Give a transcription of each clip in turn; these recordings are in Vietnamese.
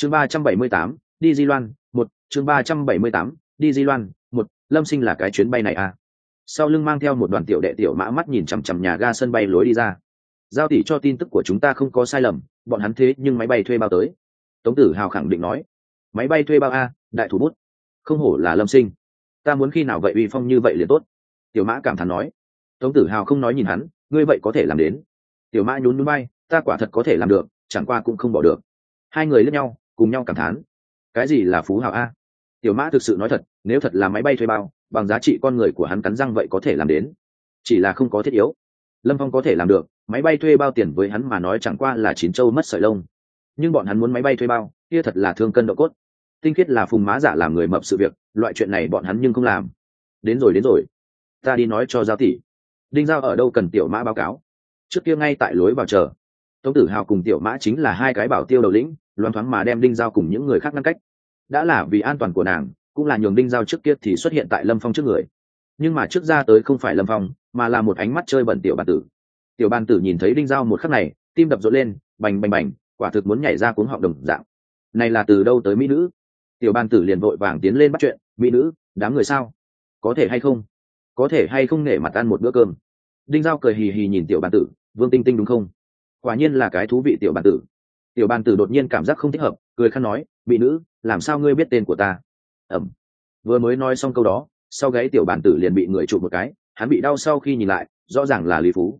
chương ba trăm bảy mươi tám, đi di loan, một. Chương ba trăm bảy mươi tám, đi di loan, một. Lâm sinh là cái chuyến bay này à? Sau lưng mang theo một đoàn tiểu đệ tiểu mã mắt nhìn chằm chằm nhà ga sân bay lối đi ra. Giao tỷ cho tin tức của chúng ta không có sai lầm, bọn hắn thế nhưng máy bay thuê bao tới. Tống tử hào khẳng định nói. Máy bay thuê bao a, đại thủ bút. Không hổ là lâm sinh. Ta muốn khi nào vậy uy phong như vậy liền tốt. Tiểu mã cảm thán nói. Tống tử hào không nói nhìn hắn, ngươi vậy có thể làm đến. Tiểu mã nhún núi bay, ta quả thật có thể làm được, chẳng qua cũng không bỏ được. Hai người lẫn nhau cùng nhau cảm thán. Cái gì là phú hào a? Tiểu mã thực sự nói thật, nếu thật là máy bay thuê bao, bằng giá trị con người của hắn cắn răng vậy có thể làm đến. Chỉ là không có thiết yếu. Lâm phong có thể làm được, máy bay thuê bao tiền với hắn mà nói chẳng qua là chín châu mất sợi lông. Nhưng bọn hắn muốn máy bay thuê bao, kia thật là thương cân độ cốt. Tinh khiết là phùng má giả làm người mập sự việc, loại chuyện này bọn hắn nhưng không làm. Đến rồi đến rồi. Ta đi nói cho giao tỷ. Đinh giao ở đâu cần tiểu mã báo cáo? Trước kia ngay tại lối vào chờ. Tống tử hào cùng tiểu mã chính là hai cái bảo tiêu đầu lĩnh loan thoáng mà đem đinh giao cùng những người khác ngăn cách. Đã là vì an toàn của nàng, cũng là nhường đinh giao trước kia thì xuất hiện tại lâm phong trước người. Nhưng mà trước ra tới không phải lâm phong, mà là một ánh mắt chơi bẩn tiểu bàn tử. Tiểu bàn tử nhìn thấy đinh giao một khắc này, tim đập rộn lên, bành bành bành, quả thực muốn nhảy ra cuống họng đồng dạng. Này là từ đâu tới mỹ nữ? Tiểu bàn tử liền vội vàng tiến lên bắt chuyện, mỹ nữ, đám người sao? Có thể hay không? Có thể hay không nể mặt ăn một bữa cơm? Đinh giao cười hì hì nhìn tiểu bàn tử, vương tinh tinh đúng không? Quả nhiên là cái thú vị tiểu bàn tử tiểu bàn tử đột nhiên cảm giác không thích hợp, cười khăn nói, bị nữ, làm sao ngươi biết tên của ta? Ẩm. Vừa mới nói xong câu đó, sau gáy tiểu bàn tử liền bị người chụp một cái, hắn bị đau sau khi nhìn lại, rõ ràng là lý phú.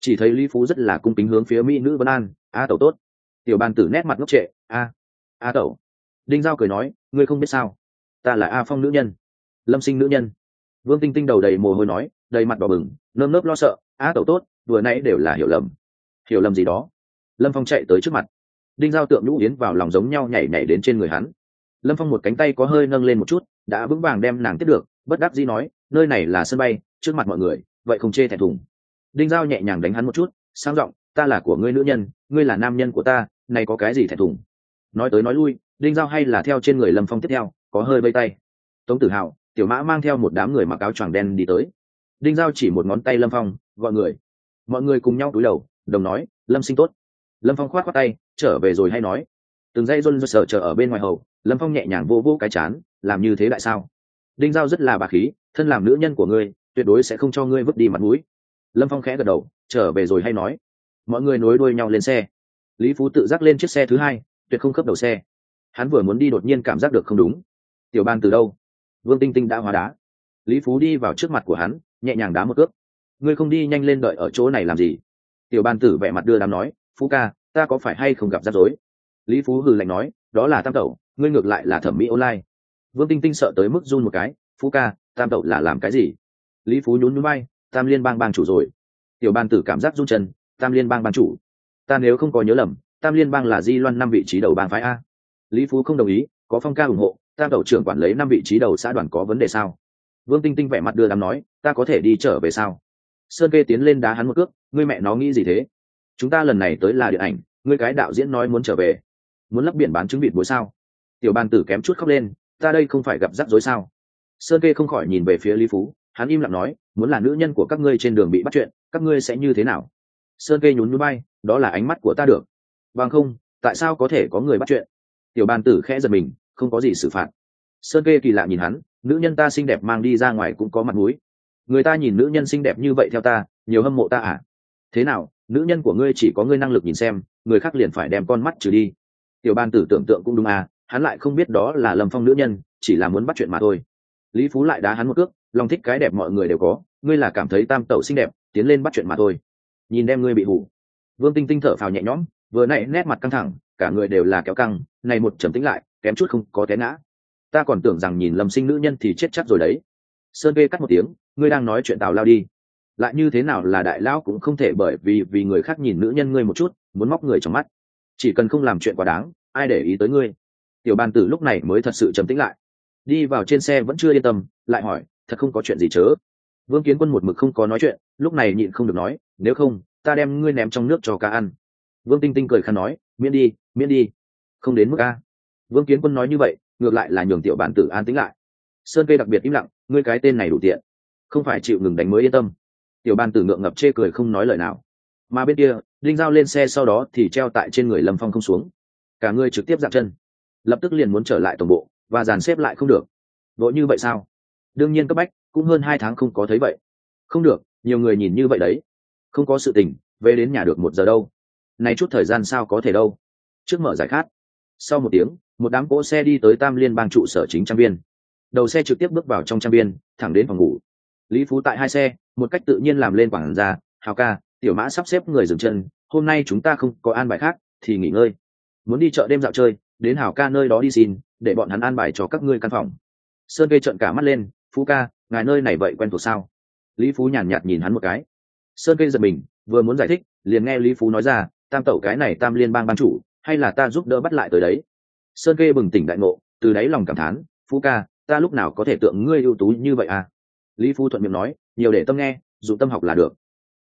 Chỉ thấy lý phú rất là cung kính hướng phía mỹ nữ vân an, a tẩu tốt. Tiểu bàn tử nét mặt ngốc trệ, a a tẩu. Đinh giao cười nói, ngươi không biết sao? Ta là a phong nữ nhân, lâm sinh nữ nhân. Vương tinh tinh đầu đầy mồ hôi nói, đầy mặt đỏ bừng, nơm nớp lo sợ, a tẩu tốt, vừa nãy đều là hiểu lầm. Hiểu lầm gì đó? Lâm phong chạy tới trước mặt đinh giao tượng nhũ yến vào lòng giống nhau nhảy nhảy đến trên người hắn. Lâm phong một cánh tay có hơi nâng lên một chút, đã vững vàng đem nàng tiếp được, bất đắc dĩ nói, nơi này là sân bay, trước mặt mọi người, vậy không chê thẹn thùng. Đinh giao nhẹ nhàng đánh hắn một chút, sang giọng, ta là của ngươi nữ nhân, ngươi là nam nhân của ta, này có cái gì thẹn thùng? Nói tới nói lui, đinh giao hay là theo trên người lâm phong tiếp theo, có hơi vây tay. Tống tử hào tiểu mã mang theo một đám người mặc áo choàng đen đi tới. Đinh giao chỉ một ngón tay lâm phong, gọi người. Mọi người cùng nhau cúi đầu, đồng nói, lâm sinh tốt lâm phong khoát khoát tay, trở về rồi hay nói. Từng dây rôn sợ chờ ở bên ngoài hầu, lâm phong nhẹ nhàng vô vô cái chán, làm như thế lại sao? Đinh giao rất là bà khí, thân làm nữ nhân của ngươi, tuyệt đối sẽ không cho ngươi vứt đi mặt mũi. Lâm phong khẽ gật đầu, trở về rồi hay nói. Mọi người nối đuôi nhau lên xe. Lý phú tự giác lên chiếc xe thứ hai, tuyệt không khớp đầu xe. Hắn vừa muốn đi đột nhiên cảm giác được không đúng. Tiểu ban từ đâu? Vương tinh tinh đã hóa đá. Lý phú đi vào trước mặt của hắn, nhẹ nhàng đá một cước. Ngươi không đi nhanh lên đợi ở chỗ này làm gì? Tiểu ban tử vẻ mặt đưa đám nói phú ca, ta có phải hay không gặp rắc rối? Lý phú hừ lạnh nói, đó là tam tẩu, ngươi ngược lại là thẩm mỹ online. Vương tinh tinh sợ tới mức run một cái, phú ca, tam tẩu là làm cái gì? Lý phú nhún nhún bay tam liên bang bang chủ rồi. Tiểu ban tử cảm giác run chân, tam liên bang bang chủ. Ta nếu không có nhớ lầm, tam liên bang là di loan năm vị trí đầu bang phái a. Lý phú không đồng ý, có phong ca ủng hộ, tam tẩu trưởng quản lấy năm vị trí đầu xã đoàn có vấn đề sao? Vương tinh tinh vẻ mặt đưa đám nói, ta có thể đi trở về sao? Sơn kê tiến lên đá hắn một cước, ngươi mẹ nó nghĩ gì thế? Chúng ta lần này tới là điện ảnh, ngươi cái đạo diễn nói muốn trở về. Muốn lấp biển bán trứng vịt bối sao? Tiểu bàn tử kém chút khóc lên, ta đây không phải gặp rắc rối sao? Sơn kê không khỏi nhìn về phía lý phú, hắn im lặng nói, muốn là nữ nhân của các ngươi trên đường bị bắt chuyện, các ngươi sẽ như thế nào? Sơn kê nhún núi bay đó là ánh mắt của ta được. Bằng không, tại sao có thể có người bắt chuyện? Tiểu bàn tử khẽ giật mình, không có gì xử phạt. Sơn kê kỳ lạ nhìn hắn, nữ nhân ta xinh đẹp mang đi ra ngoài cũng có mặt mũi. Người ta nhìn nữ nhân xinh đẹp như vậy theo ta, nhiều hâm mộ ta à? Thế nào nữ nhân của ngươi chỉ có ngươi năng lực nhìn xem, người khác liền phải đem con mắt trừ đi. Tiểu ban tử tưởng tượng cũng đúng à hắn lại không biết đó là lâm phong nữ nhân, chỉ là muốn bắt chuyện mà thôi. Lý phú lại đá hắn một cước, lòng thích cái đẹp mọi người đều có, ngươi là cảm thấy tam tẩu xinh đẹp, tiến lên bắt chuyện mà thôi. Nhìn đem ngươi bị hủ. Vương tinh tinh thở phào nhẹ nhõm, vừa nãy nét mặt căng thẳng, cả người đều là kéo căng, này một trầm tĩnh lại, kém chút không có té ngã. Ta còn tưởng rằng nhìn lâm sinh nữ nhân thì chết chắc rồi đấy. Sơn kê cắt một tiếng, ngươi đang nói chuyện tào lao đi lại như thế nào là đại lão cũng không thể bởi vì vì người khác nhìn nữ nhân ngươi một chút, muốn móc người trong mắt. Chỉ cần không làm chuyện quá đáng, ai để ý tới ngươi? Tiểu bàn tử lúc này mới thật sự trầm tĩnh lại. Đi vào trên xe vẫn chưa yên tâm, lại hỏi, thật không có chuyện gì chớ? Vương kiến quân một mực không có nói chuyện, lúc này nhịn không được nói, nếu không, ta đem ngươi ném trong nước cho cá ăn. Vương tinh tinh cười khăn nói, miễn đi miễn đi. Không đến mức a. Vương kiến quân nói như vậy, ngược lại là nhường tiểu bản tử an tĩnh lại. Sơn cây đặc biệt im lặng, ngươi cái tên này đủ tiện. Không phải chịu ngừng đánh mới yên tâm tiểu ban tử ngượng ngập chê cười không nói lời nào. Mà bên kia linh dao lên xe sau đó thì treo tại trên người lâm phong không xuống. Cả người trực tiếp dạp chân. Lập tức liền muốn trở lại tổng bộ, và dàn xếp lại không được. Vội như vậy sao? Đương nhiên cấp bách, cũng hơn hai tháng không có thấy vậy. Không được, nhiều người nhìn như vậy đấy. Không có sự tình, về đến nhà được một giờ đâu. Này chút thời gian sao có thể đâu. Trước mở giải khát. Sau một tiếng, một đám cỗ xe đi tới tam liên bang trụ sở chính trang viên. Đầu xe trực tiếp bước vào trong trang viên, thẳng đến phòng ngủ. Lý phú tại hai xe một cách tự nhiên làm lên quảng ra, hào ca, tiểu mã sắp xếp người dừng chân, hôm nay chúng ta không có an bài khác, thì nghỉ ngơi. Muốn đi chợ đêm dạo chơi, đến hào ca nơi đó đi xin, để bọn hắn an bài cho các ngươi căn phòng. Sơn kê trợn cả mắt lên, phú ca, ngài nơi này vậy quen thuộc sao? Lý phú nhàn nhạt nhìn hắn một cái. Sơn kê giật mình, vừa muốn giải thích, liền nghe lý phú nói ra, tam tẩu cái này tam liên bang ban chủ, hay là ta giúp đỡ bắt lại tới đấy? Sơn kê bừng tỉnh đại ngộ, từ đáy lòng cảm thán, phú ca, ta lúc nào có thể tượng ngươi ưu tú như vậy à? Lý phú thuận miệng nói nhiều để tâm nghe dù tâm học là được.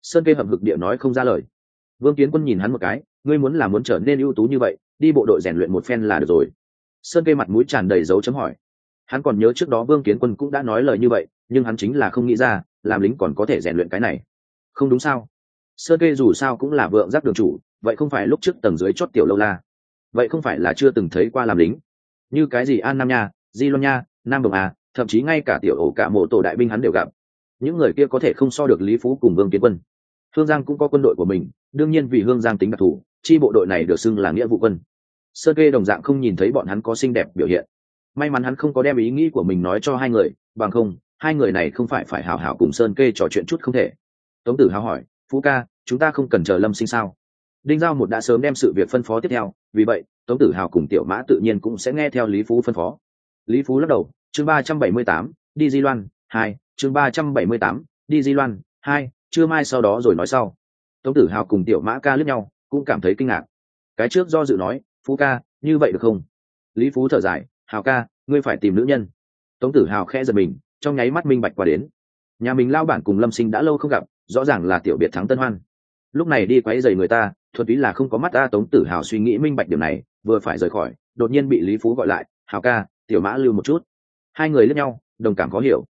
Sơn kê hậm hực địa nói không ra lời. Vương kiến quân nhìn hắn một cái, ngươi muốn là muốn trở nên ưu tú như vậy, đi bộ đội rèn luyện một phen là được rồi. Sơn kê mặt mũi tràn đầy dấu chấm hỏi. Hắn còn nhớ trước đó vương kiến quân cũng đã nói lời như vậy, nhưng hắn chính là không nghĩ ra, làm lính còn có thể rèn luyện cái này. Không đúng sao? Sơn kê dù sao cũng là vượng giác đường chủ, vậy không phải lúc trước tầng dưới chót tiểu lâu la. Vậy không phải là chưa từng thấy qua làm lính. Như cái gì an nam nha, di loan nha, nam đồng à thậm chí ngay cả tiểu ổ cả mộ tổ đại binh hắn đều gặp những người kia có thể không so được lý phú cùng vương kiến quân. Hương giang cũng có quân đội của mình, đương nhiên vì hương giang tính đặc thù, chi bộ đội này được xưng là nghĩa vụ quân. Sơn kê đồng dạng không nhìn thấy bọn hắn có xinh đẹp biểu hiện. May mắn hắn không có đem ý nghĩ của mình nói cho hai người, bằng không, hai người này không phải phải hào hào cùng sơn kê trò chuyện chút không thể. Tống tử hào hỏi, phú ca, chúng ta không cần chờ lâm sinh sao? Đinh giao một đã sớm đem sự việc phân phó tiếp theo, vì vậy, tống tử hào cùng tiểu mã tự nhiên cũng sẽ nghe theo lý phú phân phó. Lý phú lắc đầu, chương ba trăm bảy mươi tám, đi di loan, hai chương ba trăm bảy mươi tám, đi di loan, hai chưa mai sau đó rồi nói sau. Tống tử hào cùng tiểu mã ca lướt nhau, cũng cảm thấy kinh ngạc. Cái trước do dự nói, phú ca, như vậy được không? Lý phú thở dài, hào ca, ngươi phải tìm nữ nhân. Tống tử hào khẽ giật mình, trong nháy mắt minh bạch qua đến. Nhà mình lao bản cùng lâm sinh đã lâu không gặp, rõ ràng là tiểu biệt thắng tân hoan. Lúc này đi quấy dày người ta, thuần túy là không có mắt ta tống tử hào suy nghĩ minh bạch điểm này, vừa phải rời khỏi, đột nhiên bị lý phú gọi lại, hào ca, tiểu mã lưu một chút. Hai người lướt nhau, đồng cảm khó hiểu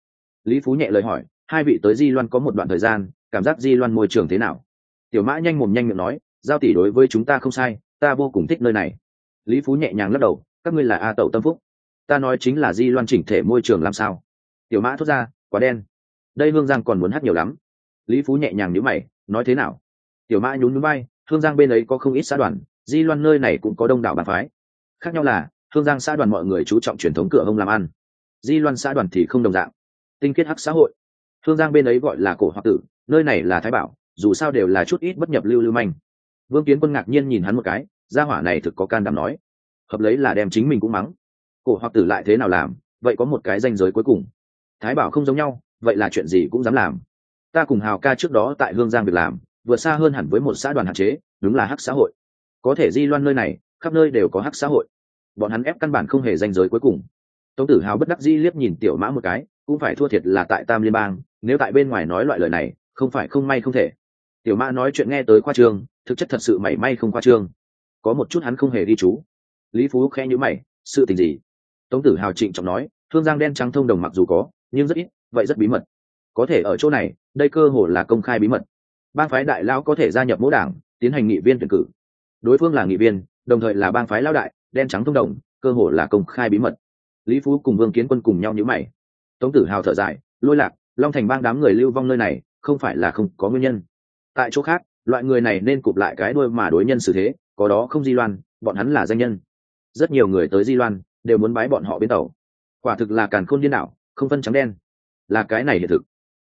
lý phú nhẹ lời hỏi, hai vị tới di loan có một đoạn thời gian, cảm giác di loan môi trường thế nào? Tiểu mã nhanh mồm nhanh miệng nói, giao tỷ đối với chúng ta không sai, ta vô cùng thích nơi này. Lý phú nhẹ nhàng lắc đầu, các ngươi là a tẩu tâm phúc, ta nói chính là di loan chỉnh thể môi trường làm sao? Tiểu mã thốt ra, quá đen, đây hương giang còn muốn hát nhiều lắm. Lý phú nhẹ nhàng nhíu mày, nói thế nào? Tiểu mã nhún nhún bay hương giang bên ấy có không ít xã đoàn, di loan nơi này cũng có đông đảo bàn phái. Khác nhau là, hương giang xã đoàn mọi người chú trọng truyền thống cửa hông làm ăn, di loan xã đoàn thì không đồng dạng tinh kết hắc xã hội. Hương giang bên ấy gọi là cổ hoặc tử, nơi này là thái bảo, dù sao đều là chút ít bất nhập lưu lưu manh. Vương kiến quân ngạc nhiên nhìn hắn một cái, gia hỏa này thực có can đảm nói. Hợp lấy là đem chính mình cũng mắng. Cổ hoặc tử lại thế nào làm, vậy có một cái danh giới cuối cùng. Thái bảo không giống nhau, vậy là chuyện gì cũng dám làm. Ta cùng hào ca trước đó tại hương giang việc làm vượt xa hơn hẳn với một xã đoàn hạn chế, đúng là hắc xã hội. Có thể di loan nơi này, khắp nơi đều có hắc xã hội. Bọn hắn ép căn bản không hề danh giới cuối cùng. Tống tử hào bất đắc dĩ liếc nhìn tiểu mã một cái cũng phải thua thiệt là tại tam liên bang, nếu tại bên ngoài nói loại lời này, không phải không may không thể. Tiểu mã nói chuyện nghe tới khoa trương, thực chất thật sự mảy may không khoa trương. Có một chút hắn không hề đi chú. Lý phú khẽ nhữ mày, sự tình gì? Tống tử hào trịnh trọng nói, thương giang đen trắng thông đồng mặc dù có, nhưng rất ít, vậy rất bí mật. Có thể ở chỗ này, đây cơ hồ là công khai bí mật. Bang phái đại lão có thể gia nhập mỗi đảng, tiến hành nghị viên tuyển cử. Đối phương là nghị viên, đồng thời là bang phái lão đại, đen trắng thông đồng, cơ hồ là công khai bí mật. Lý phú cùng vương kiến quân cùng nhau nhữ mày tống tử hào thở dài, lôi lạc, long thành bang đám người lưu vong nơi này, không phải là không có nguyên nhân. Tại chỗ khác, loại người này nên cụp lại cái đuôi mà đối nhân xử thế, có đó không di loan, bọn hắn là danh nhân. Rất nhiều người tới di loan, đều muốn bái bọn họ bên tàu. Quả thực là càn khôn điên đảo, không phân trắng đen. Là cái này hiện thực.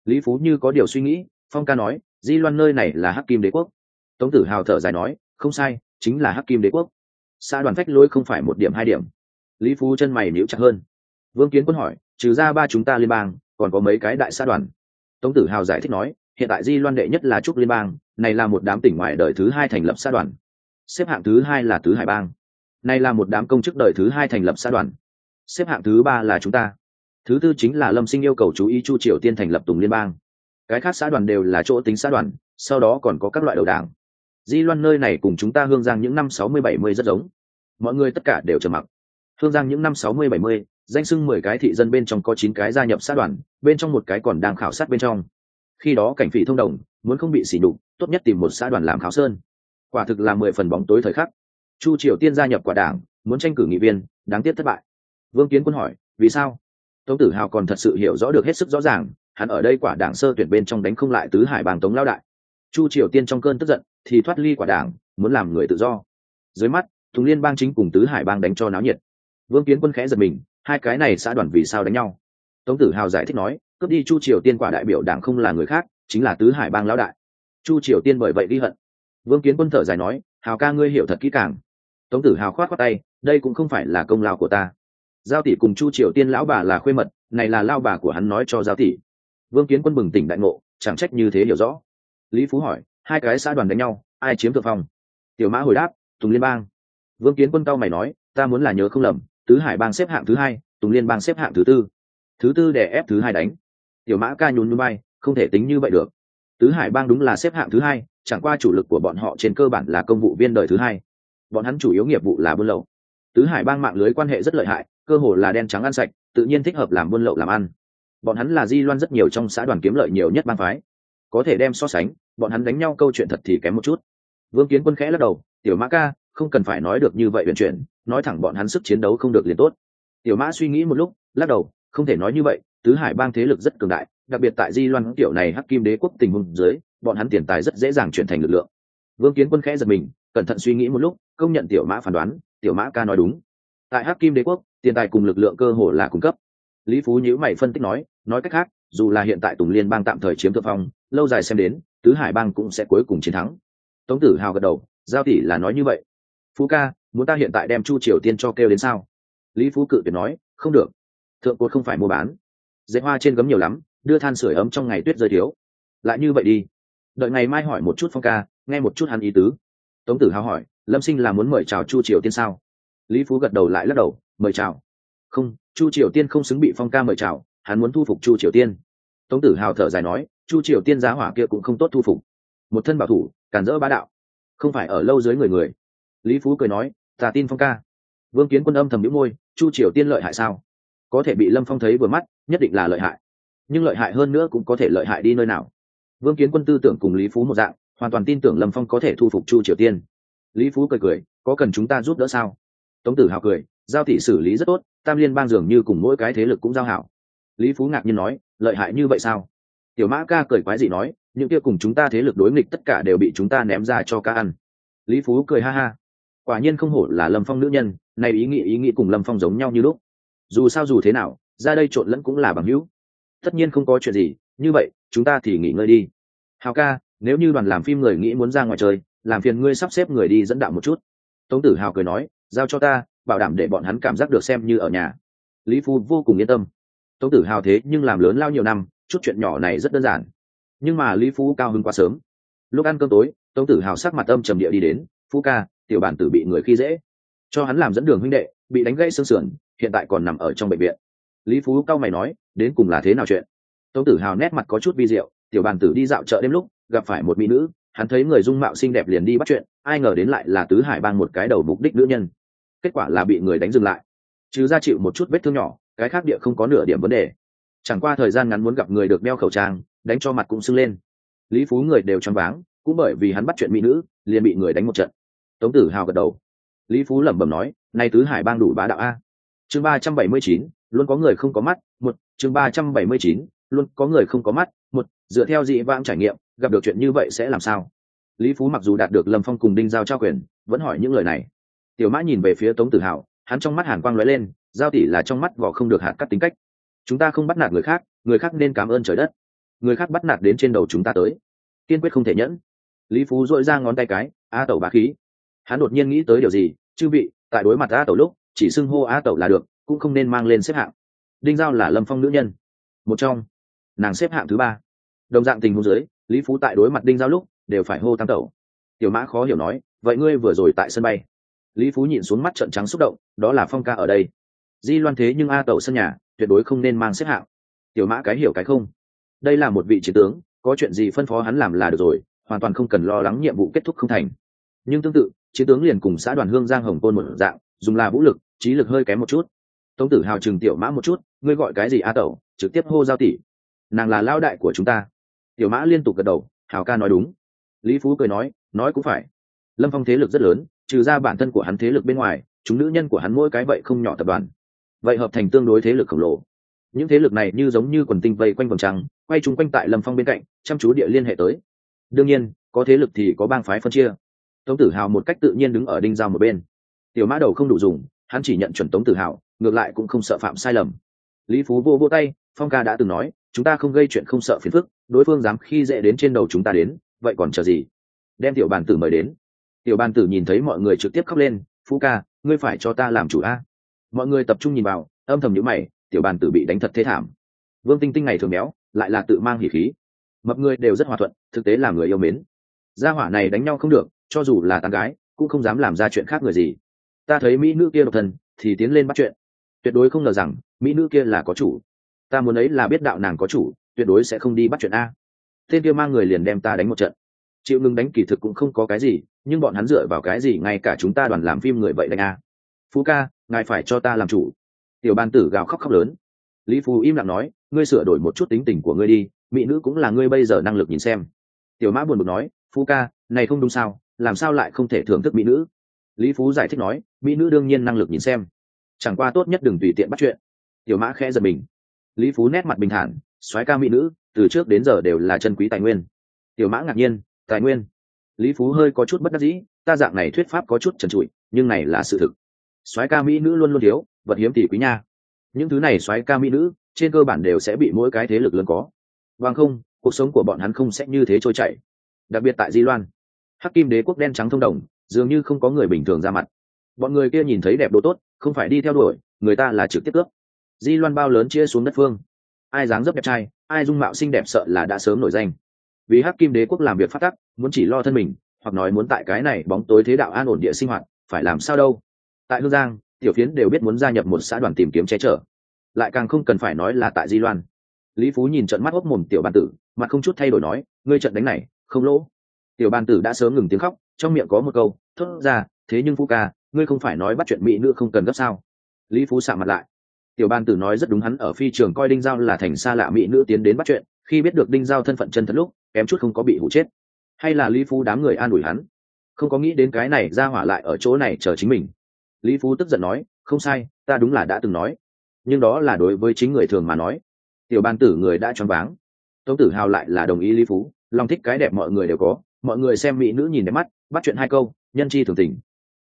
Lý phú như có điều suy nghĩ, phong ca nói, di loan nơi này là hắc kim đế quốc. Tống tử hào thở dài nói, không sai, chính là hắc kim đế quốc. Xã đoàn phách lối không phải một điểm hai điểm. Lý phú chân mày níu chặt hơn. Vương kiến quân hỏi trừ ra ba chúng ta liên bang, còn có mấy cái đại xã đoàn. Tống tử hào giải thích nói, hiện tại di loan đệ nhất là trúc liên bang, này là một đám tỉnh ngoài đời thứ hai thành lập xã đoàn. Xếp hạng thứ hai là tứ hải bang. Này là một đám công chức đời thứ hai thành lập xã đoàn. Xếp hạng thứ ba là chúng ta. Thứ tư chính là lâm sinh yêu cầu chú ý chu triều tiên thành lập tùng liên bang. Cái khác xã đoàn đều là chỗ tính xã đoàn, sau đó còn có các loại đầu đảng. Di loan nơi này cùng chúng ta hương giang những năm sáu mươi bảy mươi rất giống. Mọi người tất cả đều trầm mặc. Hương giang những năm sáu mươi bảy mươi danh sưng mười cái thị dân bên trong có chín cái gia nhập xã đoàn bên trong một cái còn đang khảo sát bên trong. Khi đó cảnh phỉ thông đồng muốn không bị xỉ nhục, tốt nhất tìm một xã đoàn làm khảo sơn. Quả thực là mười phần bóng tối thời khắc. Chu triều tiên gia nhập quả đảng muốn tranh cử nghị viên đáng tiếc thất bại. Vương kiến quân hỏi vì sao? Tống tử hào còn thật sự hiểu rõ được hết sức rõ ràng hắn ở đây quả đảng sơ tuyển bên trong đánh không lại tứ hải bàng tống lao đại. Chu triều tiên trong cơn tức giận thì thoát ly quả đảng muốn làm người tự do. Dưới mắt thùng liên bang chính cùng tứ hải bang đánh cho náo nhiệt. Vương kiến quân khẽ giật mình hai cái này xã đoàn vì sao đánh nhau? Tống tử hào giải thích nói, cướp đi chu triều tiên quả đại biểu đảng không là người khác, chính là tứ hải bang lão đại. Chu triều tiên bởi vậy ghi hận. Vương kiến quân thở dài nói, hào ca ngươi hiểu thật kỹ càng. Tống tử hào khoát khoát tay, đây cũng không phải là công lao của ta. Giao tỷ cùng chu triều tiên lão bà là khuê mật, này là lao bà của hắn nói cho giao tỷ. Vương kiến quân bừng tỉnh đại ngộ, chẳng trách như thế hiểu rõ. Lý phú hỏi, hai cái xã đoàn đánh nhau, ai chiếm thượng phong? Tiểu mã hồi đáp, tùng liên bang. Vương kiến quân cao mày nói, ta muốn là nhớ không lầm tứ hải bang xếp hạng thứ hai, tùng liên bang xếp hạng thứ tư. Thứ tư để ép thứ hai đánh. Tiểu mã ca nhún núi bay, không thể tính như vậy được. Tứ hải bang đúng là xếp hạng thứ hai, chẳng qua chủ lực của bọn họ trên cơ bản là công vụ viên đời thứ hai. Bọn hắn chủ yếu nghiệp vụ là buôn lậu. Tứ hải bang mạng lưới quan hệ rất lợi hại, cơ hồ là đen trắng ăn sạch, tự nhiên thích hợp làm buôn lậu làm ăn. Bọn hắn là di loan rất nhiều trong xã đoàn kiếm lợi nhiều nhất bang phái. Có thể đem so sánh, bọn hắn đánh nhau câu chuyện thật thì kém một chút. Vương kiến quân khẽ lắc đầu, tiểu mã ca, không cần phải nói được như vậy huyền chuyển nói thẳng bọn hắn sức chiến đấu không được liền tốt. Tiểu mã suy nghĩ một lúc, lắc đầu, không thể nói như vậy, tứ hải bang thế lực rất cường đại, đặc biệt tại di loan tiểu này hắc kim đế quốc tình huống dưới, bọn hắn tiền tài rất dễ dàng chuyển thành lực lượng. Vương kiến quân khẽ giật mình, cẩn thận suy nghĩ một lúc, công nhận tiểu mã phán đoán, tiểu mã ca nói đúng. Tại hắc kim đế quốc, tiền tài cùng lực lượng cơ hồ là cung cấp. Lý phú nhữ mày phân tích nói nói cách khác, dù là hiện tại tùng liên bang tạm thời chiếm thượng phong, lâu dài xem đến, tứ hải bang cũng sẽ cuối cùng chiến thắng. Tống tử hào gật đầu, giao tỷ là nói như vậy. Phú ca muốn ta hiện tại đem chu triều tiên cho kêu đến sao? Lý phú cự tuyệt nói, không được. Thượng cột không phải mua bán. Dễ hoa trên gấm nhiều lắm, đưa than sửa ấm trong ngày tuyết rơi thiếu. Lại như vậy đi. Đợi ngày mai hỏi một chút phong ca, nghe một chút hắn ý tứ. Tống tử hào hỏi, lâm sinh là muốn mời chào chu triều tiên sao? Lý phú gật đầu lại lắc đầu, mời chào. Không, chu triều tiên không xứng bị phong ca mời chào, hắn muốn thu phục chu triều tiên. Tống tử hào thở dài nói, chu triều tiên giá hỏa kia cũng không tốt thu phục. Một thân bảo thủ cản rỡ bá đạo. Không phải ở lâu dưới người người. Lý phú cười nói ta tin phong ca. Vương kiến quân âm thầm đĩu môi, chu triều tiên lợi hại sao? Có thể bị lâm phong thấy vừa mắt, nhất định là lợi hại. Nhưng lợi hại hơn nữa cũng có thể lợi hại đi nơi nào? Vương kiến quân tư tưởng cùng lý phú một dạng, hoàn toàn tin tưởng lâm phong có thể thu phục chu triều tiên. Lý phú cười cười, có cần chúng ta giúp đỡ sao? Tống tử hào cười, giao thị xử lý rất tốt, tam liên bang dường như cùng mỗi cái thế lực cũng giao hảo. Lý phú ngạc nhiên nói, lợi hại như vậy sao? Tiểu mã ca cười quái gì nói, những kia cùng chúng ta thế lực đối nghịch tất cả đều bị chúng ta ném ra cho ca ăn. Lý phú cười ha ha quả nhiên không hổ là lâm phong nữ nhân, nay ý nghĩ ý nghĩ cùng lâm phong giống nhau như lúc. Dù sao dù thế nào, ra đây trộn lẫn cũng là bằng hữu. Tất nhiên không có chuyện gì, như vậy, chúng ta thì nghỉ ngơi đi. Hào ca, nếu như đoàn làm phim người nghĩ muốn ra ngoài chơi, làm phiền ngươi sắp xếp người đi dẫn đạo một chút. Tống tử hào cười nói, giao cho ta, bảo đảm để bọn hắn cảm giác được xem như ở nhà. Lý phu vô cùng yên tâm. Tống tử hào thế nhưng làm lớn lao nhiều năm, chút chuyện nhỏ này rất đơn giản. Nhưng mà lý phú cao hơn quá sớm. Lúc ăn cơm tối, tống tử hào sắc mặt âm trầm địa đi đến phú ca tiểu bản tử bị người khi dễ. Cho hắn làm dẫn đường huynh đệ, bị đánh gãy xương sườn, hiện tại còn nằm ở trong bệnh viện. Lý phú cao mày nói, đến cùng là thế nào chuyện? Tống tử hào nét mặt có chút vi diệu, tiểu bản tử đi dạo chợ đêm lúc, gặp phải một mỹ nữ, hắn thấy người dung mạo xinh đẹp liền đi bắt chuyện, ai ngờ đến lại là tứ hải bang một cái đầu mục đích nữ nhân. Kết quả là bị người đánh dừng lại. Chứ ra chịu một chút vết thương nhỏ, cái khác địa không có nửa điểm vấn đề. Chẳng qua thời gian ngắn muốn gặp người được đeo khẩu trang, đánh cho mặt cũng sưng lên. Lý phú người đều choáng váng, cũng bởi vì hắn bắt chuyện mỹ nữ, liền bị người đánh một trận tống tử hào gật đầu. Lý phú lẩm bẩm nói, nay tứ hải bang đủ bá đạo a. Chương ba trăm bảy mươi chín, luôn có người không có mắt, một, chương ba trăm bảy mươi chín, luôn có người không có mắt, một, dựa theo dị vãng trải nghiệm, gặp được chuyện như vậy sẽ làm sao? Lý phú mặc dù đạt được lâm phong cùng đinh giao trao quyền, vẫn hỏi những lời này. Tiểu mã nhìn về phía tống tử hào, hắn trong mắt hàn quang lóe lên, giao tỷ là trong mắt vỏ không được hạt cắt tính cách. Chúng ta không bắt nạt người khác người khác nên cảm ơn trời đất. Người khác bắt nạt đến trên đầu chúng ta tới. Kiên quyết không thể nhẫn. Lý phú dội ra ngón tay cái, a tẩu bá khí hắn đột nhiên nghĩ tới điều gì, chư vị, tại đối mặt a tẩu lúc, chỉ xưng hô a tẩu là được, cũng không nên mang lên xếp hạng. Đinh giao là lâm phong nữ nhân. Một trong, nàng xếp hạng thứ ba. Đồng dạng tình huống dưới, lý phú tại đối mặt đinh giao lúc, đều phải hô tam tẩu. Tiểu mã khó hiểu nói, vậy ngươi vừa rồi tại sân bay? Lý phú nhìn xuống mắt trận trắng xúc động, đó là phong ca ở đây. Di loan thế nhưng a tẩu sân nhà, tuyệt đối không nên mang xếp hạng. Tiểu mã cái hiểu cái không. Đây là một vị chiến tướng, có chuyện gì phân phó hắn làm là được rồi, hoàn toàn không cần lo lắng nhiệm vụ kết thúc không thành. Nhưng tương tự chiến tướng liền cùng xã đoàn hương giang hồng côn một dạng, dùng là vũ lực, trí lực hơi kém một chút. Tống tử hào chừng tiểu mã một chút, ngươi gọi cái gì a tẩu, trực tiếp hô giao tỷ. Nàng là lao đại của chúng ta. Tiểu mã liên tục gật đầu, hào ca nói đúng. Lý phú cười nói nói cũng phải. Lâm phong thế lực rất lớn, trừ ra bản thân của hắn thế lực bên ngoài, chúng nữ nhân của hắn mỗi cái vậy không nhỏ tập đoàn. Vậy hợp thành tương đối thế lực khổng lồ. Những thế lực này như giống như quần tinh vây quanh vòng trăng, quay chung quanh tại lâm phong bên cạnh, chăm chú địa liên hệ tới. Đương nhiên, có thế lực thì có bang phái phân chia tống tử hào một cách tự nhiên đứng ở đinh giao một bên. Tiểu mã đầu không đủ dùng hắn chỉ nhận chuẩn tống tử hào ngược lại cũng không sợ phạm sai lầm. Lý phú vô vô tay phong ca đã từng nói chúng ta không gây chuyện không sợ phiền phức đối phương dám khi dễ đến trên đầu chúng ta đến vậy còn chờ gì? Đem tiểu bàn tử mời đến. Tiểu bàn tử nhìn thấy mọi người trực tiếp khóc lên phú ca ngươi phải cho ta làm chủ a. Mọi người tập trung nhìn vào âm thầm nhữ mày tiểu bàn tử bị đánh thật thế thảm. Vương tinh tinh này thường méo, lại là tự mang hỉ khí. Mập người đều rất hòa thuận thực tế là người yêu mến. Gia hỏa này đánh nhau không được cho dù là tán gái, cũng không dám làm ra chuyện khác người gì. Ta thấy mỹ nữ kia độc thân, thì tiến lên bắt chuyện. Tuyệt đối không ngờ rằng, mỹ nữ kia là có chủ. Ta muốn ấy là biết đạo nàng có chủ, tuyệt đối sẽ không đi bắt chuyện a. Tên kia mang người liền đem ta đánh một trận. Chịu ngừng đánh kỳ thực cũng không có cái gì, nhưng bọn hắn dựa vào cái gì ngay cả chúng ta đoàn làm phim người vậy đánh a? Phú ca, ngài phải cho ta làm chủ. Tiểu ban tử gào khóc khóc lớn. Lý phú im lặng nói, ngươi sửa đổi một chút tính tình của ngươi đi, mỹ nữ cũng là ngươi bây giờ năng lực nhìn xem. Tiểu mã buồn bực nói, phú ca, này không đúng sao làm sao lại không thể thưởng thức mỹ nữ? Lý phú giải thích nói, mỹ nữ đương nhiên năng lực nhìn xem. Chẳng qua tốt nhất đừng tùy tiện bắt chuyện. Tiểu mã khẽ giật mình. Lý phú nét mặt bình thản, soái ca mỹ nữ, từ trước đến giờ đều là chân quý tài nguyên. Tiểu mã ngạc nhiên, tài nguyên. Lý phú hơi có chút bất đắc dĩ, ta dạng này thuyết pháp có chút trần trụi, nhưng này là sự thực. Soái ca mỹ nữ luôn luôn thiếu, vật hiếm tỷ quý nha. Những thứ này soái ca mỹ nữ, trên cơ bản đều sẽ bị mỗi cái thế lực lớn có. Vâng không, cuộc sống của bọn hắn không sẽ như thế trôi chảy. Đặc biệt tại di loan hắc kim đế quốc đen trắng thông đồng, dường như không có người bình thường ra mặt. Bọn người kia nhìn thấy đẹp đồ tốt, không phải đi theo đuổi, người ta là trực tiếp cướp. Di loan bao lớn chia xuống đất phương. Ai dáng dấp đẹp trai, ai dung mạo xinh đẹp sợ là đã sớm nổi danh. Vì hắc kim đế quốc làm việc phát tắc, muốn chỉ lo thân mình, hoặc nói muốn tại cái này bóng tối thế đạo an ổn địa sinh hoạt, phải làm sao đâu. Tại hương giang, tiểu phiến đều biết muốn gia nhập một xã đoàn tìm kiếm che chở. Lại càng không cần phải nói là tại di loan. Lý phú nhìn trận mắt hốc mồm tiểu bàn tử, mặt không chút thay đổi nói, ngươi trận đánh này, không lỗ tiểu bàn tử đã sớm ngừng tiếng khóc, trong miệng có một câu, thốt ra, thế nhưng phú ca, ngươi không phải nói bắt chuyện mỹ nữ không cần gấp sao? Lý phú sạ mặt lại. Tiểu ban tử nói rất đúng hắn, ở phi trường coi đinh giao là thành xa lạ mỹ nữ tiến đến bắt chuyện, khi biết được đinh giao thân phận chân thật lúc, kém chút không có bị hụ chết. Hay là lý phú đám người an ủi hắn? Không có nghĩ đến cái này ra hỏa lại ở chỗ này chờ chính mình. Lý phú tức giận nói, không sai, ta đúng là đã từng nói. Nhưng đó là đối với chính người thường mà nói. Tiểu ban tử người đã choáng váng. Tống tử hào lại là đồng ý lý phú, lòng thích cái đẹp mọi người đều có mọi người xem mỹ nữ nhìn đẹp mắt, bắt chuyện hai câu, nhân chi thường tình.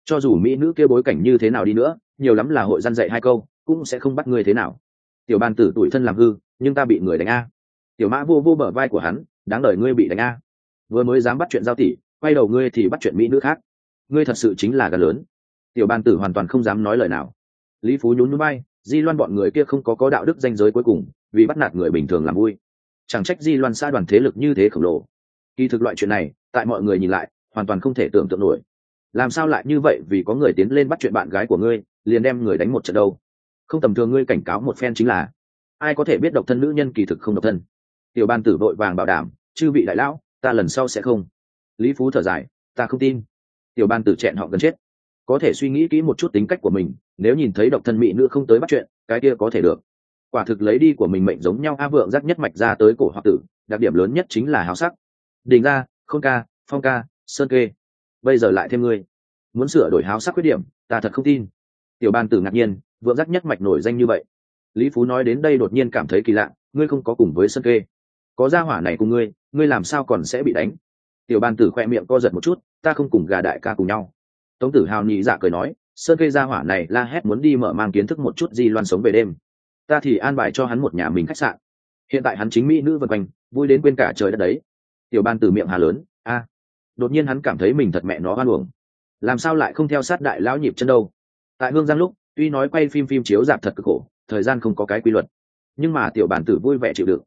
Cho dù mỹ nữ kia bối cảnh như thế nào đi nữa, nhiều lắm là hội gian dạy hai câu, cũng sẽ không bắt ngươi thế nào. Tiểu ban tử tuổi thân làm hư, nhưng ta bị người đánh a. Tiểu mã vô vô bờ vai của hắn, đáng đời ngươi bị đánh a. Vừa mới dám bắt chuyện giao tỷ, quay đầu ngươi thì bắt chuyện mỹ nữ khác. Ngươi thật sự chính là gà lớn. Tiểu ban tử hoàn toàn không dám nói lời nào. Lý phú nhún núi bay di loan bọn người kia không có có đạo đức danh giới cuối cùng, vì bắt nạt người bình thường làm vui. Chẳng trách di loan xa đoàn thế lực như thế khổng lồ. Kỳ thực loại chuyện này tại mọi người nhìn lại, hoàn toàn không thể tưởng tượng nổi. Làm sao lại như vậy vì có người tiến lên bắt chuyện bạn gái của ngươi, liền đem người đánh một trận đâu? Không tầm thường ngươi cảnh cáo một phen chính là, ai có thể biết độc thân nữ nhân kỳ thực không độc thân? Tiểu ban tử vội vàng bảo đảm, chư vị đại lão, ta lần sau sẽ không. Lý phú thở dài, ta không tin. Tiểu ban tử chẹn họ gần chết. Có thể suy nghĩ kỹ một chút tính cách của mình, nếu nhìn thấy độc thân mỹ nữ không tới bắt chuyện, cái kia có thể được. Quả thực lấy đi của mình mệnh giống nhau, a vượng rắc nhất mạch ra tới cổ hoặc tử, đặc điểm lớn nhất chính là háo sắc. Đình ra khôn ca, phong ca, sơn kê. Bây giờ lại thêm ngươi. Muốn sửa đổi háo sắc khuyết điểm, ta thật không tin. Tiểu ban tử ngạc nhiên, vượng rắc nhất mạch nổi danh như vậy. Lý phú nói đến đây đột nhiên cảm thấy kỳ lạ, ngươi không có cùng với sơn kê. Có gia hỏa này cùng ngươi ngươi làm sao còn sẽ bị đánh? Tiểu ban tử khoe miệng co giật một chút, ta không cùng gà đại ca cùng nhau. Tống tử hào nhị dạ cười nói, sơn kê gia hỏa này la hét muốn đi mở mang kiến thức một chút di loan sống về đêm. Ta thì an bài cho hắn một nhà mình khách sạn. Hiện tại hắn chính mỹ nữ vân quanh, vui đến quên cả trời đất đấy tiểu ban từ miệng hà lớn, a, đột nhiên hắn cảm thấy mình thật mẹ nó hoan uổng. Làm sao lại không theo sát đại lão nhịp chân đâu? Tại hương giang lúc, tuy nói quay phim phim chiếu dạp thật cực khổ, thời gian không có cái quy luật, nhưng mà tiểu bản tử vui vẻ chịu đựng.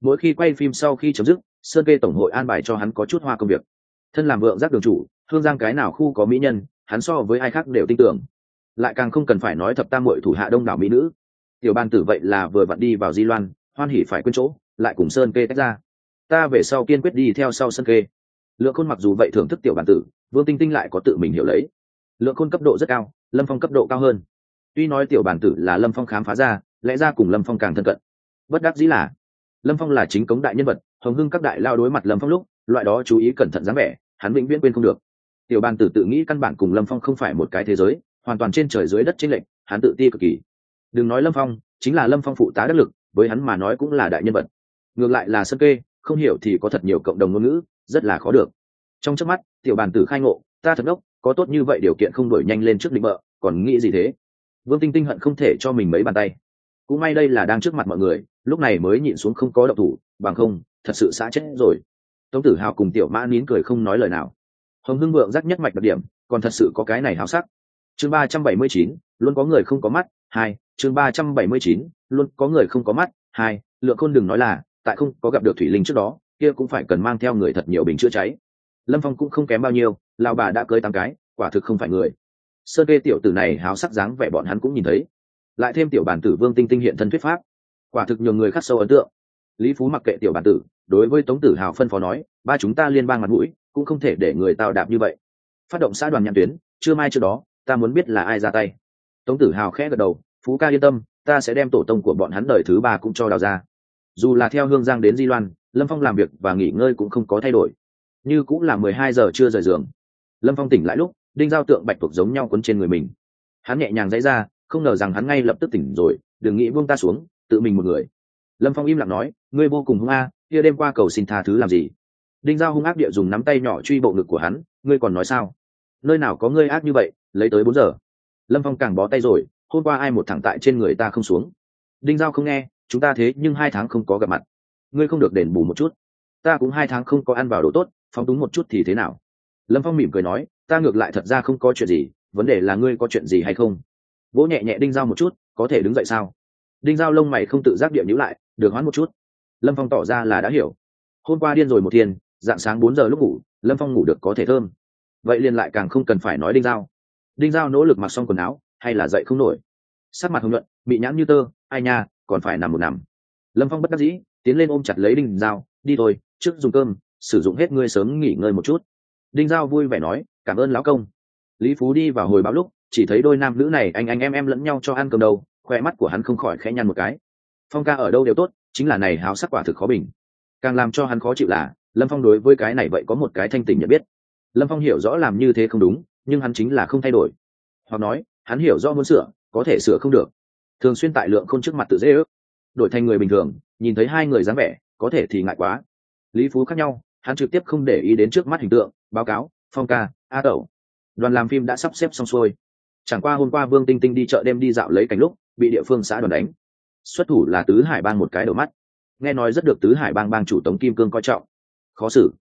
Mỗi khi quay phim sau khi chấm dứt, sơn kê tổng hội an bài cho hắn có chút hoa công việc. Thân làm vượng giác đường chủ, hương giang cái nào khu có mỹ nhân, hắn so với ai khác đều tin tưởng. Lại càng không cần phải nói thập tam hội thủ hạ đông đảo mỹ nữ. Tiểu ban tử vậy là vừa vặn đi vào di loan, hoan hỉ phải quên chỗ, lại cùng sơn kê tách ra ta về sau kiên quyết đi theo sau sân kê lượng khôn mặc dù vậy thưởng thức tiểu bản tử, vương tinh tinh lại có tự mình hiểu lấy. Lượng khôn cấp độ rất cao, lâm phong cấp độ cao hơn. Tuy nói tiểu bản tử là lâm phong khám phá ra, lẽ ra cùng lâm phong càng thân cận. Bất đắc dĩ là, lâm phong là chính cống đại nhân vật, hồng hưng các đại lao đối mặt lâm phong lúc, loại đó chú ý cẩn thận dáng vẻ, hắn vĩnh viễn quên không được. Tiểu bàn tử tự nghĩ căn bản cùng lâm phong không phải một cái thế giới, hoàn toàn trên trời dưới đất chính lệch, hắn tự ti cực kỳ. Đừng nói lâm phong, chính là lâm phong phụ tá đắc lực, với hắn mà nói cũng là đại nhân vật. Ngược lại là sân kê không hiểu thì có thật nhiều cộng đồng ngôn ngữ, rất là khó được. Trong trước mắt, tiểu bàn tử khai ngộ, ta thật ngốc, có tốt như vậy điều kiện không đổi nhanh lên trước định mợ còn nghĩ gì thế? Vương tinh tinh hận không thể cho mình mấy bàn tay. Cũng may đây là đang trước mặt mọi người, lúc này mới nhịn xuống không có độc thủ, bằng không, thật sự xã chết rồi. Tống tử hào cùng tiểu mã nín cười không nói lời nào. Hồng hưng vượng rắc nhất mạch đặc điểm, còn thật sự có cái này háo sắc. Chương ba trăm bảy mươi chín, luôn có người không có mắt, hai, chương ba trăm bảy mươi chín, luôn có người không có mắt, hai, lượng khôn đừng nói là tại không có gặp được thủy linh trước đó, kia cũng phải cần mang theo người thật nhiều bình chữa cháy. Lâm phong cũng không kém bao nhiêu lao bà đã cưới tám cái, quả thực không phải người. Sơn kê tiểu tử này háo sắc dáng vẻ bọn hắn cũng nhìn thấy. Lại thêm tiểu bản tử vương tinh tinh hiện thân thuyết pháp. Quả thực nhường người khắc sâu ấn tượng. Lý phú mặc kệ tiểu bản tử, đối với tống tử hào phân phó nói, ba chúng ta liên bang mặt mũi, cũng không thể để người tào đạp như vậy. Phát động xã đoàn nhãn tuyến chưa mai trước đó, ta muốn biết là ai ra tay. Tống tử hào khẽ gật đầu, phú ca yên tâm, ta sẽ đem tổ tông của bọn hắn đời thứ ba cũng cho đào ra dù là theo hương giang đến di loan, lâm phong làm việc và nghỉ ngơi cũng không có thay đổi. Như cũng là mười hai giờ chưa rời giường. Lâm phong tỉnh lại lúc, đinh giao tượng bạch thuộc giống nhau quấn trên người mình. Hắn nhẹ nhàng dãy ra, không ngờ rằng hắn ngay lập tức tỉnh rồi, đừng nghĩ buông ta xuống, tự mình một người. Lâm phong im lặng nói, ngươi vô cùng hung a, kia đêm qua cầu xin tha thứ làm gì? Đinh giao hung ác địa dùng nắm tay nhỏ truy bộ ngực của hắn, ngươi còn nói sao? Nơi nào có ngươi ác như vậy, lấy tới bốn giờ. Lâm phong càng bó tay rồi, hôm qua ai một thẳng tại trên người ta không xuống? Đinh giao không nghe chúng ta thế nhưng hai tháng không có gặp mặt. Ngươi không được đền bù một chút. Ta cũng hai tháng không có ăn vào đồ tốt, phóng túng một chút thì thế nào? Lâm phong mỉm cười nói, ta ngược lại thật ra không có chuyện gì, vấn đề là ngươi có chuyện gì hay không? Vỗ nhẹ nhẹ đinh giao một chút, có thể đứng dậy sao? Đinh giao lông mày không tự giác điệu nhữ lại, được hoãn một chút. Lâm phong tỏ ra là đã hiểu. Hôm qua điên rồi một thiên, dạng sáng bốn giờ lúc ngủ, lâm phong ngủ được có thể thơm. Vậy liền lại càng không cần phải nói đinh giao. Đinh giao nỗ lực mặc xong quần áo, hay là dậy không nổi? Sắc mặt hồng nhuận bị nhãn như tơ, ai nha còn phải nằm một nằm. Lâm phong bất đắc dĩ, tiến lên ôm chặt lấy đinh giao, đi thôi, trước dùng cơm, sử dụng hết ngươi sớm nghỉ ngơi một chút. Đinh giao vui vẻ nói, cảm ơn lão công. Lý phú đi vào hồi báo lúc, chỉ thấy đôi nam nữ này anh anh em em lẫn nhau cho ăn cơm đâu khoe mắt của hắn không khỏi khẽ nhăn một cái. Phong ca ở đâu đều tốt, chính là này háo sắc quả thực khó bình. Càng làm cho hắn khó chịu là, lâm phong đối với cái này vậy có một cái thanh tình nhận biết. Lâm phong hiểu rõ làm như thế không đúng, nhưng hắn chính là không thay đổi. Hoặc nói, hắn hiểu rõ muốn sửa, có thể sửa không được thường xuyên tại lượng không trước mặt tự dễ ước. Đổi thành người bình thường, nhìn thấy hai người dáng vẻ, có thể thì ngại quá. Lý phú khác nhau, hắn trực tiếp không để ý đến trước mắt hình tượng, báo cáo, phong ca, a tẩu. Đoàn làm phim đã sắp xếp xong xuôi. Chẳng qua hôm qua vương tinh tinh đi chợ đêm đi dạo lấy cảnh lúc, bị địa phương xã đoàn đánh. Xuất thủ là tứ hải bang một cái đầu mắt. Nghe nói rất được tứ hải bang bang chủ tống kim cương coi trọng. Khó xử.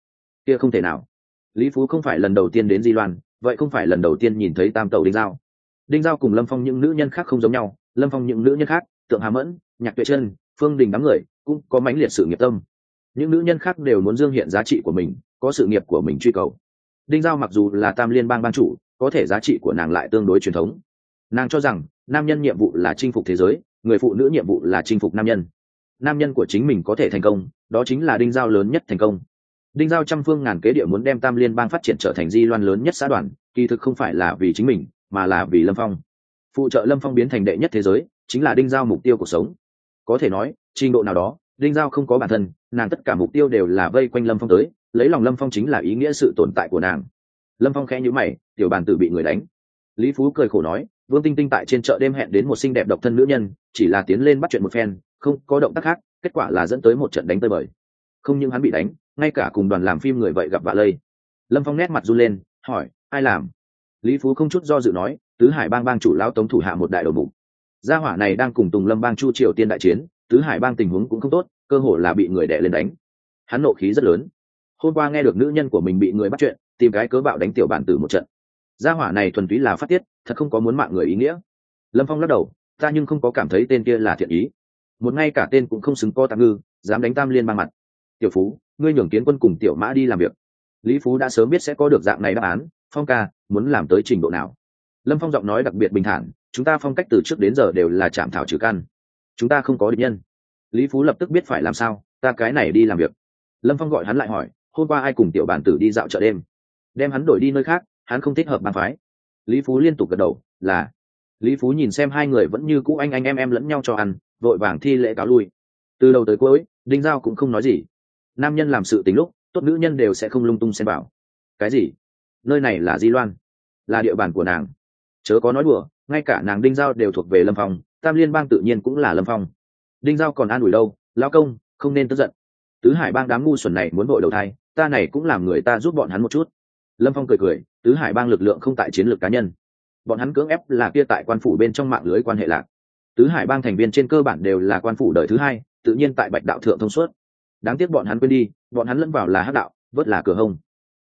Kia không thể nào. Lý phú không phải lần đầu tiên đến di loan, vậy không phải lần đầu tiên nhìn thấy tam Tẩu đinh giao. Đinh giao cùng lâm phong những nữ nhân khác không giống nhau lâm phong những nữ nhân khác, tượng hà mẫn, nhạc tuệ chân phương đình đám người cũng có mãnh liệt sự nghiệp tâm. Những nữ nhân khác đều muốn dương hiện giá trị của mình, có sự nghiệp của mình truy cầu. Đinh giao mặc dù là tam liên bang ban chủ, có thể giá trị của nàng lại tương đối truyền thống. Nàng cho rằng, nam nhân nhiệm vụ là chinh phục thế giới, người phụ nữ nhiệm vụ là chinh phục nam nhân. Nam nhân của chính mình có thể thành công, đó chính là đinh giao lớn nhất thành công. Đinh giao trăm phương ngàn kế địa muốn đem tam liên bang phát triển trở thành di loan lớn nhất xã đoàn, kỳ thực không phải là vì chính mình, mà là vì lâm phong phụ trợ lâm phong biến thành đệ nhất thế giới, chính là đinh giao mục tiêu cuộc sống. Có thể nói, trình độ nào đó, đinh giao không có bản thân, nàng tất cả mục tiêu đều là vây quanh lâm phong tới, lấy lòng lâm phong chính là ý nghĩa sự tồn tại của nàng. Lâm phong khẽ nhữ mày, tiểu bàn tử bị người đánh. Lý phú cười khổ nói, vương tinh tinh tại trên chợ đêm hẹn đến một xinh đẹp độc thân nữ nhân, chỉ là tiến lên bắt chuyện một phen, không có động tác khác, kết quả là dẫn tới một trận đánh tơi bời. Không những hắn bị đánh, ngay cả cùng đoàn làm phim người vậy gặp vạ lây. Lâm phong nét mặt run lên, hỏi, ai làm? Lý phú không chút do dự nói, tứ hải bang bang chủ lão tống thủ hạ một đại đầu mục. Gia hỏa này đang cùng tùng lâm bang chu triều tiên đại chiến, tứ hải bang tình huống cũng không tốt, cơ hội là bị người đẻ lên đánh. Hắn nộ khí rất lớn. Hôm qua nghe được nữ nhân của mình bị người bắt chuyện, tìm cái cớ bạo đánh tiểu bản tử một trận. Gia hỏa này thuần túy là phát tiết, thật không có muốn mạng người ý nghĩa. Lâm phong lắc đầu, ta nhưng không có cảm thấy tên kia là thiện ý. Một ngay cả tên cũng không xứng co tạm ngư, dám đánh tam liên bang mặt. Tiểu phú, ngươi nhường kiến quân cùng tiểu mã đi làm việc. Lý phú đã sớm biết sẽ có được dạng này đáp án phong ca, muốn làm tới trình độ nào? Lâm phong giọng nói đặc biệt bình thản, chúng ta phong cách từ trước đến giờ đều là chạm thảo trừ căn. Chúng ta không có định nhân. Lý phú lập tức biết phải làm sao, ta cái này đi làm việc. Lâm phong gọi hắn lại hỏi, hôm qua ai cùng tiểu bản tử đi dạo chợ đêm? Đem hắn đổi đi nơi khác, hắn không thích hợp bàn phái. Lý phú liên tục gật đầu, là. Lý phú nhìn xem hai người vẫn như cũ anh anh em em lẫn nhau cho ăn, vội vàng thi lễ cáo lui. Từ đầu tới cuối, đinh giao cũng không nói gì. Nam nhân làm sự tính lúc, tốt nữ nhân đều sẽ không lung tung xem bảo cái gì? Nơi này là di loan, là địa bàn của nàng. Chớ có nói đùa, ngay cả nàng đinh giao đều thuộc về lâm phong, tam liên bang tự nhiên cũng là lâm phong. Đinh giao còn an ủi đâu lao công, không nên tức giận. Tứ hải bang đám ngu xuẩn này muốn vội đầu thai, ta này cũng làm người ta giúp bọn hắn một chút. Lâm phong cười cười, tứ hải bang lực lượng không tại chiến lược cá nhân. Bọn hắn cưỡng ép là kia tại quan phủ bên trong mạng lưới quan hệ lạc. Tứ hải bang thành viên trên cơ bản đều là quan phủ đời thứ hai, tự nhiên tại bạch đạo thượng thông suốt. Đáng tiếc bọn hắn quên đi, bọn hắn lẫn vào là hát đạo, vớt là cửa hông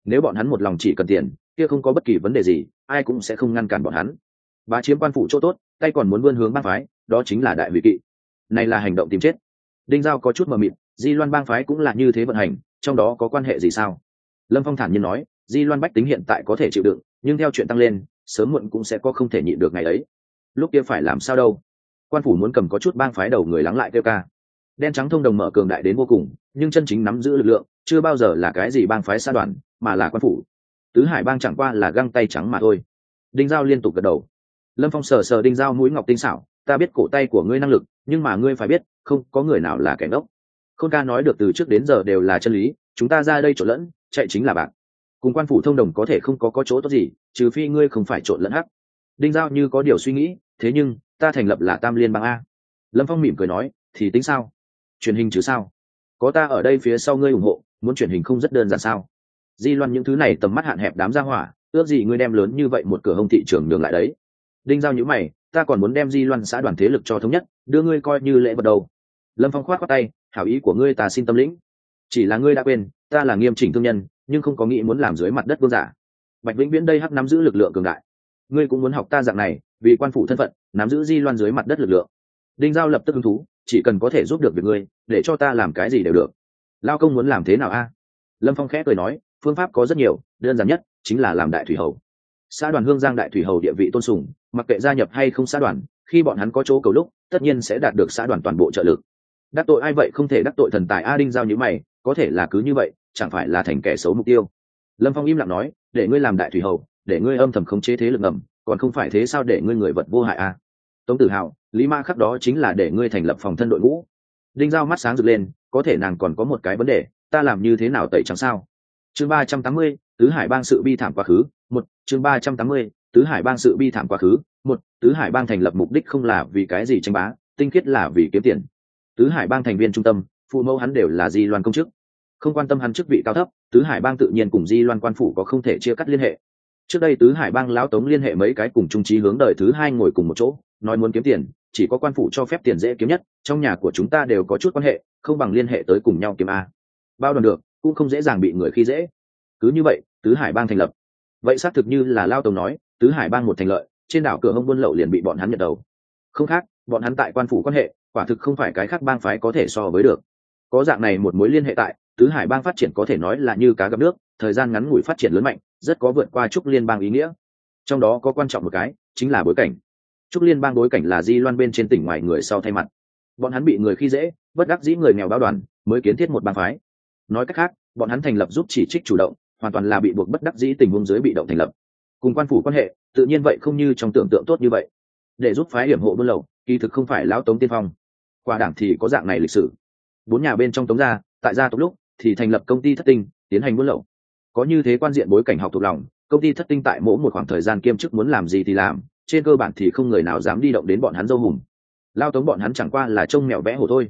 nếu bọn hắn một lòng chỉ cần tiền, kia không có bất kỳ vấn đề gì, ai cũng sẽ không ngăn cản bọn hắn. Bá chiếm quan phủ chỗ tốt, tay còn muốn vươn hướng bang phái, đó chính là đại vị kỵ. Này là hành động tìm chết. Đinh giao có chút mờ mịt, di loan bang phái cũng là như thế vận hành, trong đó có quan hệ gì sao? Lâm phong thản nhiên nói, di loan bách tính hiện tại có thể chịu đựng, nhưng theo chuyện tăng lên, sớm muộn cũng sẽ có không thể nhịn được ngày ấy. Lúc kia phải làm sao đâu? Quan phủ muốn cầm có chút bang phái đầu người lắng lại kêu ca đen trắng thông đồng mở cường đại đến vô cùng, nhưng chân chính nắm giữ lực lượng, chưa bao giờ là cái gì bang phái xa đoàn, mà là quan phủ. Tứ hải bang chẳng qua là găng tay trắng mà thôi. Đinh giao liên tục gật đầu. Lâm phong sờ sờ đinh giao mũi ngọc tinh xảo, ta biết cổ tay của ngươi năng lực, nhưng mà ngươi phải biết, không có người nào là kẻ ngốc. Khôn ca nói được từ trước đến giờ đều là chân lý, chúng ta ra đây trộn lẫn, chạy chính là bạn. Cùng quan phủ thông đồng có thể không có có chỗ tốt gì, trừ phi ngươi không phải trộn lẫn hắc. Đinh giao như có điều suy nghĩ, thế nhưng, ta thành lập là tam liên bang a. Lâm phong mỉm cười nói, thì tính sao? Truyền hình chứ sao? Có ta ở đây phía sau ngươi ủng hộ, muốn truyền hình không rất đơn giản sao? Di loan những thứ này tầm mắt hạn hẹp đám ra hỏa, ước gì ngươi đem lớn như vậy một cửa hông thị trường đường lại đấy. Đinh giao nhữ mày, ta còn muốn đem di loan xã đoàn thế lực cho thống nhất, đưa ngươi coi như lễ vật đầu lâm phong khoát khoát tay, hảo ý của ngươi ta xin tâm lĩnh. Chỉ là ngươi đã quên, ta là nghiêm chỉnh thương nhân, nhưng không có nghĩ muốn làm dưới mặt đất vương giả. Bạch vĩnh viễn đây hắc nắm giữ lực lượng cường đại. Ngươi cũng muốn học ta dạng này, vì quan phủ thân phận, nắm giữ di loan dưới mặt đất lực lượng. Đinh giao lập tức hứng thú chỉ cần có thể giúp được việc ngươi, để cho ta làm cái gì đều được. Lao công muốn làm thế nào a? Lâm phong khẽ cười nói, phương pháp có rất nhiều, đơn giản nhất chính là làm đại thủy hầu. Xã đoàn hương giang đại thủy hầu địa vị tôn sùng, mặc kệ gia nhập hay không xã đoàn, khi bọn hắn có chỗ cầu lúc, tất nhiên sẽ đạt được xã đoàn toàn bộ trợ lực. Đắc tội ai vậy không thể đắc tội thần tài a đinh giao như mày, có thể là cứ như vậy, chẳng phải là thành kẻ xấu mục tiêu? Lâm phong im lặng nói, để ngươi làm đại thủy hầu, để ngươi âm thầm khống chế thế lực ngầm, còn không phải thế sao để ngươi người vật vô hại a? Tống tử hào lý ma khắc đó chính là để ngươi thành lập phòng thân đội ngũ. Đinh giao mắt sáng rực lên, có thể nàng còn có một cái vấn đề, ta làm như thế nào tẩy trắng sao? Chương ba trăm tám mươi, tứ hải bang sự bi thảm quá khứ, một, chương ba trăm tám mươi, tứ hải bang sự bi thảm quá khứ, một, tứ hải bang thành lập mục đích không là vì cái gì tranh bá, tinh khiết là vì kiếm tiền. Tứ hải bang thành viên trung tâm, phụ mẫu hắn đều là di loan công chức. Không quan tâm hắn chức vị cao thấp, tứ hải bang tự nhiên cùng di loan quan phủ có không thể chia cắt liên hệ. Trước đây tứ hải bang lão tống liên hệ mấy cái cùng trung trí hướng đời thứ hai ngồi cùng một chỗ nói muốn kiếm tiền, chỉ có quan phủ cho phép tiền dễ kiếm nhất, trong nhà của chúng ta đều có chút quan hệ, không bằng liên hệ tới cùng nhau kiếm a. Bao đoàn được, cũng không dễ dàng bị người khi dễ. Cứ như vậy, tứ hải bang thành lập. Vậy xác thực như là lao tống nói, tứ hải bang một thành lợi, trên đảo cửa hông buôn lậu liền bị bọn hắn nhận đầu. Không khác, bọn hắn tại quan phủ quan hệ, quả thực không phải cái khác bang phái có thể so với được. Có dạng này một mối liên hệ tại, tứ hải bang phát triển có thể nói là như cá gặp nước, thời gian ngắn ngủi phát triển lớn mạnh, rất có vượt qua trúc liên bang ý nghĩa. Trong đó có quan trọng một cái, chính là bối cảnh trúc liên bang bối cảnh là di loan bên trên tỉnh ngoài người sau thay mặt. Bọn hắn bị người khi dễ, bất đắc dĩ người nghèo báo đoàn, mới kiến thiết một bang phái. Nói cách khác, bọn hắn thành lập giúp chỉ trích chủ động, hoàn toàn là bị buộc bất đắc dĩ tình huống dưới bị động thành lập. Cùng quan phủ quan hệ, tự nhiên vậy không như trong tưởng tượng tốt như vậy. Để giúp phái hiểm hộ buôn lậu, kỳ thực không phải lão tống tiên phong. Qua đảng thì có dạng này lịch sử. Bốn nhà bên trong tống gia, tại gia tộc lúc, thì thành lập công ty thất tinh, tiến hành buôn lậu. Có như thế quan diện bối cảnh học thuộc lòng, công ty thất tinh tại mỗi một khoảng thời gian kiêm chức muốn làm gì thì làm trên cơ bản thì không người nào dám đi động đến bọn hắn dâu hùng. Lao tống bọn hắn chẳng qua là trông mèo vẽ hồ thôi.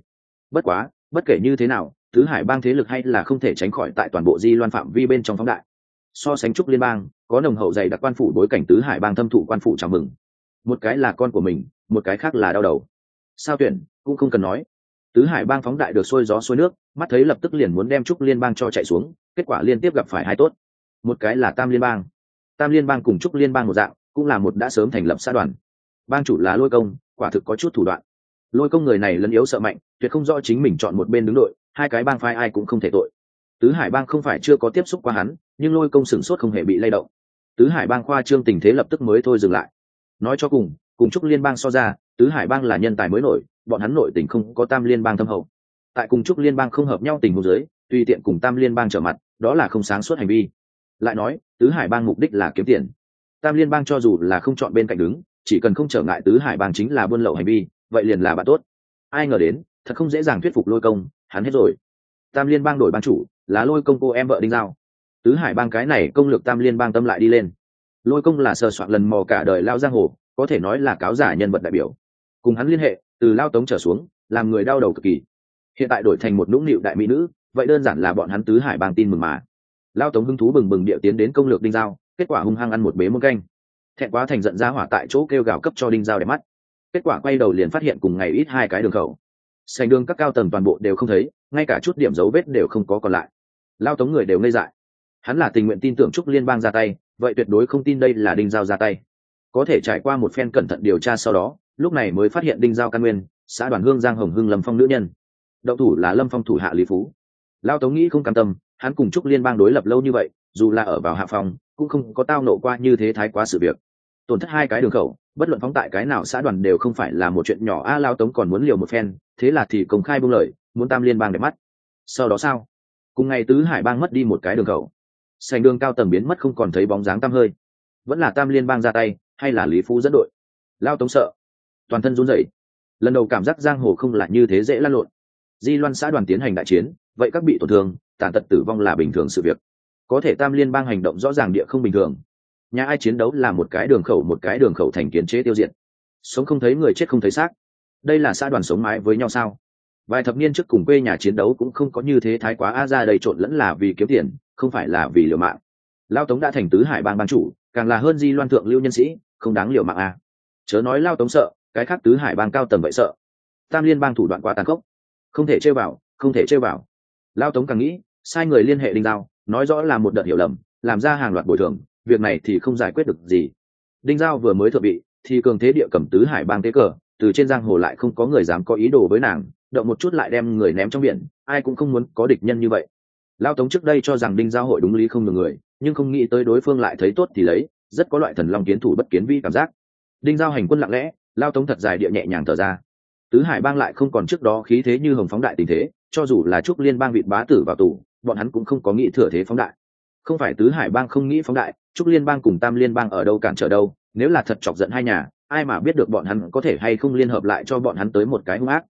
Bất quá, bất kể như thế nào tứ hải bang thế lực hay là không thể tránh khỏi tại toàn bộ di loan phạm vi bên trong phóng đại. So sánh trúc liên bang, có nồng hậu dày đặc quan phủ bối cảnh tứ hải bang thâm thụ quan phủ chào mừng. Một cái là con của mình, một cái khác là đau đầu. Sao tuyển, cũng không cần nói. Tứ hải bang phóng đại được sôi gió sôi nước, mắt thấy lập tức liền muốn đem trúc liên bang cho chạy xuống, kết quả liên tiếp gặp phải hai tốt. Một cái là tam liên bang. Tam liên bang cùng trúc liên bang một dạng cũng là một đã sớm thành lập xã đoàn. Bang chủ là lôi công, quả thực có chút thủ đoạn. Lôi công người này lấn yếu sợ mạnh, tuyệt không rõ chính mình chọn một bên đứng đội, hai cái bang phái ai cũng không thể tội. Tứ hải bang không phải chưa có tiếp xúc qua hắn, nhưng lôi công sửng sốt không hề bị lay động. Tứ hải bang khoa trương tình thế lập tức mới thôi dừng lại. Nói cho cùng cùng chúc liên bang so ra, tứ hải bang là nhân tài mới nổi, bọn hắn nội tình không có tam liên bang thâm hậu. Tại cùng chúc liên bang không hợp nhau tình hồ dưới, tùy tiện cùng tam liên bang trở mặt, đó là không sáng suốt hành vi. Lại nói, tứ hải bang mục đích là kiếm tiền tam liên bang cho dù là không chọn bên cạnh đứng, chỉ cần không trở ngại tứ hải bang chính là buôn lậu hành vi, vậy liền là bạn tốt. Ai ngờ đến, thật không dễ dàng thuyết phục lôi công, hắn hết rồi. Tam liên bang đổi ban chủ, là lôi công cô em vợ đinh giao. Tứ hải bang cái này công lược tam liên bang tâm lại đi lên. Lôi công là sờ soạn lần mò cả đời lao giang hồ, có thể nói là cáo giả nhân vật đại biểu. Cùng hắn liên hệ, từ lao tống trở xuống, làm người đau đầu cực kỳ. Hiện tại đổi thành một nũng nịu đại mỹ nữ, vậy đơn giản là bọn hắn tứ hải bang tin mừng mà. Lao tống hứng thú bừng bừng địa tiến đến công lược đinh giao kết quả hung hăng ăn một bế muôn canh. Thẹn quá thành giận ra hỏa tại chỗ kêu gào cấp cho đinh giao để mắt. Kết quả quay đầu liền phát hiện cùng ngày ít hai cái đường khẩu. Sành đường các cao tầng toàn bộ đều không thấy, ngay cả chút điểm dấu vết đều không có còn lại. Lao tống người đều ngây dại. Hắn là tình nguyện tin tưởng trúc liên bang ra tay, vậy tuyệt đối không tin đây là đinh giao ra tay. Có thể trải qua một phen cẩn thận điều tra sau đó, lúc này mới phát hiện đinh giao căn nguyên, xã đoàn hương giang hồng hưng lâm phong nữ nhân. Đậu thủ là lâm phong thủ hạ lý phú. Lao tống nghĩ không cam tâm, hắn cùng trúc liên bang đối lập lâu như vậy, dù là ở vào hạ phòng cũng không có tao nộ qua như thế thái quá sự việc. Tổn thất hai cái đường khẩu, bất luận phóng tại cái nào xã đoàn đều không phải là một chuyện nhỏ. A lao tống còn muốn liều một phen, thế là thì công khai buông lời, muốn tam liên bang để mắt. Sau đó sao? Cùng ngày tứ hải bang mất đi một cái đường khẩu. Sành đường cao tầng biến mất không còn thấy bóng dáng tam hơi. Vẫn là tam liên bang ra tay, hay là lý phú dẫn đội? Lao tống sợ. Toàn thân run rẩy. Lần đầu cảm giác giang hồ không là như thế dễ lăn lộn. Di loan xã đoàn tiến hành đại chiến, vậy các bị tổn thương, tàn tật tử vong là bình thường sự việc có thể tam liên bang hành động rõ ràng địa không bình thường. Nhà ai chiến đấu là một cái đường khẩu, một cái đường khẩu thành kiến chế tiêu diệt. Sống không thấy người, chết không thấy xác. Đây là xã đoàn sống mái với nhau sao? Vài thập niên trước cùng quê nhà chiến đấu cũng không có như thế thái quá, a, ra đầy trộn lẫn là vì kiếm tiền, không phải là vì liều mạng. Lao tống đã thành tứ hải bang ban chủ, càng là hơn di loan thượng lưu nhân sĩ, không đáng liều mạng, a. Chớ nói lao tống sợ, cái khác tứ hải bang cao tầm vậy sợ. Tam liên bang thủ đoạn quá tàn khốc. Không thể chơi vào, không thể chơi vào. Lao tống càng nghĩ, sai người liên hệ đinh giao nói rõ là một đợt hiểu lầm, làm ra hàng loạt bồi thường, việc này thì không giải quyết được gì. Đinh giao vừa mới thượng bị thì cường thế địa cầm tứ hải bang tế cờ, từ trên giang hồ lại không có người dám có ý đồ với nàng, động một chút lại đem người ném trong biển, ai cũng không muốn có địch nhân như vậy. Lao tống trước đây cho rằng đinh giao hội đúng lý không được người, nhưng không nghĩ tới đối phương lại thấy tốt thì lấy, rất có loại thần long kiến thủ bất kiến vi cảm giác. Đinh giao hành quân lặng lẽ, lao tống thật dài địa nhẹ nhàng thở ra. Tứ hải bang lại không còn trước đó khí thế như hồng phóng đại tình thế, cho dù là trúc liên bang vịt bá tử vào tù bọn hắn cũng không có nghĩ thừa thế phóng đại. Không phải tứ hải bang không nghĩ phóng đại, trúc liên bang cùng tam liên bang ở đâu cản trở đâu, nếu là thật chọc giận hai nhà, ai mà biết được bọn hắn có thể hay không liên hợp lại cho bọn hắn tới một cái hung ác.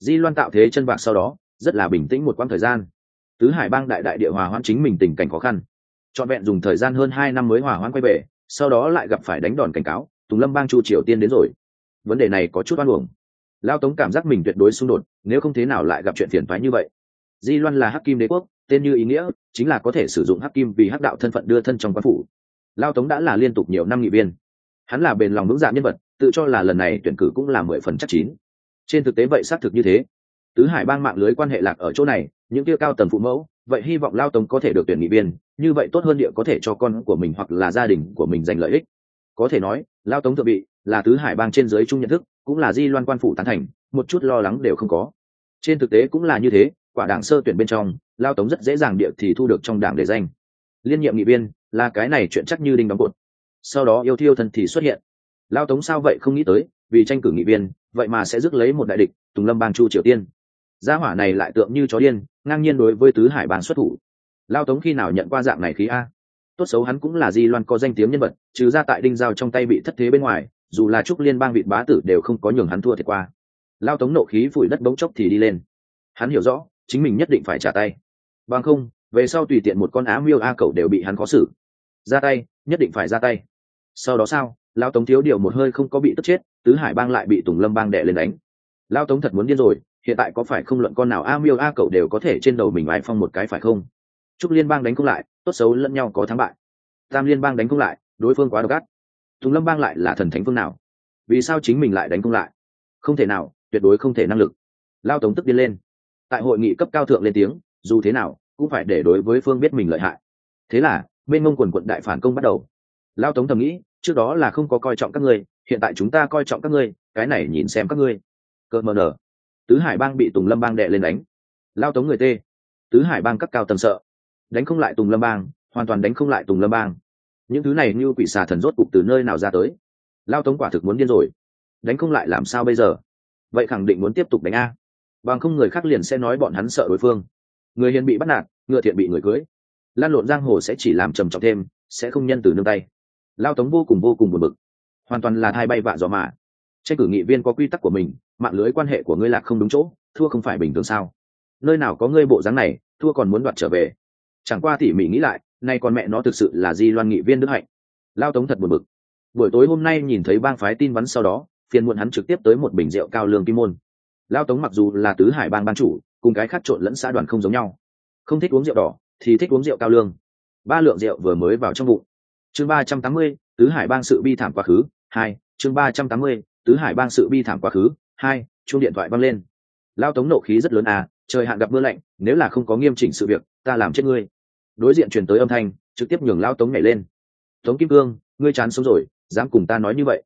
Di loan tạo thế chân bạc sau đó, rất là bình tĩnh một quãng thời gian. Tứ hải bang đại đại địa hòa hoãn chính mình tình cảnh khó khăn. Trọn vẹn dùng thời gian hơn hai năm mới hòa hoãn quay về, sau đó lại gặp phải đánh đòn cảnh cáo, tùng lâm bang chu triều tiên đến rồi. Vấn đề này có chút oan uổng. Lao tống cảm giác mình tuyệt đối xung đột, nếu không thế nào lại gặp chuyện phiền thoái như vậy di loan là hắc kim đế quốc, tên như ý nghĩa, chính là có thể sử dụng hắc kim vì hắc đạo thân phận đưa thân trong quan phủ. Lao tống đã là liên tục nhiều năm nghị viên. Hắn là bền lòng vững dạ nhân vật, tự cho là lần này tuyển cử cũng là mười phần chắc chín. Trên thực tế vậy xác thực như thế. Tứ hải bang mạng lưới quan hệ lạc ở chỗ này, những kia cao tầng phụ mẫu, vậy hy vọng lao tống có thể được tuyển nghị viên, như vậy tốt hơn địa có thể cho con của mình hoặc là gia đình của mình giành lợi ích. Có thể nói, lao tống thượng bị là tứ hải bang trên giới chung nhận thức, cũng là di loan quan phủ tán thành, một chút lo lắng đều không có. Trên thực tế cũng là như thế quả đảng sơ tuyển bên trong, lao tống rất dễ dàng địa thì thu được trong đảng để danh. Liên nhiệm nghị viên, là cái này chuyện chắc như đinh đóng cột. Sau đó yêu thiêu thần thì xuất hiện. Lao tống sao vậy không nghĩ tới, vì tranh cử nghị viên, vậy mà sẽ rước lấy một đại địch, tùng lâm bang chu triều tiên. Gia hỏa này lại tượng như chó điên, ngang nhiên đối với tứ hải bang xuất thủ. Lao tống khi nào nhận qua dạng này khí a? Tốt xấu hắn cũng là di loan có danh tiếng nhân vật, trừ ra tại đinh giao trong tay bị thất thế bên ngoài, dù là trúc liên bang vị bá tử đều không có nhường hắn thua thiệt qua. Lao tống nộ khí phủi đất bỗng chốc thì đi lên. Hắn hiểu rõ chính mình nhất định phải trả tay. Bằng không, về sau tùy tiện một con á miêu a cẩu đều bị hắn khó xử. Ra tay, nhất định phải ra tay. Sau đó sao? Lao tống thiếu điều một hơi không có bị tức chết, tứ hải bang lại bị tùng lâm bang đệ lên đánh. Lao tống thật muốn điên rồi, hiện tại có phải không luận con nào a miêu a cậu đều có thể trên đầu mình ai phong một cái phải không? Chúc liên bang đánh không lại, tốt xấu lẫn nhau có thắng bại. Tam liên bang đánh không lại, đối phương quá độc ác. Tùng lâm bang lại là thần thánh phương nào? Vì sao chính mình lại đánh không lại? Không thể nào, tuyệt đối không thể năng lực. Lao tống tức điên lên tại hội nghị cấp cao thượng lên tiếng, dù thế nào, cũng phải để đối với phương biết mình lợi hại. Thế là, bên ngông quần quận đại phản công bắt đầu. Lao tống thầm nghĩ, trước đó là không có coi trọng các ngươi, hiện tại chúng ta coi trọng các ngươi, cái này nhìn xem các ngươi. Cơ mờ nở. Tứ hải bang bị tùng lâm bang đệ lên đánh. Lao tống người tê. Tứ hải bang cấp cao tầm sợ. Đánh không lại tùng lâm bang, hoàn toàn đánh không lại tùng lâm bang. Những thứ này như quỷ xà thần rốt cục từ nơi nào ra tới? Lao tống quả thực muốn điên rồi. Đánh không lại làm sao bây giờ? Vậy khẳng định muốn tiếp tục đánh a bằng không người khác liền sẽ nói bọn hắn sợ đối phương. Người hiền bị bắt nạt, ngựa thiện bị người cưới. Lan lộn giang hồ sẽ chỉ làm trầm trọng thêm, sẽ không nhân từ nương tay. Lao tống vô cùng vô cùng buồn bực. Hoàn toàn là thai bay vạ gió mà. Tranh cử nghị viên có quy tắc của mình, mạng lưới quan hệ của ngươi lạc không đúng chỗ, thua không phải bình thường sao? Nơi nào có ngươi bộ dáng này, thua còn muốn đoạt trở về. Chẳng qua tỉ mỉ nghĩ lại, nay còn mẹ nó thực sự là di loan nghị viên đức hạnh. Lao tống thật buồn bực. Buổi tối hôm nay nhìn thấy bang phái tin vắn sau đó, phiền muộn hắn trực tiếp tới một bình rượu cao lương kim môn lao tống mặc dù là tứ hải bang ban chủ, cùng cái khác trộn lẫn xã đoàn không giống nhau. Không thích uống rượu đỏ, thì thích uống rượu cao lương. Ba lượng rượu vừa mới vào trong bụng. Chương ba trăm tám mươi, tứ hải bang sự bi thảm quá khứ, hai, chương ba trăm tám mươi, tứ hải bang sự bi thảm quá khứ, hai, chuông điện thoại văng lên. Lao tống nộ khí rất lớn à trời hạn gặp mưa lạnh, nếu là không có nghiêm chỉnh sự việc, ta làm chết ngươi. Đối diện truyền tới âm thanh, trực tiếp nhường lao tống nhảy lên. Tống kim cương, ngươi chán sống rồi, dám cùng ta nói như vậy.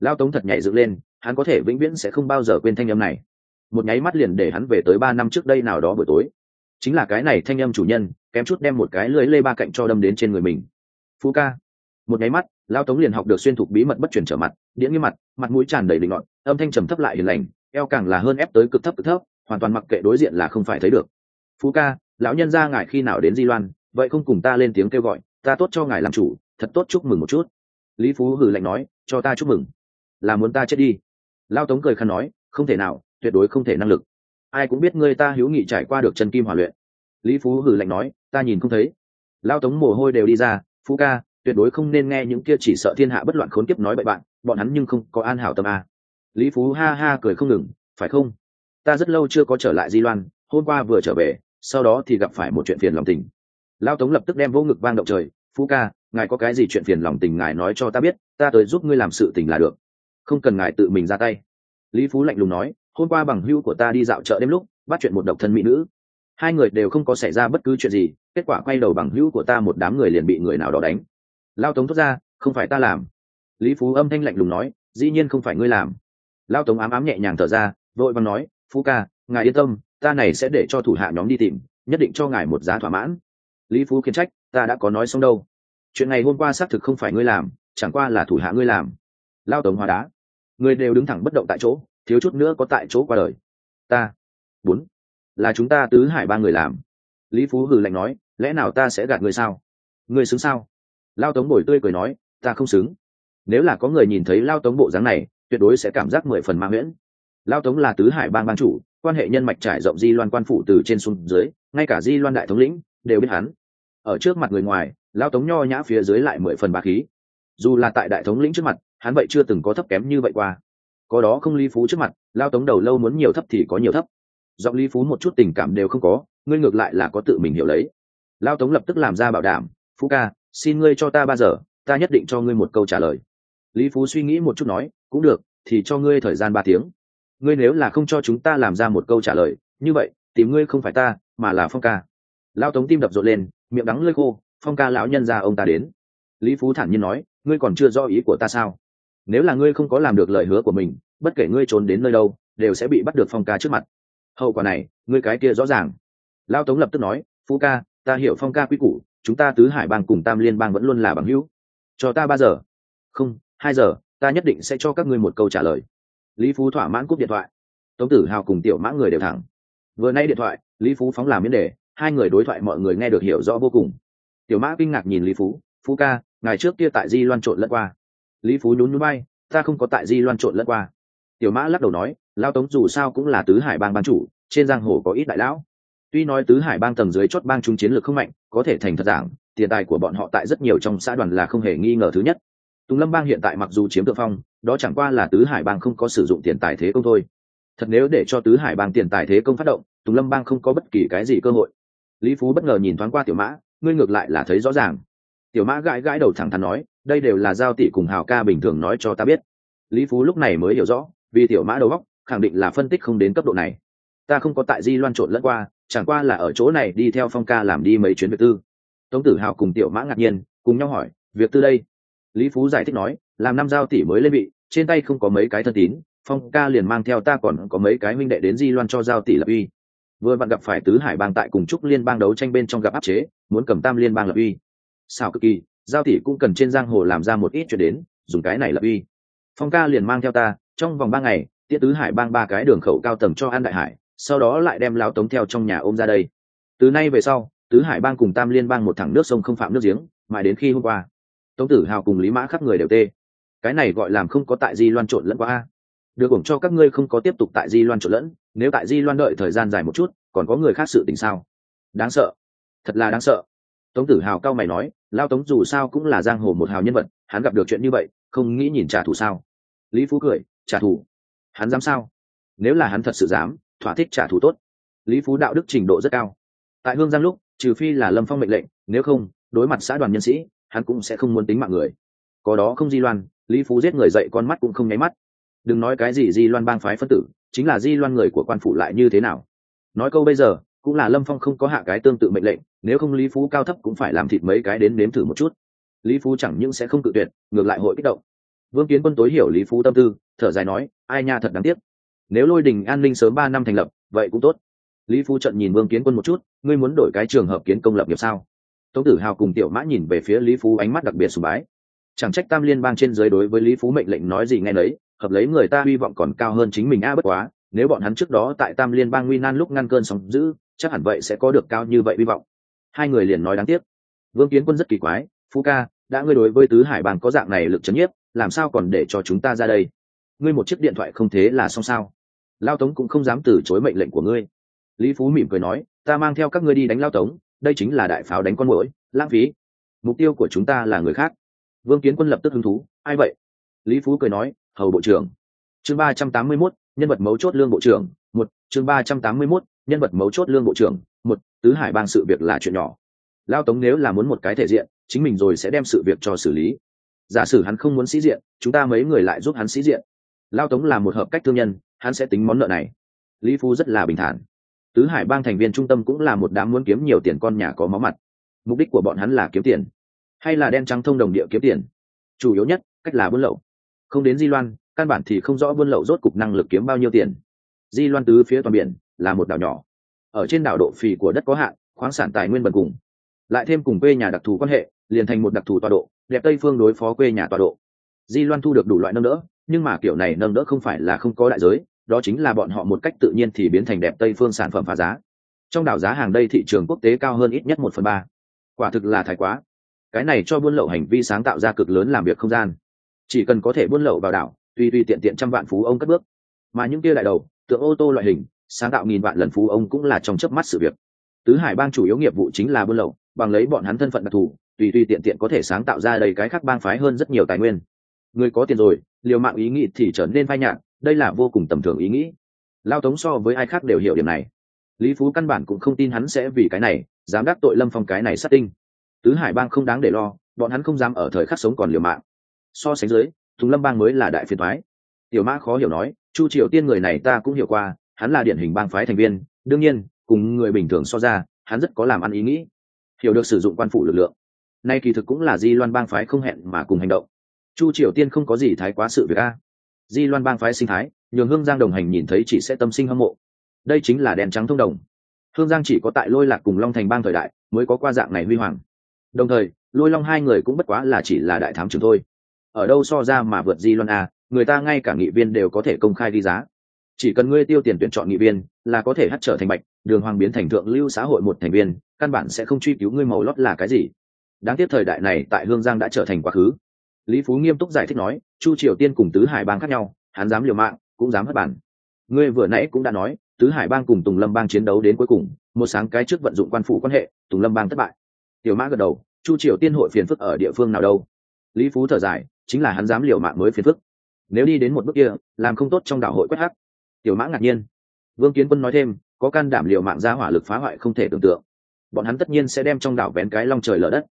Lao tống thật nhảy dựng lên, hắn có thể vĩnh viễn sẽ không bao giờ quên thanh âm này một nháy mắt liền để hắn về tới ba năm trước đây nào đó buổi tối. Chính là cái này thanh âm chủ nhân, kém chút đem một cái lưới lê ba cạnh cho đâm đến trên người mình. Phú ca. Một nháy mắt, lao tống liền học được xuyên thục bí mật bất chuyển trở mặt điễn nghiêm mặt mặt mũi tràn đầy định ngọn âm thanh trầm thấp lại hiền lành, eo càng là hơn ép tới cực thấp cực thấp, hoàn toàn mặc kệ đối diện là không phải thấy được. Phú ca, lão nhân ra ngài khi nào đến di loan, vậy không cùng ta lên tiếng kêu gọi, ta tốt cho ngài làm chủ, thật tốt chúc mừng một chút. Lý phú hử lạnh nói, cho ta chúc mừng. Là muốn ta chết đi. Lao tống cười khăn nói, không thể nào tuyệt đối không thể năng lực. Ai cũng biết ngươi ta hữu nghị trải qua được chân kim hòa luyện. Lý phú hử lạnh nói, ta nhìn không thấy. Lao tống mồ hôi đều đi ra, phú ca, tuyệt đối không nên nghe những kia chỉ sợ thiên hạ bất loạn khốn kiếp nói bậy bạn, bọn hắn nhưng không có an hảo tâm a. Lý phú ha ha cười không ngừng, phải không? Ta rất lâu chưa có trở lại di loan, hôm qua vừa trở về, sau đó thì gặp phải một chuyện phiền lòng tình. Lao tống lập tức đem vô ngực vang động trời, phú ca, ngài có cái gì chuyện phiền lòng tình ngài nói cho ta biết, ta tới giúp ngươi làm sự tình là được. Không cần ngài tự mình ra tay. Lý phú lạnh lùng nói hôm qua bằng hữu của ta đi dạo chợ đêm lúc, bắt chuyện một độc thân mỹ nữ. Hai người đều không có xảy ra bất cứ chuyện gì, kết quả quay đầu bằng hữu của ta một đám người liền bị người nào đó đánh. Lao tống thốt ra, không phải ta làm. Lý phú âm thanh lạnh lùng nói, dĩ nhiên không phải ngươi làm. Lao tống ám ám nhẹ nhàng thở ra, vội vàng nói, phú ca, ngài yên tâm, ta này sẽ để cho thủ hạ nhóm đi tìm, nhất định cho ngài một giá thỏa mãn. Lý phú khiển trách, ta đã có nói xong đâu. Chuyện này hôm qua xác thực không phải ngươi làm, chẳng qua là thủ hạ ngươi làm. Lao tống hóa đá. Người đều đứng thẳng bất động tại chỗ thiếu chút nữa có tại chỗ qua đời. Ta, bốn, là chúng ta tứ hải ba người làm. Lý phú hừ lạnh nói, lẽ nào ta sẽ gạt người sao? Người xứng sao? Lao tống bồi tươi cười nói, ta không xứng. Nếu là có người nhìn thấy lao tống bộ dáng này, tuyệt đối sẽ cảm giác mười phần ma nguyễn lao tống là tứ hải bang ban chủ, quan hệ nhân mạch trải rộng di loan quan phủ từ trên xuống dưới, ngay cả di loan đại thống lĩnh đều biết hắn. Ở trước mặt người ngoài, lao tống nho nhã phía dưới lại mười phần ba khí. Dù là tại đại thống lĩnh trước mặt, hắn vậy chưa từng có thấp kém như vậy qua có đó không lý phú trước mặt, lao tống đầu lâu muốn nhiều thấp thì có nhiều thấp. Giọng lý phú một chút tình cảm đều không có, ngươi ngược lại là có tự mình hiểu lấy. Lao tống lập tức làm ra bảo đảm, phú ca, xin ngươi cho ta ba giờ, ta nhất định cho ngươi một câu trả lời. Lý phú suy nghĩ một chút nói, cũng được, thì cho ngươi thời gian ba tiếng. Ngươi nếu là không cho chúng ta làm ra một câu trả lời, như vậy, tìm ngươi không phải ta, mà là phong ca. Lao tống tim đập rộn lên, miệng đắng lơi khô, phong ca lão nhân ra ông ta đến. Lý phú thản nhiên nói, ngươi còn chưa do ý của ta sao? Nếu là ngươi không có làm được lời hứa của mình, bất kể ngươi trốn đến nơi đâu, đều sẽ bị bắt được phong ca trước mặt. Hậu quả này, ngươi cái kia rõ ràng. Lao tống lập tức nói phú ca, ta hiểu phong ca quy củ, chúng ta tứ hải bang cùng tam liên bang vẫn luôn là bằng hữu. Cho ta ba giờ. Không, hai giờ, ta nhất định sẽ cho các ngươi một câu trả lời. Lý phú thỏa mãn cúp điện thoại. Tống tử hào cùng tiểu mã người đều thẳng. Vừa nay điện thoại, lý phú phóng làm miễn đề, hai người đối thoại mọi người nghe được hiểu rõ vô cùng. Tiểu mã kinh ngạc nhìn lý phú phú ca, ngày trước kia tại di loan trộn lẫn qua lý phú nhún nhún bay ta không có tại di loan trộn lẫn qua. Tiểu mã lắc đầu nói lao tống dù sao cũng là tứ hải bang ban chủ, trên giang hồ có ít đại lão. Tuy nói tứ hải bang tầng dưới chót bang chúng chiến lược không mạnh, có thể thành thật giảng, tiền tài của bọn họ tại rất nhiều trong xã đoàn là không hề nghi ngờ thứ nhất. Tùng lâm bang hiện tại mặc dù chiếm thượng phong, đó chẳng qua là tứ hải bang không có sử dụng tiền tài thế công thôi. Thật nếu để cho tứ hải bang tiền tài thế công phát động, tùng lâm bang không có bất kỳ cái gì cơ hội. Lý phú bất ngờ nhìn thoáng qua tiểu mã, ngươi ngược lại là thấy rõ ràng. Tiểu mã gãi gãi đầu thẳng thắn nói đây đều là giao tỷ cùng hào ca bình thường nói cho ta biết. Lý phú lúc này mới hiểu rõ, vì tiểu mã đầu góc khẳng định là phân tích không đến cấp độ này. Ta không có tại di loan trộn lẫn qua, chẳng qua là ở chỗ này đi theo phong ca làm đi mấy chuyến việc tư. Tống tử hào cùng tiểu mã ngạc nhiên, cùng nhau hỏi việc tư đây? Lý phú giải thích nói, làm năm giao tỷ mới lên vị, trên tay không có mấy cái thân tín, phong ca liền mang theo ta còn có mấy cái minh đệ đến di loan cho giao tỷ lập uy. Vừa bạn gặp phải tứ hải bang tại cùng trúc liên bang đấu tranh bên trong gặp áp chế, muốn cầm tam liên bang lập uy. Sao cực kỳ giao tỷ cũng cần trên giang hồ làm ra một ít chuyện đến, dùng cái này lập uy. Phong ca liền mang theo ta, trong vòng ba ngày tiết tứ hải bang ba cái đường khẩu cao tầng cho an đại hải, sau đó lại đem lao tống theo trong nhà ôm ra đây. Từ nay về sau, tứ hải bang cùng tam liên bang một thẳng nước sông không phạm nước giếng, mãi đến khi hôm qua, tống tử hào cùng lý mã khắp người đều tê. Cái này gọi làm không có tại di loan trộn lẫn qua a. Được ủng cho các ngươi không có tiếp tục tại di loan trộn lẫn, nếu tại di loan đợi thời gian dài một chút, còn có người khác sự tình sao? Đáng sợ. Thật là đáng sợ tống tử hào cao mày nói lao tống dù sao cũng là giang hồ một hào nhân vật, hắn gặp được chuyện như vậy, không nghĩ nhìn trả thù sao? Lý phú cười, trả thù? Hắn dám sao? Nếu là hắn thật sự dám, thỏa thích trả thù tốt. Lý phú đạo đức trình độ rất cao. Tại hương giang lúc, trừ phi là lâm phong mệnh lệnh, nếu không, đối mặt xã đoàn nhân sĩ, hắn cũng sẽ không muốn tính mạng người. Có đó không di loan, lý phú giết người dậy con mắt cũng không nháy mắt. Đừng nói cái gì di loan bang phái phân tử, chính là di loan người của quan phủ lại như thế nào. Nói câu bây giờ cũng là lâm phong không có hạ cái tương tự mệnh lệnh, nếu không lý phú cao thấp cũng phải làm thịt mấy cái đến nếm thử một chút. Lý phú chẳng những sẽ không tự tuyệt, ngược lại hội kích động. Vương kiến quân tối hiểu lý phú tâm tư, thở dài nói, ai nha, thật đáng tiếc. Nếu lôi đình an ninh sớm ba năm thành lập, vậy cũng tốt. Lý phú trận nhìn vương kiến quân một chút, ngươi muốn đổi cái trường hợp kiến công lập nghiệp sao? Tống tử hào cùng tiểu mã nhìn về phía lý phú ánh mắt đặc biệt sùng bái. Chẳng trách tam liên bang trên dưới đối với lý phú mệnh lệnh nói gì nghe nấy, hợp lấy người ta hy vọng còn cao hơn chính mình a bất quá, nếu bọn hắn trước đó tại tam liên bang nguy nan lúc ngăn cơn sóng giữ chắc hẳn vậy sẽ có được cao như vậy hy vọng. Hai người liền nói đáng tiếc. Vương kiến quân rất kỳ quái phú ca, đã ngươi đối với tứ hải bang có dạng này lực c h ấ n nhiếp, làm sao còn để cho chúng ta ra đây? Ngươi một chiếc điện thoại không thế là xong sao? Lao tống cũng không dám từ chối mệnh lệnh của ngươi. Lý phú mỉm cười nói, ta mang theo các ngươi đi đánh lao tống, đây chính là đại pháo đánh con mũi lãng phí. Mục tiêu của chúng ta là người khác. Vương kiến quân lập tức hứng thú, ai vậy? Lý phú cười nói, hầu bộ trưởng. Chương ba trăm tám mươi mốt, nhân vật mấu chốt lương bộ trưởng, một, chương ba trăm tám mươi mốt nhân vật mấu chốt lương bộ trưởng, một, tứ hải bang sự việc là chuyện nhỏ. Lao tống nếu là muốn một cái thể diện, chính mình rồi sẽ đem sự việc cho xử lý. Giả sử hắn không muốn sĩ diện, chúng ta mấy người lại giúp hắn sĩ diện. Lao tống là một hợp cách thương nhân, hắn sẽ tính món nợ này. Lý phu rất là bình thản. Tứ hải bang thành viên trung tâm cũng là một đám muốn kiếm nhiều tiền con nhà có máu mặt. Mục đích của bọn hắn là kiếm tiền, hay là đen trắng thông đồng địa kiếm tiền. Chủ yếu nhất, cách là buôn lậu. Không đến di loan, căn bản thì không rõ buôn lậu rốt cục năng lực kiếm bao nhiêu tiền. Di loan tứ phía toàn biển là một đảo nhỏ. Ở trên đảo độ phì của đất có hạn, khoáng sản tài nguyên bần cùng. Lại thêm cùng quê nhà đặc thù quan hệ, liền thành một đặc thù tọa độ, đẹp tây phương đối phó quê nhà tọa độ. Di loan thu được đủ loại nâng đỡ, nhưng mà kiểu này nâng đỡ không phải là không có đại giới, đó chính là bọn họ một cách tự nhiên thì biến thành đẹp tây phương sản phẩm phá giá. Trong đảo giá hàng đây thị trường quốc tế cao hơn ít nhất một phần ba. Quả thực là thái quá. Cái này cho buôn lậu hành vi sáng tạo ra cực lớn làm việc không gian. Chỉ cần có thể buôn lậu vào đảo tùy tùy tiện tiện trăm vạn phú ông cất bước. Mà những kia đại đầu, tượng ô tô loại hình sáng tạo nghìn vạn lần phú ông cũng là trong chớp mắt sự việc. Tứ hải bang chủ yếu nghiệp vụ chính là buôn lậu, bằng lấy bọn hắn thân phận đặc thù, tùy tùy tiện tiện có thể sáng tạo ra đầy cái khác bang phái hơn rất nhiều tài nguyên. Người có tiền rồi, liều mạng ý nghĩ thì trở nên phai nhạt, đây là vô cùng tầm thường ý nghĩ. Lao tống so với ai khác đều hiểu điểm này. Lý phú căn bản cũng không tin hắn sẽ vì cái này, dám đắc tội lâm phong cái này sát tinh. Tứ hải bang không đáng để lo, bọn hắn không dám ở thời khắc sống còn liều mạng. So sánh dưới, thùng lâm bang mới là đại phiền thoái tiểu mã khó hiểu nói, chu triều tiên người này ta cũng hiểu qua hắn là điển hình bang phái thành viên, đương nhiên, cùng người bình thường so ra, hắn rất có làm ăn ý nghĩ, hiểu được sử dụng quan phủ lực lượng. Nay kỳ thực cũng là di loan bang phái không hẹn mà cùng hành động. Chu triều tiên không có gì thái quá sự việc a. Di loan bang phái sinh thái, nhường hương giang đồng hành nhìn thấy chỉ sẽ tâm sinh hâm mộ. Đây chính là đèn trắng thông đồng. Hương giang chỉ có tại lôi lạc cùng long thành bang thời đại mới có qua dạng này huy hoàng. Đồng thời, lôi long hai người cũng bất quá là chỉ là đại thám trường thôi. Ở đâu so ra mà vượt di loan a, người ta ngay cả nghị viên đều có thể công khai đi giá chỉ cần ngươi tiêu tiền tuyển chọn nghị viên, là có thể hắt trở thành bạch, đường hoàng biến thành thượng lưu xã hội một thành viên, căn bản sẽ không truy cứu ngươi màu lót là cái gì. Đáng tiếc thời đại này tại hương giang đã trở thành quá khứ. Lý phú nghiêm túc giải thích nói, chu triều tiên cùng tứ hải bang khác nhau, hắn dám liều mạng, cũng dám hất bản. Ngươi vừa nãy cũng đã nói, tứ hải bang cùng tùng lâm bang chiến đấu đến cuối cùng, một sáng cái trước vận dụng quan phủ quan hệ, tùng lâm bang thất bại. Tiểu mã gật đầu, chu triều tiên hội phiền phức ở địa phương nào đâu? Lý phú thở dài, chính là hắn dám liều mạng mới phiền phức. Nếu đi đến một bước kia, làm không tốt trong đảo hội quét hắc tiểu mã ngạc nhiên. Vương kiến quân nói thêm, có can đảm liều mạng ra hỏa lực phá hoại không thể tưởng tượng. Bọn hắn tất nhiên sẽ đem trong đảo vén cái long trời lở đất.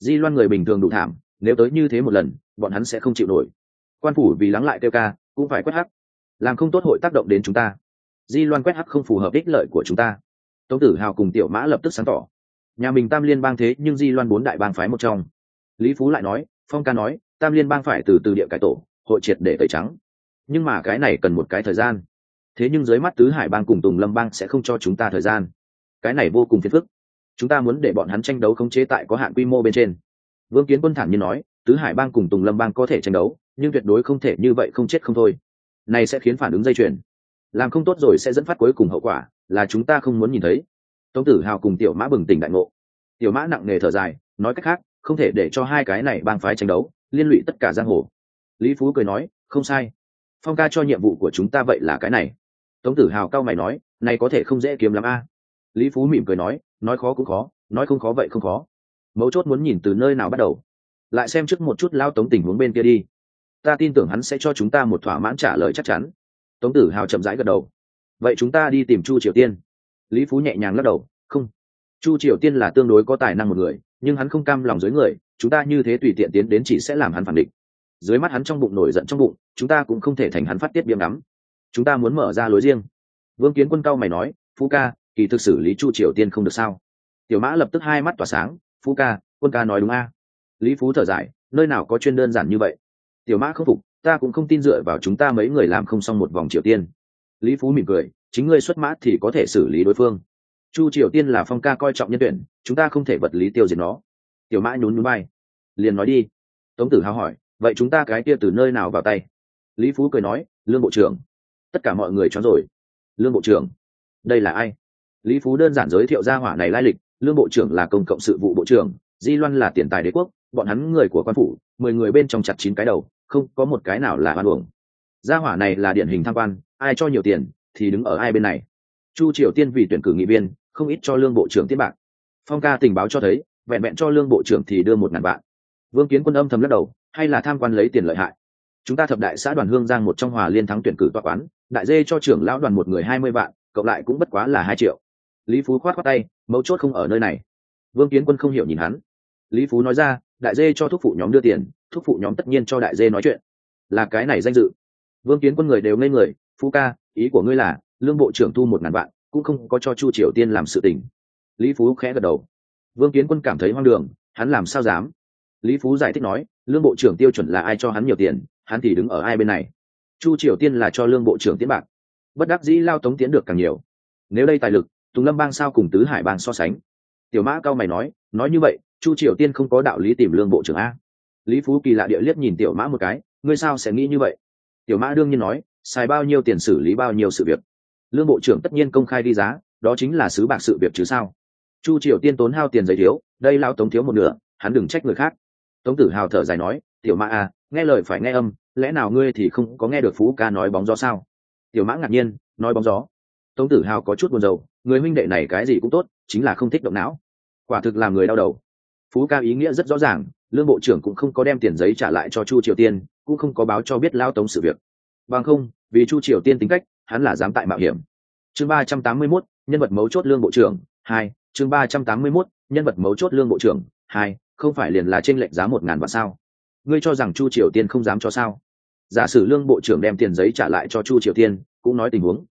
Di loan người bình thường đủ thảm, nếu tới như thế một lần, bọn hắn sẽ không chịu nổi. Quan phủ vì lắng lại kêu ca, cũng phải quét hắc. Làm không tốt hội tác động đến chúng ta. Di loan quét hắc không phù hợp ích lợi của chúng ta. Tống tử hào cùng tiểu mã lập tức sáng tỏ. Nhà mình tam liên bang thế nhưng di loan bốn đại bang phái một trong. Lý phú lại nói, phong ca nói, tam liên bang phải từ từ địa cải tổ, hội triệt để tẩy trắng. Nhưng mà cái này cần một cái thời gian thế nhưng dưới mắt tứ hải bang cùng tùng lâm bang sẽ không cho chúng ta thời gian. Cái này vô cùng phiền phức. Chúng ta muốn để bọn hắn tranh đấu khống chế tại có hạn quy mô bên trên. Vương kiến quân thản nhiên nói, tứ hải bang cùng tùng lâm bang có thể tranh đấu, nhưng tuyệt đối không thể như vậy không chết không thôi. Này sẽ khiến phản ứng dây chuyền. Làm không tốt rồi sẽ dẫn phát cuối cùng hậu quả, là chúng ta không muốn nhìn thấy. Tống tử hào cùng tiểu mã bừng tỉnh đại ngộ. Tiểu mã nặng nề thở dài, nói cách khác, không thể để cho hai cái này bang phái tranh đấu, liên lụy tất cả giang hồ. Lý phú cười nói, không sai. Phong ca cho nhiệm vụ của chúng ta vậy là cái này tống tử hào cao mày nói, này có thể không dễ kiếm lắm a. Lý phú mỉm cười nói nói khó cũng khó, nói không khó vậy không khó. Mấu chốt muốn nhìn từ nơi nào bắt đầu. Lại xem trước một chút lao tống tình huống bên kia đi. Ta tin tưởng hắn sẽ cho chúng ta một thỏa mãn trả lời chắc chắn. Tống tử hào chậm rãi gật đầu. Vậy chúng ta đi tìm chu triều tiên. Lý phú nhẹ nhàng lắc đầu, không. Chu triều tiên là tương đối có tài năng một người, nhưng hắn không cam lòng dưới người, chúng ta như thế tùy tiện tiến đến chỉ sẽ làm hắn phản định dưới mắt hắn trong bụng nổi giận trong bụng, chúng ta cũng không thể thành hắn phát tiết biếm đắm chúng ta muốn mở ra lối riêng. Vương kiến quân cao mày nói phú ca, kỳ thực xử lý chu triều tiên không được sao? Tiểu mã lập tức hai mắt tỏa sáng phú ca, quân ca nói đúng a. Lý phú thở dài, nơi nào có chuyên đơn giản như vậy? Tiểu mã không phục, ta cũng không tin dựa vào chúng ta mấy người làm không xong một vòng triều tiên. Lý phú mỉm cười, chính ngươi xuất mã thì có thể xử lý đối phương. Chu triều tiên là phong ca coi trọng nhân tuyển, chúng ta không thể vật lý tiêu diệt nó. Tiểu mã nhún núi bay liền nói đi. Tống tử hào hỏi, vậy chúng ta cái kia từ nơi nào vào tay? Lý phú cười nói, lương bộ trưởng tất cả mọi người cho rồi. Lương bộ trưởng, đây là ai? Lý phú đơn giản giới thiệu ra hỏa này lai lịch, lương bộ trưởng là công cộng sự vụ bộ trưởng, di loan là tiền tài đế quốc, bọn hắn người của quan phủ, mười người bên trong chặt chín cái đầu, không có một cái nào là hoan uổng. Gia hỏa này là điển hình tham quan, ai cho nhiều tiền thì đứng ở ai bên này. Chu triều tiên vì tuyển cử nghị viên, không ít cho lương bộ trưởng tiết bạc phong ca tình báo cho thấy, vẹn vẹn cho lương bộ trưởng thì đưa một ngàn vạn. Vương kiến quân âm thầm lắc đầu, hay là tham quan lấy tiền lợi hại. Chúng ta thập đại xã đoàn hương giang một trong hòa liên thắng tuyển cử tọa quán đại dê cho trưởng lão đoàn một người hai mươi vạn, cộng lại cũng bất quá là hai triệu. Lý phú khoát khoát tay, mấu chốt không ở nơi này. Vương kiến quân không hiểu nhìn hắn. Lý phú nói ra, đại dê cho thúc phụ nhóm đưa tiền, thúc phụ nhóm tất nhiên cho đại dê nói chuyện. Là cái này danh dự. Vương kiến quân người đều ngây người, phú ca, ý của ngươi là, lương bộ trưởng thu một ngàn vạn, cũng không có cho chu triều tiên làm sự tình. Lý phú khẽ gật đầu. Vương kiến quân cảm thấy hoang đường, hắn làm sao dám? Lý phú giải thích nói, lương bộ trưởng tiêu chuẩn là ai cho hắn nhiều tiền, hắn thì đứng ở ai bên này? Chu triều tiên là cho lương bộ trưởng tiến bạc. Bất đắc dĩ lao tống tiến được càng nhiều. Nếu đây tài lực, tùng lâm bang sao cùng tứ hải bang so sánh? Tiểu mã cao mày nói nói như vậy, chu triều tiên không có đạo lý tìm lương bộ trưởng a. Lý phú kỳ lạ địa liếc nhìn tiểu mã một cái, ngươi sao sẽ nghĩ như vậy? Tiểu mã đương nhiên nói, xài bao nhiêu tiền xử lý bao nhiêu sự việc. Lương bộ trưởng tất nhiên công khai đi giá, đó chính là sứ bạc sự việc chứ sao? Chu triều tiên tốn hao tiền giấy thiếu, đây lao tống thiếu một nửa, hắn đừng trách người khác. Tống tử hào thở dài nói, tiểu mã à nghe lời phải nghe âm lẽ nào ngươi thì không có nghe được phú ca nói bóng gió sao? Tiểu mã ngạc nhiên nói bóng gió. Tống tử hào có chút buồn rầu người huynh đệ này cái gì cũng tốt chính là không thích động não. Quả thực làm người đau đầu. Phú ca ý nghĩa rất rõ ràng lương bộ trưởng cũng không có đem tiền giấy trả lại cho chu triều tiên cũng không có báo cho biết lao tống sự việc. Bằng không vì chu triều tiên tính cách hắn là dám tại mạo hiểm. Chương ba trăm tám mươi 381, nhân vật mấu chốt lương bộ trưởng hai chương ba trăm tám mươi 381, nhân vật mấu chốt lương bộ trưởng hai không phải liền là trên lệnh giá một ngàn vạn sao? Ngươi cho rằng chu triều tiên không dám cho sao? Giả sử lương bộ trưởng đem tiền giấy trả lại cho chu triều tiên, cũng nói tình huống.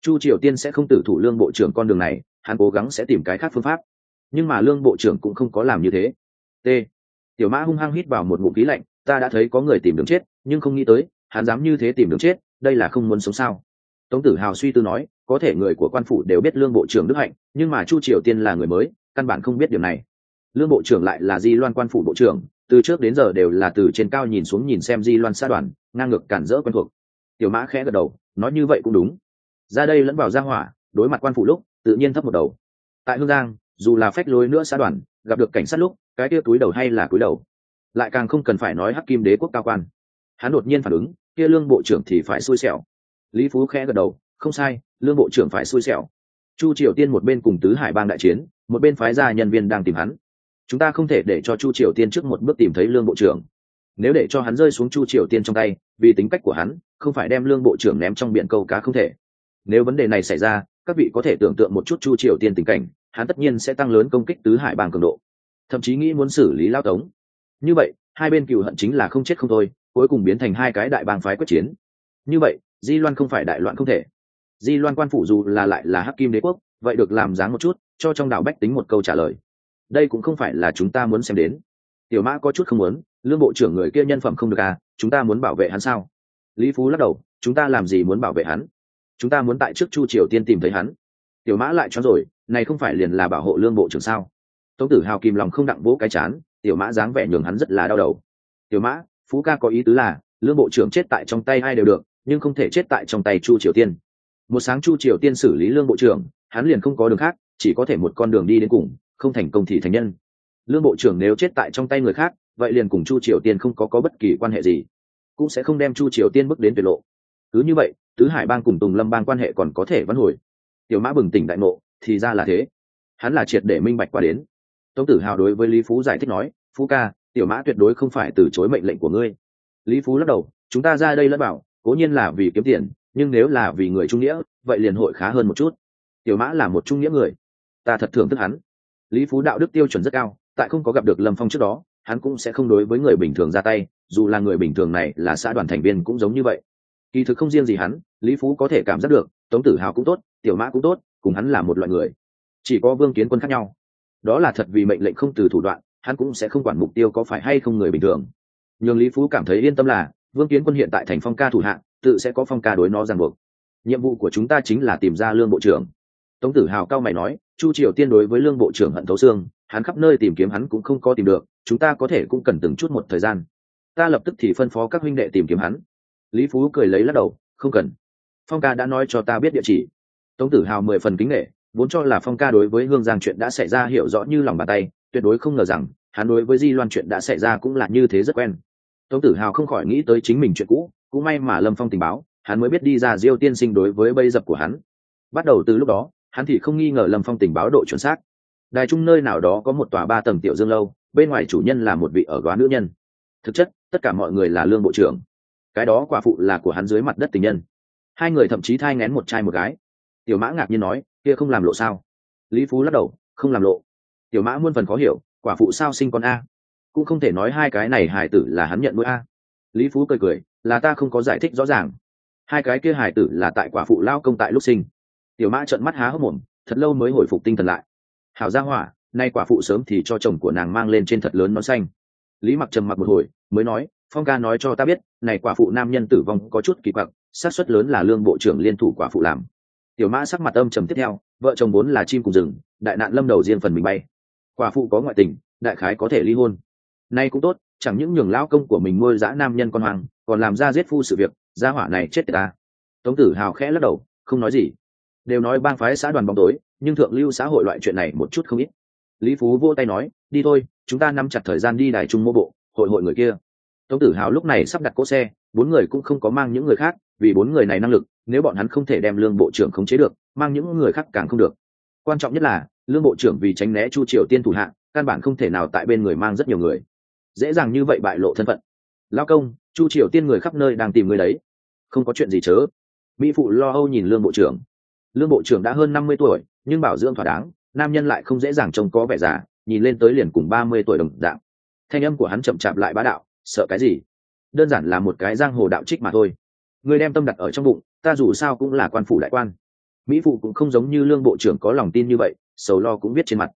Chu triều tiên sẽ không tử thủ lương bộ trưởng con đường này, hắn cố gắng sẽ tìm cái khác phương pháp. Nhưng mà lương bộ trưởng cũng không có làm như thế. T. Tiểu mã hung hăng hít vào một ngụm khí lạnh, ta đã thấy có người tìm đường chết, nhưng không nghĩ tới, hắn dám như thế tìm đường chết, đây là không muốn sống sao? Tống tử hào suy tư nói, có thể người của quan phủ đều biết lương bộ trưởng đức hạnh, nhưng mà chu triều tiên là người mới, căn bản không biết điều này. Lương bộ trưởng lại là di loan quan phủ bộ trưởng, từ trước đến giờ đều là từ trên cao nhìn xuống nhìn xem di loan xã đoàn ngang ngược cản rỡ quen thuộc. Tiểu mã khẽ gật đầu, nói như vậy cũng đúng. Ra đây lẫn vào ra hỏa, đối mặt quan phủ lúc, tự nhiên thấp một đầu. Tại hương giang, dù là phách lối nữa xã đoàn, gặp được cảnh sát lúc, cái kia túi đầu hay là túi đầu. Lại càng không cần phải nói hắc kim đế quốc cao quan. Hắn đột nhiên phản ứng, kia lương bộ trưởng thì phải xui xẻo. Lý phú khẽ gật đầu, không sai, lương bộ trưởng phải xui xẻo. Chu triều tiên một bên cùng tứ hải bang đại chiến, một bên phái ra nhân viên đang tìm hắn. Chúng ta không thể để cho chu triều tiên trước một bước tìm thấy lương bộ trưởng nếu để cho hắn rơi xuống chu triều tiên trong tay, vì tính cách của hắn, không phải đem lương bộ trưởng ném trong biển câu cá không thể. Nếu vấn đề này xảy ra, các vị có thể tưởng tượng một chút chu triều tiên tình cảnh, hắn tất nhiên sẽ tăng lớn công kích tứ hải bang cường độ. Thậm chí nghĩ muốn xử lý lao tống. Như vậy, hai bên cựu hận chính là không chết không thôi, cuối cùng biến thành hai cái đại bang phái quyết chiến. Như vậy, di loan không phải đại loạn không thể. Di loan quan phủ dù là lại là hắc kim đế quốc, vậy được làm dáng một chút, cho trong đạo bách tính một câu trả lời. Đây cũng không phải là chúng ta muốn xem đến. Tiểu mã có chút không muốn lương bộ trưởng người kia nhân phẩm không được à chúng ta muốn bảo vệ hắn sao? Lý phú lắc đầu, chúng ta làm gì muốn bảo vệ hắn? Chúng ta muốn tại trước chu triều tiên tìm thấy hắn. Tiểu mã lại cho rồi, này không phải liền là bảo hộ lương bộ trưởng sao? Tống tử hào kìm lòng không đặng vỗ cái chán, tiểu mã dáng vẻ nhường hắn rất là đau đầu. Tiểu mã, phú ca có ý tứ là, lương bộ trưởng chết tại trong tay ai đều được, nhưng không thể chết tại trong tay chu triều tiên. Một sáng chu triều tiên xử lý lương bộ trưởng, hắn liền không có đường khác, chỉ có thể một con đường đi đến cùng, không thành công thì thành nhân. Lương bộ trưởng nếu chết tại trong tay người khác vậy liền cùng chu triều tiên không có có bất kỳ quan hệ gì. Cũng sẽ không đem chu triều tiên bước đến tuyệt lộ. Cứ như vậy, tứ hải bang cùng tùng lâm bang quan hệ còn có thể vãn hồi. Tiểu mã bừng tỉnh đại ngộ, thì ra là thế. Hắn là triệt để minh bạch qua đến. Tống tử hào đối với lý phú giải thích nói, phú ca, tiểu mã tuyệt đối không phải từ chối mệnh lệnh của ngươi. Lý phú lắc đầu, chúng ta ra đây lẫn bảo, cố nhiên là vì kiếm tiền, nhưng nếu là vì người trung nghĩa, vậy liền hội khá hơn một chút. Tiểu mã là một trung nghĩa người, ta thật thưởng thức hắn. Lý phú đạo đức tiêu chuẩn rất cao, tại không có gặp được lâm phong trước đó hắn cũng sẽ không đối với người bình thường ra tay, dù là người bình thường này là xã đoàn thành viên cũng giống như vậy. Kỳ thực không riêng gì hắn, lý phú có thể cảm giác được, tống tử hào cũng tốt, tiểu mã cũng tốt, cùng hắn là một loại người. Chỉ có vương kiến quân khác nhau. Đó là thật vì mệnh lệnh không từ thủ đoạn, hắn cũng sẽ không quản mục tiêu có phải hay không người bình thường. Nhưng lý phú cảm thấy yên tâm là, vương kiến quân hiện tại thành phong ca thủ hạng tự sẽ có phong ca đối nó ràng buộc. Nhiệm vụ của chúng ta chính là tìm ra lương bộ trưởng. Tống tử hào cao mày nói chu triều tiên đối với lương bộ trưởng hận thấu xương, hắn khắp nơi tìm kiếm hắn cũng không có tìm được, chúng ta có thể cũng cần từng chút một thời gian. Ta lập tức thì phân phó các huynh đệ tìm kiếm hắn. Lý phú cười lấy lắc đầu, không cần. Phong ca đã nói cho ta biết địa chỉ. Tống tử hào mười phần kính nghệ vốn cho là phong ca đối với hương giang chuyện đã xảy ra hiểu rõ như lòng bàn tay, tuyệt đối không ngờ rằng, hắn đối với di loan chuyện đã xảy ra cũng là như thế rất quen. Tống tử hào không khỏi nghĩ tới chính mình chuyện cũ, cũng may mà lâm phong tình báo, hắn mới biết đi ra diêu tiên sinh đối với bây dập của hắn. Bắt đầu từ lúc đó hắn thì không nghi ngờ lâm phong tình báo độ chuẩn xác. Đài trung nơi nào đó có một tòa ba tầng tiểu dương lâu, bên ngoài chủ nhân là một vị ở góa nữ nhân. Thực chất, tất cả mọi người là lương bộ trưởng. Cái đó quả phụ là của hắn dưới mặt đất tình nhân. Hai người thậm chí thai ngén một trai một gái. Tiểu mã ngạc nhiên nói, kia không làm lộ sao? Lý phú lắc đầu, không làm lộ. Tiểu mã muôn phần khó hiểu, quả phụ sao sinh con a? Cũng không thể nói hai cái này hải tử là hắn nhận nuôi a. Lý phú cười cười, là ta không có giải thích rõ ràng. Hai cái kia hải tử là tại quả phụ lao công tại lúc sinh tiểu mã trợn mắt há hốc mồm, thật lâu mới hồi phục tinh thần lại. Hảo gia hỏa, nay quả phụ sớm thì cho chồng của nàng mang lên trên thật lớn nón xanh. Lý mặc trầm mặc một hồi, mới nói, phong ca nói cho ta biết, này quả phụ nam nhân tử vong có chút kỳ quặc, xác suất lớn là lương bộ trưởng liên thủ quả phụ làm. Tiểu mã sắc mặt âm trầm tiếp theo, vợ chồng vốn là chim cùng rừng, đại nạn lâm đầu riêng phần mình bay. Quả phụ có ngoại tình, đại khái có thể ly hôn. Nay cũng tốt, chẳng những nhường lão công của mình nuôi dã nam nhân con hoàng còn làm ra giết phu sự việc, gia hỏa này chết ta. Tống tử hào khẽ lắc đầu, không nói gì đều nói bang phái xã đoàn bóng tối, nhưng thượng lưu xã hội loại chuyện này một chút không ít. Lý phú vô tay nói, đi thôi, chúng ta nắm chặt thời gian đi đài trung mô bộ, hội hội người kia. Tống tử hào lúc này sắp đặt cỗ xe, bốn người cũng không có mang những người khác, vì bốn người này năng lực, nếu bọn hắn không thể đem lương bộ trưởng khống chế được, mang những người khác càng không được. Quan trọng nhất là, lương bộ trưởng vì tránh né chu triều tiên thủ hạ, căn bản không thể nào tại bên người mang rất nhiều người. Dễ dàng như vậy bại lộ thân phận. Lao công, chu triều tiên người khắp nơi đang tìm người đấy. Không có chuyện gì chớ. Mỹ phụ lo âu nhìn lương bộ trưởng lương bộ trưởng đã hơn năm mươi tuổi, nhưng bảo dưỡng thỏa đáng, nam nhân lại không dễ dàng trông có vẻ già, nhìn lên tới liền cùng ba mươi tuổi đồng dạng. Thanh âm của hắn chậm chạp lại bá đạo, sợ cái gì? Đơn giản là một cái giang hồ đạo trích mà thôi. Người đem tâm đặt ở trong bụng, ta dù sao cũng là quan phủ đại quan. Mỹ phụ cũng không giống như lương bộ trưởng có lòng tin như vậy, sầu lo cũng biết trên mặt.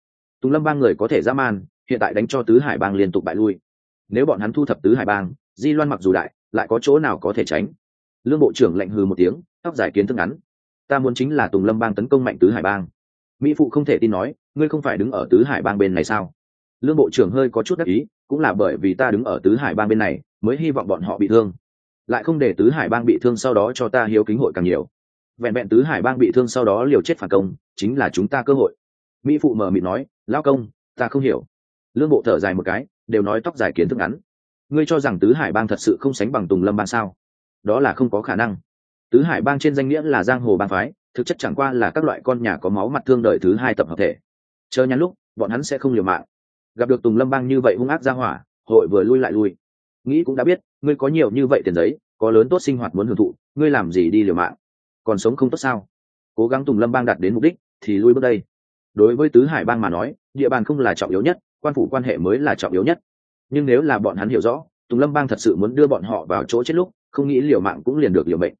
Tùng lâm ba người có thể dã man, hiện tại đánh cho tứ hải bang liên tục bại lui. Nếu bọn hắn thu thập tứ hải bang, di loan mặc dù đại, lại có chỗ nào có thể tránh? Lương bộ trưởng lạnh hừ một tiếng, tóc dài kiến thức ngắn ta muốn chính là tùng lâm bang tấn công mạnh tứ hải bang. Mỹ phụ không thể tin nói, ngươi không phải đứng ở tứ hải bang bên này sao? Lương bộ trưởng hơi có chút đắc ý, cũng là bởi vì ta đứng ở tứ hải bang bên này, mới hy vọng bọn họ bị thương. Lại không để tứ hải bang bị thương sau đó cho ta hiếu kính hội càng nhiều. Vẹn vẹn tứ hải bang bị thương sau đó liều chết phản công, chính là chúng ta cơ hội. Mỹ phụ mờ mịt nói lao công, ta không hiểu. Lương bộ thở dài một cái, đều nói tóc dài kiến thức ngắn. Ngươi cho rằng tứ hải bang thật sự không sánh bằng tùng lâm bang sao? Đó là không có khả năng tứ hải bang trên danh nghĩa là giang hồ bang phái, thực chất chẳng qua là các loại con nhà có máu mặt thương đợi thứ hai tập hợp thể. Chờ nhắn lúc, bọn hắn sẽ không liều mạng. Gặp được tùng lâm bang như vậy hung ác ra hỏa, hội vừa lui lại lui. Nghĩ cũng đã biết, ngươi có nhiều như vậy tiền giấy, có lớn tốt sinh hoạt muốn hưởng thụ, ngươi làm gì đi liều mạng? Còn sống không tốt sao? Cố gắng tùng lâm bang đạt đến mục đích, thì lui bước đây. Đối với tứ hải bang mà nói, địa bàn không là trọng yếu nhất, quan phủ quan hệ mới là trọng yếu nhất. Nhưng nếu là bọn hắn hiểu rõ, tùng lâm bang thật sự muốn đưa bọn họ vào chỗ chết lúc, không nghĩ liều mạng cũng liền được liều mệnh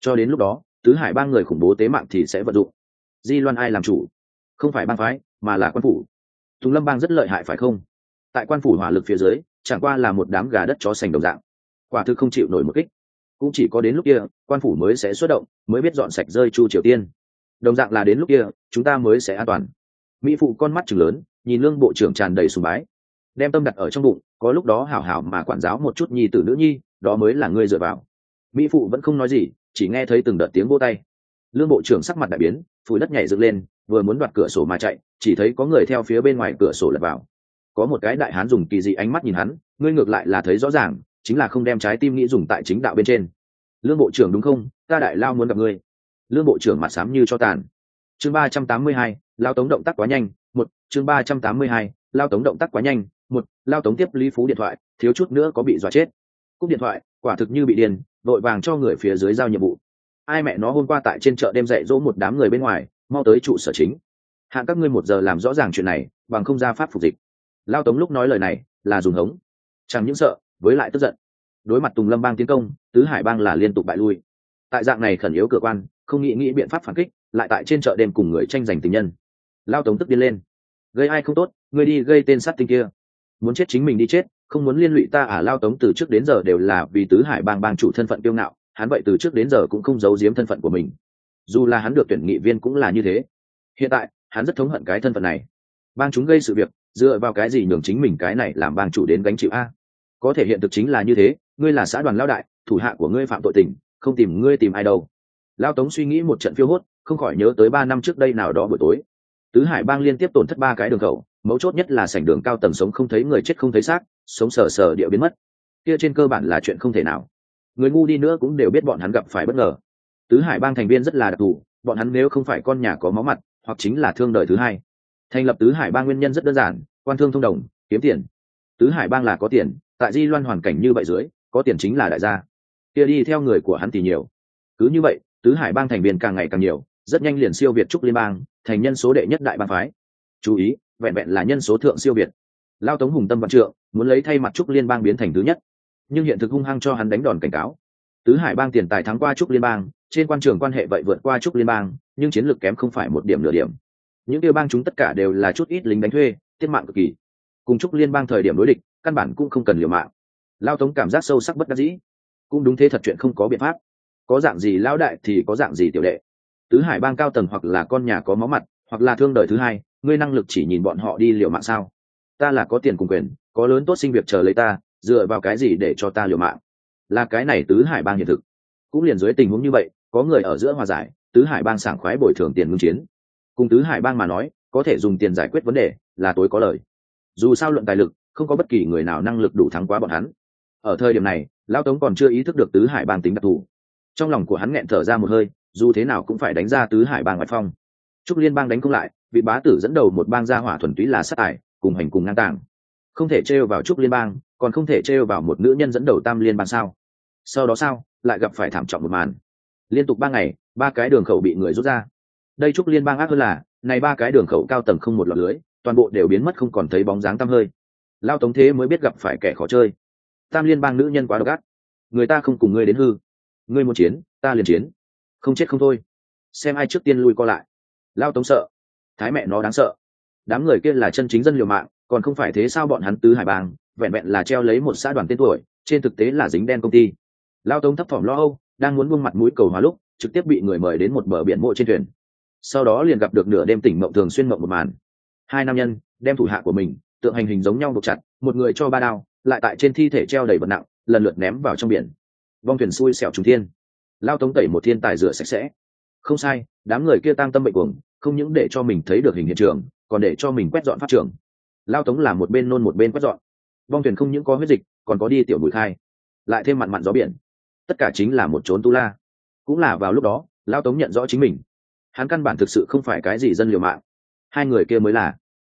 cho đến lúc đó, tứ hải ba người khủng bố tế mạng thì sẽ vận dụng. Di loan ai làm chủ? Không phải bang phái, mà là quan phủ. Tùng lâm bang rất lợi hại phải không? Tại quan phủ hỏa lực phía dưới, chẳng qua là một đám gà đất chó sành đồng dạng. Quả thực không chịu nổi một kích. Cũng chỉ có đến lúc kia, quan phủ mới sẽ xuất động, mới biết dọn sạch rơi chu triều tiên. Đồng dạng là đến lúc kia, chúng ta mới sẽ an toàn. Mỹ phụ con mắt chừng lớn, nhìn lương bộ trưởng tràn đầy sùng bái. Đem tâm đặt ở trong bụng, có lúc đó hảo hảo mà quản giáo một chút nhi tử nữ nhi, đó mới là ngươi dựa vào mỹ phụ vẫn không nói gì, chỉ nghe thấy từng đợt tiếng vô tay. Lương bộ trưởng sắc mặt đại biến, phủi đất nhảy dựng lên, vừa muốn đoạt cửa sổ mà chạy, chỉ thấy có người theo phía bên ngoài cửa sổ lật vào. Có một cái đại hán dùng kỳ dị ánh mắt nhìn hắn, ngươi ngược lại là thấy rõ ràng, chính là không đem trái tim nghĩ dùng tại chính đạo bên trên. Lương bộ trưởng đúng không? Ta đại lao muốn gặp ngươi. Lương bộ trưởng mặt xám như cho tàn. Chương ba trăm tám mươi hai, lao tống động tác quá nhanh, một, chương ba trăm tám mươi hai, lao tống động tác quá nhanh, một, lao tống tiếp lý phú điện thoại, thiếu chút nữa có bị dọa chết. Cúp điện thoại quả thực như bị điên vội vàng cho người phía dưới giao nhiệm vụ. Ai mẹ nó hôm qua tại trên chợ đêm dạy dỗ một đám người bên ngoài, mau tới trụ sở chính. Hạn các ngươi một giờ làm rõ ràng chuyện này, bằng không ra pháp phục dịch. Lao tống lúc nói lời này, là dùng hống. Chẳng những sợ, với lại tức giận. Đối mặt tùng lâm bang tiến công, tứ hải bang là liên tục bại lui. Tại dạng này khẩn yếu cửa quan, không nghĩ nghĩ biện pháp phản kích, lại tại trên chợ đêm cùng người tranh giành tình nhân. Lao tống tức điên lên. Gây ai không tốt, ngươi đi gây tên sát tinh kia. Muốn chết chính mình đi chết không muốn liên lụy ta à lao tống từ trước đến giờ đều là vì tứ hải bang bang chủ thân phận kiêu ngạo, hắn vậy từ trước đến giờ cũng không giấu giếm thân phận của mình. Dù là hắn được tuyển nghị viên cũng là như thế. Hiện tại, hắn rất thống hận cái thân phận này. Bang chúng gây sự việc, dựa vào cái gì nhường chính mình cái này làm bang chủ đến gánh chịu a? Có thể hiện thực chính là như thế, ngươi là xã đoàn lao đại, thủ hạ của ngươi phạm tội tình, không tìm ngươi tìm ai đâu. Lao tống suy nghĩ một trận phiêu hốt, không khỏi nhớ tới ba năm trước đây nào đó buổi tối. Tứ hải bang liên tiếp tổn thất ba cái đường khẩu mấu chốt nhất là sảnh đường cao tầng sống không thấy người chết không thấy xác, sống sờ sờ địa biến mất. Kia trên cơ bản là chuyện không thể nào. Người ngu đi nữa cũng đều biết bọn hắn gặp phải bất ngờ. Tứ hải bang thành viên rất là đặc thù, bọn hắn nếu không phải con nhà có máu mặt, hoặc chính là thương đời thứ hai. Thành lập tứ hải bang nguyên nhân rất đơn giản, quan thương thông đồng, kiếm tiền. Tứ hải bang là có tiền, tại di loan hoàn cảnh như vậy dưới, có tiền chính là đại gia. Kia đi theo người của hắn thì nhiều. Cứ như vậy, tứ hải bang thành viên càng ngày càng nhiều, rất nhanh liền siêu việt trúc liên bang, thành nhân số đệ nhất đại bang phái. Chú ý vẹn vẹn là nhân số thượng siêu việt. Lao tống hùng tâm văn trượng, muốn lấy thay mặt trúc liên bang biến thành thứ nhất. Nhưng hiện thực hung hăng cho hắn đánh đòn cảnh cáo. Tứ hải bang tiền tài thắng qua trúc liên bang, trên quan trường quan hệ vậy vượt qua trúc liên bang, nhưng chiến lược kém không phải một điểm nửa điểm. Những tiêu bang chúng tất cả đều là chút ít lính đánh thuê tiết mạng cực kỳ. Cùng trúc liên bang thời điểm đối địch, căn bản cũng không cần liều mạng. Lao tống cảm giác sâu sắc bất đắc dĩ. Cũng đúng thế thật chuyện không có biện pháp. Có dạng gì lao đại thì có dạng gì tiểu đệ. Tứ hải bang cao tầng hoặc là con nhà có máu mặt hoặc là thương đời thứ hai, ngươi năng lực chỉ nhìn bọn họ đi liều mạng sao? Ta là có tiền cùng quyền, có lớn tốt sinh việc chờ lấy ta, dựa vào cái gì để cho ta liều mạng? Là cái này tứ hải bang hiện thực. Cũng liền dưới tình huống như vậy, có người ở giữa hòa giải, tứ hải bang sảng khoái bồi thường tiền ngưng chiến. Cùng tứ hải bang mà nói, có thể dùng tiền giải quyết vấn đề là tối có lời. Dù sao luận tài lực, không có bất kỳ người nào năng lực đủ thắng quá bọn hắn. Ở thời điểm này, lão tống còn chưa ý thức được tứ hải bang tính đặc thù. Trong lòng của hắn nghẹn thở ra một hơi, dù thế nào cũng phải đánh ra tứ hải bang ngoại phong trúc liên bang đánh không lại, vị bá tử dẫn đầu một bang gia hỏa thuần túy là sát ải cùng hành cùng ngang tàng. Không thể trêu vào trúc liên bang, còn không thể trêu vào một nữ nhân dẫn đầu tam liên bang sao? Sau đó sao, lại gặp phải thảm trọng một màn. Liên tục ba ngày, ba cái đường khẩu bị người rút ra. Đây trúc liên bang ác hơn là, này ba cái đường khẩu cao tầng không một lọt lưới, toàn bộ đều biến mất không còn thấy bóng dáng tăm hơi. Lao tống thế mới biết gặp phải kẻ khó chơi. Tam liên bang nữ nhân quá độc ác. Người ta không cùng ngươi đến hư. Ngươi muốn chiến, ta liền chiến. Không chết không thôi. Xem ai trước tiên lui co lại lao tống sợ. Thái mẹ nó đáng sợ. Đám người kia là chân chính dân liều mạng, còn không phải thế sao bọn hắn tứ hải bang vẹn vẹn là treo lấy một xã đoàn tên tuổi, trên thực tế là dính đen công ty. Lao tống thấp thỏm lo âu, đang muốn buông mặt mũi cầu hóa lúc, trực tiếp bị người mời đến một bờ biển mộ trên thuyền. Sau đó liền gặp được nửa đêm tỉnh mộng thường xuyên mộng một màn. Hai nam nhân, đem thủ hạ của mình, tượng hành hình giống nhau buộc chặt, một người cho ba đao, lại tại trên thi thể treo đầy vật nặng, lần lượt ném vào trong biển. Vong thuyền xui xẻo trùng thiên. Lao tống tẩy một thiên tài rửa sạch sẽ. Không sai, đám người kia tăng tâm bệnh cuồng không những để cho mình thấy được hình hiện trường, còn để cho mình quét dọn pháp trường. Lao tống làm một bên nôn một bên quét dọn. Vong thuyền không những có huyết dịch, còn có đi tiểu bụi khai, lại thêm mặn mặn gió biển. Tất cả chính là một trốn tu la. Cũng là vào lúc đó, lao tống nhận rõ chính mình. Hắn căn bản thực sự không phải cái gì dân liều mạng. Hai người kia mới là.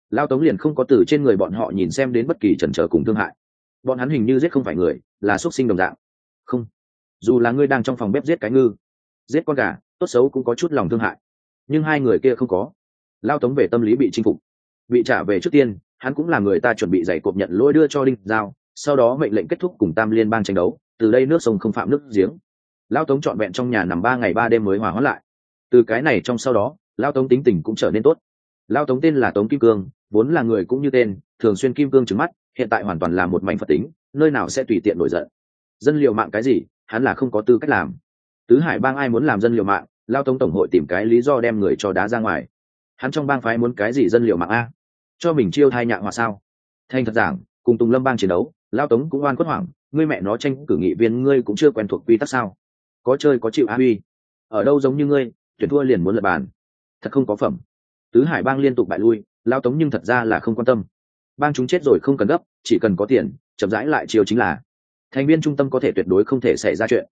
Lao tống liền không có từ trên người bọn họ nhìn xem đến bất kỳ trần trở cùng thương hại. Bọn hắn hình như giết không phải người, là x u ấ t sinh đồng dạng. Không. Dù là ngươi đang trong phòng bếp giết cái ngư, giết con gà, tốt xấu cũng có chút lòng thương hại nhưng hai người kia không có. Lao tống về tâm lý bị chinh phục. Bị trả về trước tiên, hắn cũng là người ta chuẩn bị giày cộp nhận lỗi đưa cho đinh giao, sau đó mệnh lệnh kết thúc cùng tam liên bang tranh đấu, từ đây nước sông không phạm nước giếng. Lao tống trọn vẹn trong nhà nằm ba ngày ba đêm mới hòa hóa lại. Từ cái này trong sau đó, lao tống tính tình cũng trở nên tốt. Lao tống tên là tống kim cương, vốn là người cũng như tên, thường xuyên kim cương trứng mắt, hiện tại hoàn toàn là một mảnh phật tính, nơi nào sẽ tùy tiện nổi giận. Dân liệu mạng cái gì, hắn là không có tư cách làm. Tứ hải bang ai muốn làm dân liệu mạng lao tống tổng hội tìm cái lý do đem người cho đá ra ngoài. Hắn trong bang phái muốn cái gì dân liệu mạng a? Cho mình chiêu thai nhạ hòa sao? Thanh thật giảng, cùng tùng lâm bang chiến đấu, lao tống cũng oan quất hoảng, ngươi mẹ nó tranh cử nghị viên ngươi cũng chưa quen thuộc quy tắc sao? Có chơi có chịu a uy ở đâu giống như ngươi, tuyển thua liền muốn lập bàn. Thật không có phẩm. Tứ hải bang liên tục bại lui, lao tống nhưng thật ra là không quan tâm. Bang chúng chết rồi không cần gấp, chỉ cần có tiền, chậm rãi lại chiều chính là. Thành viên trung tâm có thể tuyệt đối không thể xảy ra chuyện.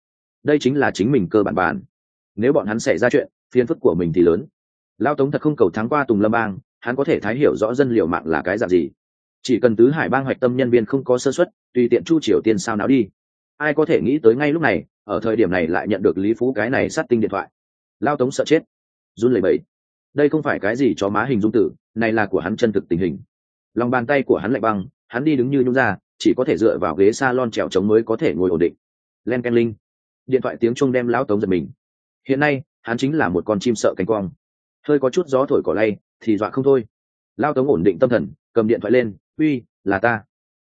Đây chính là chính mình cơ bản bản nếu bọn hắn xảy ra chuyện, phiền phức của mình thì lớn. Lao tống thật không cầu thắng qua tùng lâm bang, hắn có thể thái hiểu rõ dân liệu mạng là cái dạng gì. Chỉ cần tứ hải bang hoạch tâm nhân viên không có sơ xuất tùy tiện chu triều tiên sao nào đi. Ai có thể nghĩ tới ngay lúc này, ở thời điểm này lại nhận được lý phú cái này sát tinh điện thoại. Lao tống sợ chết. Run lẩy bẩy. Đây không phải cái gì cho má hình dung tử, này là của hắn chân thực tình hình. Lòng bàn tay của hắn lạnh băng, hắn đi đứng như nhung ra, chỉ có thể dựa vào ghế s a lon trèo trống mới có thể ngồi ổn định. Len ken linh điện thoại tiếng chuông đem lão tống giật mình hiện nay hắn chính là một con chim sợ cánh quang. Hơi có chút gió thổi cỏ lay thì dọa không thôi. Lao tống ổn định tâm thần cầm điện thoại lên uy là ta.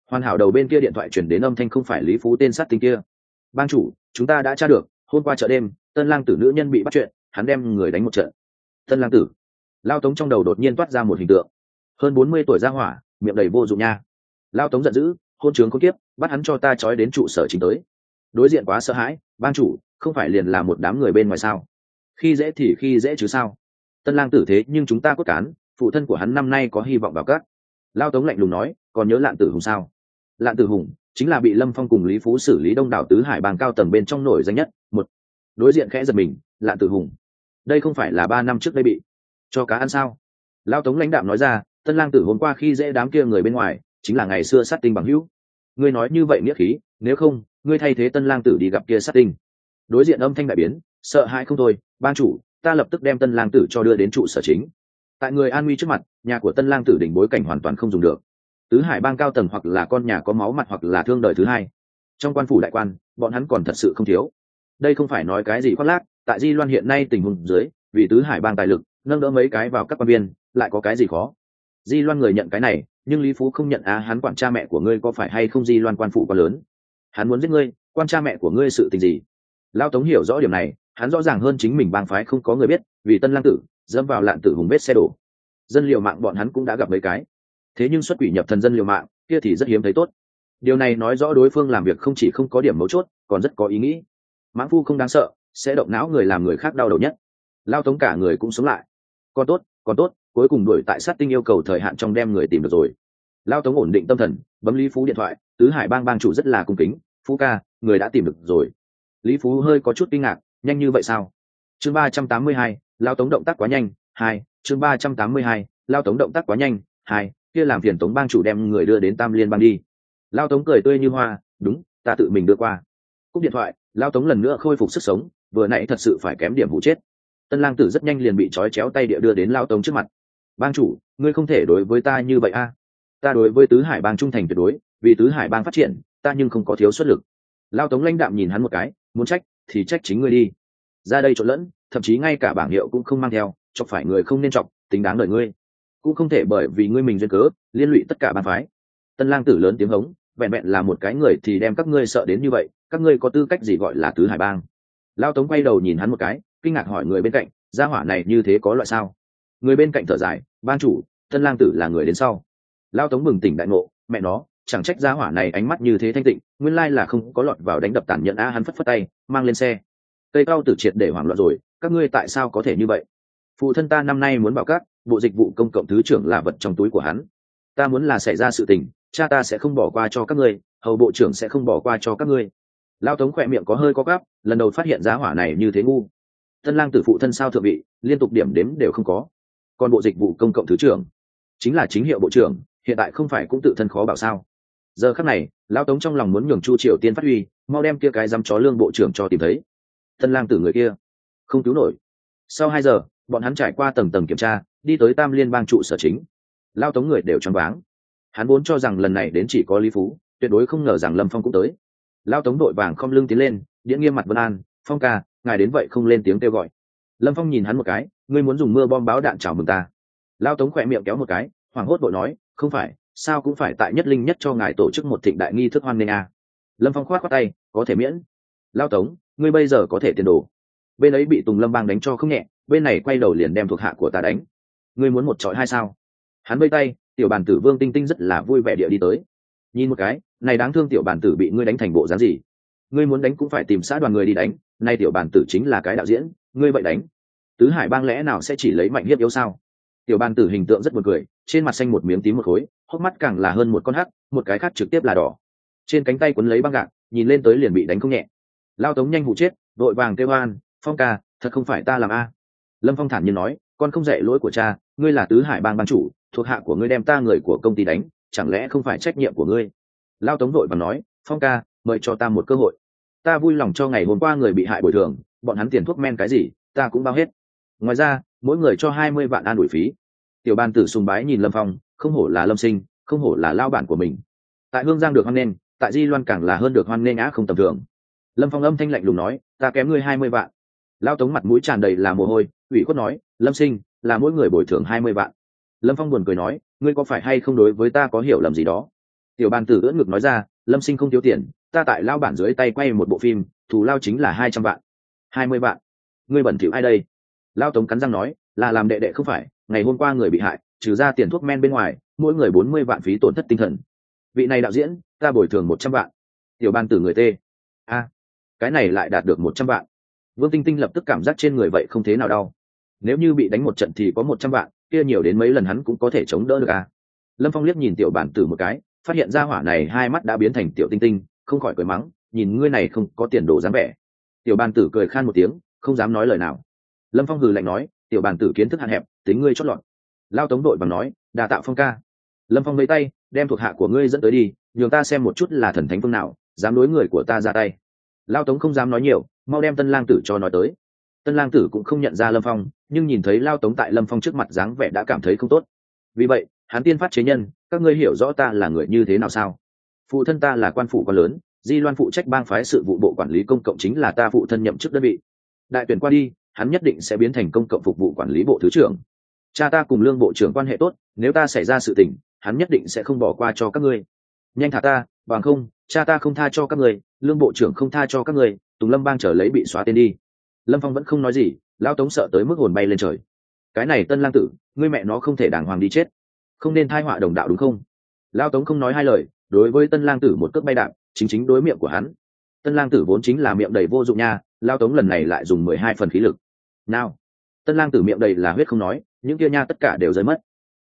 Hoàn hảo đầu bên kia điện thoại chuyển đến âm thanh không phải lý phú tên sát tinh kia. Ban chủ chúng ta đã tra được hôm qua chợ đêm tân lang tử nữ nhân bị bắt chuyện hắn đem người đánh một trận. Tân lang tử? Lao tống trong đầu đột nhiên toát ra một hình tượng. Hơn bốn mươi tuổi ra hỏa miệng đầy vô dụng nha. Lao tống giận dữ hôn trướng có kiếp, bắt hắn cho ta trói đến trụ sở chính tới. Đối diện quá sợ hãi ban chủ không phải liền là một đám người bên ngoài sao? Khi dễ thì khi dễ chứ sao? Tân lang tử thế nhưng chúng ta cốt cán, phụ thân của hắn năm nay có hy vọng vào các. Lao tống lạnh lùng nói, còn nhớ lạn tử hùng sao? Lạn tử hùng chính là bị lâm phong cùng lý phú xử lý đông đảo tứ hải bang cao tầng bên trong nổi danh nhất, một. Đối diện khẽ giật mình, lạn tử hùng. Đây không phải là ba năm trước đây bị cho cá ăn sao? Lao tống lãnh đạm nói ra, tân lang tử hôm qua khi dễ đám kia người bên ngoài, chính là ngày xưa sát tinh bằng hữu. Ngươi nói như vậy nghĩa khí, nếu không, ngươi thay thế tân lang tử đi gặp kia sát tinh đối diện âm thanh đại biến, sợ hãi không thôi, ban chủ, ta lập tức đem tân lang tử cho đưa đến trụ sở chính. Tại người an nguy trước mặt, nhà của tân lang tử đỉnh bối cảnh hoàn toàn không dùng được. Tứ hải bang cao tầng hoặc là con nhà có máu mặt hoặc là thương đời thứ hai. Trong quan phủ đại quan, bọn hắn còn thật sự không thiếu. Đây không phải nói cái gì khoác lác, tại di loan hiện nay tình huống dưới, vì tứ hải bang tài lực, nâng đỡ mấy cái vào các quan viên, lại có cái gì khó? Di loan người nhận cái này, nhưng lý phú không nhận á hắn quản cha mẹ của ngươi có phải hay không di loan quan phủ quá lớn? Hắn muốn giết ngươi, quan cha mẹ của ngươi sự tình gì? Lao tống hiểu rõ điểm này, hắn rõ ràng hơn chính mình bang phái không có người biết, vì tân lang tử, dẫm vào lạn tử hùng vết xe đổ. Dân liệu mạng bọn hắn cũng đã gặp mấy cái. Thế nhưng xuất quỷ nhập thần dân liệu mạng, kia thì rất hiếm thấy tốt. Điều này nói rõ đối phương làm việc không chỉ không có điểm mấu chốt, còn rất có ý nghĩ. Mãn phu không đáng sợ, sẽ động não người làm người khác đau đầu nhất. Lao tống cả người cũng sống lại. Còn tốt còn tốt, cuối cùng đuổi tại sát tinh yêu cầu thời hạn trong đem người tìm được rồi. Lao tống ổn định tâm thần, bấm lý phú điện thoại, tứ hải bang bang chủ rất là cung kính. Phú ca, người đã tìm được rồi lý phú hơi có chút kinh ngạc, nhanh như vậy sao? Chương ba trăm tám mươi hai, lao tống động tác quá nhanh, hai, chương ba trăm tám mươi hai, lao tống động tác quá nhanh, hai, kia làm phiền tống bang chủ đem người đưa đến tam liên bang đi. Lao tống cười tươi như hoa, đúng, ta tự mình đưa qua. Cúp điện thoại, lao tống lần nữa khôi phục sức sống, vừa nãy thật sự phải kém điểm vụ chết. Tân lang tử rất nhanh liền bị trói chéo tay địa đưa đến lao tống trước mặt. Bang chủ, ngươi không thể đối với ta như vậy a. Ta đối với tứ hải bang trung thành tuyệt đối, vì tứ hải bang phát triển, ta nhưng không có thiếu xuất lực. Lao tống lãnh đạm nhìn hắn một cái muốn trách thì trách chính ngươi đi. Ra đây trộn lẫn, thậm chí ngay cả bảng hiệu cũng không mang theo, chọc phải người không nên chọc, tính đáng đời ngươi. Cũng không thể bởi vì ngươi mình duyên cớ, liên lụy tất cả bàn phái. Tân lang tử lớn tiếng hống, vẹn vẹn là một cái người thì đem các ngươi sợ đến như vậy, các ngươi có tư cách gì gọi là tứ hải bang? Lao tống quay đầu nhìn hắn một cái, kinh ngạc hỏi người bên cạnh, gia hỏa này như thế có loại sao? Người bên cạnh thở dài, ban chủ, tân lang tử là người đến sau. Lao tống mừng tỉnh đại ngộ, mẹ nó chẳng trách gia hỏa này ánh mắt như thế thanh tịnh, nguyên lai là không có lọt vào đánh đập tàn nhẫn a hắn phất phất tay, mang lên xe. Cây cao tử triệt để hoảng loạn rồi, các ngươi tại sao có thể như vậy? Phụ thân ta năm nay muốn bảo các, bộ dịch vụ công cộng thứ trưởng là vật trong túi của hắn. Ta muốn là xảy ra sự tình, cha ta sẽ không bỏ qua cho các ngươi, hầu bộ trưởng sẽ không bỏ qua cho các ngươi. Lao tống khỏe miệng có hơi có gáp lần đầu phát hiện giá hỏa này như thế ngu. Tân lang tử phụ thân sao thượng vị, liên tục điểm đếm đều không có. Còn bộ dịch vụ công cộng thứ trưởng, chính là chính hiệu bộ trưởng, hiện tại không phải cũng tự thân khó bảo sao? Giờ khắc này, lão tống trong lòng muốn nhường chu triều tiên phát huy, mau đem kia cái dăm chó lương bộ trưởng cho tìm thấy. Tân lang tử người kia, không cứu nổi. Sau hai giờ, bọn hắn trải qua tầng tầng kiểm tra, đi tới tam liên bang trụ sở chính. Lao tống người đều choáng váng. Hắn vốn cho rằng lần này đến chỉ có lý phú, tuyệt đối không ngờ rằng lâm phong cũng tới. Lao tống đội vàng không lưng tiến lên, điện nghiêm mặt vân an, phong ca, ngài đến vậy không lên tiếng kêu gọi. Lâm phong nhìn hắn một cái, ngươi muốn dùng mưa bom báo đạn chào mừng ta. Lao tống khỏe miệng kéo một cái, hoảng hốt đội nói, không phải sao cũng phải tại nhất linh nhất cho ngài tổ chức một thịnh đại nghi thức hoan nghênh a. Lâm phong khoát khoát tay, có thể miễn. Lao tống, ngươi bây giờ có thể tiền đồ. Bên ấy bị tùng lâm bang đánh cho không nhẹ, bên này quay đầu liền đem thuộc hạ của ta đánh. Ngươi muốn một trọi hai sao? Hắn vây tay, tiểu bàn tử vương tinh tinh rất là vui vẻ địa đi tới. Nhìn một cái, này đáng thương tiểu bàn tử bị ngươi đánh thành bộ dáng gì? Ngươi muốn đánh cũng phải tìm xã đoàn người đi đánh, nay tiểu bàn tử chính là cái đạo diễn, ngươi vậy đánh. Tứ hải bang lẽ nào sẽ chỉ lấy mạnh hiếp yếu sao? Tiểu bàn tử hình tượng rất buồn cười, trên mặt xanh một miếng tím một khối, hốc mắt càng là hơn một con hắc, một cái khác trực tiếp là đỏ. Trên cánh tay quấn lấy băng gạc, nhìn lên tới liền bị đánh không nhẹ. Lao tống nhanh hụ chết, vội vàng kêu an phong ca, thật không phải ta làm a? Lâm phong thản nhiên nói, con không dạy lỗi của cha, ngươi là tứ hải bang ban chủ, thuộc hạ của ngươi đem ta người của công ty đánh, chẳng lẽ không phải trách nhiệm của ngươi? Lao tống vội và nói, phong ca, mời cho ta một cơ hội. Ta vui lòng cho ngày hôm qua người bị hại bồi thường, bọn hắn tiền thuốc men cái gì, ta cũng bao hết. Ngoài ra mỗi người cho hai mươi vạn an ủi phí. Tiểu ban tử sùng bái nhìn lâm phong, không hổ là lâm sinh, không hổ là lao bản của mình. Tại hương giang được hoan nghênh, tại di loan càng là hơn được hoan nghênh á không tầm thường. Lâm phong âm thanh lạnh lùng nói, ta kém ngươi hai mươi vạn. Lao tống mặt mũi tràn đầy là mồ hôi, ủy khuất nói, lâm sinh, là mỗi người bồi thường hai mươi vạn. Lâm phong buồn cười nói, ngươi có phải hay không đối với ta có hiểu lầm gì đó? Tiểu bàn tử ưỡn ngực nói ra, lâm sinh không thiếu tiền, ta tại lao bản dưới tay quay một bộ phim, thù lao chính là hai trăm vạn. Hai mươi vạn? Ngươi bẩn thỉu ai đây? Lao tống cắn răng nói, là làm đệ đệ không phải, ngày hôm qua người bị hại, trừ ra tiền thuốc men bên ngoài, mỗi người bốn mươi vạn phí tổn thất tinh thần. Vị này đạo diễn, ta bồi thường một trăm vạn. Tiểu ban tử người t a, cái này lại đạt được một trăm vạn. Vương tinh tinh lập tức cảm giác trên người vậy không thế nào đau. Nếu như bị đánh một trận thì có một trăm vạn, kia nhiều đến mấy lần hắn cũng có thể chống đỡ được à? Lâm phong liếc nhìn tiểu bản tử một cái, phát hiện ra hỏa này hai mắt đã biến thành tiểu tinh tinh, không khỏi cười mắng, nhìn ngươi này không có tiền đồ dáng vẻ. Tiểu Ban tử cười khan một tiếng, không dám nói lời nào lâm phong hừ lạnh nói, tiểu bàn tử kiến thức hạn hẹp, tính ngươi chót lọt. Lao tống đội bằng nói đà tạo phong ca. Lâm phong lấy tay, đem thuộc hạ của ngươi dẫn tới đi, nhường ta xem một chút là thần thánh phương nào, dám đối người của ta ra tay. Lao tống không dám nói nhiều, mau đem tân lang tử cho nói tới. Tân lang tử cũng không nhận ra lâm phong, nhưng nhìn thấy lao tống tại lâm phong trước mặt dáng vẻ đã cảm thấy không tốt. Vì vậy, hắn tiên phát chế nhân, các ngươi hiểu rõ ta là người như thế nào sao? Phụ thân ta là quan phụ quan lớn, di loan phụ trách bang phái sự vụ bộ quản lý công cộng chính là ta phụ thân nhậm chức đơn vị. Đại tuyển qua đi hắn nhất định sẽ biến thành công cộng phục vụ quản lý bộ thứ trưởng. Cha ta cùng lương bộ trưởng quan hệ tốt, nếu ta xảy ra sự tình, hắn nhất định sẽ không bỏ qua cho các ngươi. Nhanh thả ta, bằng không, cha ta không tha cho các ngươi, lương bộ trưởng không tha cho các ngươi, tùng lâm bang trở lấy bị xóa tên đi. Lâm phong vẫn không nói gì, lão tống sợ tới mức hồn bay lên trời. Cái này tân lang tử, ngươi mẹ nó không thể đàng hoàng đi chết. Không nên thai họa đồng đạo đúng không? Lão tống không nói hai lời, đối với tân lang tử một cước bay đạp, chính chính đối miệng của hắn tân lang tử vốn chính là miệng đầy vô dụng nha, lao tống lần này lại dùng mười hai phần khí lực. Nào, tân lang tử miệng đầy là huyết không nói, những kia nha tất cả đều rơi mất.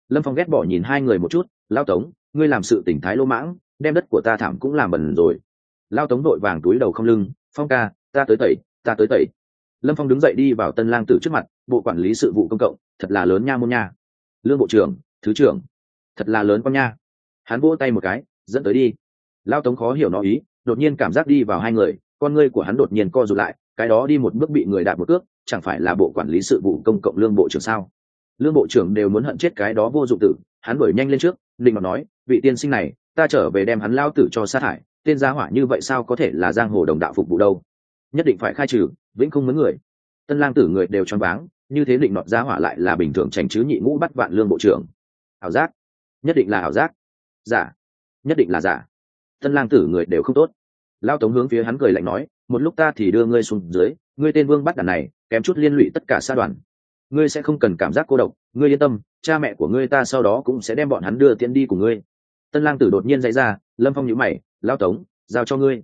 Lâm phong ghét bỏ nhìn hai người một chút, lao tống, ngươi làm sự tỉnh thái lỗ mãng, đem đất của ta thảm cũng làm bẩn rồi. Lao tống đội vàng túi đầu không lưng, phong ca, ta tới tẩy, ta tới tẩy. Lâm phong đứng dậy đi vào tân lang tử trước mặt, bộ quản lý sự vụ công cộng, thật là lớn nha môn nha. Lương bộ trưởng, thứ trưởng, thật là lớn con nha. Hắn vỗ tay một cái, dẫn tới đi. Lao tống khó hiểu nó ý đột nhiên cảm giác đi vào hai người, con ngươi của hắn đột nhiên co rụt lại, cái đó đi một bước bị người đạp một cước, chẳng phải là bộ quản lý sự vụ công cộng lương bộ trưởng sao? Lương bộ trưởng đều muốn hận chết cái đó vô dụng tử, hắn đuổi nhanh lên trước linh mà nói, vị tiên sinh này, ta trở về đem hắn lao tử cho sát hại, tên gia hỏa như vậy sao có thể là giang hồ đồng đạo phục vụ đâu? Nhất định phải khai trừ, vĩnh không mấy người. Tân lang tử người đều choáng váng, như thế định nọt gia hỏa lại là bình thường tránh chứ nhị ngũ bắt vạn lương bộ trưởng. Ảo giác. Nhất định là ảo giác. Giả. Nhất định là giả. Tân lang tử người đều không tốt lao tống hướng phía hắn cười lạnh nói, một lúc ta thì đưa ngươi xuống dưới, ngươi tên vương bắt đàn này, kém chút liên lụy tất cả xa đoàn. Ngươi sẽ không cần cảm giác cô độc, ngươi yên tâm, cha mẹ của ngươi ta sau đó cũng sẽ đem bọn hắn đưa tiễn đi của ngươi. Tân lang tử đột nhiên dậy ra, lâm phong nhữ mày, lao tống, giao cho ngươi.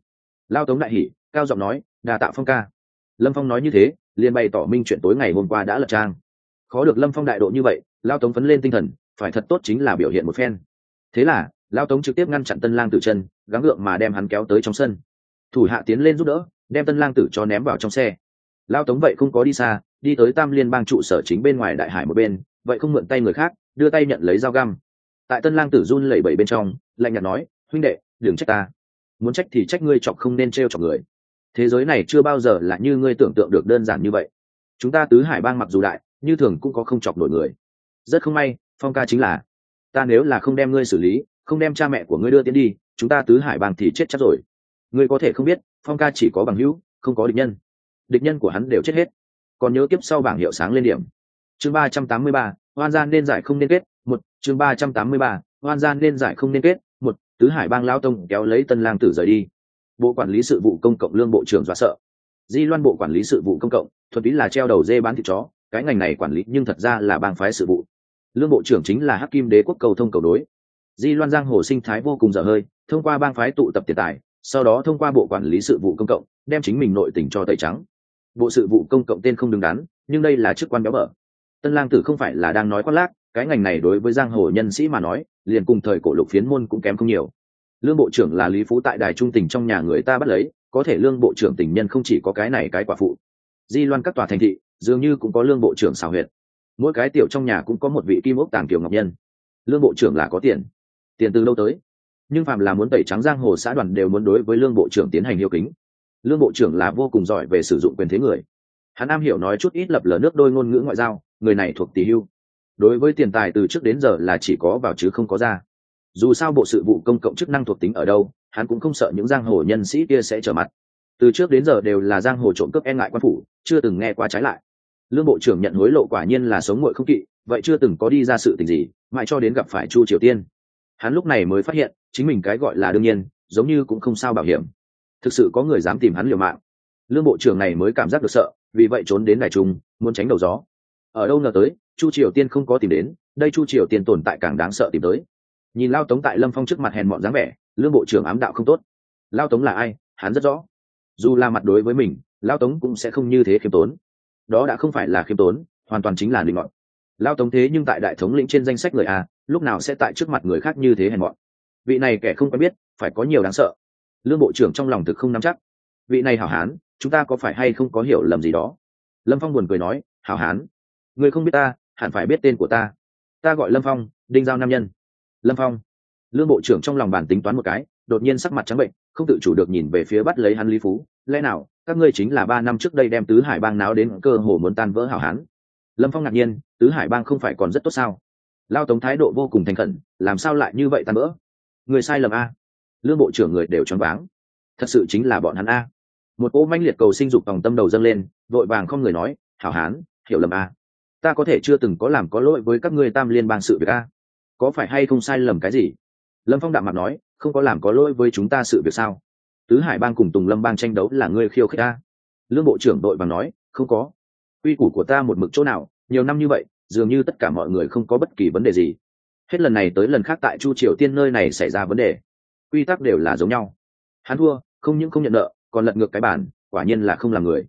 Lao tống đại hỉ, cao giọng nói, đà tạo phong ca. Lâm phong nói như thế, liền bày tỏ minh chuyện tối ngày hôm qua đã lật trang. Khó được lâm phong đại độ như vậy, lao tống phấn lên tinh thần, phải thật tốt chính là biểu hiện một phen. Thế là lao tống trực tiếp ngăn chặn tân lang tử chân, gắng gượng mà đem hắn kéo tới trong sân. Thủ hạ tiến lên giúp đỡ, đem tân lang tử cho ném vào trong xe. Lao tống vậy không có đi xa, đi tới tam liên bang trụ sở chính bên ngoài đại hải một bên, vậy không mượn tay người khác, đưa tay nhận lấy dao găm. Tại tân lang tử run lẩy bẩy bên trong, lạnh nhạt nói, huynh đệ, đừng trách ta. Muốn trách thì trách ngươi chọc không nên t r e o chọc người. Thế giới này chưa bao giờ là như ngươi tưởng tượng được đơn giản như vậy. Chúng ta tứ hải bang mặc dù đại, như thường cũng có không chọc nổi người. Rất không may, phong ca chính là. Ta nếu là không đem ngươi xử lý không đem cha mẹ của ngươi đưa tiến đi, chúng ta tứ hải bang thì chết chắc rồi. Ngươi có thể không biết, phong ca chỉ có bằng hữu, không có địch nhân. Địch nhân của hắn đều chết hết. Còn nhớ tiếp sau bảng hiệu sáng lên điểm. Chương ba trăm tám mươi ba, oan gian nên giải không nên kết, một, chương ba trăm tám mươi ba, oan gian nên giải không nên kết, một, tứ hải bang lao tông kéo lấy tân lang tử rời đi. Bộ quản lý sự vụ công cộng lương bộ trưởng dọa sợ. Di loan bộ quản lý sự vụ công cộng thuật ý là treo đầu dê bán thịt chó, cái ngành này quản lý nhưng thật ra là bang phái sự vụ. Lương bộ trưởng chính là hắc kim đế quốc cầu thông cầu đối di loan giang hồ sinh thái vô cùng dở hơi, thông qua bang phái tụ tập tiền tài, sau đó thông qua bộ quản lý sự vụ công cộng, đem chính mình nội tình cho tẩy trắng. Bộ sự vụ công cộng tên không đứng đắn, nhưng đây là chức quan béo bở. Tân lang tử không phải là đang nói khoác lác, cái ngành này đối với giang hồ nhân sĩ mà nói, liền cùng thời cổ lục phiến môn cũng kém không nhiều. Lương bộ trưởng là lý phú tại đài trung tỉnh trong nhà người ta bắt lấy, có thể lương bộ trưởng tỉnh nhân không chỉ có cái này cái quả phụ. Di loan các tòa thành thị, dường như cũng có lương bộ trưởng xào huyệt. Mỗi cái tiểu trong nhà cũng có một vị kim ốc tàng kiều ngọc nhân. Lương bộ trưởng là có tiền tiền từ lâu tới? Nhưng phạm là muốn tẩy trắng giang hồ xã đoàn đều muốn đối với lương bộ trưởng tiến hành hiệu kính. Lương bộ trưởng là vô cùng giỏi về sử dụng quyền thế người. Hắn am hiểu nói chút ít lập lờ nước đôi ngôn ngữ ngoại giao, người này thuộc tỷ hưu. Đối với tiền tài từ trước đến giờ là chỉ có vào chứ không có ra. Dù sao bộ sự vụ công cộng chức năng thuộc tính ở đâu, hắn cũng không sợ những giang hồ nhân sĩ kia sẽ trở mặt. Từ trước đến giờ đều là giang hồ trộm cướp e ngại quan phủ, chưa từng nghe qua trái lại. Lương bộ trưởng nhận hối lộ quả nhiên là sống ngội không kỵ, vậy chưa từng có đi ra sự tình gì, mãi cho đến gặp phải chu triều tiên hắn lúc này mới phát hiện, chính mình cái gọi là đương nhiên, giống như cũng không sao bảo hiểm. Thực sự có người dám tìm hắn liều mạng. Lương bộ trưởng này mới cảm giác được sợ, vì vậy trốn đến đài trung, muốn tránh đầu gió. Ở đâu ngờ tới, chu triều tiên không có tìm đến, đây chu triều tiên tồn tại càng đáng sợ tìm tới. Nhìn lao tống tại lâm phong trước mặt hèn mọn dáng vẻ, lương bộ trưởng ám đạo không tốt. Lao tống là ai? Hắn rất rõ. Dù là mặt đối với mình, lao tống cũng sẽ không như thế khiêm tốn. Đó đã không phải là khiêm tốn, hoàn toàn chính là linh mọn lao tống thế nhưng tại đại thống lĩnh trên danh sách người a, lúc nào sẽ tại trước mặt người khác như thế hèn mọn? Vị này kẻ không quen biết, phải có nhiều đáng sợ. Lương bộ trưởng trong lòng thực không nắm chắc. Vị này hảo hán, chúng ta có phải hay không có hiểu lầm gì đó? Lâm phong buồn cười nói, hảo hán, người không biết ta, hẳn phải biết tên của ta. Ta gọi lâm phong, đinh giao nam nhân. Lâm phong. Lương bộ trưởng trong lòng bàn tính toán một cái, đột nhiên sắc mặt trắng bệnh, không tự chủ được nhìn về phía bắt lấy hắn lý phú. Lẽ nào, các ngươi chính là ba năm trước đây đem tứ hải bang náo đến cơ hồ muốn tan vỡ hảo hán? Lâm phong ngạc nhiên, tứ hải bang không phải còn rất tốt sao? Lao tống thái độ vô cùng thành khẩn, làm sao lại như vậy tan vỡ người sai lầm a. Lương bộ trưởng người đều choáng váng. Thật sự chính là bọn hắn a. Một cỗ manh liệt cầu sinh dục vòng tâm đầu dâng lên, vội vàng không người nói, hảo hán, hiểu lầm a. Ta có thể chưa từng có làm có lỗi với các ngươi tam liên bang sự việc a. Có phải hay không sai lầm cái gì? Lâm phong đạm mặt nói, không có làm có lỗi với chúng ta sự việc sao? Tứ hải bang cùng tùng lâm bang tranh đấu là ngươi khiêu khích ta lương bộ trưởng đội bằng nói, không có quy củ của ta một mực chỗ nào, nhiều năm như vậy, dường như tất cả mọi người không có bất kỳ vấn đề gì. Hết lần này tới lần khác tại chu triều tiên nơi này xảy ra vấn đề. Quy tắc đều là giống nhau. Hắn thua, không những không nhận nợ, còn lật ngược cái bản, quả nhiên là không làm người.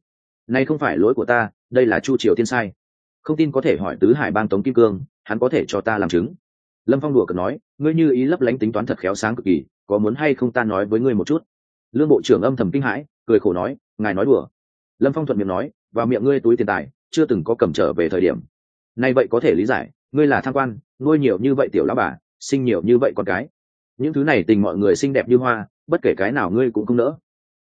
Nay không phải lỗi của ta, đây là chu triều tiên sai. Không tin có thể hỏi tứ hải bang tống kim cương, hắn có thể cho ta làm chứng. Lâm phong đùa cợt nói, ngươi như ý lấp lánh tính toán thật khéo sáng cực kỳ, có muốn hay không ta nói với ngươi một chút? Lương bộ trưởng âm thầm kinh hãi, cười khổ nói, ngài nói đùa. Lâm phong thuận miệng nói vào miệng ngươi túi tiền tài, chưa từng có cầm trở về thời điểm. Nay vậy có thể lý giải, ngươi là tham quan, nuôi nhiều như vậy tiểu lão bà, sinh nhiều như vậy con cái. Những thứ này tình mọi người xinh đẹp như hoa, bất kể cái nào ngươi cũng không nỡ.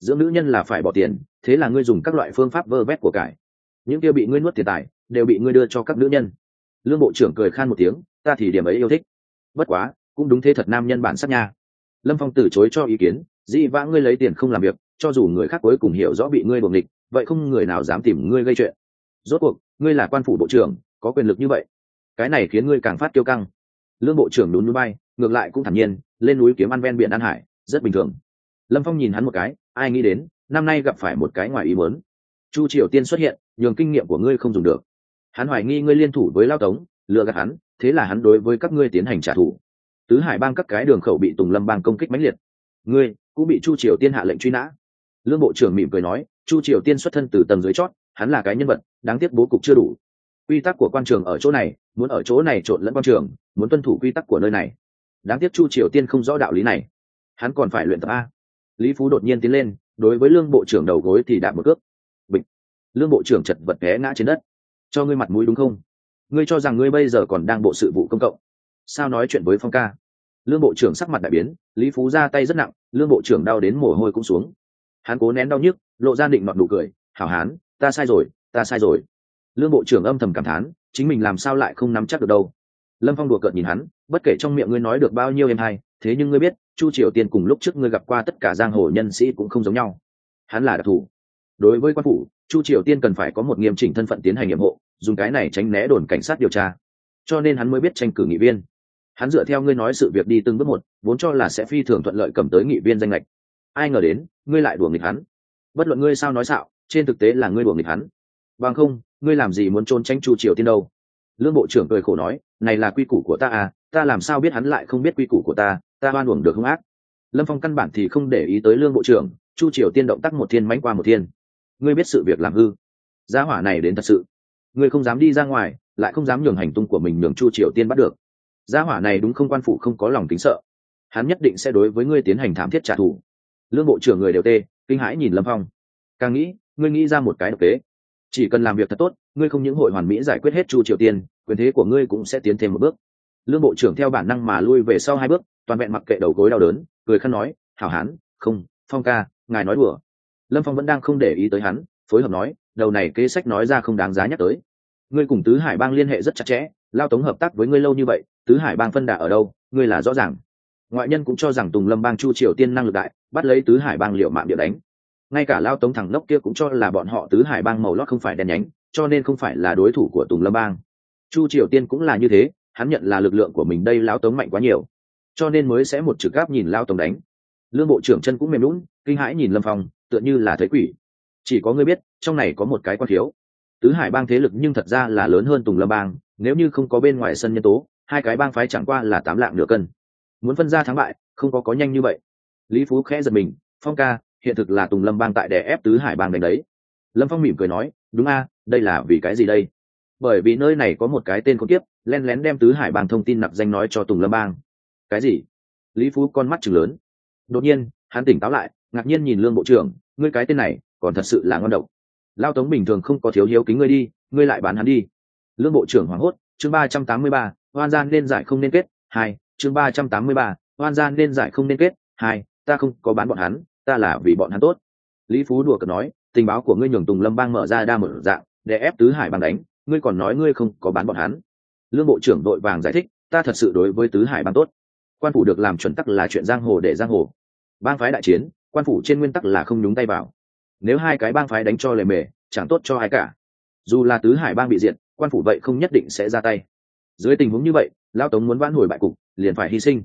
Dưỡng nữ nhân là phải bỏ tiền, thế là ngươi dùng các loại phương pháp vơ vét của cải. Những kia bị ngươi nuốt tiền tài, đều bị ngươi đưa cho các nữ nhân. Lương bộ trưởng cười khan một tiếng, ta thì điểm ấy yêu thích. Bất quá, cũng đúng thế thật nam nhân bản sắc nha. Lâm phong từ chối cho ý kiến, dĩ vã ngươi lấy tiền không làm việc, cho dù người khác cuối cùng hiểu rõ bị ngươi buồng địch vậy không người nào dám tìm ngươi gây chuyện. Rốt cuộc, ngươi là quan phủ bộ trưởng, có quyền lực như vậy. Cái này khiến ngươi càng phát kiêu căng. Lương bộ trưởng lún núi bay ngược lại cũng thản nhiên, lên núi kiếm ăn ven biển an hải, rất bình thường. Lâm phong nhìn hắn một cái, ai nghĩ đến, năm nay gặp phải một cái ngoài ý muốn. Chu triều tiên xuất hiện, nhường kinh nghiệm của ngươi không dùng được. Hắn hoài nghi ngươi liên thủ với lao tống, lừa gạt hắn, thế là hắn đối với các ngươi tiến hành trả thù. Tứ hải bang các cái đường khẩu bị tùng lâm bang công kích mãnh liệt. Ngươi cũng bị chu triều tiên hạ lệnh truy nã. Lương bộ trưởng mỉm cười nói chu triều tiên xuất thân từ tầng dưới chót, hắn là cái nhân vật, đáng tiếc bố cục chưa đủ. Quy tắc của quan trường ở chỗ này, muốn ở chỗ này trộn lẫn quan trường, muốn tuân thủ quy tắc của nơi này. Đáng tiếc chu triều tiên không rõ đạo lý này. Hắn còn phải luyện tập a. Lý phú đột nhiên tiến lên, đối với lương bộ trưởng đầu gối thì đạp một cước. Bịch. Lương bộ trưởng chật vật té ngã trên đất. Cho ngươi mặt mũi đúng không? Ngươi cho rằng ngươi bây giờ còn đang bộ sự vụ công cộng. Sao nói chuyện với phong ca? Lương bộ trưởng sắc mặt đại biến, lý phú ra tay rất nặng, lương bộ trưởng đau đến mồ hôi cũng xuống hắn cố nén đau nhức, lộ ra định nọn nụ cười, hảo hán, ta sai rồi, ta sai rồi. Lương bộ trưởng âm thầm cảm thán, chính mình làm sao lại không nắm chắc được đâu? Lâm phong đùa cợt nhìn hắn, bất kể trong miệng ngươi nói được bao nhiêu em hay, thế nhưng ngươi biết, chu triều tiên cùng lúc trước ngươi gặp qua tất cả giang hồ nhân sĩ cũng không giống nhau. Hắn là đặc thù. Đối với quan phủ, chu triều tiên cần phải có một nghiêm chỉnh thân phận tiến hành nhiệm hộ, dùng cái này tránh né đồn cảnh sát điều tra. Cho nên hắn mới biết tranh cử nghị viên. Hắn dựa theo ngươi nói sự việc đi từng bước một, vốn cho là sẽ phi thường thuận lợi cầm tới nghị viên danh lệch ai ngờ đến, ngươi lại đùa nghịch hắn. Bất luận ngươi sao nói xạo, trên thực tế là ngươi đùa nghịch hắn. Bằng không, ngươi làm gì muốn trốn tránh chu triều tiên đâu? Lương bộ trưởng cười khổ nói, này là quy củ của ta à ta làm sao biết hắn lại không biết quy củ của ta ta oan uổng được không ác. Lâm phong căn bản thì không để ý tới lương bộ trưởng, chu triều tiên động tác một thiên mánh qua một thiên. Ngươi biết sự việc làm hư. Giá hỏa này đến thật sự. Ngươi không dám đi ra ngoài, lại không dám nhường hành tung của mình nhường chu triều tiên bắt được. Giá hỏa này đúng không quan phụ không có lòng tính sợ. Hắn nhất định sẽ đối với ngươi tiến hành thảm thiết trả thù lương bộ trưởng người đều tê, kinh hãi nhìn lâm phong. Càng nghĩ, ngươi nghĩ ra một cái độc tế chỉ cần làm việc thật tốt, ngươi không những hội hoàn mỹ giải quyết hết chu triều tiên, quyền thế của ngươi cũng sẽ tiến thêm một bước. Lương bộ trưởng theo bản năng mà lui về sau hai bước, toàn vẹn mặc kệ đầu gối đau đớn, cười khăn nói, hảo hán, không, phong ca, ngài nói đùa. Lâm phong vẫn đang không để ý tới hắn, phối hợp nói, đầu này kế sách nói ra không đáng giá nhắc tới. Ngươi cùng tứ hải bang liên hệ rất chặt chẽ, lao tống hợp tác với ngươi lâu như vậy, tứ hải bang phân đà ở đâu, ngươi là rõ ràng ngoại nhân cũng cho rằng tùng lâm bang chu triều tiên năng lực đại, bắt lấy tứ hải bang liệu mạng địa đánh. Ngay cả lao tống thằng nốc kia cũng cho là bọn họ tứ hải bang màu lót không phải đen nhánh, cho nên không phải là đối thủ của tùng lâm bang. Chu triều tiên cũng là như thế, hắn nhận là lực lượng của mình đây lao tống mạnh quá nhiều, cho nên mới sẽ một trực gáp nhìn lao tống đánh. Lương bộ trưởng chân cũng mềm lún kinh hãi nhìn lâm phong, tựa như là thấy quỷ. Chỉ có ngươi biết, trong này có một cái quan thiếu. Tứ hải bang thế lực nhưng thật ra là lớn hơn tùng lâm bang, nếu như không có bên ngoài sân nhân tố, hai cái bang phái chẳng qua là tám lạng nửa cân muốn phân ra thắng bại, không có có nhanh như vậy. Lý phú khẽ giật mình, phong ca, hiện thực là tùng lâm bang tại đè ép tứ hải bang đánh đấy. Lâm phong mỉm cười nói, đúng a, đây là vì cái gì đây? Bởi vì nơi này có một cái tên con tiếp len lén đem tứ hải bang thông tin nặc danh nói cho tùng lâm bang. Cái gì? Lý phú con mắt chừng lớn. Đột nhiên, hắn tỉnh táo lại, ngạc nhiên nhìn lương bộ trưởng, ngươi cái tên này, còn thật sự là ngon độc. Lao tống bình thường không có thiếu hiếu kính ngươi đi, ngươi lại bán hắn đi. Lương bộ trưởng hoảng hốt, chương ba trăm tám mươi ba hoan gian nên giải không nên kết, hai chương ba trăm tám mươi ba hoan gian nên giải không nên kết, hai, ta không có bán bọn hắn, ta là vì bọn hắn tốt. Lý phú đùa cợt nói, tình báo của ngươi nhường tùng lâm bang mở ra đa mở dạng, để ép tứ hải bang đánh, ngươi còn nói ngươi không có bán bọn hắn. Lương bộ trưởng đội vàng giải thích, ta thật sự đối với tứ hải bang tốt. Quan phủ được làm chuẩn tắc là chuyện giang hồ để giang hồ. Bang phái đại chiến, quan phủ trên nguyên tắc là không nhúng tay vào. Nếu hai cái bang phái đánh cho lề mề, chẳng tốt cho ai cả. Dù là tứ hải bang bị diệt, quan phủ vậy không nhất định sẽ ra tay. Dưới tình huống như vậy lao tống muốn vãn hồi bại cục, liền phải hy sinh.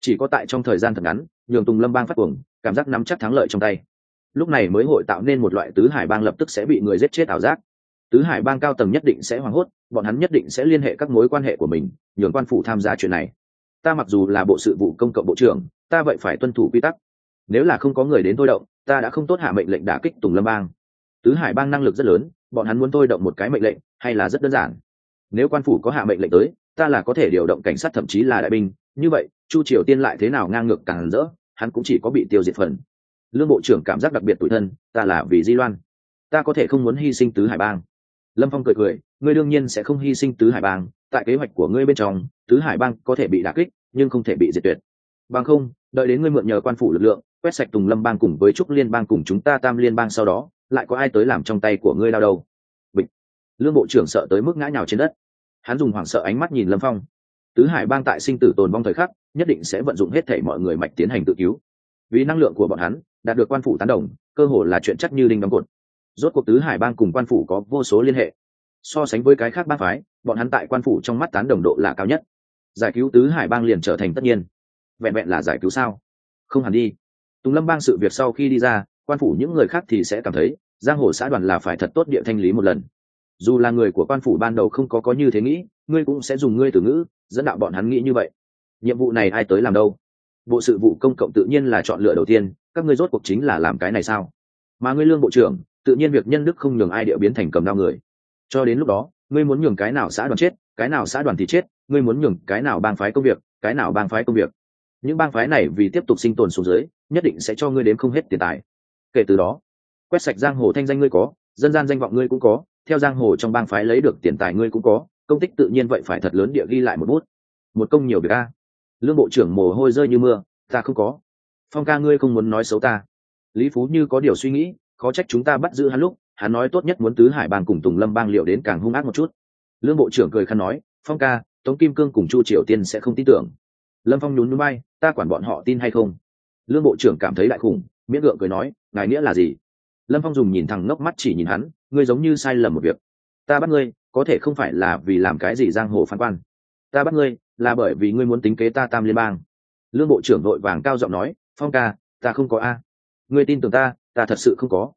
Chỉ có tại trong thời gian thật ngắn, nhường tùng lâm bang phát cuồng, cảm giác nắm chắc thắng lợi trong tay. Lúc này mới hội tạo nên một loại tứ hải bang lập tức sẽ bị người giết chết ảo giác. Tứ hải bang cao tầng nhất định sẽ hoảng hốt, bọn hắn nhất định sẽ liên hệ các mối quan hệ của mình, nhường quan phủ tham gia chuyện này. Ta mặc dù là bộ sự vụ công cộng bộ trưởng, ta vậy phải tuân thủ quy tắc. Nếu là không có người đến thôi động, ta đã không tốt hạ mệnh lệnh đả kích tùng lâm bang. Tứ hải bang năng lực rất lớn, bọn hắn muốn thôi động một cái mệnh lệnh, hay là rất đơn giản. Nếu quan phủ có hạ mệnh lệnh tới ta là có thể điều động cảnh sát thậm chí là đại binh. Như vậy, chu triều tiên lại thế nào ngang ngược càng rỡ, hắn cũng chỉ có bị tiêu diệt phần. Lương bộ trưởng cảm giác đặc biệt tủi thân, ta là vì di loan. Ta có thể không muốn hy sinh tứ hải bang. Lâm phong cười cười, ngươi đương nhiên sẽ không hy sinh tứ hải bang. Tại kế hoạch của ngươi bên trong, tứ hải bang có thể bị đả kích, nhưng không thể bị diệt tuyệt. Bằng không, đợi đến ngươi mượn nhờ quan phủ lực lượng, quét sạch tùng lâm bang cùng với trúc liên bang cùng chúng ta tam liên bang sau đó, lại có ai tới làm trong tay của ngươi lao đầu? bịch. Lương bộ trưởng sợ tới mức ngã nhào trên đất hắn dùng hoảng sợ ánh mắt nhìn lâm phong. Tứ hải bang tại sinh tử tồn vong thời khắc, nhất định sẽ vận dụng hết thể mọi người mạch tiến hành tự cứu. Vì năng lượng của bọn hắn, đạt được quan phủ tán đồng, cơ hồ là chuyện chắc như đinh đóng cột. Rốt cuộc tứ hải bang cùng quan phủ có vô số liên hệ. So sánh với cái khác bang phái, bọn hắn tại quan phủ trong mắt tán đồng độ là cao nhất. Giải cứu tứ hải bang liền trở thành tất nhiên. Vẹn vẹn là giải cứu sao? Không hẳn đi. Tùng lâm bang sự việc sau khi đi ra, quan phủ những người khác thì sẽ cảm thấy, giang hồ xã đoàn là phải thật tốt địa thanh lý một lần dù là người của quan phủ ban đầu không có có như thế nghĩ, ngươi cũng sẽ dùng ngươi từ ngữ, dẫn đạo bọn hắn nghĩ như vậy. Nhiệm vụ này ai tới làm đâu? Bộ sự vụ công cộng tự nhiên là chọn lựa đầu tiên, các ngươi rốt cuộc chính là làm cái này sao? Mà ngươi lương bộ trưởng, tự nhiên việc nhân đức không nhường ai địa biến thành cầm đau người. Cho đến lúc đó, ngươi muốn nhường cái nào xã đoàn chết, cái nào xã đoàn thì chết, ngươi muốn nhường cái nào bang phái công việc, cái nào bang phái công việc. Những bang phái này vì tiếp tục sinh tồn xuống dưới, nhất định sẽ cho ngươi đến không hết tiền tài. Kể từ đó, quét sạch giang hồ thanh danh ngươi có dân gian danh vọng ngươi cũng có, theo giang hồ trong bang phái lấy được tiền tài ngươi cũng có, công tích tự nhiên vậy phải thật lớn địa ghi lại một bút. Một công nhiều việc a. Lương bộ trưởng mồ hôi rơi như mưa, ta không có. Phong ca ngươi không muốn nói xấu ta. Lý phú như có điều suy nghĩ, khó trách chúng ta bắt giữ hắn lúc, hắn nói tốt nhất muốn tứ hải bang cùng tùng lâm bang liệu đến càng hung ác một chút. Lương bộ trưởng cười khăn nói, phong ca, tống kim cương cùng chu triều tiên sẽ không tin tưởng. Lâm phong nhún núi bay ta quản bọn họ tin hay không? Lương bộ trưởng cảm thấy đại khủng, miễn gượng cười nói, ngài nghĩa là gì? Lâm phong dùng nhìn thằng ngốc mắt chỉ nhìn hắn, ngươi giống như sai lầm một việc. Ta bắt ngươi, có thể không phải là vì làm cái gì giang hồ phán quan. Ta bắt ngươi, là bởi vì ngươi muốn tính kế ta tam liên bang. Lương bộ trưởng vội vàng cao giọng nói, phong ca, ta không có a. Ngươi tin tưởng ta ta thật sự không có.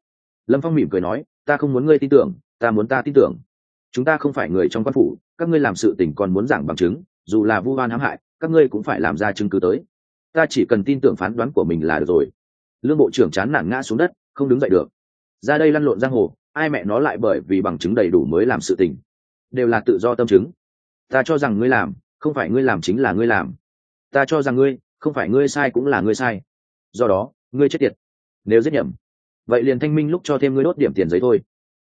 Lâm phong mỉm cười nói, ta không muốn ngươi tin tưởng, ta muốn ta tin tưởng. Chúng ta không phải người trong quan phủ, các ngươi làm sự tình còn muốn giảng bằng chứng, dù là vu oan hãm hại, các ngươi cũng phải làm ra chứng cứ tới. Ta chỉ cần tin tưởng phán đoán của mình là được rồi. Lương bộ trưởng chán nản ngã xuống đất, không đứng dậy được ra đây lăn lộn giang hồ, ai mẹ nó lại bởi vì bằng chứng đầy đủ mới làm sự tình. Đều là tự do tâm chứng. Ta cho rằng ngươi làm, không phải ngươi làm chính là ngươi làm. Ta cho rằng ngươi, không phải ngươi sai cũng là ngươi sai. Do đó, ngươi chết tiệt. Nếu giết nhầm, vậy liền thanh minh lúc cho thêm ngươi đốt điểm tiền giấy thôi.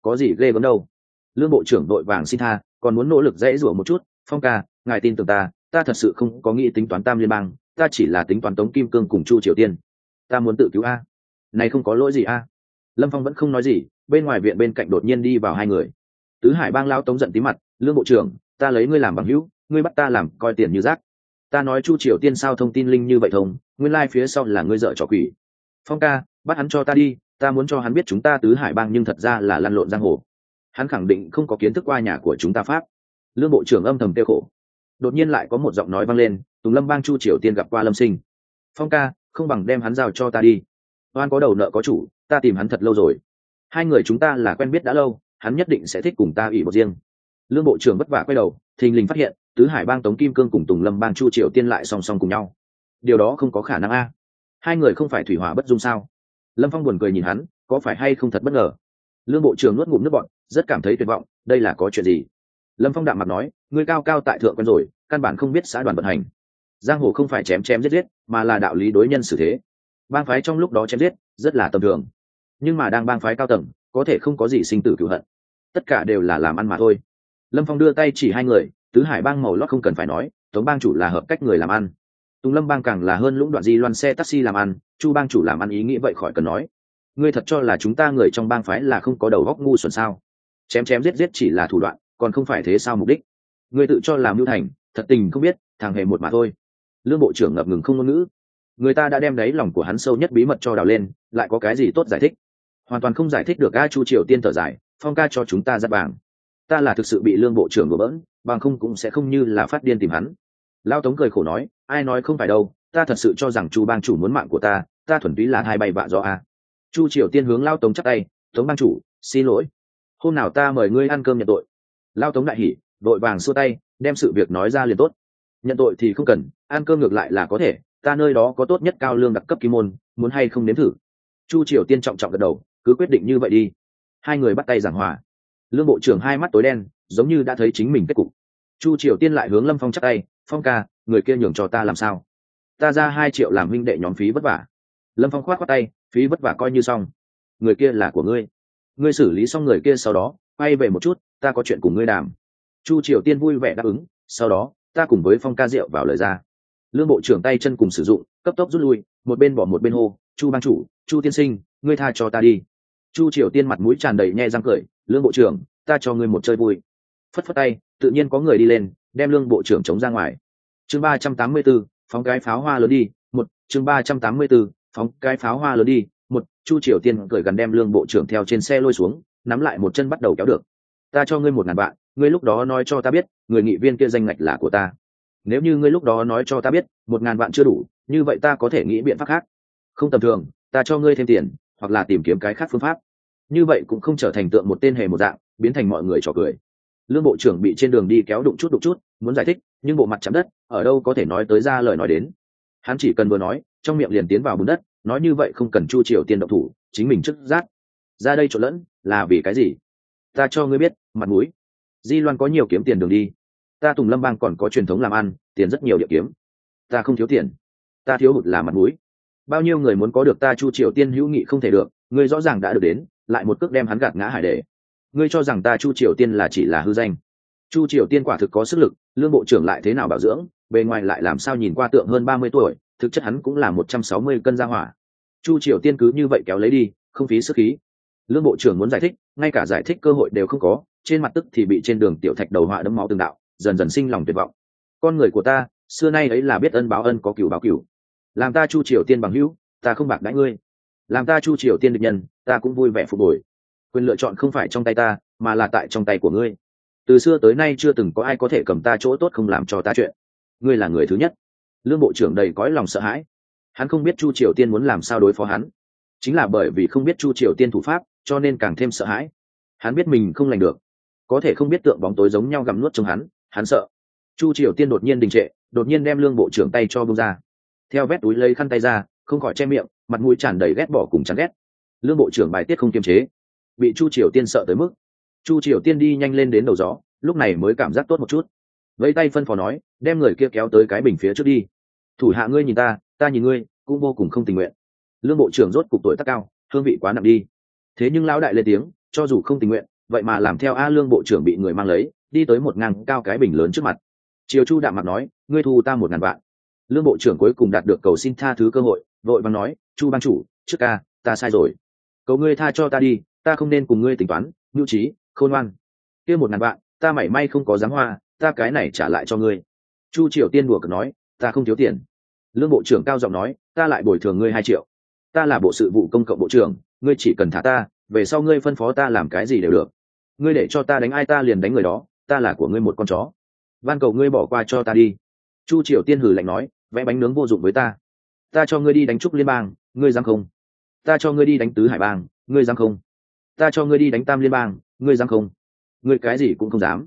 Có gì ghê gớm đâu. Lương bộ trưởng đội vàng xin tha, còn muốn nỗ lực dễ rủa một chút. Phong ca, ngài tin tưởng ta ta thật sự không có nghĩ tính toán tam liên bang, ta chỉ là tính toán tống kim cương cùng chu triều tiên. Ta muốn tự cứu a. Này không có lỗi gì a lâm phong vẫn không nói gì, bên ngoài viện bên cạnh đột nhiên đi vào hai người. Tứ hải bang lao tống giận tí mặt, lương bộ trưởng, ta lấy ngươi làm bằng hữu, ngươi bắt ta làm coi tiền như rác. Ta nói chu triều tiên sao thông tin linh như vậy thông, nguyên lai、like、phía sau là ngươi dợ trò quỷ. Phong ca, bắt hắn cho ta đi, ta muốn cho hắn biết chúng ta tứ hải bang nhưng thật ra là lăn lộn giang hồ. Hắn khẳng định không có kiến thức qua nhà của chúng ta pháp. Lương bộ trưởng âm thầm tiêu khổ. Đột nhiên lại có một giọng nói vang lên, tùng lâm bang chu triều tiên gặp qua lâm sinh. Phong ca, không bằng đem hắn giao cho ta đi. Oan có đầu nợ có chủ ta tìm hắn thật lâu rồi. Hai người chúng ta là quen biết đã lâu, hắn nhất định sẽ thích cùng ta ủy một riêng. Lương bộ trưởng vất vả quay đầu, thình lình phát hiện, tứ hải bang tống kim cương cùng tùng lâm bang chu triều tiên lại song song cùng nhau. Điều đó không có khả năng a. Hai người không phải thủy hỏa bất dung sao? Lâm phong buồn cười nhìn hắn, có phải hay không thật bất ngờ? Lương bộ trưởng nuốt ngụm nước bọn rất cảm thấy tuyệt vọng, đây là có chuyện gì? Lâm phong đạm mặt nói, ngươi cao cao tại thượng quen rồi, căn bản không biết xã đoàn vận hành. Giang hồ không phải chém chém giết giết, mà là đạo lý đối nhân xử thế bang phái trong lúc đó chém giết, rất là tầm thường. Nhưng mà đang bang phái cao tầng, có thể không có gì sinh tử cựu hận. Tất cả đều là làm ăn mà thôi. Lâm phong đưa tay chỉ hai người, tứ hải bang màu lót không cần phải nói, tống bang chủ là hợp cách người làm ăn. Tùng lâm bang càng là hơn lũng đoạn di loan xe taxi làm ăn, chu bang chủ làm ăn ý nghĩ vậy khỏi cần nói. Ngươi thật cho là chúng ta người trong bang phái là không có đầu góc ngu xuẩn sao? Chém chém giết giết chỉ là thủ đoạn, còn không phải thế sao mục đích? Ngươi tự cho làm mưu thành, thật tình không biết, thằng hề một mà thôi. Lương bộ trưởng ngập ngừng không ngôn ngữ người ta đã đem đáy lòng của hắn sâu nhất bí mật cho đào lên, lại có cái gì tốt giải thích? Hoàn toàn không giải thích được a chu triều tiên thở dài, phong ca cho chúng ta giáp bảng. ta là thực sự bị lương bộ trưởng đổ bỡn, bằng không cũng sẽ không như là phát điên tìm hắn. Lao tống cười khổ nói, ai nói không phải đâu, ta thật sự cho rằng chu bang chủ muốn mạng của ta ta thuần túy là hai bay vạ do a. Chu triều tiên hướng lao tống chắc tay, tống bang chủ, xin lỗi. Hôm nào ta mời ngươi ăn cơm nhận tội. Lao tống đại hỉ vội vàng xua tay, đem sự việc nói ra liền tốt. Nhận tội thì không cần, ăn cơm ngược lại là có thể ta nơi đó có tốt nhất cao lương đặc cấp kim môn, muốn hay không nếm thử? Chu triều tiên trọng trọng gật đầu, cứ quyết định như vậy đi. Hai người bắt tay giảng hòa. Lương bộ trưởng hai mắt tối đen, giống như đã thấy chính mình kết cục. Chu triều tiên lại hướng lâm phong chắc tay, phong ca, người kia nhường cho ta làm sao? Ta ra hai triệu làm minh đệ nhóm phí vất vả. Lâm phong khoát khoát tay, phí vất vả coi như xong. Người kia là của ngươi. Ngươi xử lý xong người kia sau đó, quay về một chút, ta có chuyện cùng ngươi đàm. Chu triều tiên vui vẻ đáp ứng, sau đó, ta cùng với phong ca rượu vào lời ra lương bộ trưởng tay chân cùng sử dụng, cấp tốc rút lui, một bên bỏ một bên hô, chu ban chủ, chu tiên sinh, ngươi tha cho ta đi. Chu triều tiên mặt mũi tràn đầy nhe răng cười, lương bộ trưởng, ta cho ngươi một chơi vui. Phất phất tay, tự nhiên có người đi lên, đem lương bộ trưởng chống ra ngoài. Chương ba trăm tám mươi b ố phóng cái pháo hoa lớn đi, một, chương ba trăm tám mươi b ố phóng cái pháo hoa lớn đi, một, chu triều tiên cười gần đem lương bộ trưởng theo trên xe lôi xuống, nắm lại một chân bắt đầu kéo được. Ta cho ngươi một ngàn vạn, ngươi lúc đó nói cho ta biết, người nghị viên kia danh ngạch là của ta nếu như ngươi lúc đó nói cho ta biết, một ngàn vạn chưa đủ, như vậy ta có thể nghĩ biện pháp khác. Không tầm thường, ta cho ngươi thêm tiền, hoặc là tìm kiếm cái khác phương pháp. Như vậy cũng không trở thành tượng một tên hề một dạng, biến thành mọi người trò cười. Lương bộ trưởng bị trên đường đi kéo đụng chút đụng chút, muốn giải thích, nhưng bộ mặt chạm đất, ở đâu có thể nói tới ra lời nói đến. Hắn chỉ cần vừa nói, trong miệng liền tiến vào bùn đất, nói như vậy không cần chu triều tiền động thủ, chính mình chức giác ra đây trộn lẫn, là vì cái gì? Ta cho ngươi biết, mặt mũi. Di loan có nhiều kiếm tiền đường đi ta tùng lâm bang còn có truyền thống làm ăn, tiền rất nhiều địa kiếm. Ta không thiếu tiền. Ta thiếu hụt là mặt mũi. Bao nhiêu người muốn có được ta chu triều tiên hữu nghị không thể được, ngươi rõ ràng đã được đến, lại một cước đem hắn gạt ngã hải đề ngươi cho rằng ta chu triều tiên là chỉ là hư danh. Chu triều tiên quả thực có sức lực, lương bộ trưởng lại thế nào bảo dưỡng, bề ngoài lại làm sao nhìn qua tượng hơn ba mươi tuổi, thực chất hắn cũng là một trăm sáu mươi cân gia hỏa. Chu triều tiên cứ như vậy kéo lấy đi, không phí sức khí. Lương bộ trưởng muốn giải thích, ngay cả giải thích cơ hội đều không có, trên mặt tức thì bị trên đường tiểu thạch đầu họa đấm máu từng đạo dần dần sinh lòng tuyệt vọng. Con người của ta, xưa nay ấy là biết ân báo ân có cửu báo cửu. Làm ta chu triều tiên bằng hữu, ta không bạc đãi ngươi. Làm ta chu triều tiên địch nhân, ta cũng vui vẻ phục hồi. Quyền lựa chọn không phải trong tay ta, mà là tại trong tay của ngươi. Từ xưa tới nay chưa từng có ai có thể cầm ta chỗ tốt không làm cho ta chuyện. Ngươi là người thứ nhất. Lương bộ trưởng đầy cõi lòng sợ hãi. Hắn không biết chu triều tiên muốn làm sao đối phó hắn. Chính là bởi vì không biết chu triều tiên thủ pháp, cho nên càng thêm sợ hãi. Hắn biết mình không lành được. Có thể không biết tượng bóng tối giống nhau gặm nuốt trong hắn hắn sợ. Chu triều tiên đột nhiên đình trệ, đột nhiên đem lương bộ trưởng tay cho bông ra. Theo vét túi lấy khăn tay ra, không khỏi che miệng, mặt mũi tràn đầy ghét bỏ cùng chán ghét. Lương bộ trưởng bài tiết không kiềm chế. Bị chu triều tiên sợ tới mức, chu triều tiên đi nhanh lên đến đầu gió, lúc này mới cảm giác tốt một chút. Vẫy tay phân phó nói, đem người kia kéo tới cái bình phía trước đi. Thủ hạ ngươi nhìn ta ta nhìn ngươi, cũng vô cùng không tình nguyện. Lương bộ trưởng rốt cục tuổi tác cao, hương vị quá nặng đi. Thế nhưng lão đại lên tiếng, cho dù không tình nguyện vậy mà làm theo a lương bộ trưởng bị người mang lấy, đi tới một ngang cao cái bình lớn trước mặt. Triều chu đạm mặt nói, ngươi thu ta một ngàn vạn. Lương bộ trưởng cuối cùng đạt được cầu xin tha thứ cơ hội, vội vàng nói, chu ban chủ, trước ca, ta sai rồi. Cầu ngươi tha cho ta đi, ta không nên cùng ngươi tính toán, nhu trí, khôn ngoan. Kia một ngàn vạn, ta mảy may không có dám hoa, ta cái này trả lại cho ngươi. Chu triều tiên đùa cợt nói, ta không thiếu tiền. Lương bộ trưởng cao giọng nói, ta lại bồi thường ngươi hai triệu. Ta là bộ sự vụ công cộng bộ trưởng, ngươi chỉ cần thả ta về sau ngươi phân phó ta làm cái gì đều được. Ngươi để cho ta đánh ai ta liền đánh người đó, ta là của ngươi một con chó. Van cầu ngươi bỏ qua cho ta đi. Chu triều tiên hử lạnh nói, vẽ bánh nướng vô dụng với ta. Ta cho ngươi đi đánh trúc liên bang, ngươi dám không? Ta cho ngươi đi đánh tứ hải bang, ngươi dám không? Ta cho ngươi đi đánh tam liên bang, ngươi dám không? Ngươi cái gì cũng không dám.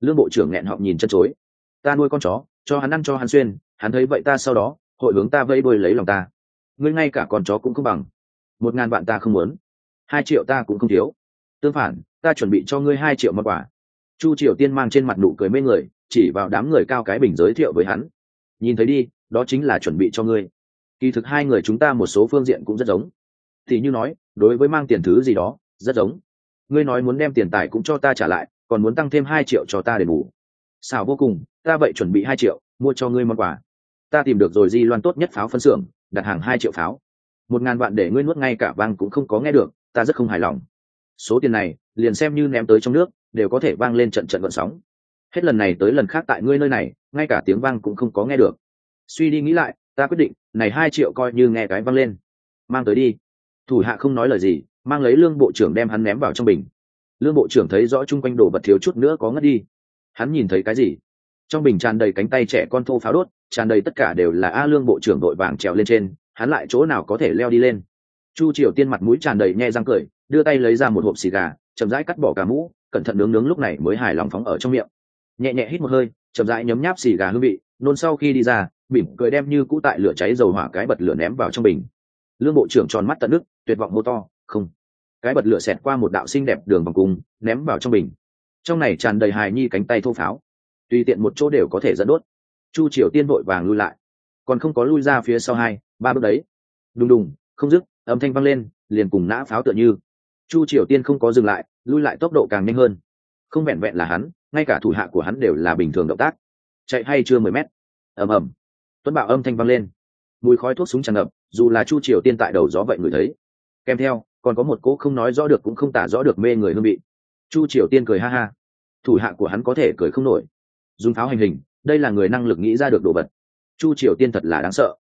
Lương bộ trưởng nghẹn họng nhìn chân chối. Ta nuôi con chó, cho hắn ăn cho hắn xuyên, hắn thấy vậy ta sau đó, hội hướng ta vây đuôi lấy lòng ta. Ngươi ngay cả con chó cũng không bằng. Một ngàn bạn ta không muốn hai triệu ta cũng không thiếu. Tương phản, ta chuẩn bị cho ngươi hai triệu món quà chu triều tiên mang trên mặt nụ cười mê người, chỉ vào đám người cao cái bình giới thiệu với hắn. Nhìn thấy đi, đó chính là chuẩn bị cho ngươi. Kỳ thực hai người chúng ta một số phương diện cũng rất giống. Thì như nói, đối với mang tiền thứ gì đó, rất giống. Ngươi nói muốn đem tiền tài cũng cho ta trả lại, còn muốn tăng thêm hai triệu cho ta để ngủ. xảo vô cùng, ta vậy chuẩn bị hai triệu, mua cho ngươi món quà. Ta tìm được rồi di loan tốt nhất pháo phân xưởng, đặt hàng hai triệu pháo. Một ngàn vạn để ngươi nuốt ngay cả vang cũng không có nghe được ta rất không hài lòng. Số tiền này, liền xem như ném tới trong nước, đều có thể vang lên trận trận vận sóng. Hết lần này tới lần khác tại ngươi nơi này, ngay cả tiếng vang cũng không có nghe được. Suy đi nghĩ lại, ta quyết định, này hai triệu coi như nghe cái vang lên. Mang tới đi. Thủ hạ không nói lời gì, mang lấy lương bộ trưởng đem hắn ném vào trong bình. Lương bộ trưởng thấy rõ chung quanh đồ vật thiếu chút nữa có ngất đi. Hắn nhìn thấy cái gì? Trong bình tràn đầy cánh tay trẻ con thô pháo đốt, tràn đầy tất cả đều là a lương bộ trưởng đội vàng trèo lên trên, hắn lại chỗ nào có thể leo đi lên? Chu triều tiên mặt mũi tràn đầy nhe răng cười, đưa tay lấy ra một hộp xì gà, chậm rãi cắt bỏ cả mũ, cẩn thận nướng nướng lúc này mới hài lòng phóng ở trong miệng. Nhẹ nhẹ hít một hơi, chậm rãi nhấm nháp xì gà hương vị, nôn sau khi đi ra, mỉm cười đem như cũ tại lửa cháy dầu hỏa cái bật lửa ném vào trong bình. Lương bộ trưởng tròn mắt tận nước, tuyệt vọng hô to, không. Cái bật lửa xẹt qua một đạo xinh đẹp đường vòng cung, ném vào trong bình. Trong này tràn đầy hài nhi cánh tay thô pháo. Tùy tiện một chỗ đều có thể dẫn đốt. Chu triều tiên vội vàng lui lại. Còn không có lui ra phía sau hai, ba bước đấy. Đùng đùng, không dứt âm thanh vang lên, liền cùng nã pháo tựa như. Chu triều tiên không có dừng lại, lui lại tốc độ càng nhanh hơn. Không vẹn vẹn là hắn, ngay cả thủ hạ của hắn đều là bình thường động tác. Chạy hay chưa mười mét? Ầm ầm. Tuấn bạo âm thanh vang lên. Mùi khói thuốc súng tràn ngập, dù là chu triều tiên tại đầu gió vậy người thấy. Kèm theo, còn có một cỗ không nói rõ được cũng không tả rõ được mê người hương vị. Chu triều tiên cười ha ha. Thủ hạ của hắn có thể cười không nổi. Dùng pháo hành hình, đây là người năng lực nghĩ ra được đồ vật. Chu triều tiên thật là đáng sợ.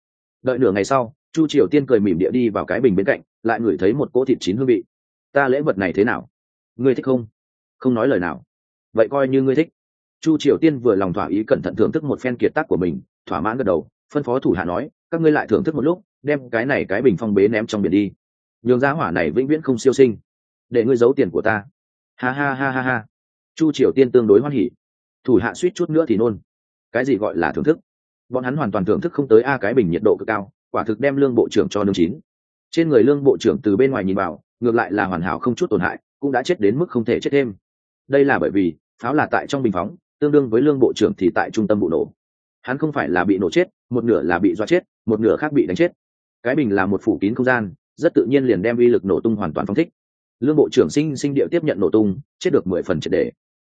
Đợi nửa ngày sau chu triều tiên cười mỉm địa đi vào cái bình bên cạnh, lại ngửi thấy một cỗ thịt chín hương vị. Ta lễ vật này thế nào? Ngươi thích không? Không nói lời nào. Vậy coi như ngươi thích. Chu triều tiên vừa lòng thỏa ý cẩn thận thưởng thức một phen kiệt tác của mình, thỏa mãn gật đầu, phân phó thủ hạ nói, các ngươi lại thưởng thức một lúc, đem cái này cái bình phong bế ném trong biển đi. Nhường giá hỏa này vĩnh viễn không siêu sinh. Để ngươi giấu tiền của ta. Ha ha ha ha ha. Chu triều tiên tương đối hoan hỉ. Thủ hạ suýt chút nữa thì nôn. Cái gì gọi là thưởng thức? Bọn hắn hoàn toàn thưởng thức không tới a cái bình nhiệt độ cực cao quả thực đem lương bộ trưởng cho nương chín. Trên người lương bộ trưởng từ bên ngoài nhìn vào, ngược lại là hoàn hảo không chút tổn hại, cũng đã chết đến mức không thể chết thêm. Đây là bởi vì, pháo là tại trong bình phóng, tương đương với lương bộ trưởng thì tại trung tâm vụ nổ. Hắn không phải là bị nổ chết, một nửa là bị do chết, một nửa khác bị đánh chết. Cái bình là một phủ kín không gian, rất tự nhiên liền đem uy lực nổ tung hoàn toàn phong thích. Lương bộ trưởng sinh sinh điệu tiếp nhận nổ tung, chết được mười phần triệt đề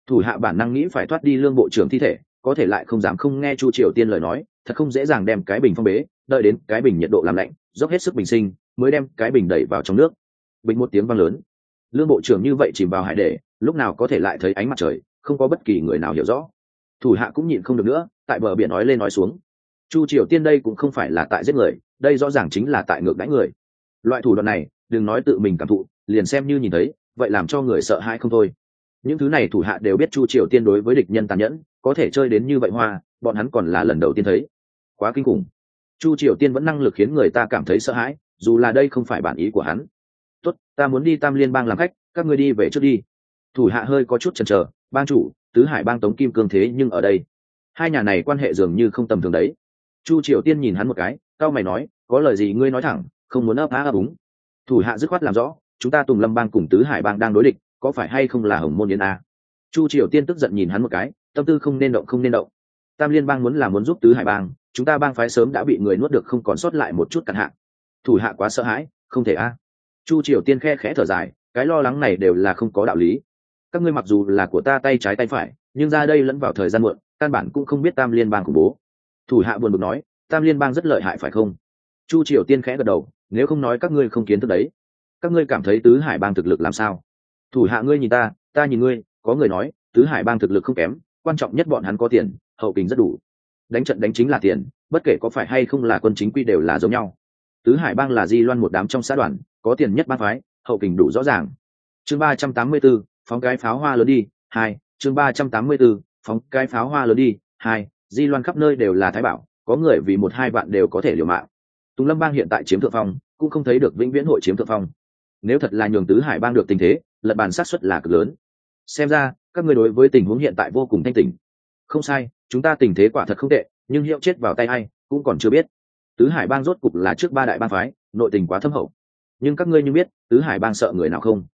thủ hạ bản năng nghĩ phải thoát đi lương bộ trưởng thi thể, có thể lại không dám không nghe chu triều tiên lời nói, thật không dễ dàng đem cái bình phong bế đợi đến cái bình nhiệt độ làm lạnh, dốc hết sức bình sinh, mới đem cái bình đẩy vào trong nước. Bình một tiếng vang lớn. Lương bộ trưởng như vậy chìm vào hải để, lúc nào có thể lại thấy ánh mặt trời, không có bất kỳ người nào hiểu rõ. Thủ hạ cũng nhịn không được nữa, tại bờ biển nói lên nói xuống. Chu triều tiên đây cũng không phải là tại giết người, đây rõ ràng chính là tại ngược đãi người. Loại thủ đoạn này, đừng nói tự mình cảm thụ, liền xem như nhìn thấy, vậy làm cho người sợ hãi không thôi. Những thứ này thủ hạ đều biết chu triều tiên đối với địch nhân tàn nhẫn, có thể chơi đến như vậy hoa, bọn hắn còn là lần đầu tiên thấy. Quá kinh khủng chu triều tiên vẫn năng lực khiến người ta cảm thấy sợ hãi, dù là đây không phải bản ý của hắn. Tốt, ta muốn đi tam liên bang làm khách, các ngươi đi về trước đi. Thủ hạ hơi có chút chần chờ, bang chủ, tứ hải bang tống kim cương thế nhưng ở đây. Hai nhà này quan hệ dường như không tầm thường đấy. Chu triều tiên nhìn hắn một cái cao mày nói, có lời gì ngươi nói thẳng, không muốn ấp á ấp úng. Thủ hạ dứt khoát làm rõ, chúng ta tùng lâm bang cùng tứ hải bang đang đối địch, có phải hay không là hồng môn yến a? Chu triều tiên tức giận nhìn hắn một cái, tâm tư không nên động, không nên động. Tam liên bang muốn là muốn giúp tứ hải bang chúng ta bang phái sớm đã bị người nuốt được không còn sót lại một chút cặn hạn thủ hạ quá sợ hãi, không thể a. Chu triều tiên khe khẽ thở dài, cái lo lắng này đều là không có đạo lý. Các ngươi mặc dù là của ta tay trái tay phải, nhưng ra đây lẫn vào thời gian muộn, căn bản cũng không biết tam liên bang khủng bố. Thủ hạ buồn bực nói, tam liên bang rất lợi hại phải không? Chu triều tiên khẽ gật đầu, nếu không nói các ngươi không kiến thức đấy, các ngươi cảm thấy tứ hải bang thực lực làm sao? Thủ hạ ngươi nhìn ta ta nhìn ngươi, có người nói, tứ hải bang thực lực không kém, quan trọng nhất bọn hắn có tiền, hậu kình rất đủ đánh trận đánh chính là tiền bất kể có phải hay không là quân chính quy đều là giống nhau. Tứ hải bang là di loan một đám trong xã đoàn có tiền nhất bang phái hậu kình đủ rõ ràng. Chương ba trăm tám mươi 384, phóng cái pháo hoa lớn đi hai chương ba trăm tám mươi 384, phóng cái pháo hoa lớn đi hai di loan khắp nơi đều là thái bảo có người vì một hai vạn đều có thể liều mạng. Tùng lâm bang hiện tại chiếm thượng phong cũng không thấy được vĩnh viễn hội chiếm thượng phong. Nếu thật là nhường tứ hải bang được tình thế lật bàn sát xuất là cực lớn. Xem ra các ngươi đối với tình huống hiện tại vô cùng thanh tình không sai, chúng ta tình thế quả thật không tệ, nhưng hiệu chết vào tay ai, cũng còn chưa biết. Tứ hải bang rốt cục là trước ba đại bang phái, nội tình quá thâm hậu. Nhưng các ngươi như biết, tứ hải bang sợ người nào không?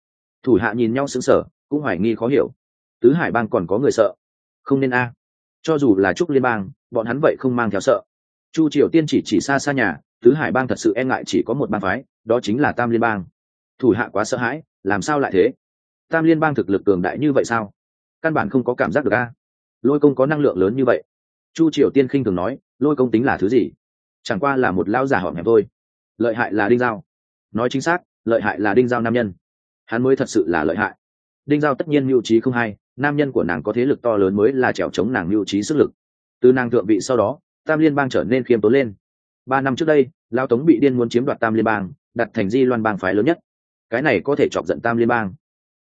Thủ hạ nhìn nhau xứng sở cũng hoài nghi khó hiểu. Tứ hải bang còn có người sợ? Không nên a. À. Cho dù là trúc liên bang, bọn hắn vậy không mang theo sợ. Chu triều tiên chỉ chỉ xa xa nhà, tứ hải bang thật sự e ngại chỉ có một bang phái, đó chính là tam liên bang. Thủ hạ quá sợ hãi, làm sao lại thế? Tam liên bang thực lực cường đại như vậy sao? Căn bản không có cảm giác được a. À lôi công có năng lượng lớn như vậy. Chu triều tiên khinh thường nói, lôi công tính là thứ gì? Chẳng qua là một lão giả hỏng hẹp thôi. Lợi hại là đinh giao. Nói chính xác, lợi hại là đinh giao nam nhân. Hắn mới thật sự là lợi hại. Đinh giao tất nhiên mưu trí không hay, nam nhân của nàng có thế lực to lớn mới là trèo chống nàng mưu trí sức lực. Từ nàng thượng vị sau đó, tam liên bang trở nên khiêm tốn lên. Ba năm trước đây lao tống bị điên muốn chiếm đoạt tam liên bang, đặt thành di loan bang phái lớn nhất. Cái này có thể chọc giận tam liên bang.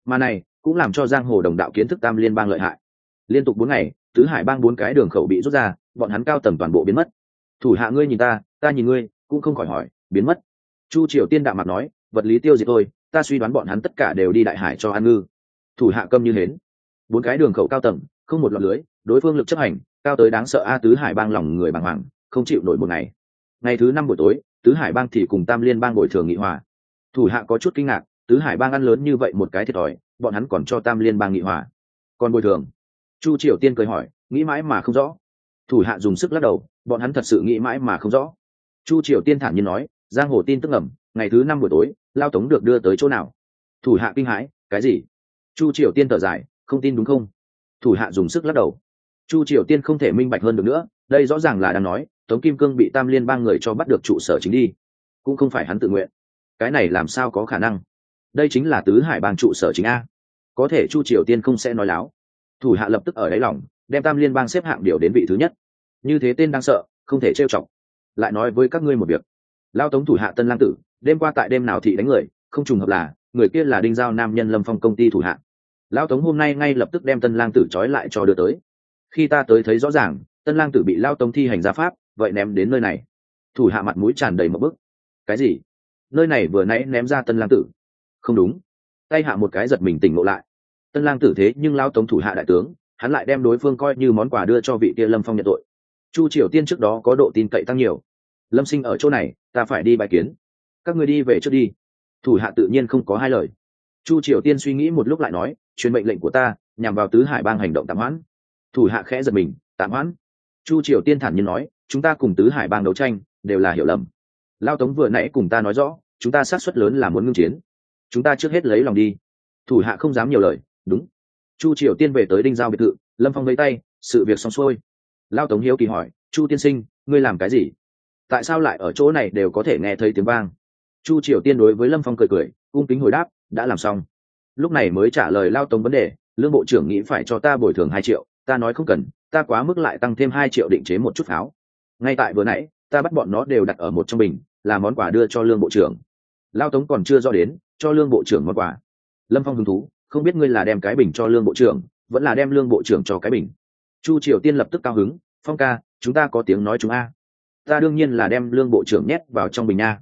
Mà này, cũng làm cho giang hồ đồng đạo kiến thức tam liên bang lợi hại liên tục bốn ngày, tứ hải bang bốn cái đường khẩu bị rút ra, bọn hắn cao tầng toàn bộ biến mất. Thủ hạ ngươi nhìn ta ta nhìn ngươi, cũng không khỏi hỏi, biến mất. Chu triều tiên đạo mặt nói, vật lý tiêu diệt thôi, ta suy đoán bọn hắn tất cả đều đi đại hải cho an ngư. Thủ hạ câm như hến. Bốn cái đường khẩu cao tầng, không một lọt lưới, đối phương lực chấp hành, cao tới đáng sợ a, tứ hải bang lòng người bàng hoàng, không chịu nổi một ngày. Ngày thứ năm buổi tối, tứ hải bang thì cùng tam liên bang bồi thường nghị hòa. Thủ hạ có chút kinh ngạc, tứ hải bang ăn lớn như vậy một cái thiệt thòi, bọn hắn còn cho tam liên bang nghị hòa. Còn bồi thường chu triều tiên cười hỏi, nghĩ mãi mà không rõ. Thủ hạ dùng sức lắc đầu, bọn hắn thật sự nghĩ mãi mà không rõ. Chu triều tiên thản nhiên nói, giang hồ tin tức ngầm, ngày thứ năm buổi tối, lao tống được đưa tới chỗ nào? Thủ hạ kinh hãi, cái gì? Chu triều tiên thở dài, không tin đúng không? Thủ hạ dùng sức lắc đầu. Chu triều tiên không thể minh bạch hơn được nữa, đây rõ ràng là đang nói, tống kim cương bị tam liên bang người cho bắt được trụ sở chính đi. Cũng không phải hắn tự nguyện. Cái này làm sao có khả năng? Đây chính là tứ hải bang trụ sở chính a. Có thể chu triều tiên không sẽ nói láo thủ hạ lập tức ở đáy lòng, đem tam liên bang xếp hạng điều đến vị thứ nhất. Như thế tên đang sợ, không thể trêu chọc. Lại nói với các ngươi một việc. Lao tống thủ hạ tân lang tử, đêm qua tại đêm nào thị đánh người, không trùng hợp là, người kia là đinh giao nam nhân lâm phong công ty thủ hạ. Lao tống hôm nay ngay lập tức đem tân lang tử trói lại cho đưa tới. Khi ta tới thấy rõ ràng, tân lang tử bị lao tống thi hành gia pháp, vậy ném đến nơi này. Thủ hạ mặt mũi tràn đầy một bức. Cái gì? Nơi này vừa nãy ném ra tân lang tử. Không đúng. Tay hạ một cái giật mình tỉnh ngộ lại tân lang tử thế nhưng lao tống thủ hạ đại tướng, hắn lại đem đối phương coi như món quà đưa cho vị kia lâm phong nhận tội. Chu triều tiên trước đó có độ tin cậy tăng nhiều. Lâm sinh ở chỗ này, ta phải đi bài kiến. Các người đi về trước đi. Thủ hạ tự nhiên không có hai lời. Chu triều tiên suy nghĩ một lúc lại nói, truyền mệnh lệnh của ta, nhằm vào tứ hải bang hành động tạm hoãn. Thủ hạ khẽ giật mình, tạm hoãn? Chu triều tiên thản nhiên nói, chúng ta cùng tứ hải bang đấu tranh, đều là hiểu lầm. Lao tống vừa nãy cùng ta nói rõ, chúng ta sát suất lớn là muốn ngưng chiến. Chúng ta trước hết lấy lòng đi. Thủ hạ không dám nhiều lời đúng. Chu triều tiên về tới đinh giao biệt thự, lâm phong lấy tay, sự việc xong xuôi. Lao tống hiếu kỳ hỏi, chu tiên sinh, ngươi làm cái gì? Tại sao lại ở chỗ này đều có thể nghe thấy tiếng vang? Chu triều tiên đối với lâm phong cười cười, cung kính hồi đáp, đã làm xong. Lúc này mới trả lời lao tống vấn đề, lương bộ trưởng nghĩ phải cho ta bồi thường hai triệu, ta nói không cần, ta quá mức lại tăng thêm hai triệu định chế một chút pháo. Ngay tại vừa nãy, ta bắt bọn nó đều đặt ở một trong bình, là món quà đưa cho lương bộ trưởng. Lao tống còn chưa do đến, cho lương bộ trưởng món quà. Lâm phong hứng thú không biết ngươi là đem cái bình cho lương bộ trưởng, vẫn là đem lương bộ trưởng cho cái bình. Chu triều tiên lập tức cao hứng, phong ca, chúng ta có tiếng nói chúng a. Ta đương nhiên là đem lương bộ trưởng nhét vào trong bình nha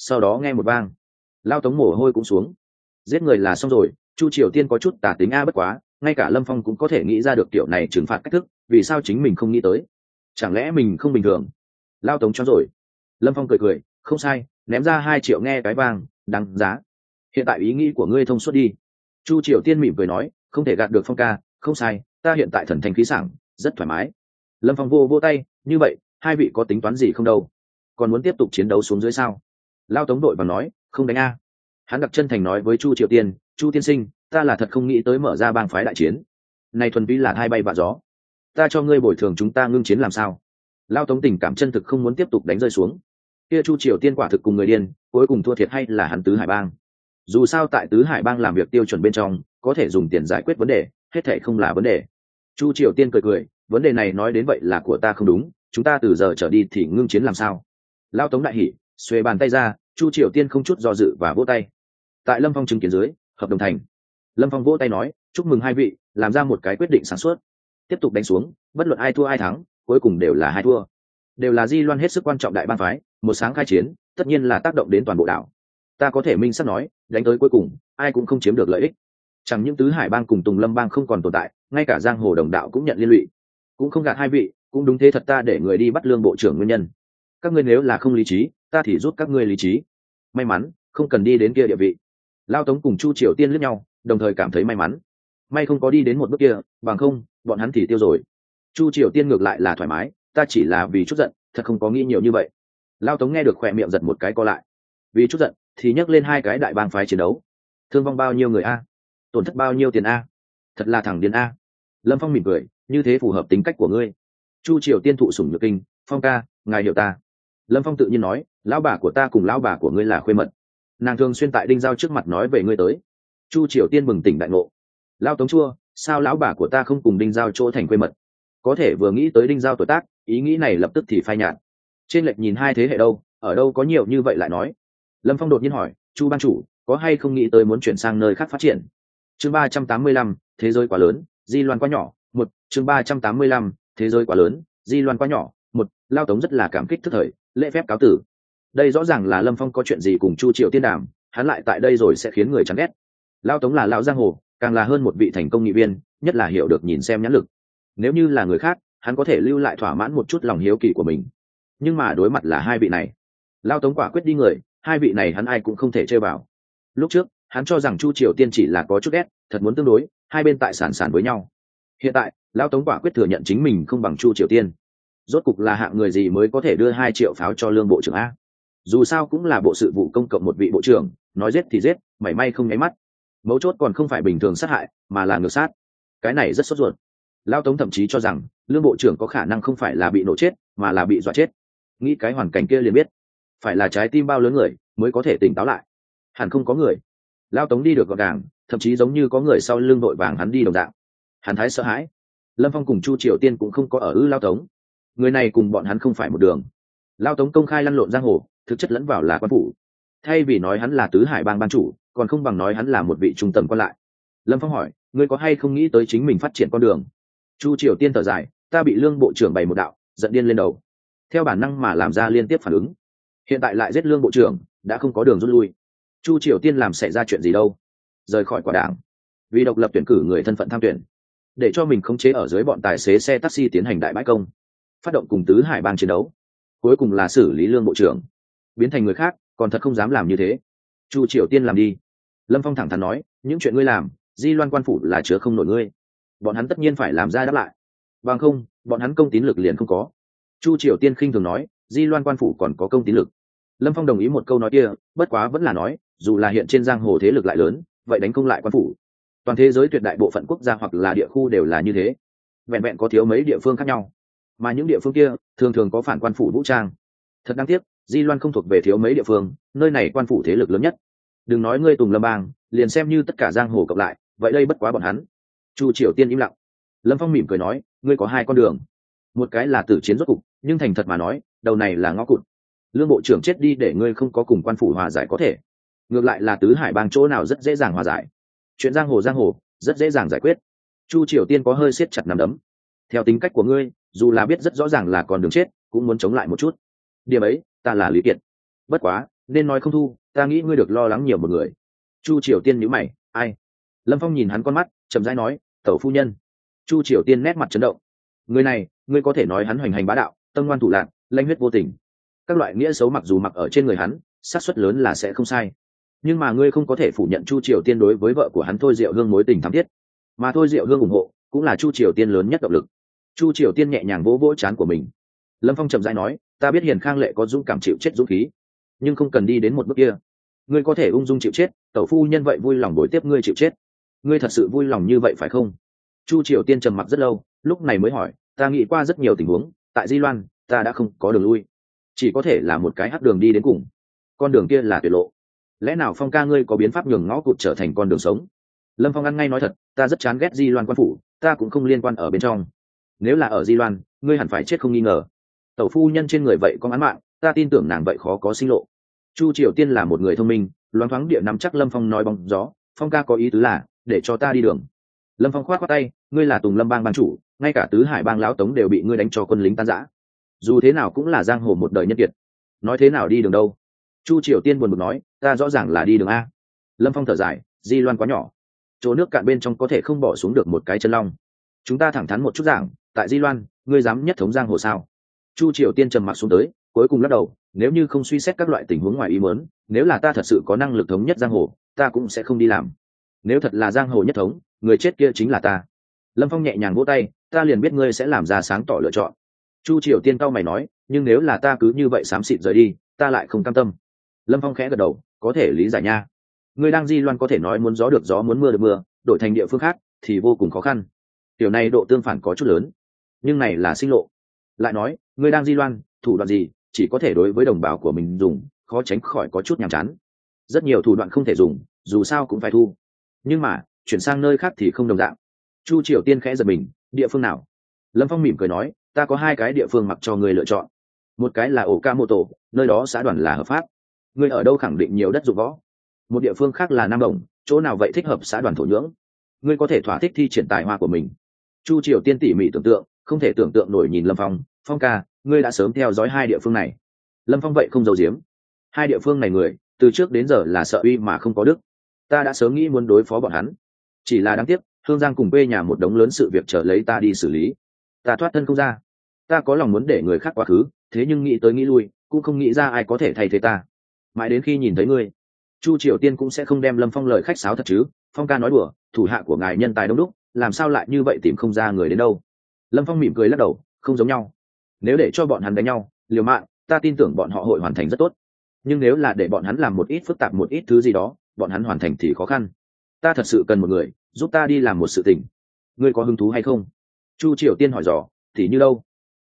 sau đó nghe một vang, lao tống mồ hôi cũng xuống. Giết người là xong rồi, chu triều tiên có chút tả tính a bất quá, ngay cả lâm phong cũng có thể nghĩ ra được kiểu này trừng phạt cách thức, vì sao chính mình không nghĩ tới? Chẳng lẽ mình không bình thường? Lao tống cho rồi. Lâm phong cười cười, không sai, ném ra hai triệu nghe cái vang, đáng giá. Hiện tại ý nghĩ của ngươi thông suốt đi chu triều tiên mỉm cười nói, không thể gạt được phong ca, không sai, ta hiện tại thần thành khí sảng, rất thoải mái. Lâm phong vô vô tay, như vậy, hai vị có tính toán gì không đâu? Còn muốn tiếp tục chiến đấu xuống dưới sao? Lao tống đội và nói, không đánh a. Hắn đặc chân thành nói với chu triều tiên, chu tiên sinh, ta là thật không nghĩ tới mở ra bang phái đại chiến. Này thuần túy là hai bay vạ gió. Ta cho ngươi bồi thường chúng ta ngưng chiến làm sao? Lao tống tình cảm chân thực không muốn tiếp tục đánh rơi xuống. Kia chu triều tiên quả thực cùng người điên, cuối cùng thua thiệt hay là hắn tứ hải bang? Dù sao tại tứ hải bang làm việc tiêu chuẩn bên trong, có thể dùng tiền giải quyết vấn đề, hết thể không là vấn đề. Chu triều tiên cười cười, vấn đề này nói đến vậy là của ta không đúng, chúng ta từ giờ trở đi thì ngưng chiến làm sao? Lao tống đại Hỷ, xuề bàn tay ra, chu triều tiên không chút do dự và vỗ tay. Tại lâm phong chứng kiến dưới, hợp đồng thành. Lâm phong vỗ tay nói, chúc mừng hai vị, làm ra một cái quyết định sáng suốt. Tiếp tục đánh xuống, bất luận ai thua ai thắng, cuối cùng đều là hai thua. Đều là di loan hết sức quan trọng đại ban phái, một sáng khai chiến, tất nhiên là tác động đến toàn bộ đảo ta có thể minh sắp nói, đánh tới cuối cùng, ai cũng không chiếm được lợi ích. Chẳng những tứ hải bang cùng tùng lâm bang không còn tồn tại, ngay cả giang hồ đồng đạo cũng nhận liên lụy. Cũng không gạt hai vị, cũng đúng thế thật ta để người đi bắt lương bộ trưởng nguyên nhân. Các ngươi nếu là không lý trí, ta thì rút các ngươi lý trí. May mắn, không cần đi đến kia địa vị. Lao tống cùng chu triều tiên lướt nhau, đồng thời cảm thấy may mắn. May không có đi đến một bước kia, bằng không, bọn hắn thì tiêu rồi. Chu triều tiên ngược lại là thoải mái, ta chỉ là vì chút giận, thật không có nghĩ nhiều như vậy. Lao tống nghe được khỏe miệng giật một cái co lại. Vì chút giận thì nhắc lên hai cái đại bang phái chiến đấu. Thương vong bao nhiêu người a? Tổn thất bao nhiêu tiền a? Thật là thằng điên a. Lâm phong mỉm cười, như thế phù hợp tính cách của ngươi. Chu triều tiên thụ sủng nhược kinh, phong ca, ngài hiểu ta. Lâm phong tự nhiên nói, lão bà của ta cùng lão bà của ngươi là khuê mật. Nàng thường xuyên tại đinh giao trước mặt nói về ngươi tới. Chu triều tiên bừng tỉnh đại ngộ. Lao tống chua, sao lão bà của ta không cùng đinh giao chỗ thành quê mật? Có thể vừa nghĩ tới đinh giao tuổi tác, ý nghĩ này lập tức thì phai nhạt. Trên lệch nhìn hai thế hệ đâu, ở đâu có nhiều như vậy lại nói lâm phong đột nhiên hỏi, chu ban chủ, có hay không nghĩ tới muốn chuyển sang nơi khác phát triển? Chương ba trăm tám mươi lăm, thế giới quá lớn, di loan quá nhỏ, một, chương ba trăm tám mươi lăm, thế giới quá lớn, di loan quá nhỏ, một, lao tống rất là cảm kích thức thời, lễ phép cáo tử. Đây rõ ràng là lâm phong có chuyện gì cùng chu triệu tiên đàm, hắn lại tại đây rồi sẽ khiến người chán ghét. Lao tống là lão giang hồ, càng là hơn một vị thành công nghị viên, nhất là hiểu được nhìn xem nhãn lực. Nếu như là người khác, hắn có thể lưu lại thỏa mãn một chút lòng hiếu kỳ của mình. Nhưng mà đối mặt là hai vị này, lao tống quả quyết đi người hai vị này hắn ai cũng không thể chơi vào. Lúc trước, hắn cho rằng chu triều tiên chỉ là có chút ghét, thật muốn tương đối, hai bên tại sản sản với nhau. Hiện tại, Lão tống quả quyết thừa nhận chính mình không bằng chu triều tiên. Rốt cục là hạng người gì mới có thể đưa hai triệu pháo cho lương bộ trưởng a? Dù sao cũng là bộ sự vụ công cộng một vị bộ trưởng, nói giết thì giết, mảy may không nháy mắt. Mấu chốt còn không phải bình thường sát hại, mà là ngược sát. Cái này rất sốt ruột. Lao tống thậm chí cho rằng, lương bộ trưởng có khả năng không phải là bị nổ chết, mà là bị dọa chết. Nghĩ cái hoàn cảnh kia liền biết phải là trái tim bao lớn người mới có thể tỉnh táo lại. Hẳn không có người. Lao tống đi được gọn gàng, thậm chí giống như có người sau lưng đội vàng hắn đi đồng dạng. Hắn thái sợ hãi. Lâm phong cùng chu triều tiên cũng không có ở ư lao tống. Người này cùng bọn hắn không phải một đường. Lao tống công khai lăn lộn giang hồ, thực chất lẫn vào là quan phủ. Thay vì nói hắn là tứ hải bang ban chủ, còn không bằng nói hắn là một vị trung tâm quan lại. Lâm phong hỏi, ngươi có hay không nghĩ tới chính mình phát triển con đường? Chu triều tiên thở dài, ta bị lương bộ trưởng bày một đạo, giận điên lên đầu. Theo bản năng mà làm ra liên tiếp phản ứng hiện tại lại giết lương bộ trưởng, đã không có đường rút lui. Chu triều tiên làm xảy ra chuyện gì đâu? Rời khỏi quả đảng. Vì độc lập tuyển cử người thân phận tham tuyển. Để cho mình khống chế ở dưới bọn tài xế xe taxi tiến hành đại bãi công. Phát động cùng tứ hải bang chiến đấu. Cuối cùng là xử lý lương bộ trưởng. Biến thành người khác, còn thật không dám làm như thế. Chu triều tiên làm đi. Lâm phong thẳng thắn nói, những chuyện ngươi làm, di loan quan phủ là chứa không nổi ngươi. Bọn hắn tất nhiên phải làm ra đáp lại. Bằng không, bọn hắn công tín lực liền không có. Chu triều tiên khinh thường nói, di loan quan phủ còn có công tín lực lâm phong đồng ý một câu nói kia, bất quá vẫn là nói, dù là hiện trên giang hồ thế lực lại lớn, vậy đánh không lại quan phủ. Toàn thế giới tuyệt đại bộ phận quốc gia hoặc là địa khu đều là như thế. Vẹn vẹn có thiếu mấy địa phương khác nhau. Mà những địa phương kia, thường thường có phản quan phủ vũ trang. Thật đáng tiếc, di loan không thuộc về thiếu mấy địa phương, nơi này quan phủ thế lực lớn nhất. Đừng nói ngươi tùng lâm bang, liền xem như tất cả giang hồ cộng lại, vậy đây bất quá bọn hắn. Chu triều tiên im lặng. Lâm phong mỉm cười nói, ngươi có hai con đường. Một cái là tử chiến rốt cục, nhưng thành thật mà nói, đầu này là ngõ cụt lương bộ trưởng chết đi để ngươi không có cùng quan phủ hòa giải có thể. Ngược lại là tứ hải bang chỗ nào rất dễ dàng hòa giải. Chuyện giang hồ giang hồ, rất dễ dàng giải quyết. Chu triều tiên có hơi siết chặt nằm đấm. Theo tính cách của ngươi, dù là biết rất rõ ràng là còn đường chết, cũng muốn chống lại một chút. Điểm ấy, ta là lý kiệt. Bất quá, nên nói không thu, ta nghĩ ngươi được lo lắng nhiều một người. Chu triều tiên nhữ mày, ai? Lâm phong nhìn hắn con mắt, chậm rãi nói, tẩu phu nhân. Chu triều tiên nét mặt chấn động. Người này, ngươi có thể nói hắn hoành hành bá đạo, tâm ngoan thủ lạc lanh huyết vô tình các loại nghĩa xấu mặc dù mặc ở trên người hắn, xác suất lớn là sẽ không sai. Nhưng mà ngươi không có thể phủ nhận chu triều tiên đối với vợ của hắn thôi diệu hương mối tình thắm thiết. Mà thôi diệu hương ủng hộ, cũng là chu triều tiên lớn nhất động lực. Chu triều tiên nhẹ nhàng vỗ vỗ chán của mình. Lâm phong chậm dãi nói, ta biết hiền khang lệ có dũng cảm chịu chết dũng khí, nhưng không cần đi đến một bước kia. Ngươi có thể ung dung chịu chết, tẩu phu nhân vậy vui lòng đối tiếp ngươi chịu chết. Ngươi thật sự vui lòng như vậy phải không? Chu triều tiên trầm mặc rất lâu, lúc này mới hỏi, ta nghĩ qua rất nhiều tình huống, tại di loan, ta đã không có đường lui chỉ có thể là một cái hắc đường đi đến cùng. Con đường kia là tuyệt lộ. Lẽ nào phong ca ngươi có biến pháp nhường ngõ cụt trở thành con đường sống? Lâm phong ăn ngay nói thật, ta rất chán ghét di loan quan phủ, ta cũng không liên quan ở bên trong. Nếu là ở di loan, ngươi hẳn phải chết không nghi ngờ. Tẩu phu nhân trên người vậy có án mạng, ta tin tưởng nàng vậy khó có sinh lộ. Chu triều tiên là một người thông minh, loáng thoáng địa nắm chắc lâm phong nói bóng gió, phong ca có ý tứ là, để cho ta đi đường. Lâm phong khoát khoát tay, ngươi là tùng lâm bang ban chủ, ngay cả tứ hải bang lão tống đều bị ngươi đánh cho quân lính tan giã dù thế nào cũng là giang hồ một đời nhân kiệt. Nói thế nào đi đường đâu? Chu triều tiên buồn bực nói, ta rõ ràng là đi đường a. Lâm phong thở dài, di loan quá nhỏ. Chỗ nước cạn bên trong có thể không bỏ xuống được một cái chân long. Chúng ta thẳng thắn một chút giảng, tại di loan, ngươi dám nhất thống giang hồ sao? Chu triều tiên trầm mặc xuống tới, cuối cùng lắc đầu, nếu như không suy xét các loại tình huống ngoài ý muốn, nếu là ta thật sự có năng lực thống nhất giang hồ, ta cũng sẽ không đi làm. Nếu thật là giang hồ nhất thống, người chết kia chính là ta. Lâm phong nhẹ nhàng vỗ tay, ta liền biết ngươi sẽ làm ra sáng tỏ lựa chọn chu triều tiên cao mày nói, nhưng nếu là ta cứ như vậy xám xịt rời đi, ta lại không cam tâm. Lâm phong khẽ gật đầu, có thể lý giải nha. Ngươi đang di loan có thể nói muốn gió được gió, muốn mưa được mưa, đổi thành địa phương khác thì vô cùng khó khăn. Điều này độ tương phản có chút lớn, nhưng này là sinh lộ. Lại nói ngươi đang di loan, thủ đoạn gì, chỉ có thể đối với đồng bào của mình dùng, khó tránh khỏi có chút nhàm chán. Rất nhiều thủ đoạn không thể dùng, dù sao cũng phải thu. Nhưng mà, chuyển sang nơi khác thì không đồng dạng. Chu triều tiên khẽ giật mình, địa phương nào? Lâm phong mỉm cười nói ta có hai cái địa phương mặc cho người lựa chọn. Một cái là ổ ca mô tổ nơi đó xã đoàn là hợp pháp. Người ở đâu khẳng định nhiều đất dụng võ. Một địa phương khác là nam đồng, chỗ nào vậy thích hợp xã đoàn thổ nhưỡng. Ngươi có thể thỏa thích thi triển tài hoa của mình. Chu triều tiên tỉ mỉ tưởng tượng, không thể tưởng tượng nổi nhìn lâm phong. Phong ca, ngươi đã sớm theo dõi hai địa phương này. Lâm phong vậy không giấu giếm. Hai địa phương này người, từ trước đến giờ là sợ uy mà không có đức. Ta đã sớm nghĩ muốn đối phó bọn hắn. Chỉ là đáng tiếc, hương giang cùng quê nhà một đống lớn sự việc trở lấy ta đi xử lý. Ta thoát thân không ra ta có lòng muốn để người khác quá khứ, thế nhưng nghĩ tới nghĩ lui, cũng không nghĩ ra ai có thể thay thế ta. Mãi đến khi nhìn thấy ngươi, chu triều tiên cũng sẽ không đem lâm phong lời khách sáo thật chứ, phong ca nói đùa, thủ hạ của ngài nhân tài đông đúc, làm sao lại như vậy tìm không ra người đến đâu. Lâm phong mỉm cười lắc đầu, không giống nhau. Nếu để cho bọn hắn đánh nhau, liều mạng, ta tin tưởng bọn họ hội hoàn thành rất tốt. Nhưng nếu là để bọn hắn làm một ít phức tạp một ít thứ gì đó, bọn hắn hoàn thành thì khó khăn. Ta thật sự cần một người, giúp ta đi làm một sự tình. Ngươi có hứng thú hay không? Chu triều tiên hỏi dò, thì như đâu?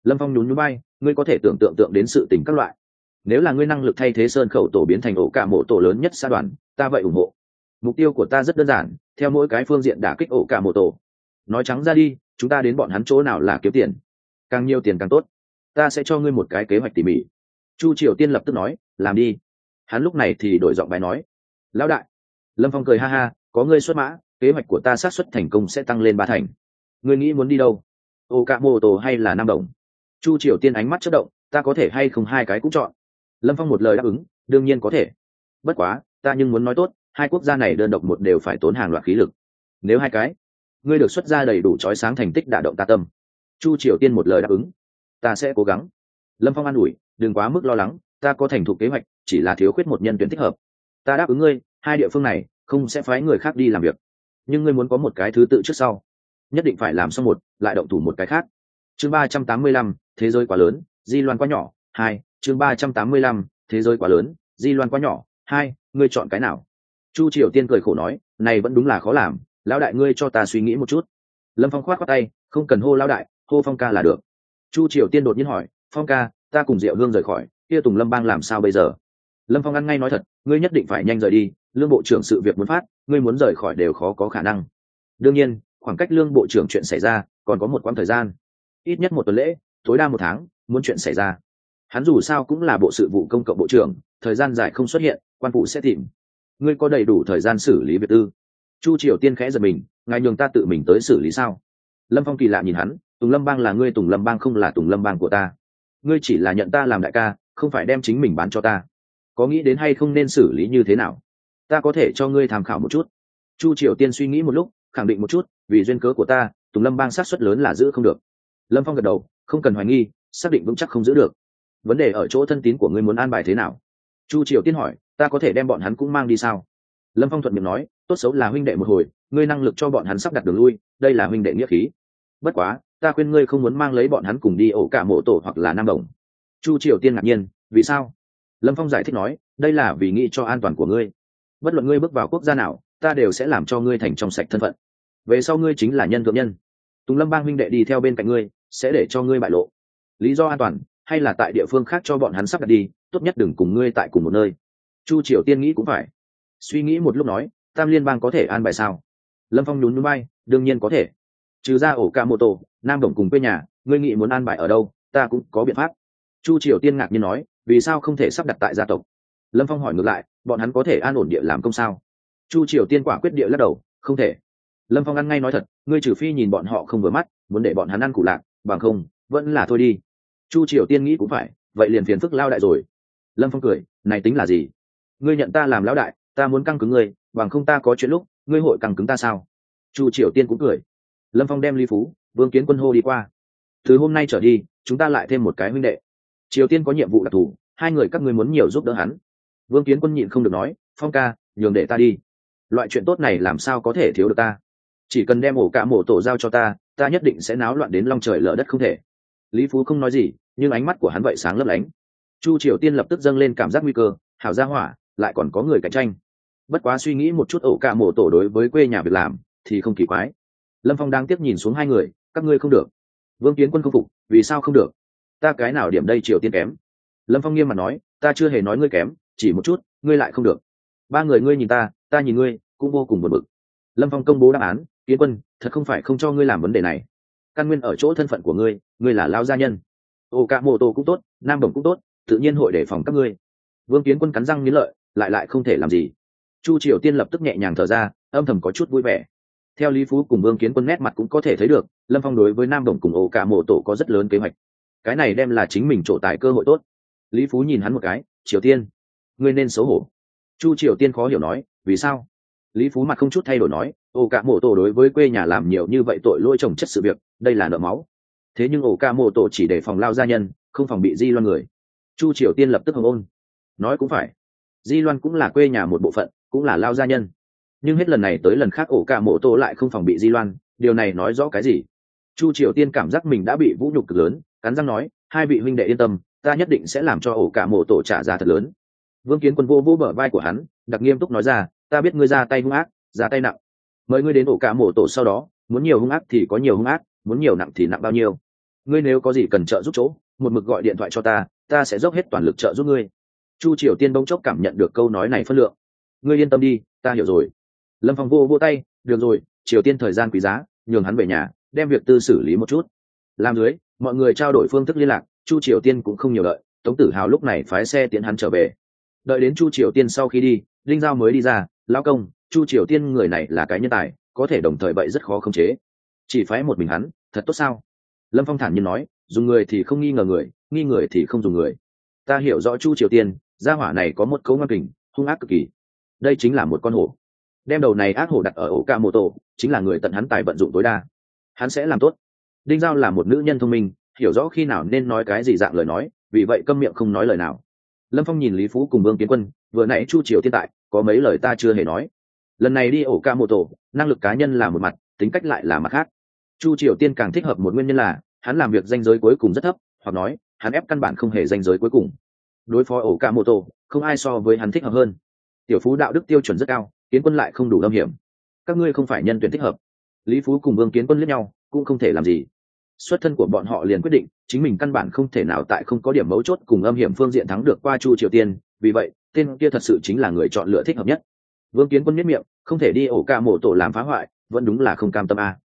Lâm phong nhún núi bay ngươi có thể tưởng tượng tượng đến sự tình các loại. Nếu là ngươi năng lực thay thế sơn khẩu tổ biến thành ổ cả mộ tổ lớn nhất xã đoàn, ta vậy ủng hộ. Mục tiêu của ta rất đơn giản, theo mỗi cái phương diện đả kích ổ cả mộ tổ. Nói trắng ra đi, chúng ta đến bọn hắn chỗ nào là kiếm tiền? Càng nhiều tiền càng tốt. Ta sẽ cho ngươi một cái kế hoạch tỉ mỉ. Chu triều tiên lập tức nói, làm đi. Hắn lúc này thì đổi giọng bài nói. Lão đại. Lâm phong cười ha ha, có ngươi xuất mã, kế hoạch của ta xác suất thành công sẽ tăng lên ba thành. Ngươi nghĩ muốn đi đâu? Ô cạ mô tô hay là nam đồng? Chu triều tiên ánh mắt chất động, ta có thể hay không hai cái cũng chọn? Lâm phong một lời đáp ứng, đương nhiên có thể. Bất quá, ta nhưng muốn nói tốt, hai quốc gia này đơn độc một đều phải tốn hàng loạt khí lực. Nếu hai cái, ngươi được xuất ra đầy đủ trói sáng thành tích đả động ta tâm. Chu triều tiên một lời đáp ứng, ta sẽ cố gắng. Lâm phong an ủi, đừng quá mức lo lắng, ta có thành thục kế hoạch, chỉ là thiếu khuyết một nhân tuyển thích hợp. Ta đáp ứng ngươi, hai địa phương này không sẽ phái người khác đi làm việc. Nhưng ngươi muốn có một cái thứ tự trước sau. Nhất định phải làm xong một, lại động thủ một cái khác. Chương ba trăm tám mươi lăm thế giới quá lớn, di loan quá nhỏ. Hai, chương ba trăm tám mươi lăm, thế giới quá lớn, di loan quá nhỏ. Hai, ngươi chọn cái nào? Chu triều tiên cười khổ nói, này vẫn đúng là khó làm, lão đại ngươi cho ta suy nghĩ một chút. Lâm phong khoát khoát tay, không cần hô lão đại, hô phong ca là được. Chu triều tiên đột nhiên hỏi, phong ca, ta cùng diệu hương rời khỏi, kia tùng lâm bang làm sao bây giờ? Lâm phong ăn ngay nói thật, ngươi nhất định phải nhanh rời đi, lương bộ trưởng sự việc muốn phát, ngươi muốn rời khỏi đều khó có khả năng. Đương nhiên, khoảng cách lương bộ trưởng chuyện xảy ra, còn có một quãng thời gian. Ít nhất một tuần lễ tối đa một tháng, muốn chuyện xảy ra. Hắn dù sao cũng là bộ sự vụ công cộng bộ trưởng, thời gian dài không xuất hiện, quan phụ sẽ tìm. Ngươi có đầy đủ thời gian xử lý việc tư. Chu triều tiên khẽ giật mình, ngài nhường ta tự mình tới xử lý sao? Lâm phong kỳ lạ nhìn hắn, tùng lâm bang là ngươi, tùng lâm bang không là tùng lâm bang của ta. Ngươi chỉ là nhận ta làm đại ca, không phải đem chính mình bán cho ta. Có nghĩ đến hay không nên xử lý như thế nào? Ta có thể cho ngươi tham khảo một chút. Chu triều tiên suy nghĩ một lúc, khẳng định một chút, vì duyên cớ của ta, tùng lâm bang sát xuất lớn là giữ không được. Lâm phong gật đầu không cần hoài nghi, xác định vững chắc không giữ được. Vấn đề ở chỗ thân tín của ngươi muốn an bài thế nào? Chu triều tiên hỏi, ta có thể đem bọn hắn cũng mang đi sao? Lâm phong thuận miệng nói, tốt xấu là huynh đệ một hồi, ngươi năng lực cho bọn hắn sắp đặt đường lui, đây là huynh đệ nghĩa khí. Bất quá, ta khuyên ngươi không muốn mang lấy bọn hắn cùng đi ổ cả mộ tổ hoặc là nam đồng. Chu triều tiên ngạc nhiên, vì sao? Lâm phong giải thích nói, đây là vì nghĩ cho an toàn của ngươi. Bất luận ngươi bước vào quốc gia nào, ta đều sẽ làm cho ngươi thành trong sạch thân phận. Về sau ngươi chính là nhân thượng nhân. Tùng lâm bang huynh đệ đi theo bên cạnh ngươi sẽ để cho ngươi bại lộ. Lý do an toàn, hay là tại địa phương khác cho bọn hắn sắp đặt đi, tốt nhất đừng cùng ngươi tại cùng một nơi. Chu triều tiên nghĩ cũng phải. Suy nghĩ một lúc nói, tam liên bang có thể an bài sao? Lâm phong nhún núi bay, đương nhiên có thể. Trừ ra ổ ca mô tô nam đồng cùng quê nhà, ngươi nghĩ muốn an bài ở đâu, ta cũng có biện pháp. Chu triều tiên ngạc nhiên nói, vì sao không thể sắp đặt tại gia tộc? Lâm phong hỏi ngược lại, bọn hắn có thể an ổn địa làm công sao? Chu triều tiên quả quyết địa lắc đầu, không thể. Lâm phong ăn ngay nói thật, ngươi trừ phi nhìn bọn họ không vừa mắt, muốn để bọn hắn ăn cụ lạc bằng không, vẫn là thôi đi. Chu triều tiên nghĩ cũng phải, vậy liền phiền phức lao đại rồi. Lâm phong cười, này tính là gì? Ngươi nhận ta làm lão đại, ta muốn căng cứng ngươi, bằng không ta có chuyện lúc, ngươi hội căng cứng ta sao? Chu triều tiên cũng cười. Lâm phong đem ly phú, vương kiến quân hô đi qua. Từ hôm nay trở đi, chúng ta lại thêm một cái huynh đệ. Triều tiên có nhiệm vụ đặc thù, hai người các ngươi muốn nhiều giúp đỡ hắn. Vương kiến quân nhịn không được nói, phong ca, nhường để ta đi. Loại chuyện tốt này làm sao có thể thiếu được ta? Chỉ cần đem ổ cả mổ tổ giao cho ta ta nhất định sẽ náo loạn đến long trời lở đất không thể. Lý phú không nói gì, nhưng ánh mắt của hắn vậy sáng lấp lánh. Chu triều tiên lập tức dâng lên cảm giác nguy cơ, hảo gia hỏa, lại còn có người cạnh tranh. Bất quá suy nghĩ một chút ổ cả mổ tổ đối với quê nhà việc làm, thì không kỳ quái. Lâm phong đang tiếp nhìn xuống hai người, các ngươi không được. Vương kiến quân không phục, vì sao không được? Ta cái nào điểm đây triều tiên kém? Lâm phong nghiêm mặt nói, ta chưa hề nói ngươi kém, chỉ một chút, ngươi lại không được. Ba người ngươi nhìn ta ta nhìn ngươi, cũng vô cùng buồn bực. Lâm phong công bố đáp án yến quân, thật không phải không cho ngươi làm vấn đề này. Căn nguyên ở chỗ thân phận của ngươi ngươi là lao gia nhân. Ô cả mô tô cũng tốt, nam đồng cũng tốt, tự nhiên hội đề phòng các ngươi. Vương kiến quân cắn răng nghiến lợi, lại lại không thể làm gì. Chu triều tiên lập tức nhẹ nhàng thở ra, âm thầm có chút vui vẻ. Theo lý phú cùng vương kiến quân nét mặt cũng có thể thấy được, lâm phong đối với nam đồng cùng ổ cả mộ tổ có rất lớn kế hoạch. Cái này đem là chính mình trổ tài cơ hội tốt. Lý phú nhìn hắn một cái, triều tiên, ngươi nên xấu hổ. Chu triều tiên khó hiểu nói, vì sao? Lý phú mặt không chút thay đổi nói ổ cả mộ tổ đối với quê nhà làm nhiều như vậy tội lỗi trồng chất sự việc, đây là nợ máu. Thế nhưng ổ cả mộ tổ chỉ để phòng lao gia nhân, không phòng bị di loan người. Chu triều tiên lập tức hồng ôn. Nói cũng phải, di loan cũng là quê nhà một bộ phận, cũng là lao gia nhân. Nhưng hết lần này tới lần khác ổ cả mộ tổ lại không phòng bị di loan, điều này nói rõ cái gì? Chu triều tiên cảm giác mình đã bị vũ nhục cực lớn, cắn răng nói, hai vị huynh đệ yên tâm, ta nhất định sẽ làm cho ổ cả mộ tổ trả giá thật lớn. Vương kiến quân vô vô bờ vai của hắn, đặc nghiêm túc nói ra, ta biết ngươi ra tay hung ác, ra tay nặng mời ngươi đến ổ cả mộ tổ sau đó, muốn nhiều hung ác thì có nhiều hung ác, muốn nhiều nặng thì nặng bao nhiêu. Ngươi nếu có gì cần trợ giúp chỗ, một mực gọi điện thoại cho ta ta sẽ dốc hết toàn lực trợ giúp ngươi. Chu triều tiên bỗng chốc cảm nhận được câu nói này phân lượng. Ngươi yên tâm đi, ta hiểu rồi. Lâm phong vô vô tay, được rồi, triều tiên thời gian quý giá, nhường hắn về nhà, đem việc tư xử lý một chút. Làm dưới, mọi người trao đổi phương thức liên lạc, chu triều tiên cũng không nhiều đợi, tống tử hào lúc này phái xe tiến hắn trở về. Đợi đến chu triều tiên sau khi đi linh giao mới đi ra, lão công chu triều tiên người này là cái nhân tài, có thể đồng thời vậy rất khó khống chế. Chỉ phái một mình hắn, thật tốt sao? Lâm phong thản nhiên nói, dùng người thì không nghi ngờ người, nghi người thì không dùng người. Ta hiểu rõ chu triều tiên, gia hỏa này có một cấu ngang kình, hung ác cực kỳ. Đây chính là một con hổ. Đem đầu này ác hổ đặt ở ổ ca mô tô, chính là người tận hắn tài vận dụng tối đa. Hắn sẽ làm tốt. Đinh giao là một nữ nhân thông minh, hiểu rõ khi nào nên nói cái gì dạng lời nói, vì vậy câm miệng không nói lời nào. Lâm phong nhìn lý phú cùng vương kiến quân, vừa nãy chu triều thiên tại, có mấy lời ta chưa hề nói lần này đi ổ ca mô tổ năng lực cá nhân là một mặt, tính cách lại là mặt khác. Chu triều tiên càng thích hợp một nguyên nhân là, hắn làm việc danh giới cuối cùng rất thấp, hoặc nói, hắn ép căn bản không hề danh giới cuối cùng. Đối phó ổ ca mô tổ không ai so với hắn thích hợp hơn. Tiểu phú đạo đức tiêu chuẩn rất cao, kiến quân lại không đủ lâm hiểm. Các ngươi không phải nhân tuyển thích hợp. Lý phú cùng vương kiến quân lẫn nhau, cũng không thể làm gì. Xuất thân của bọn họ liền quyết định, chính mình căn bản không thể nào tại không có điểm mấu chốt cùng âm hiểm phương diện thắng được qua chu triều tiên. Vì vậy, tên kia thật sự chính là người chọn lựa thích hợp nhất vương kiến quân miết miệng, không thể đi ổ ca mộ tổ làm phá hoại, vẫn đúng là không cam tâm a.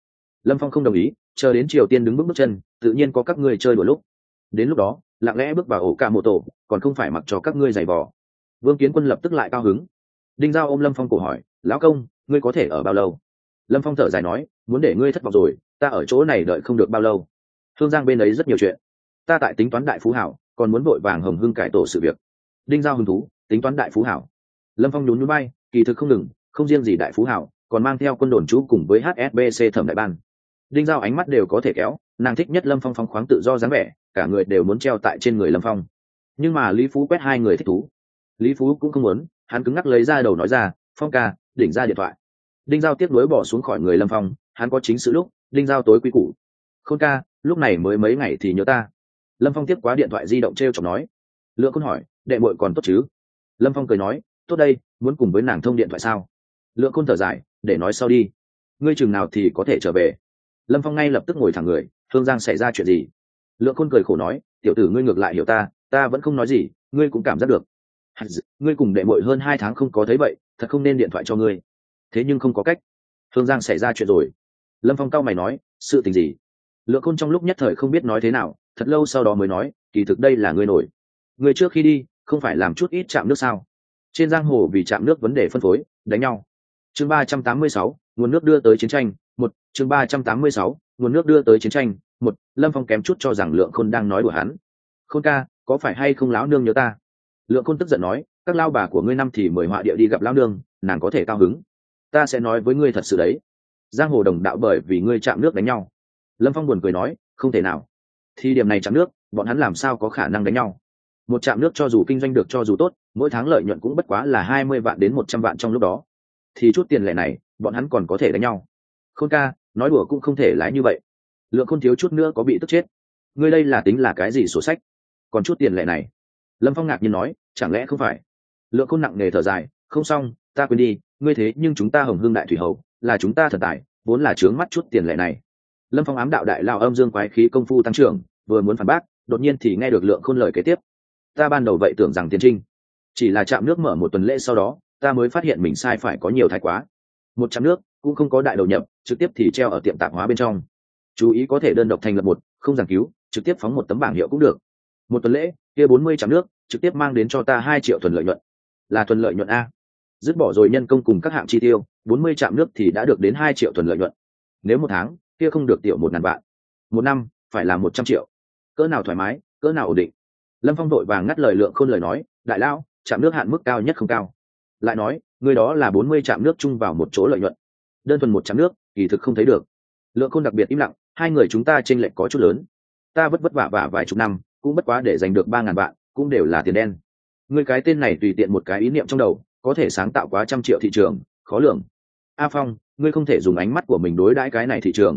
Lâm phong không đồng ý, chờ đến triều tiên đứng bước bước chân, tự nhiên có các ngươi chơi đôi lúc. Đến lúc đó, lặng lẽ bước vào ổ ca mộ tổ, còn không phải mặc cho các ngươi giày vò. Vương kiến quân lập tức lại cao hứng. Đinh giao ôm lâm phong cổ hỏi, lão công, ngươi có thể ở bao lâu? Lâm phong thở dài nói, muốn để ngươi thất vọng rồi, ta ở chỗ này đợi không được bao lâu. Thương giang bên ấy rất nhiều chuyện. Ta tại tính toán đại phú hảo, còn muốn vội vàng hồng hưng cải tổ sự việc. Đinh giao hứng thú, tính toán đại phú hảo. Lâm phong nhún núi bay kỳ thực không ngừng, không riêng gì đại phú hảo còn mang theo quân đồn chú cùng với hsbc thẩm đại ban. Đinh giao ánh mắt đều có thể kéo, nàng thích nhất lâm phong phong khoáng tự do dáng vẻ, cả người đều muốn treo tại trên người lâm phong. Nhưng mà lý phú quét hai người thích thú. Lý phú cũng không muốn, hắn cứng ngắc lấy ra đầu nói ra, phong ca, đỉnh ra điện thoại. Đinh giao tiếp nối bỏ xuống khỏi người lâm phong, hắn có chính sự lúc, đinh giao tối quy củ. Khôn ca, lúc này mới mấy ngày thì nhớ ta. Lâm phong tiếp quá điện thoại di động t r e o chọc nói. Lượng khôn hỏi, đệ mội còn tốt chứ? Lâm phong cười nói tốt đây, muốn cùng với nàng thông điện thoại sao? Lượng khôn thở dài, để nói sau đi. Ngươi chừng nào thì có thể trở về. Lâm phong ngay lập tức ngồi thẳng người, thương giang xảy ra chuyện gì? Lượng khôn cười khổ nói, tiểu tử ngươi ngược lại hiểu ta ta vẫn không nói gì, ngươi cũng cảm giác được. Ngươi cùng đệ mội hơn hai tháng không có thấy vậy, thật không nên điện thoại cho ngươi. Thế nhưng không có cách. Hương giang xảy ra chuyện rồi. Lâm phong cao mày nói, sự tình gì? Lượng khôn trong lúc nhất thời không biết nói thế nào, thật lâu sau đó mới nói, kỳ thực đây là ngươi nổi. Ngươi trước khi đi, không phải làm chút ít chạm nước sao? Trên giang hồ vì chạm nước vấn đề phân phối, đánh nhau. Chương ba trăm tám mươi sáu, nguồn nước đưa tới chiến tranh, một. Chương ba trăm tám mươi sáu, nguồn nước đưa tới chiến tranh, một. Lâm phong kém chút cho rằng lượng khôn đang nói đùa hắn. Khôn ca, có phải hay không lão nương nhớ ta? Lượng khôn tức giận nói, các lao bà của ngươi năm thì mời họa địa đi gặp lao nương, nàng có thể cao hứng. Ta sẽ nói với ngươi thật sự đấy. Giang hồ đồng đạo bởi vì ngươi chạm nước đánh nhau. Lâm phong buồn cười nói, không thể nào. Thì điểm này chạm nước, bọn hắn làm sao có khả năng đánh nhau? Một trạm nước cho dù kinh doanh được cho dù tốt mỗi tháng lợi nhuận cũng bất quá là hai mươi vạn đến một trăm vạn trong lúc đó. Thì chút tiền lệ này, bọn hắn còn có thể đánh nhau. Khôn ca, nói đùa cũng không thể lái như vậy. Lượng khôn thiếu chút nữa có bị tức chết. Ngươi đây là tính là cái gì sổ sách? Còn chút tiền lệ này. Lâm phong ngạc nhiên nói, chẳng lẽ không phải? Lượng khôn nặng nề thở dài, không xong, ta quên đi, ngươi thế nhưng chúng ta hồng hương đại thủy hầu, là chúng ta thần tài, vốn là trướng mắt chút tiền lệ này. Lâm phong ám đạo đại lao âm dương quái khí công phu tăng trưởng, vừa muốn phản bác, đột nhiên thì nghe được lượng khôn lời kế tiếp. Ta ban đầu vậy tưởng rằng tiến trinh chỉ là chạm nước mở một tuần lễ sau đó, ta mới phát hiện mình sai phải có nhiều thái quá. Một chạm nước cũng không có đại đầu nhập, trực tiếp thì treo ở tiệm tạp hóa bên trong. Chú ý có thể đơn độc thành lập một, không giảng cứu, trực tiếp phóng một tấm bảng hiệu cũng được. Một tuần lễ, kia bốn mươi chạm nước, trực tiếp mang đến cho ta hai triệu thuần lợi nhuận. Là thuần lợi nhuận a. Dứt bỏ rồi nhân công cùng các hạng chi tiêu, bốn mươi trạm nước thì đã được đến hai triệu thuần lợi nhuận. Nếu một tháng, kia không được tiểu một ngàn vạn. Một năm, phải là một trăm triệu. Cỡ nào thoải mái, cỡ nào ổn định. Lâm phong đội vàng ngắt lời lượng khôn lời nói, đại lão trạm nước hạn mức cao nhất không cao. Lại nói, người đó là bốn mươi trạm nước chung vào một chỗ lợi nhuận. Đơn thuần một trạm nước, kỳ thực không thấy được. Lượng khôn đặc biệt im lặng, hai người chúng ta t r ê n lệch có chút lớn. Ta vất vất vả vả vài chục năm, cũng bất quá để giành được ba ngàn vạn, cũng đều là tiền đen. Người cái tên này tùy tiện một cái ý niệm trong đầu, có thể sáng tạo quá trăm triệu thị trường, khó lường. A phong, ngươi không thể dùng ánh mắt của mình đối đãi cái này thị trường.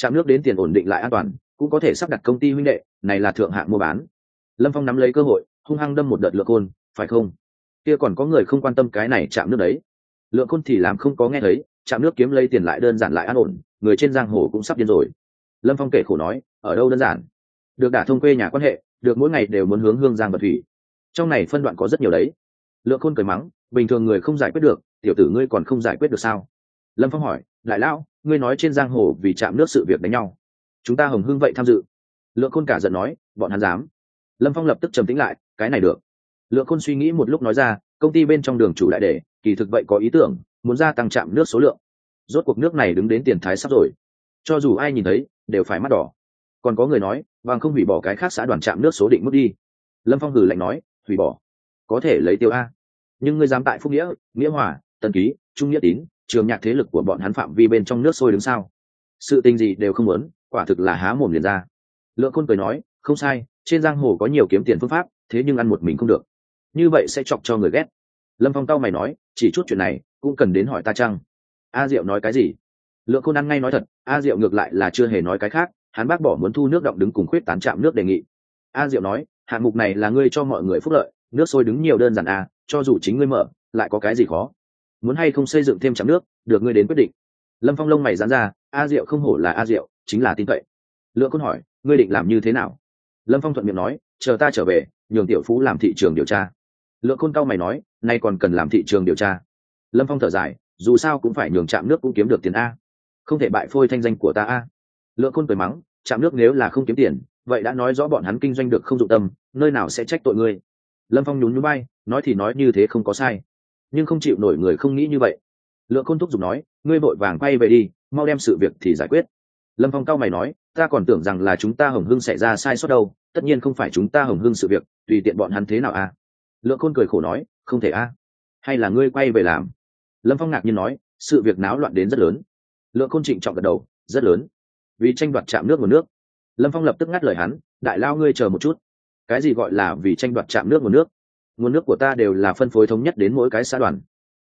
Trạm nước đến tiền ổn định lại an toàn, cũng có thể sắp đặt công ty huynh đệ, này là thượng hạng mua bán. Lâm phong nắm lấy cơ hội, hung hăng đâm một đợt lượng côn phải không? Kia còn có người không quan tâm cái này chạm nước đấy. Lượng côn thì làm không có nghe thấy, chạm nước kiếm lấy tiền lại đơn giản lại an ổn, người trên giang hồ cũng sắp điên rồi. Lâm phong kể khổ nói, ở đâu đơn giản? Được đả thông quê nhà quan hệ, được mỗi ngày đều muốn hướng hương giang và thủy. Trong này phân đoạn có rất nhiều đấy. Lượng khôn cười mắng, bình thường người không giải quyết được, tiểu tử ngươi còn không giải quyết được sao? Lâm phong hỏi, đại lão, ngươi nói trên giang hồ vì chạm nước sự việc đánh nhau. Chúng ta hồng hưng vậy tham dự. Lượng khôn cả giận nói, bọn hắn dám. Lâm phong lập tức trầm tĩnh lại, cái này được lượng khôn suy nghĩ một lúc nói ra, công ty bên trong đường chủ đại để kỳ thực vậy có ý tưởng, muốn gia tăng chạm nước số lượng. Rốt cuộc nước này đứng đến tiền thái sắp rồi. Cho dù ai nhìn thấy, đều phải mắt đỏ. Còn có người nói bằng không hủy bỏ cái khác xã đoàn chạm nước số định mức đi. Lâm phong hử lạnh nói, hủy bỏ. Có thể lấy tiêu a. Nhưng ngươi dám tại phúc nghĩa nghĩa hòa, tân ký, trung nghĩa tín, trường nhạc thế lực của bọn hắn phạm vi bên trong nước sôi đứng sao sự tình gì đều không muốn, quả thực là há mồm liền ra. Lượng khôn cười nói, không sai, trên giang hồ có nhiều kiếm tiền phương pháp, thế nhưng ăn một mình không được như vậy sẽ chọc cho người ghét. Lâm phong tao mày nói, chỉ chút chuyện này, cũng cần đến hỏi ta chăng? A diệu nói cái gì? Lượng khôn ăn ngay nói thật, a diệu ngược lại là chưa hề nói cái khác, hắn bác bỏ muốn thu nước động đứng cùng khuyết tán trạm nước đề nghị. A diệu nói, hạng mục này là ngươi cho mọi người phúc lợi, nước sôi đứng nhiều đơn giản a cho dù chính ngươi mở, lại có cái gì khó? Muốn hay không xây dựng thêm trạm nước, được ngươi đến quyết định. Lâm phong lông mày dán ra, a diệu không hổ là a diệu, chính là tin cậy. Lượng khôn hỏi, ngươi định làm như thế nào? Lâm phong thuận miệng nói, chờ ta trở về, nhường tiểu phú làm thị trường điều tra lượng khôn cao mày nói, nay còn cần làm thị trường điều tra. Lâm phong thở dài, dù sao cũng phải nhường trạm nước cũng kiếm được tiền a. Không thể bại phôi thanh danh của ta a. Lượng khôn cười mắng, trạm nước nếu là không kiếm tiền, vậy đã nói rõ bọn hắn kinh doanh được không dụng tâm, nơi nào sẽ trách tội ngươi? Lâm phong nhún nhún bay nói thì nói như thế không có sai. Nhưng không chịu nổi người không nghĩ như vậy. Lượng khôn thúc giục nói, ngươi vội vàng quay về đi, mau đem sự việc thì giải quyết. Lâm phong cao mày nói, ta còn tưởng rằng là chúng ta hồng hưng xảy ra sai sót đâu, tất nhiên không phải chúng ta hồng hưng sự việc, tùy tiện bọn hắn thế nào à lượng khôn cười khổ nói, không thể à hay là ngươi quay về làm? Lâm phong ngạc nhiên nói, sự việc náo loạn đến rất lớn. Lượng khôn trịnh trọng gật đầu, rất lớn. Vì tranh đoạt chạm nước nguồn nước. Lâm phong lập tức ngắt lời hắn, đại lao ngươi chờ một chút. Cái gì gọi là vì tranh đoạt chạm nước nguồn nước? Nguồn nước của ta đều là phân phối thống nhất đến mỗi cái xã đoàn.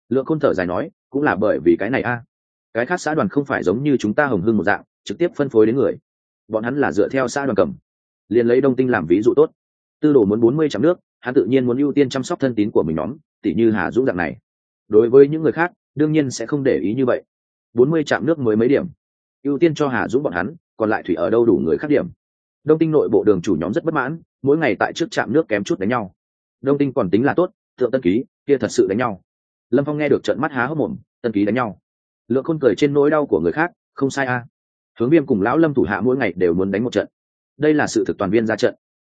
Lượng khôn thở dài nói, cũng là bởi vì cái này a. À. cái khác xã đoàn không phải giống như chúng ta hồng hưng một dạng, trực tiếp phân phối đến người. Bọn hắn là dựa theo xã đoàn cầm. Liền lấy đông tinh làm ví dụ tốt. Tư đồ muốn bốn mươi trạm nước hắn tự nhiên muốn ưu tiên chăm sóc thân tín của mình nhóm tỷ như hà dũng dạng này. Đối với những người khác, đương nhiên sẽ không để ý như vậy. Bốn mươi trạm nước mới mấy điểm. Ưu tiên cho hà dũng bọn hắn, còn lại thủy ở đâu đủ người khác điểm. Đông tinh nội bộ đường chủ nhóm rất bất mãn, mỗi ngày tại trước trạm nước kém chút đánh nhau. Đông tinh còn tính là tốt, thượng tân ký, kia thật sự đánh nhau. Lâm phong nghe được trận mắt há hốc mồm, tân ký đánh nhau. Lượng khôn cười trên nỗi đau của người khác, không sai a. Hướng viêm cùng lão lâm thủ hạ mỗi ngày đều muốn đánh một trận. Đây là sự thực toàn viên ra trận.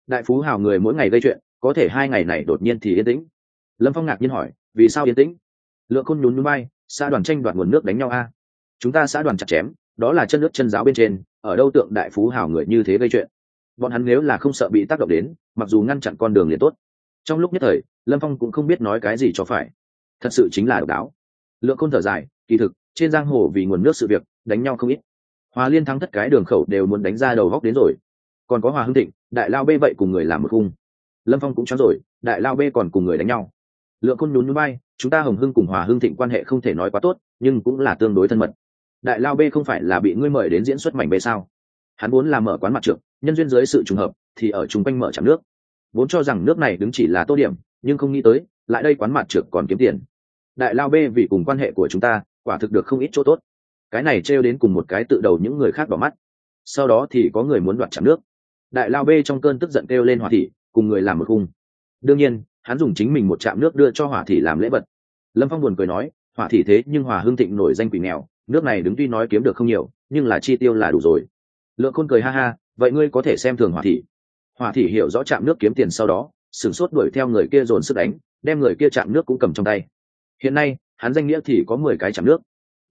Đại phú hào người mỗi ngày gây chuyện có thể hai ngày này đột nhiên thì yên tĩnh. Lâm phong ngạc nhiên hỏi, vì sao yên tĩnh? Lượng khôn nhún núi bay xã đoàn tranh đoạt nguồn nước đánh nhau a? Chúng ta xã đoàn chặt chém, đó là chân nước chân giáo bên trên, ở đâu tượng đại phú hào người như thế gây chuyện? Bọn hắn nếu là không sợ bị tác động đến, mặc dù ngăn chặn con đường liền tốt. Trong lúc nhất thời, lâm phong cũng không biết nói cái gì cho phải. Thật sự chính là độc đáo. Lượng khôn thở dài, kỳ thực, trên giang hồ vì nguồn nước sự việc, đánh nhau không ít. Hòa liên thắng thất cái đường khẩu đều muốn đánh ra đầu góc đến rồi. Còn có hòa hưng thịnh, đại lao bê vậy cùng người làm một khung lâm phong cũng chán rồi đại lao bê còn cùng người đánh nhau lượng khôn nhún nhún bay, chúng ta hồng hưng cùng hòa hưng thịnh quan hệ không thể nói quá tốt, nhưng cũng là tương đối thân mật. đại lao b không phải là bị ngươi mời đến diễn xuất mảnh b sao? hắn muốn làm mở quán mặt trượt nhân duyên dưới sự trùng hợp, thì ở chung quanh mở trạm nước. vốn cho rằng nước này đứng chỉ là tô điểm, nhưng không nghĩ tới, lại đây quán mặt trượt còn kiếm tiền. đại lao b vì cùng quan hệ của chúng ta, quả thực được không ít chỗ tốt. cái này trêu đến cùng một cái tự đầu những người khác đỏ mắt. sau đó thì có người muốn đoạt chạm nước. đại lao b trong cơn tức giận kêu lên hỏa thị cùng người làm một khung. Đương nhiên, hắn dùng chính mình một chạm nước đưa cho hỏa thị làm lễ vật. Lâm phong buồn cười nói, hỏa thị thế nhưng hòa hương thịnh nổi danh quỷ nghèo, nước này đứng tuy nói kiếm được không nhiều, nhưng là chi tiêu là đủ rồi. Lượng khôn cười ha ha, vậy ngươi có thể xem thường hỏa thị. Hỏa thị hiểu rõ chạm nước kiếm tiền sau đó, sửng sốt đuổi theo người kia dồn sức đánh, đem người kia chạm nước cũng cầm trong tay. Hiện nay, hắn danh nghĩa thì có mười cái chạm nước.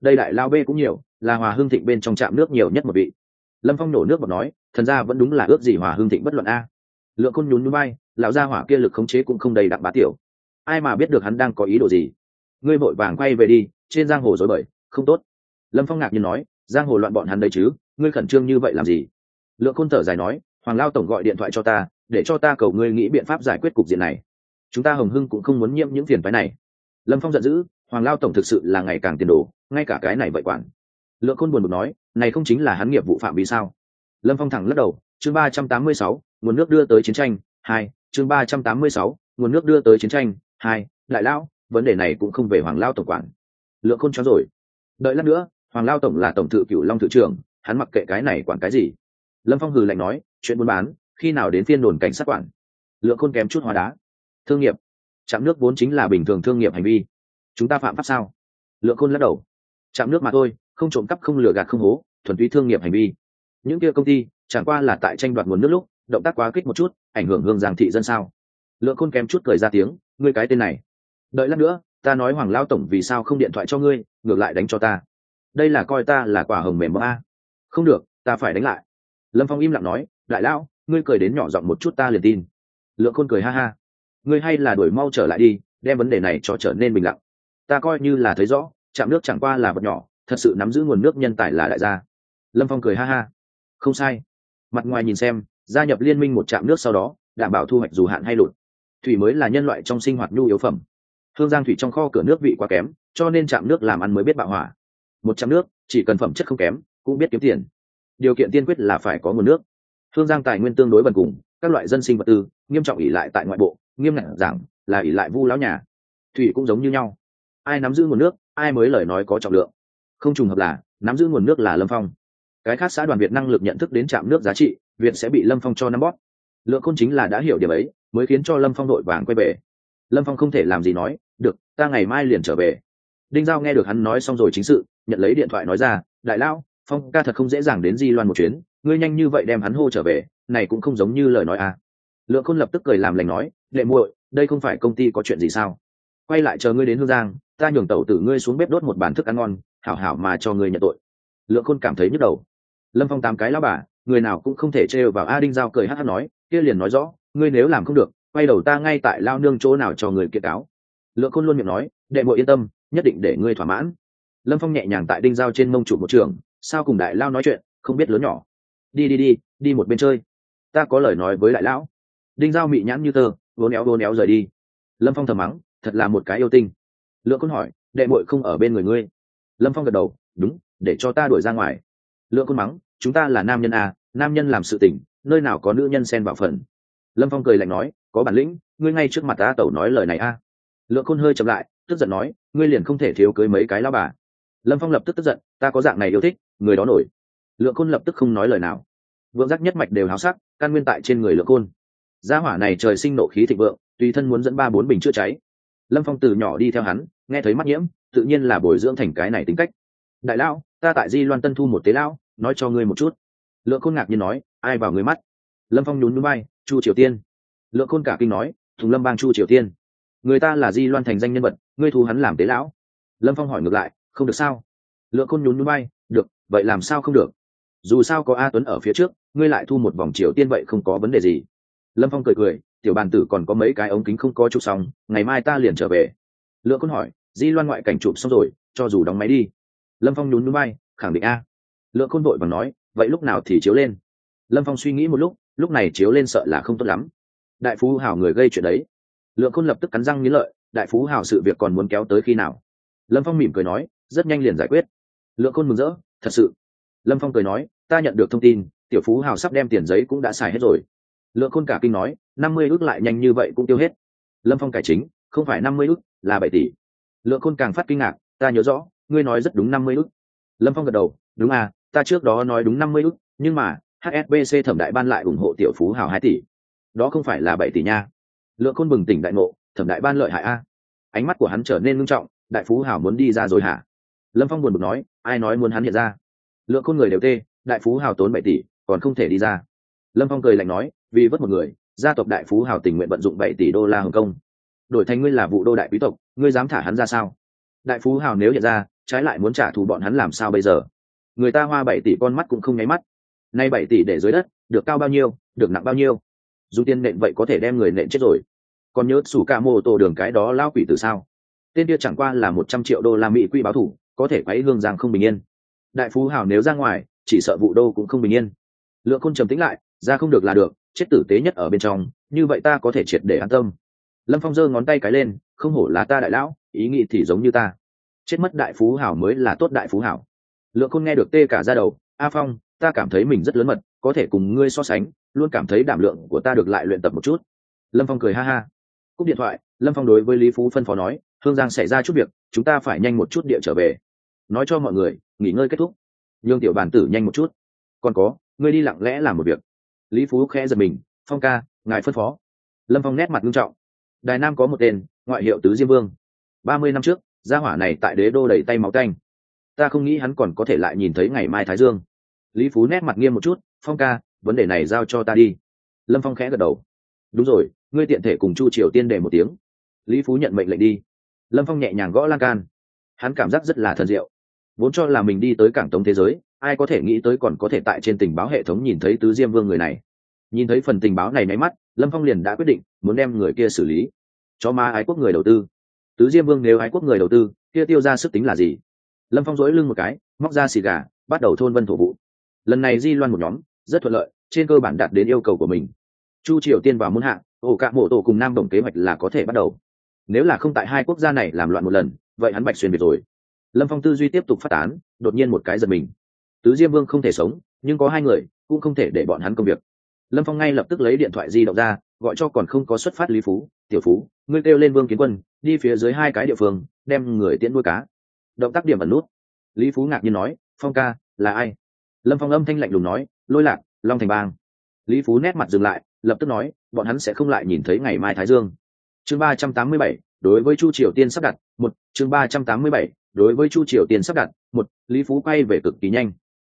Đây đại lao bê cũng nhiều, là hòa hương thịnh bên trong chạm nước nhiều nhất một vị. Lâm phong nổ nước bọt nói, thần ra vẫn đúng là ước gì hòa hương thịnh bất luận a lượng côn nhún núi bay, lão gia hỏa kia lực khống chế cũng không đầy đặng bá tiểu. Ai mà biết được hắn đang có ý đồ gì? Ngươi vội vàng quay về đi, trên giang hồ dối bời, không tốt. Lâm phong ngạc nhiên nói, giang hồ loạn bọn hắn đây chứ, ngươi khẩn trương như vậy làm gì? Lượng côn thở dài nói, hoàng lao tổng gọi điện thoại cho ta, để cho ta cầu ngươi nghĩ biện pháp giải quyết cục diện này. Chúng ta hồng hưng cũng không muốn nhiễm những phiền phái này. Lâm phong giận dữ, hoàng lao tổng thực sự là ngày càng tiền đồ, ngay cả cái này vậy quản. Lượng khôn buồn bực nói, này không chính là hắn nghiệp vụ phạm vì sao? Lâm phong thẳng lắc đầu, chương ba trăm tám mươi sáu nguồn nước đưa tới chiến tranh, hai, chương ba trăm tám mươi sáu, nguồn nước đưa tới chiến tranh, hai, đại lão, vấn đề này cũng không về hoàng lao tổng quản. Lượng khôn cho rồi. Đợi lát nữa, hoàng lao tổng là tổng thự cựu long thự trưởng, hắn mặc kệ cái này quản cái gì. Lâm phong hừ lạnh nói, chuyện buôn bán, khi nào đến phiên đồn cảnh sát quản? Lượng khôn kém chút hóa đá. Thương nghiệp. Trạm nước vốn chính là bình thường thương nghiệp hành vi. Chúng ta phạm pháp sao? Lượng khôn lắc đầu. Trạm nước mà thôi, không trộm cắp, không lừa gạt, không hố, thuần túy thương nghiệp hành vi. Những kia công ty, chẳng qua là tại tranh đoạt nguồn nước lúc động tác quá kích một chút, ảnh hưởng hương giang thị dân sao? Lượng khôn kém chút cười ra tiếng, ngươi cái tên này. Đợi lát nữa, ta nói hoàng lao tổng vì sao không điện thoại cho ngươi, ngược lại đánh cho ta. Đây là coi ta là quả hồng mềm mỡ a. Không được, ta phải đánh lại. Lâm phong im lặng nói, đại lão, ngươi cười đến nhỏ giọng một chút ta liền tin. Lượng khôn cười ha ha. Ngươi hay là đuổi mau trở lại đi, đem vấn đề này cho trở nên bình lặng. Ta coi như là thấy rõ, chạm nước chẳng qua là vật nhỏ, thật sự nắm giữ nguồn nước nhân tài là đại gia. Lâm phong cười ha ha. Không sai. Mặt ngoài nhìn xem gia nhập liên minh một trạm nước sau đó, đảm bảo thu hoạch dù hạn hay lụt. Thủy mới là nhân loại trong sinh hoạt nhu yếu phẩm. Hương giang thủy trong kho cửa nước vị quá kém, cho nên trạm nước làm ăn mới biết bạo hỏa. Một trạm nước, chỉ cần phẩm chất không kém, cũng biết kiếm tiền. Điều kiện tiên quyết là phải có nguồn nước. Hương giang tài nguyên tương đối bần cùng, các loại dân sinh vật tư, nghiêm trọng ỉ lại tại ngoại bộ, nghiêm ngặt giảng, là ỉ lại vu lão nhà. Thủy cũng giống như nhau. Ai nắm giữ nguồn nước, ai mới lời nói có trọng lượng. Không trùng hợp là, nắm giữ nguồn nước là lâm phong. Cái khác xã đoàn việt năng lực nhận thức đến trạm nước giá trị việt sẽ bị lâm phong cho nắm bót lượng khôn chính là đã hiểu điểm ấy, mới khiến cho lâm phong đội vàng quay về. Lâm phong không thể làm gì nói, được, ta ngày mai liền trở về. Đinh giao nghe được hắn nói xong rồi chính sự, nhận lấy điện thoại nói ra, đại lão, phong ca thật không dễ dàng đến di loan một chuyến, ngươi nhanh như vậy đem hắn hô trở về, này cũng không giống như lời nói à. Lượng khôn lập tức cười làm lành nói, đệ muội, đây không phải công ty có chuyện gì sao? Quay lại chờ ngươi đến hương giang, ta nhường tẩu tử ngươi xuống bếp đốt một bàn thức ăn ngon, hảo hảo mà cho ngươi nhận tội. Lượng khôn cảm thấy nhức đầu. Lâm phong tám cái lao bà người nào cũng không thể trêu vào a đinh giao cười hát hát nói, kia liền nói rõ, ngươi nếu làm không được, quay đầu ta ngay tại lao nương chỗ nào cho người kiệt cáo lượng khôn luôn miệng nói, đệ muội yên tâm, nhất định để ngươi thỏa mãn. Lâm phong nhẹ nhàng tại đinh giao trên mông chủ một trường, sao cùng đại lao nói chuyện, không biết lớn nhỏ. Đi đi đi đi một bên chơi. Ta có lời nói với đại lão. Đinh giao mị nhãn như tơ, vô néo vô néo rời đi. Lâm phong thầm mắng, thật là một cái yêu tinh. Lượng côn hỏi, đệ muội không ở bên người ngươi. Lâm phong gật đầu, đúng, để cho ta đuổi ra ngoài. Lượng côn mắng chúng ta là nam nhân à, nam nhân làm sự tình nơi nào có nữ nhân xen vào phần. Lâm phong cười lạnh nói có bản lĩnh ngươi ngay trước mặt ta tẩu nói lời này a. À. lượng khôn hơi chậm lại tức giận nói ngươi liền không thể thiếu cưới mấy cái lao bà. Lâm phong lập tức tức giận ta có dạng này yêu thích người đó nổi. Lượng khôn lập tức không nói lời nào. Vượng giác nhất mạch đều háo sắc căn nguyên tại trên người lượng khôn. Gia hỏa này trời sinh nộ khí thịnh vượng tùy thân muốn dẫn ba bốn bình chữa cháy. Lâm phong từ nhỏ đi theo hắn nghe thấy mắt nhiễm tự nhiên là bồi dưỡng thành cái này tính cách. Đại lão ta tại di loan tân thu một tế lão nói cho ngươi một chút. Lượng khôn ngạc nhiên nói, ai vào người mắt? Lâm phong nhún núi bay chu triều tiên. Lượng khôn cả kinh nói, thùng lâm bang chu triều tiên. Người ta là di loan thành danh nhân vật, ngươi thu hắn làm tế lão. Lâm phong hỏi ngược lại, không được sao? Lượng khôn nhún núi bay được, vậy làm sao không được? Dù sao có a tuấn ở phía trước, ngươi lại thu một vòng triều tiên vậy không có vấn đề gì. Lâm phong cười cười, tiểu bàn tử còn có mấy cái ống kính không có chụp xong, ngày mai ta liền trở về. Lượng khôn hỏi, di loan ngoại cảnh chụp xong rồi, cho dù đóng máy đi. Lâm phong nhún núi bay khẳng định a lượng khôn vội và nói, vậy lúc nào thì chiếu lên? Lâm phong suy nghĩ một lúc lúc này chiếu lên sợ là không tốt lắm. Đại phú hào người gây chuyện đấy. Lượng khôn lập tức cắn răng nghĩ lợi, đại phú hào sự việc còn muốn kéo tới khi nào? Lâm phong mỉm cười nói, rất nhanh liền giải quyết. Lượng khôn mừng rỡ, thật sự? Lâm phong cười nói, ta nhận được thông tin, tiểu phú hào sắp đem tiền giấy cũng đã xài hết rồi. Lượng khôn cả kinh nói, năm mươi ước lại nhanh như vậy cũng tiêu hết. Lâm phong cải chính, không phải năm mươi ước là bảy tỷ. Lượng khôn càng phát kinh ngạc, ta nhớ rõ, ngươi nói rất đúng năm mươi ước lâm phong gật đầu, đúng à ta trước đó nói đúng năm mươi ước nhưng mà hsbc thẩm đại ban lại ủng hộ tiểu phú hào hai tỷ. Đó không phải là bảy tỷ nha. Lượng khôn bừng tỉnh đại ngộ, thẩm đại ban lợi hại a. Ánh mắt của hắn trở nên ngưng trọng, đại phú hào muốn đi ra rồi hả? Lâm phong buồn bực nói, ai nói muốn hắn hiện ra? Lượng khôn người đều tê, đại phú hào tốn bảy tỷ, còn không thể đi ra. Lâm phong cười lạnh nói, vì vất một người, gia tộc đại phú hào tình nguyện vận dụng bảy tỷ đô la hồng kông. Đổi thành ngươi là vụ đô đại quý tộc, ngươi dám thả hắn ra sao? Đại phú hào nếu hiện ra, trái lại muốn trả thù bọn hắn làm sao bây giờ? Người ta hoa bảy tỷ con mắt cũng không nháy mắt. Nay bảy tỷ để dưới đất, được cao bao nhiêu, được nặng bao nhiêu? Dùng tiền nện vậy có thể đem người nện chết rồi. Còn nhớ sủ cả mô tô đường cái đó lao quỷ từ sao? Tên kia chẳng qua là một trăm triệu đô la mỹ quỹ báo thủ, có thể quấy hương giang không bình yên. Đại phú hào nếu ra ngoài, chỉ sợ vụ đô cũng không bình yên. Lượng khôn trầm tĩnh lại, ra không được là được, chết tử tế nhất ở bên trong, như vậy ta có thể triệt để an tâm. Lâm phong giơ ngón tay cái lên, không hổ là ta đại lão, ý nghĩ thì giống như ta. Chết mất đại phú hảo mới là tốt đại phú hảo lượng khôn nghe được tê cả ra đầu, a phong, ta cảm thấy mình rất lớn mật, có thể cùng ngươi so sánh, luôn cảm thấy đảm lượng của ta được lại luyện tập một chút. Lâm phong cười ha ha. Cúp điện thoại, lâm phong đối với lý phú phân phó nói, hương giang xảy ra chút việc, chúng ta phải nhanh một chút địa trở về. Nói cho mọi người, nghỉ ngơi kết thúc. Nhường tiểu bàn tử nhanh một chút. Còn có, ngươi đi lặng lẽ làm một việc. Lý phú khẽ giật mình, phong ca, ngài phân phó. Lâm phong nét mặt nghiêm trọng. Đài nam có một tên, ngoại hiệu tứ diêm vương. Ba mươi năm trước, gia hỏa này tại đế đô đẩy tay máu canh ta không nghĩ hắn còn có thể lại nhìn thấy ngày mai thái dương. Lý phú nét mặt nghiêm một chút, phong ca, vấn đề này giao cho ta đi. Lâm phong khẽ gật đầu. Đúng rồi, ngươi tiện thể cùng chu triều tiên đề một tiếng. Lý phú nhận mệnh lệnh đi. Lâm phong nhẹ nhàng gõ lan can. Hắn cảm giác rất là thần diệu. Vốn cho là mình đi tới cảng tống thế giới, ai có thể nghĩ tới còn có thể tại trên tình báo hệ thống nhìn thấy tứ diêm vương người này. Nhìn thấy phần tình báo này nháy mắt, lâm phong liền đã quyết định muốn đem người kia xử lý. Cho ma ái quốc người đầu tư. Tứ diêm vương nếu ái quốc người đầu tư, kia tiêu ra sức tính là gì? Lâm phong dỗi lưng một cái, móc ra xì gà, bắt đầu thôn vân thổ vụ lần này di loan một nhóm, rất thuận lợi, trên cơ bản đạt đến yêu cầu của mình. Chu triều tiên vào muôn hạng ổ cạ mộ tổ cùng nam đồng kế hoạch là có thể bắt đầu. Nếu là không tại hai quốc gia này làm loạn một lần, vậy hắn bạch xuyên biệt rồi. Lâm phong tư duy tiếp tục phát tán, đột nhiên một cái giật mình. Tứ diêm vương không thể sống, nhưng có hai người, cũng không thể để bọn hắn công việc. Lâm phong ngay lập tức lấy điện thoại di động ra, gọi cho còn không có xuất phát lý phú, tiểu phú, ngươi kêu lên vương kiến quân, đi phía dưới hai cái địa phương, đem người tiễn nuôi cá động tác điểm ẩn nút. Lý phú ngạc nhiên nói, phong ca, là ai? Lâm phong âm thanh lạnh lùng nói, lôi lạc, long thành bang. Lý phú nét mặt dừng lại, lập tức nói, bọn hắn sẽ không lại nhìn thấy ngày mai thái dương. Chương ba trăm tám mươi bảy, đối với chu triều tiên sắp đặt, một, chương ba trăm tám mươi bảy, đối với chu triều tiên sắp đặt, một, lý phú quay về cực kỳ nhanh.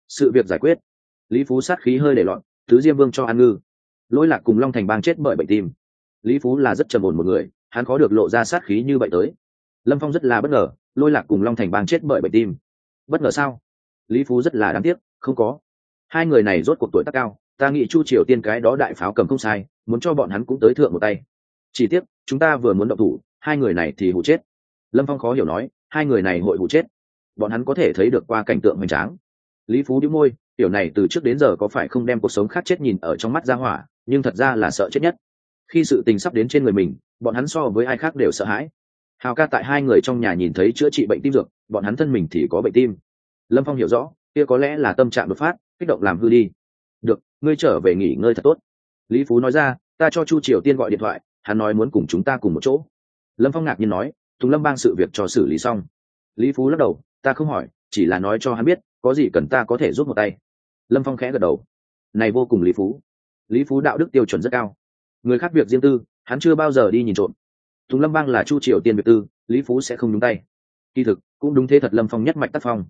Sự việc giải quyết. Lý phú sát khí hơi để lọn thứ diêm vương cho an ngư. Lỗi lạc cùng long thành bang chết bởi bệnh tim. Lý phú là rất trầm ổn một người, hắn có được lộ ra sát khí như vậy tới. Lâm phong rất là bất ngờ lôi lạc cùng long thành bang chết bởi bệnh tim. Bất ngờ sao? Lý phú rất là đáng tiếc, không có. Hai người này rốt cuộc tuổi tác cao, ta nghĩ chu triều tiên cái đó đại pháo cầm không sai, muốn cho bọn hắn cũng tới thượng một tay. Chỉ tiếc, chúng ta vừa muốn động thủ, hai người này thì hụ chết. Lâm phong khó hiểu nói, hai người này hội hụ chết. Bọn hắn có thể thấy được qua cảnh tượng hoành tráng. Lý phú đĩu môi, tiểu này từ trước đến giờ có phải không đem cuộc sống khác chết nhìn ở trong mắt ra hỏa, nhưng thật ra là sợ chết nhất. Khi sự tình sắp đến trên người mình, bọn hắn so với ai khác đều sợ hãi hào ca tại hai người trong nhà nhìn thấy chữa trị bệnh tim dược, bọn hắn thân mình thì có bệnh tim. Lâm phong hiểu rõ, kia có lẽ là tâm trạng đột phát, kích động làm hư đi. Được, ngươi trở về nghỉ ngơi thật tốt. Lý phú nói ra, ta cho chu triều tiên gọi điện thoại, hắn nói muốn cùng chúng ta cùng một chỗ. Lâm phong ngạc nhiên nói, tùng lâm bang sự việc cho xử lý xong. Lý phú lắc đầu, ta không hỏi, chỉ là nói cho hắn biết, có gì cần ta có thể giúp một tay. Lâm phong khẽ gật đầu. Này vô cùng lý phú. Lý phú đạo đức tiêu chuẩn rất cao. Người khác việc riêng tư, hắn chưa bao giờ đi nhìn trộm tùng lâm bang là chu triều tiên việc tư, lý phú sẽ không nhúng tay. Kỳ thực, cũng đúng thế thật lâm phong nhất mạch tác phong.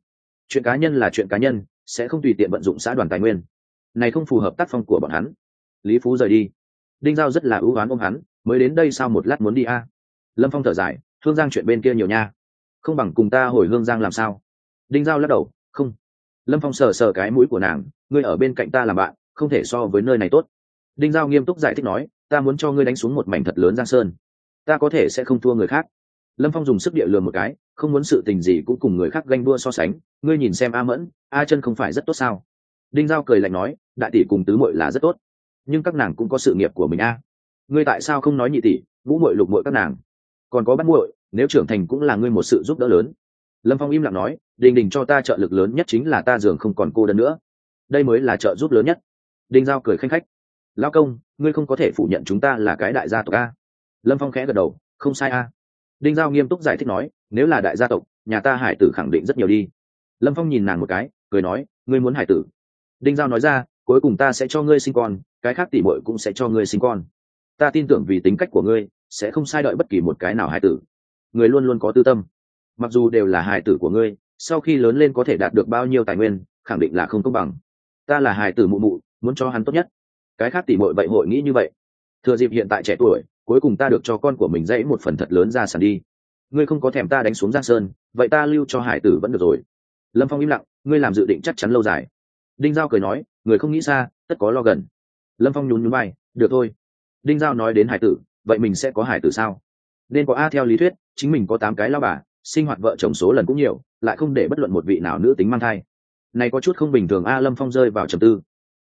Chuyện cá nhân là chuyện cá nhân, sẽ không tùy tiện vận dụng xã đoàn tài nguyên. Này không phù hợp tác phong của bọn hắn. Lý phú rời đi. Đinh giao rất là ưu oán ôm hắn, mới đến đây sao một lát muốn đi a. Lâm phong thở dài, hương giang chuyện bên kia nhiều nha. Không bằng cùng ta hồi hương giang làm sao? Đinh giao lắc đầu, không. Lâm phong sờ sờ cái mũi của nàng, ngươi ở bên cạnh ta làm bạn, không thể so với nơi này tốt. Đinh giao nghiêm túc giải thích nói, ta muốn cho ngươi đánh xuống một mảnh thật lớn giang sơn ta có thể sẽ không thua người khác. Lâm phong dùng sức địa lừa một cái, không muốn sự tình gì cũng cùng người khác ganh đua so sánh. Ngươi nhìn xem a mẫn, a chân không phải rất tốt sao? Đinh giao cười lạnh nói, đại tỷ cùng tứ mội là rất tốt. Nhưng các nàng cũng có sự nghiệp của mình a. Ngươi tại sao không nói nhị tỷ vũ mội lục mội các nàng? Còn có bắt muội, nếu trưởng thành cũng là ngươi một sự giúp đỡ lớn. Lâm phong im lặng nói, đình đình cho ta trợ lực lớn nhất chính là ta dường không còn cô đơn nữa. Đây mới là trợ giúp lớn nhất. Đinh giao cười khanh khách. Lao công, ngươi không có thể phủ nhận chúng ta là cái đại gia tộc a lâm phong khẽ gật đầu, không sai a. Đinh giao nghiêm túc giải thích nói, nếu là đại gia tộc, nhà ta hải tử khẳng định rất nhiều đi. Lâm phong nhìn nàng một cái, cười nói, ngươi muốn hải tử? Đinh giao nói ra, cuối cùng ta sẽ cho ngươi sinh con, cái khác tỉ bội cũng sẽ cho ngươi sinh con. Ta tin tưởng vì tính cách của ngươi, sẽ không sai đợi bất kỳ một cái nào hải tử. Người luôn luôn có tư tâm. Mặc dù đều là hải tử của ngươi, sau khi lớn lên có thể đạt được bao nhiêu tài nguyên, khẳng định là không công bằng. Ta là hải tử mụ mụ, muốn cho hắn tốt nhất. Cái khác tỉ bội vậy hội nghĩ như vậy. Thừa dịp hiện tại trẻ tuổi cuối cùng ta được cho con của mình dãy một phần thật lớn ra sàn đi. Ngươi không có thèm ta đánh xuống giang sơn, vậy ta lưu cho hải tử vẫn được rồi. Lâm phong im lặng, ngươi làm dự định chắc chắn lâu dài. Đinh giao cười nói, người không nghĩ xa, tất có lo gần. Lâm phong nhún nhún bay được thôi. Đinh giao nói đến hải tử, vậy mình sẽ có hải tử sao? Nên có a theo lý thuyết, chính mình có tám cái lao bà, sinh hoạt vợ chồng số lần cũng nhiều, lại không để bất luận một vị nào nữ tính mang thai. Này có chút không bình thường a lâm phong rơi vào trầm tư.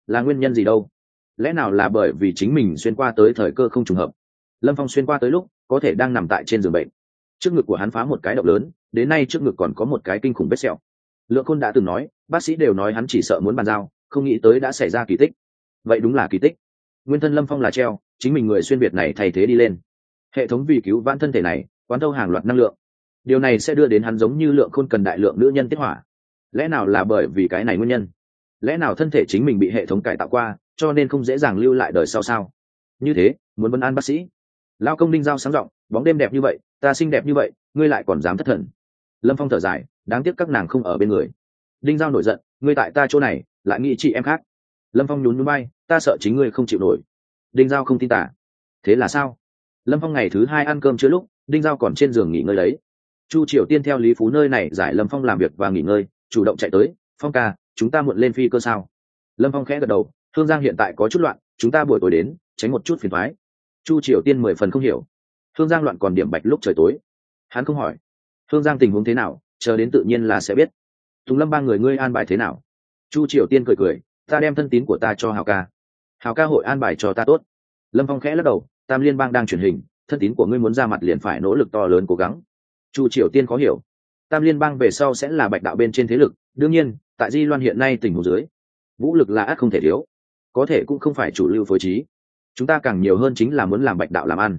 Là nguyên nhân gì đâu? Lẽ nào là bởi vì chính mình xuyên qua tới thời cơ không trùng hợp? Lâm phong xuyên qua tới lúc, có thể đang nằm tại trên giường bệnh. Trước ngực của hắn phá một cái động lớn, đến nay trước ngực còn có một cái kinh khủng vết sẹo. Lượng khôn đã từng nói, bác sĩ đều nói hắn chỉ sợ muốn bàn giao, không nghĩ tới đã xảy ra kỳ tích. Vậy đúng là kỳ tích. Nguyên thân lâm phong là treo, chính mình người xuyên việt này thay thế đi lên. Hệ thống vì cứu vãn thân thể này, quán thâu hàng loạt năng lượng. Điều này sẽ đưa đến hắn giống như lượng khôn cần đại lượng nữ nhân tiết hỏa. Lẽ nào là bởi vì cái này nguyên nhân? Lẽ nào thân thể chính mình bị hệ thống cải tạo qua, cho nên không dễ dàng lưu lại đời sau sao? Như thế, muốn vấn an bác sĩ lao công đinh giao sáng giọng, bóng đêm đẹp như vậy, ta xinh đẹp như vậy, ngươi lại còn dám thất thần. Lâm phong thở dài, đáng tiếc các nàng không ở bên người. Đinh giao nổi giận, ngươi tại ta chỗ này, lại nghĩ chị em khác. Lâm phong nhún núi bay ta sợ chính ngươi không chịu nổi. Đinh giao không tin tả. Thế là sao? Lâm phong ngày thứ hai ăn cơm chưa lúc đinh giao còn trên giường nghỉ ngơi lấy chu triều tiên theo lý phú nơi này giải lâm phong làm việc và nghỉ ngơi, chủ động chạy tới, phong ca, chúng ta muộn lên phi cơ sao? Lâm phong khẽ gật đầu, thương giang hiện tại có chút loạn, chúng ta buổi tối đến, tránh một chút phiền thoái chu triều tiên mười phần không hiểu. Hương giang loạn còn điểm bạch lúc trời tối. Hắn không hỏi. Hương giang tình huống thế nào, chờ đến tự nhiên là sẽ biết. Tùng lâm ba người ngươi an bài thế nào? Chu triều tiên cười cười, ta đem thân tín của ta cho hào ca. Hào ca hội an bài cho ta tốt. Lâm phong khẽ lắc đầu, tam liên bang đang truyền hình, thân tín của ngươi muốn ra mặt liền phải nỗ lực to lớn cố gắng. Chu triều tiên có hiểu. Tam liên bang về sau sẽ là bạch đạo bên trên thế lực, đương nhiên, tại di loan hiện nay tình hồ dưới, vũ lực là ác không thể thiếu. Có thể cũng không phải chủ lưu phối trí chúng ta càng nhiều hơn chính là muốn làm bạch đạo làm ăn.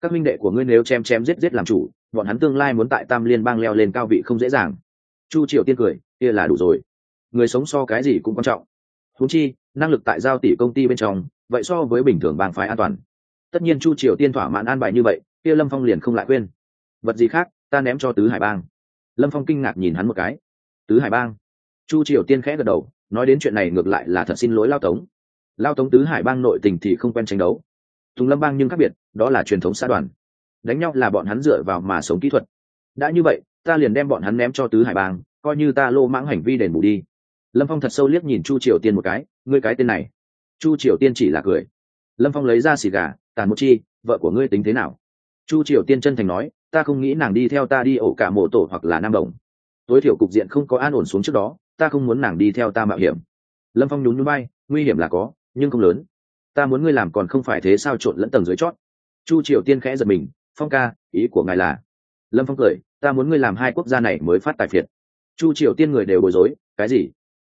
Các minh đệ của ngươi nếu chém chém giết giết làm chủ, bọn hắn tương lai muốn tại tam liên bang leo lên cao vị không dễ dàng. Chu triều tiên cười, kia là đủ rồi. Người sống so cái gì cũng quan trọng. Húng chi, năng lực tại giao tỷ công ty bên trong, vậy so với bình thường bang phái an toàn. Tất nhiên chu triều tiên thỏa mãn an bài như vậy, kia lâm phong liền không lại quên vật gì khác, ta ném cho tứ hải bang. Lâm phong kinh ngạc nhìn hắn một cái. Tứ hải bang. Chu triều tiên khẽ gật đầu, nói đến chuyện này ngược lại là thật xin lỗi lao tống lao tống tứ hải bang nội tình thì không quen tranh đấu. Tùng lâm bang nhưng khác biệt, đó là truyền thống xã đoàn. Đánh nhau là bọn hắn dựa vào mà sống kỹ thuật. Đã như vậy, ta liền đem bọn hắn ném cho tứ hải bang, coi như ta lô mãng hành vi đền bù đi. Lâm phong thật sâu liếc nhìn chu triều tiên một cái, ngươi cái tên này. Chu triều tiên chỉ là cười. Lâm phong lấy ra xì gà tàn một chi, vợ của ngươi tính thế nào? Chu triều tiên chân thành nói, ta không nghĩ nàng đi theo ta đi ổ cả mộ tổ hoặc là nam đồng. Tối thiểu cục diện không có an ổn xuống trước đó, ta không muốn nàng đi theo ta mạo hiểm. Lâm phong nhún núi bay nguy hiểm là có nhưng không lớn. Ta muốn ngươi làm còn không phải thế sao trộn lẫn tầng dưới chót. Chu triều tiên khẽ giật mình, phong ca, ý của ngài là? Lâm phong cười, ta muốn ngươi làm hai quốc gia này mới phát tài phiệt. Chu triều tiên người đều bối rối, cái gì?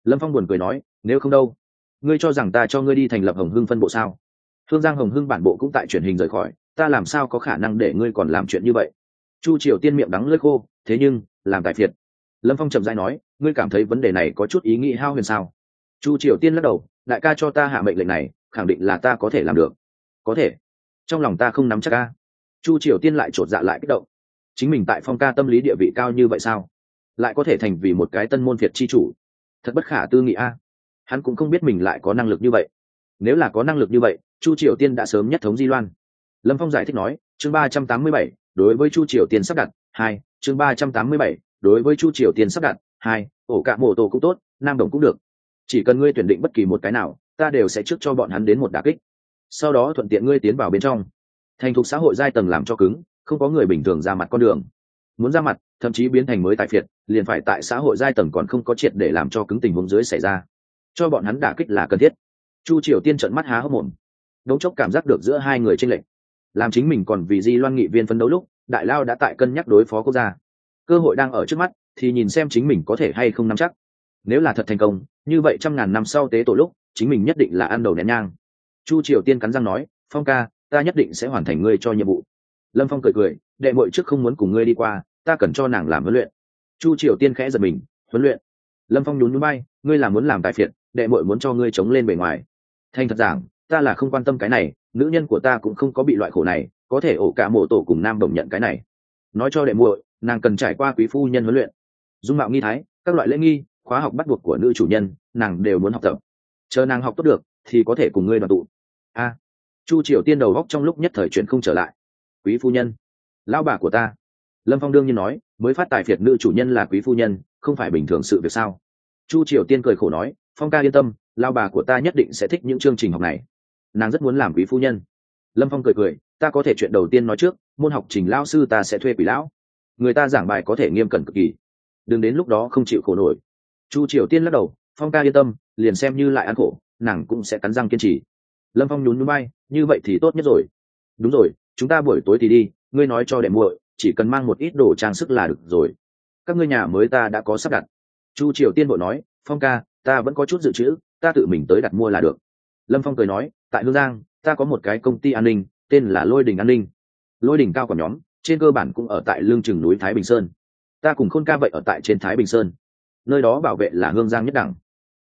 Lâm phong buồn cười nói, nếu không đâu, ngươi cho rằng ta cho ngươi đi thành lập hồng hưng phân bộ sao? Thương giang hồng hưng bản bộ cũng tại truyền hình rời khỏi, ta làm sao có khả năng để ngươi còn làm chuyện như vậy? Chu triều tiên miệng đắng lơi khô, thế nhưng, làm tài phiệt. Lâm phong trầm dai nói, ngươi cảm thấy vấn đề này có chút ý nghĩ hao huyền sao? Chu triều tiên lắc đầu đại ca cho ta hạ mệnh lệnh này, khẳng định là ta có thể làm được. Có thể. Trong lòng ta không nắm chắc ca chu triều tiên lại chột dạ lại kích động. Chính mình tại phong ca tâm lý địa vị cao như vậy sao? Lại có thể thành vì một cái tân môn việt chi chủ. Thật bất khả tư nghị a. Hắn cũng không biết mình lại có năng lực như vậy. Nếu là có năng lực như vậy, chu triều tiên đã sớm nhất thống di loan. Lâm phong giải thích nói, chương ba trăm tám mươi bảy, đối với chu triều tiên sắp đặt, hai, chương ba trăm tám mươi bảy, đối với chu triều tiên sắp đặt, hai, ổ cạ mô tổ cũng tốt, nam đồng cũng được chỉ cần ngươi tuyển định bất kỳ một cái nào, ta đều sẽ trước cho bọn hắn đến một đà kích. Sau đó thuận tiện ngươi tiến vào bên trong. Thành thục xã hội giai tầng làm cho cứng, không có người bình thường ra mặt con đường. Muốn ra mặt, thậm chí biến thành mới tại phiệt, liền phải tại xã hội giai tầng còn không có triệt để làm cho cứng tình huống dưới xảy ra. Cho bọn hắn đả kích là cần thiết. Chu triều tiên trận mắt há hốc mồm. Đấu chốc cảm giác được giữa hai người tranh lệch. Làm chính mình còn vì di loan nghị viên phấn đấu lúc, đại lao đã tại cân nhắc đối phó quốc gia. Cơ hội đang ở trước mắt, thì nhìn xem chính mình có thể hay không nắm chắc. Nếu là thật thành công như vậy trăm ngàn năm sau tế tổ lúc, chính mình nhất định là ăn đầu nén nhang. Chu triều tiên cắn răng nói, phong ca, ta nhất định sẽ hoàn thành ngươi cho nhiệm vụ. Lâm phong cười cười, đệ mội trước không muốn cùng ngươi đi qua, ta cần cho nàng làm huấn luyện. Chu triều tiên khẽ giật mình, huấn luyện? Lâm phong nhún núi bay, ngươi là muốn làm tài phiệt, đệ mội muốn cho ngươi chống lên bề ngoài. Thành thật giảng, ta là không quan tâm cái này, nữ nhân của ta cũng không có bị loại khổ này, có thể ổ cả mộ tổ cùng nam đồng nhận cái này. Nói cho đệ muội, nàng cần trải qua quý phu nhân huấn luyện. Dung mạo nghi thái, các loại lễ nghi, khóa học bắt buộc của nữ chủ nhân nàng đều muốn học tập. Chờ nàng học tốt được, thì có thể cùng ngươi đoàn tụ. A. Chu triều tiên đầu góc trong lúc nhất thời chuyện không trở lại. Quý phu nhân, lão bà của ta. Lâm phong đương nhiên nói, mới phát tài phiệt nữ chủ nhân là quý phu nhân, không phải bình thường sự việc sao? Chu triều tiên cười khổ nói, phong ca yên tâm lao bà của ta nhất định sẽ thích những chương trình học này. Nàng rất muốn làm quý phu nhân. Lâm phong cười cười, ta có thể chuyện đầu tiên nói trước, môn học trình lao sư ta sẽ thuê quỷ lão. Người ta giảng bài có thể nghiêm cẩn cực kỳ. Đừng đến lúc đó không chịu khổ nổi. Chu triều tiên lắc đầu phong ca yên tâm, liền xem như lại ăn khổ, nàng cũng sẽ cắn răng kiên trì. Lâm phong nhún núi bay như vậy thì tốt nhất rồi. Đúng rồi, chúng ta buổi tối thì đi, ngươi nói cho đệm muội, chỉ cần mang một ít đồ trang sức là được rồi. Các ngươi nhà mới ta đã có sắp đặt. Chu triều tiên bộ nói, phong ca, ta vẫn có chút dự trữ, ta tự mình tới đặt mua là được. Lâm phong cười nói, tại hương giang, ta có một cái công ty an ninh, tên là lôi đình an ninh. Lôi đình cao còn nhóm, trên cơ bản cũng ở tại lương trường núi thái bình sơn. Ta cùng khôn ca vậy ở tại trên thái bình sơn. Nơi đó bảo vệ là hương giang nhất đẳng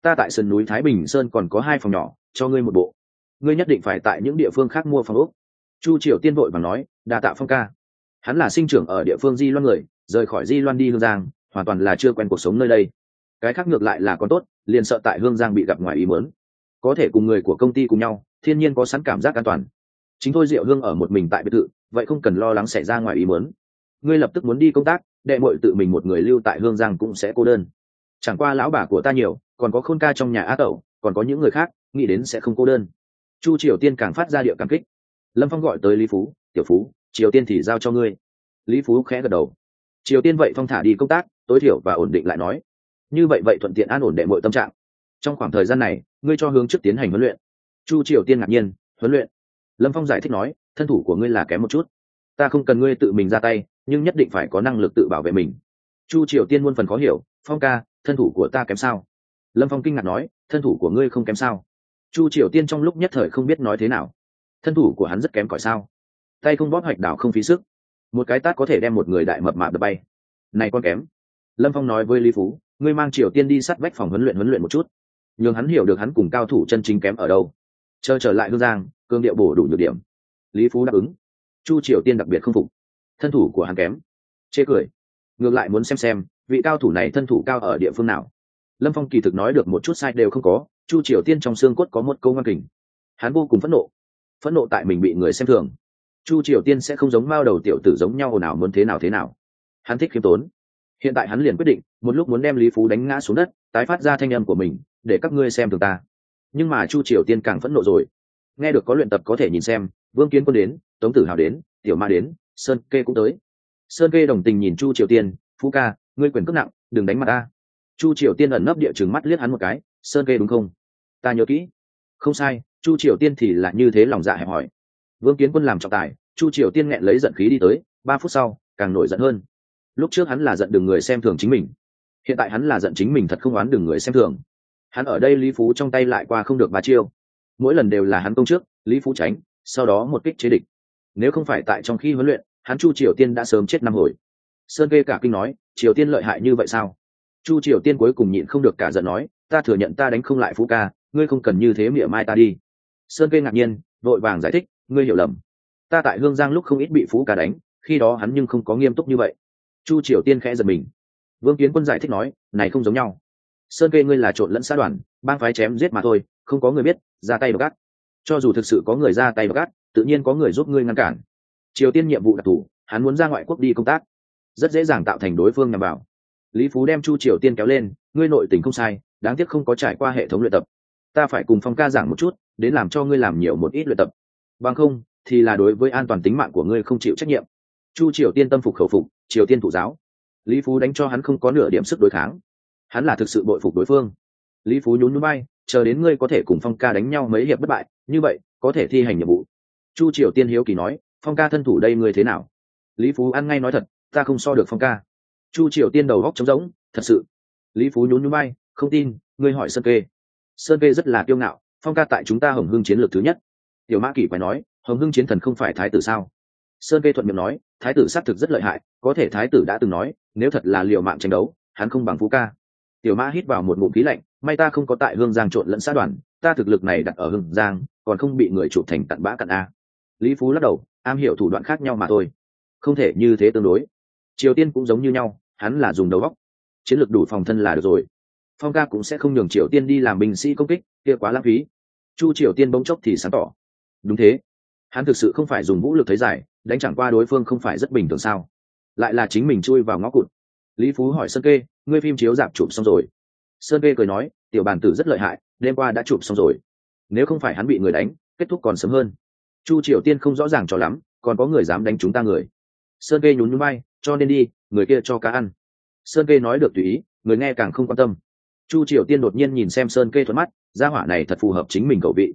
ta tại sườn núi thái bình sơn còn có hai phòng nhỏ, cho ngươi một bộ. Ngươi nhất định phải tại những địa phương khác mua phòng úc chu triều tiên vội và nói, đa tạ phong ca. Hắn là sinh trưởng ở địa phương di loan người, rời khỏi di loan đi hương giang, hoàn toàn là chưa quen cuộc sống nơi đây. Cái khác ngược lại là còn tốt, liền sợ tại hương giang bị gặp ngoài ý mớn có thể cùng người của công ty cùng nhau, thiên nhiên có sẵn cảm giác an toàn. Chính thôi diệu hương ở một mình tại biệt thự, vậy không cần lo lắng xảy ra ngoài ý mớn ngươi lập tức muốn đi công tác, đệ mội tự mình một người lưu tại hương giang cũng sẽ cô đơn. Chẳng qua lão bà của ta nhiều còn có khôn ca trong nhà á tẩu, còn có những người khác, nghĩ đến sẽ không cô đơn. Chu triều tiên càng phát ra điệu cảm kích. Lâm phong gọi tới lý phú, tiểu phú, triều tiên thì giao cho ngươi. Lý phú khẽ gật đầu. Triều tiên vậy phong thả đi công tác, tối thiểu và ổn định lại nói. Như vậy vậy thuận tiện an ổn đệ mọi tâm trạng. Trong khoảng thời gian này, ngươi cho hướng trước tiến hành huấn luyện. Chu triều tiên ngạc nhiên, huấn luyện? Lâm phong giải thích nói, thân thủ của ngươi là kém một chút. Ta không cần ngươi tự mình ra tay, nhưng nhất định phải có năng lực tự bảo vệ mình. Chu triều tiên muôn phần khó hiểu, phong ca, thân thủ của ta kém sao? Lâm phong kinh ngạc nói, thân thủ của ngươi không kém sao? Chu triều tiên trong lúc nhất thời không biết nói thế nào. Thân thủ của hắn rất kém cỏi sao? Tay không bóp hoạch đảo không phí sức. Một cái tát có thể đem một người đại mập mạp đập bay. Này con kém. Lâm phong nói với lý phú, ngươi mang triều tiên đi sát vách phòng huấn luyện huấn luyện một chút. Nhường hắn hiểu được hắn cùng cao thủ chân chính kém ở đâu. Chờ trở lại hương giang, cương điệu bổ đủ nhược điểm. Lý phú đáp ứng. Chu triều tiên đặc biệt không phục. Thân thủ của hắn kém. Chê cười. Ngược lại muốn xem xem, vị cao thủ này thân thủ cao ở địa phương nào? Lâm phong kỳ thực nói được một chút sai đều không có, chu triều tiên trong xương cốt có một câu ngoan kình. Hắn vô cùng phẫn nộ. Phẫn nộ tại mình bị người xem thường. Chu triều tiên sẽ không giống mao đầu tiểu tử giống nhau ồn ào muốn thế nào thế nào. Hắn thích khiêm tốn. Hiện tại hắn liền quyết định, một lúc muốn đem lý phú đánh ngã xuống đất, tái phát ra thanh âm của mình, để các ngươi xem thường ta. Nhưng mà chu triều tiên càng phẫn nộ rồi. Nghe được có luyện tập có thể nhìn xem, vương kiến quân đến, tống tử hào đến, tiểu ma đến, sơn kê cũng tới. Sơn kê đồng tình nhìn chu triều tiên, phú ca, ngươi quyền cước nặng, đừng đánh mặt ta chu triều tiên ẩn nấp địa chừng mắt liếc hắn một cái, sơn kê đúng không? Ta nhớ kỹ. Không sai, chu triều tiên thì là như thế lòng dạ hẹp hỏi vương kiến quân làm trọng tài, chu triều tiên nghẹn lấy giận khí đi tới, ba phút sau, càng nổi giận hơn. Lúc trước hắn là giận đường người xem thường chính mình, hiện tại hắn là giận chính mình thật không oán đường người xem thường. Hắn ở đây lý phú trong tay lại qua không được ba chiêu. Mỗi lần đều là hắn công trước, lý phú tránh, sau đó một kích chế địch. Nếu không phải tại trong khi huấn luyện, hắn chu triều tiên đã sớm chết năm hồi. Sơn kê cả kinh nói, triều tiên lợi hại như vậy sao? Chu triều tiên cuối cùng nhịn không được cả giận nói, ta thừa nhận ta đánh không lại phú ca, ngươi không cần như thế mỉa mai ta đi. Sơn kê ngạc nhiên, vội vàng giải thích, ngươi hiểu lầm. Ta tại hương giang lúc không ít bị phú ca đánh, khi đó hắn nhưng không có nghiêm túc như vậy. Chu triều tiên khẽ giật mình. Vương kiến quân giải thích nói, này không giống nhau. Sơn kê ngươi là trộn lẫn xã đoàn, bang phái chém giết mà thôi, không có người biết, ra tay gắt cho dù thực sự có người ra tay gắt tự nhiên có người giúp ngươi ngăn cản. Triều tiên nhiệm vụ đặc thù, hắn muốn ra ngoại quốc đi công tác. Rất dễ dàng tạo thành đối phương nhằm vào lý phú đem chu triều tiên kéo lên, ngươi nội tình không sai, đáng tiếc không có trải qua hệ thống luyện tập. Ta phải cùng phong ca giảng một chút, đến làm cho ngươi làm nhiều một ít luyện tập. Bằng không, thì là đối với an toàn tính mạng của ngươi không chịu trách nhiệm. Chu triều tiên tâm phục khẩu phục, triều tiên thủ giáo. Lý phú đánh cho hắn không có nửa điểm sức đối kháng. Hắn là thực sự bội phục đối phương. Lý phú nhún núi bay chờ đến ngươi có thể cùng phong ca đánh nhau mấy hiệp bất bại, như vậy, có thể thi hành nhiệm vụ. Chu triều tiên hiếu kỳ nói, phong ca thân thủ đây ngươi thế nào? Lý phú ăn ngay nói thật, ta không so được phong ca chu triều tiên đầu góc trống rỗng, thật sự. Lý phú nhún nhún bay không tin, ngươi hỏi sơn kê. Sơn kê rất là kiêu ngạo, phong ca tại chúng ta hồng hưng chiến lược thứ nhất. Tiểu mã kỷ phải nói, hồng hưng chiến thần không phải thái tử sao? Sơn kê thuận miệng nói, thái tử xác thực rất lợi hại, có thể thái tử đã từng nói, nếu thật là liều mạng tranh đấu, hắn không bằng phú ca. Tiểu mã hít vào một ngụm khí lạnh, may ta không có tại hương giang trộn lẫn xã đoàn, ta thực lực này đặt ở hương giang, còn không bị người chụp thành tận bã cặn a. Lý phú lắc đầu, am hiểu thủ đoạn khác nhau mà thôi. Không thể như thế tương đối. Triều tiên cũng giống như nhau hắn là dùng đầu góc. Chiến lược đủ phòng thân là được rồi. Phong ca cũng sẽ không nhường triều tiên đi làm binh sĩ công kích, kia quá lãng phí. Chu triều tiên bỗng chốc thì sáng tỏ. Đúng thế. Hắn thực sự không phải dùng vũ lực thấy giải, đánh chẳng qua đối phương không phải rất bình thường sao. Lại là chính mình chui vào ngõ cụt. Lý phú hỏi sơn kê, ngươi phim chiếu dạp chụp xong rồi? Sơn kê cười nói, tiểu bàn tử rất lợi hại, đêm qua đã chụp xong rồi. Nếu không phải hắn bị người đánh, kết thúc còn sớm hơn. Chu triều tiên không rõ ràng cho lắm, còn có người dám đánh chúng ta người? Sơn kê nhún nhún bay cho nên đi người kia cho cá ăn. Sơn kê nói được tùy ý, người nghe càng không quan tâm. Chu triều tiên đột nhiên nhìn xem sơn kê thuận mắt, gia hỏa này thật phù hợp chính mình cầu vị.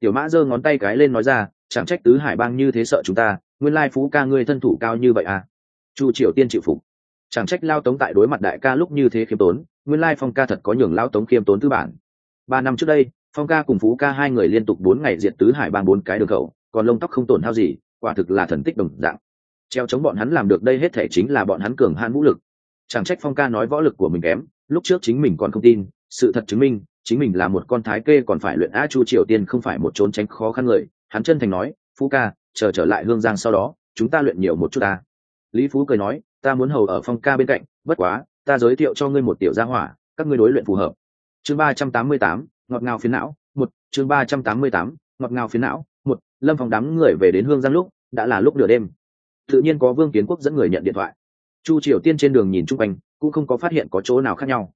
Tiểu mã giơ ngón tay cái lên nói ra, chẳng trách tứ hải bang như thế sợ chúng ta, nguyên lai phú ca ngươi thân thủ cao như vậy à? Chu triều tiên chịu phục. Chẳng trách lao tống tại đối mặt đại ca lúc như thế khiêm tốn, nguyên lai phong ca thật có nhường lao tống khiêm tốn tư bản. Ba năm trước đây, phong ca cùng phú ca hai người liên tục bốn ngày diệt tứ hải bang bốn cái đường khẩu, còn lông tóc không tổn hao gì, quả thực là thần tích đồng dạng treo chống bọn hắn làm được đây hết thể chính là bọn hắn cường hãn vũ lực. Chẳng trách phong ca nói võ lực của mình kém, lúc trước chính mình còn không tin, sự thật chứng minh, chính mình là một con thái kê còn phải luyện a chu triều tiên không phải một trốn tránh khó khăn người. Hắn chân thành nói, phú ca, chờ trở lại hương giang sau đó, chúng ta luyện nhiều một chút ta. Lý phú cười nói, ta muốn hầu ở phong ca bên cạnh, bất quá, ta giới thiệu cho ngươi một tiểu gia hỏa, các ngươi đối luyện phù hợp. Chương ba trăm tám mươi tám, ngọt ngào phiến não, một, chương ba trăm tám mươi tám, ngọt ngào phiến não, một, lâm phòng đám người về đến hương giang lúc, đã là lúc nửa đêm tự nhiên có vương kiến quốc dẫn người nhận điện thoại. Chu triều tiên trên đường nhìn chung quanh, cũng không có phát hiện có chỗ nào khác nhau.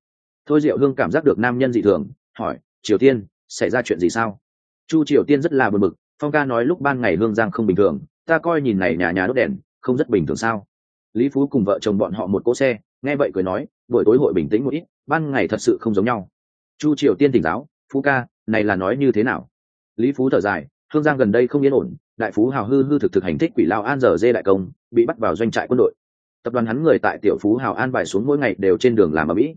Thôi diệu hương cảm giác được nam nhân dị thường, hỏi, triều tiên, xảy ra chuyện gì sao? Chu triều tiên rất là bực bực, phong ca nói lúc ban ngày hương giang không bình thường, ta coi nhìn này nhà nhà đốt đèn, không rất bình thường sao? Lý phú cùng vợ chồng bọn họ một cỗ xe, nghe vậy cười nói, buổi tối hội bình tĩnh một ít, ban ngày thật sự không giống nhau. Chu triều tiên tỉnh giáo, phú ca, này là nói như thế nào? Lý phú thở dài, hương giang gần đây không yên ổn đại phú hào hư hư thực thực hành thích quỷ lao an giờ dê đại công, bị bắt vào doanh trại quân đội. Tập đoàn hắn người tại tiểu phú hào an bài xuống mỗi ngày đều trên đường làm ở mỹ.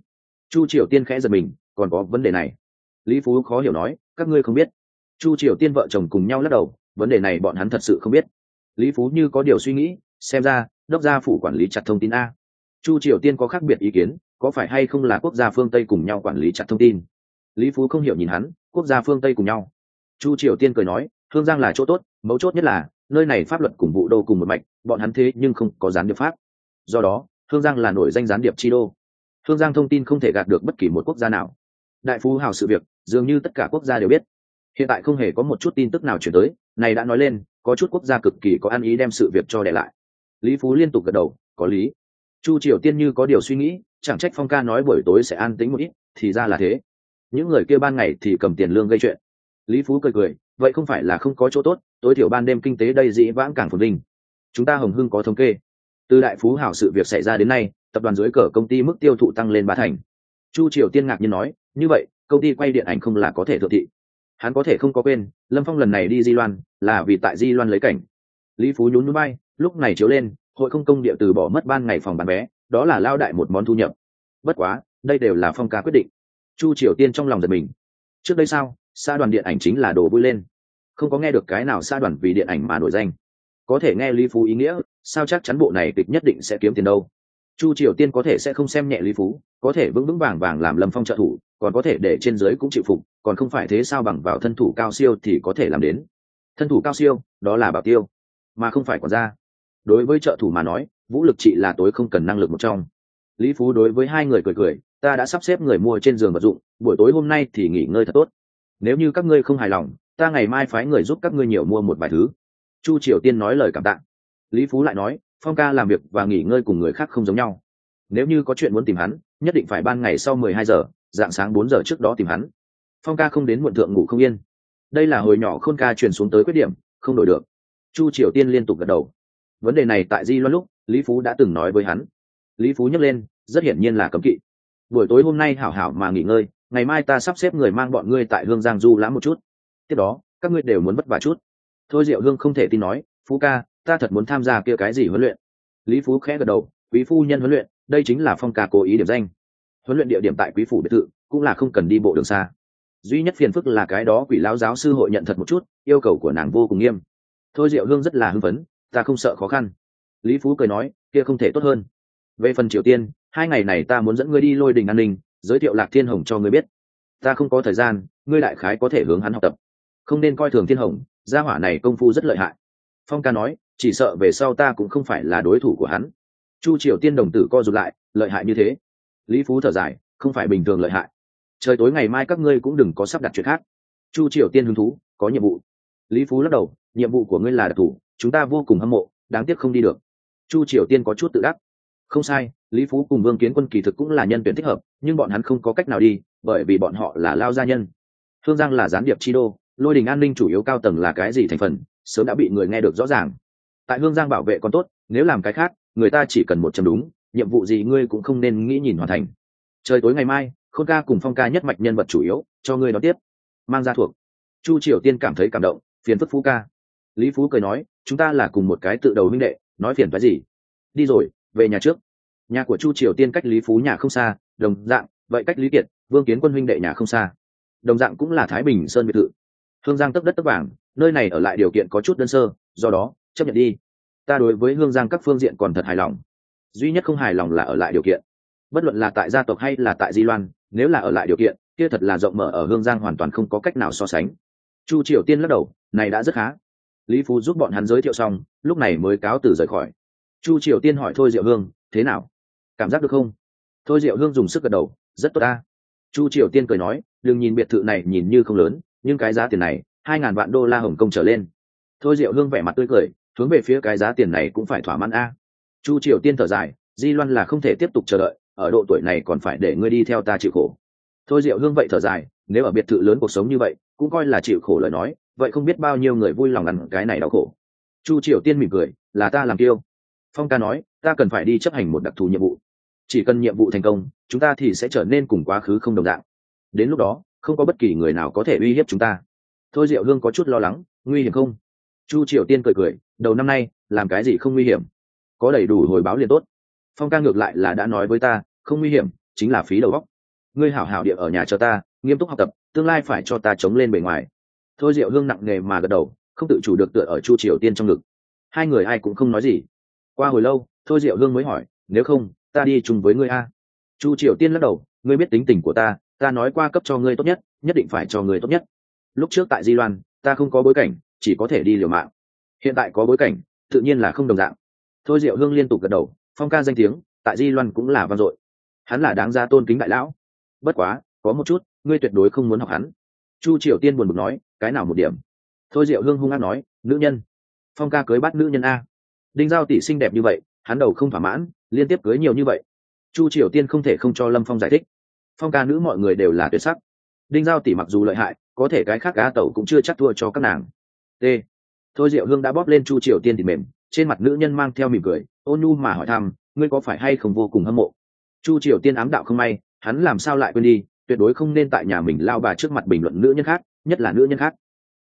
Chu triều tiên khẽ giật mình, còn có vấn đề này. Lý phú khó hiểu nói, các ngươi không biết. Chu triều tiên vợ chồng cùng nhau lắc đầu, vấn đề này bọn hắn thật sự không biết. Lý phú như có điều suy nghĩ, xem ra, đốc gia phủ quản lý chặt thông tin a. Chu triều tiên có khác biệt ý kiến, có phải hay không là quốc gia phương tây cùng nhau quản lý chặt thông tin? Lý phú không hiểu nhìn hắn, quốc gia phương tây cùng nhau. Chu triều tiên cười nói hương giang là chỗ tốt mấu chốt nhất là, nơi này pháp luật cùng vụ đô cùng một mạch, bọn hắn thế nhưng không có gián điệp pháp. Do đó hương giang là nổi danh gián điệp chi đô. Hương giang thông tin không thể gạt được bất kỳ một quốc gia nào. Đại phú hào sự việc, dường như tất cả quốc gia đều biết. Hiện tại không hề có một chút tin tức nào chuyển tới, này đã nói lên, có chút quốc gia cực kỳ có ăn ý đem sự việc cho để lại. Lý phú liên tục gật đầu, có lý. Chu triều tiên như có điều suy nghĩ, chẳng trách phong ca nói buổi tối sẽ an tính một ít, thì ra là thế. Những người kia ban ngày thì cầm tiền lương gây chuyện. Lý phú cười cười, vậy không phải là không có chỗ tốt tối thiểu ban đêm kinh tế đây dĩ vãng càng phồn vinh. Chúng ta hồng hưng có thống kê. Từ đại phú hảo sự việc xảy ra đến nay, tập đoàn dưới cờ công ty mức tiêu thụ tăng lên ba thành. Chu triều tiên ngạc nhiên nói, như vậy, công ty quay điện ảnh không là có thể thượng thị. Hắn có thể không có quên, lâm phong lần này đi di loan, là vì tại di loan lấy cảnh. Lý phú nhún núi bay lúc này chiếu lên, hội không công địa từ bỏ mất ban ngày phòng bán vé, đó là lao đại một món thu nhập. Bất quá, đây đều là phong ca quyết định. Chu triều tiên trong lòng giật mình. Trước đây sao xa đoàn điện ảnh chính là đồ vui lên không có nghe được cái nào xa đoàn vì điện ảnh mà nổi danh. Có thể nghe lý phú ý nghĩa, sao chắc chắn bộ này kịch nhất định sẽ kiếm tiền đâu? Chu triều tiên có thể sẽ không xem nhẹ lý phú, có thể vững vững vàng vàng làm lâm phong trợ thủ, còn có thể để trên dưới cũng chịu phục, còn không phải thế sao bằng vào thân thủ cao siêu thì có thể làm đến. Thân thủ cao siêu, đó là bảo tiêu, mà không phải quản gia. Đối với trợ thủ mà nói, vũ lực trị là tối không cần năng lực một trong. Lý phú đối với hai người cười cười, ta đã sắp xếp người mua trên giường vật dụng, buổi tối hôm nay thì nghỉ ngơi thật tốt. Nếu như các ngươi không hài lòng ta ngày mai phái người giúp các ngươi nhiều mua một vài thứ. Chu triều tiên nói lời cảm tạ. Lý phú lại nói, phong ca làm việc và nghỉ ngơi cùng người khác không giống nhau. Nếu như có chuyện muốn tìm hắn, nhất định phải ban ngày sau mười hai giờ, dạng sáng bốn giờ trước đó tìm hắn. Phong ca không đến muộn thượng ngủ không yên. Đây là hồi nhỏ khôn ca truyền xuống tới quyết điểm, không đổi được. Chu triều tiên liên tục gật đầu. Vấn đề này tại di loan lúc, lý phú đã từng nói với hắn. Lý phú nhắc lên, rất hiển nhiên là cấm kỵ. Buổi tối hôm nay hảo hảo mà nghỉ ngơi, ngày mai ta sắp xếp người mang bọn ngươi tại hương giang du lãm một chút tiếp đó, các ngươi đều muốn vất vả chút. Thôi diệu hương không thể tin nói, phú ca, ta thật muốn tham gia kia cái gì huấn luyện? Lý phú khẽ gật đầu, quý phu nhân huấn luyện, đây chính là phong ca cố ý điểm danh. Huấn luyện địa điểm tại quý phủ biệt thự, cũng là không cần đi bộ đường xa. Duy nhất phiền phức là cái đó quỷ lão giáo sư hội nhận thật một chút, yêu cầu của nàng vô cùng nghiêm. Thôi diệu hương rất là hưng phấn, ta không sợ khó khăn. Lý phú cười nói, kia không thể tốt hơn. Về phần triều tiên, hai ngày này ta muốn dẫn ngươi đi lôi đình an ninh, giới thiệu lạc thiên hồng cho ngươi biết. Ta không có thời gian, ngươi đại khái có thể hướng hắn học tập không nên coi thường thiên hồng, gia hỏa này công phu rất lợi hại. Phong ca nói, chỉ sợ về sau ta cũng không phải là đối thủ của hắn. Chu triều tiên đồng tử co rụt lại, lợi hại như thế. Lý phú thở dài, không phải bình thường lợi hại. Trời tối ngày mai các ngươi cũng đừng có sắp đặt chuyện khác. Chu triều tiên hứng thú, có nhiệm vụ. Lý phú lắc đầu, nhiệm vụ của ngươi là đặc thù chúng ta vô cùng hâm mộ, đáng tiếc không đi được. Chu triều tiên có chút tự đắc. Không sai, lý phú cùng vương kiến quân kỳ thực cũng là nhân tuyển thích hợp, nhưng bọn hắn không có cách nào đi, bởi vì bọn họ là lao gia nhân. Thương giang là gián điệp chi đô lôi đình an ninh chủ yếu cao tầng là cái gì thành phần, sớm đã bị người nghe được rõ ràng. Tại hương giang bảo vệ còn tốt, nếu làm cái khác, người ta chỉ cần một chấm đúng, nhiệm vụ gì ngươi cũng không nên nghĩ nhìn hoàn thành. Trời tối ngày mai, khôn ca cùng phong ca nhất mạch nhân vật chủ yếu, cho ngươi đón tiếp. Mang ra thuộc. Chu triều tiên cảm thấy cảm động, phiền phức phú ca. Lý phú cười nói, chúng ta là cùng một cái tự đầu minh đệ, nói phiền phái gì? Đi rồi, về nhà trước. Nhà của chu triều tiên cách lý phú nhà không xa, đồng dạng, vậy cách lý kiệt, vương kiến quân huynh đệ nhà không xa. Đồng dạng cũng là thái bình sơn biệt thự hương giang tấp đất tấp vàng, nơi này ở lại điều kiện có chút đơn sơ, do đó, chấp nhận đi. Ta đối với hương giang các phương diện còn thật hài lòng. Duy nhất không hài lòng là ở lại điều kiện. Bất luận là tại gia tộc hay là tại di loan, nếu là ở lại điều kiện, kia thật là rộng mở ở hương giang hoàn toàn không có cách nào so sánh. Chu triều tiên lắc đầu, này đã rất khá. Lý phú giúp bọn hắn giới thiệu xong, lúc này mới cáo từ rời khỏi. Chu triều tiên hỏi thôi diệu hương, thế nào? Cảm giác được không? Thôi diệu hương dùng sức gật đầu, rất tốt ta. Chu triều tiên cười nói, đừng nhìn biệt thự này nhìn như không lớn nhưng cái giá tiền này, hai ngàn vạn đô la hồng kông trở lên. Thôi diệu hương vẻ mặt tươi cười, hướng về phía cái giá tiền này cũng phải thỏa mãn a. Chu triều tiên thở dài, di loan là không thể tiếp tục chờ đợi, ở độ tuổi này còn phải để ngươi đi theo ta chịu khổ. Thôi diệu hương vậy thở dài, nếu ở biệt thự lớn cuộc sống như vậy, cũng coi là chịu khổ lời nói, vậy không biết bao nhiêu người vui lòng ăn cái này đau khổ. Chu triều tiên mỉm cười, là ta làm tiêu phong ca nói, ta cần phải đi chấp hành một đặc thù nhiệm vụ. Chỉ cần nhiệm vụ thành công, chúng ta thì sẽ trở nên cùng quá khứ không đồng dạng. Đến lúc đó không có bất kỳ người nào có thể uy hiếp chúng ta. Thôi diệu hương có chút lo lắng, nguy hiểm không? Chu triều tiên cười cười, đầu năm nay, làm cái gì không nguy hiểm? Có đầy đủ hồi báo liền tốt. Phong ca ngược lại là đã nói với ta, không nguy hiểm, chính là phí đầu góc ngươi hảo hảo địa ở nhà cho ta, nghiêm túc học tập, tương lai phải cho ta chống lên bề ngoài. Thôi diệu hương nặng nề mà gật đầu, không tự chủ được tựa ở chu triều tiên trong ngực. Hai người ai cũng không nói gì. Qua hồi lâu, thôi diệu hương mới hỏi, nếu không, ta đi chung với ngươi a? Chu triều tiên lắc đầu, ngươi biết tính tình của ta ta nói qua cấp cho ngươi tốt nhất nhất định phải cho ngươi tốt nhất. Lúc trước tại di loan, ta không có bối cảnh, chỉ có thể đi liều mạng. Hiện tại có bối cảnh, tự nhiên là không đồng dạng. Thôi diệu hương liên tục gật đầu, phong ca danh tiếng, tại di loan cũng là vang dội. Hắn là đáng ra tôn kính đại lão. Bất quá, có một chút, ngươi tuyệt đối không muốn học hắn. Chu triều tiên buồn bực nói, cái nào một điểm? Thôi diệu hương hung hát nói, nữ nhân. Phong ca cưới bắt nữ nhân a. Đinh giao tỷ xinh đẹp như vậy, hắn đầu không thỏa mãn, liên tiếp cưới nhiều như vậy. Chu triều tiên không thể không cho lâm phong giải thích phong ca nữ mọi người đều là tuyệt sắc. Đinh giao tỷ mặc dù lợi hại, có thể cái khác cá tẩu cũng chưa chắc thua cho các nàng. T. Thôi diệu hương đã bóp lên chu triều tiên thì mềm, trên mặt nữ nhân mang theo mỉm cười, ôn nhu mà hỏi thăm, ngươi có phải hay không vô cùng hâm mộ? Chu triều tiên ám đạo không may, hắn làm sao lại quên đi, tuyệt đối không nên tại nhà mình lao bà trước mặt bình luận nữ nhân khác, nhất là nữ nhân khác.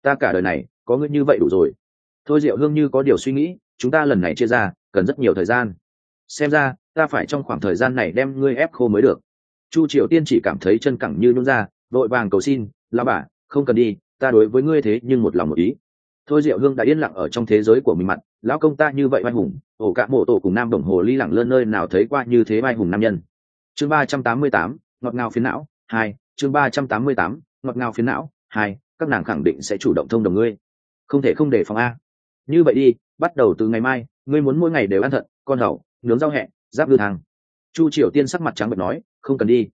Ta cả đời này, có ngươi như vậy đủ rồi. Thôi diệu hương như có điều suy nghĩ, chúng ta lần này chia ra, cần rất nhiều thời gian. Xem ra, ta phải trong khoảng thời gian này đem ngươi ép khô mới được chu triều tiên chỉ cảm thấy chân cẳng như nhún ra, vội vàng cầu xin lao bà, không cần đi, ta đối với ngươi thế nhưng một lòng một ý. Thôi diệu hương đã yên lặng ở trong thế giới của mình mặt, lão công ta như vậy mai hùng, ổ cả mộ tổ cùng nam đồng hồ ly lẳng lơn nơi nào thấy qua như thế mai hùng nam nhân. Chương ba trăm tám mươi tám, ngọt ngào phiến não, hai, chương ba trăm tám mươi tám, ngọt ngào phiến não, hai, các nàng khẳng định sẽ chủ động thông đồng ngươi. Không thể không để phòng a. Như vậy đi, bắt đầu từ ngày mai, ngươi muốn mỗi ngày đều ăn thận, con hầu, nướng rau hẹ, giáp đưa thang chu triều tiên sắc mặt trắng bệch nói, không cần đi.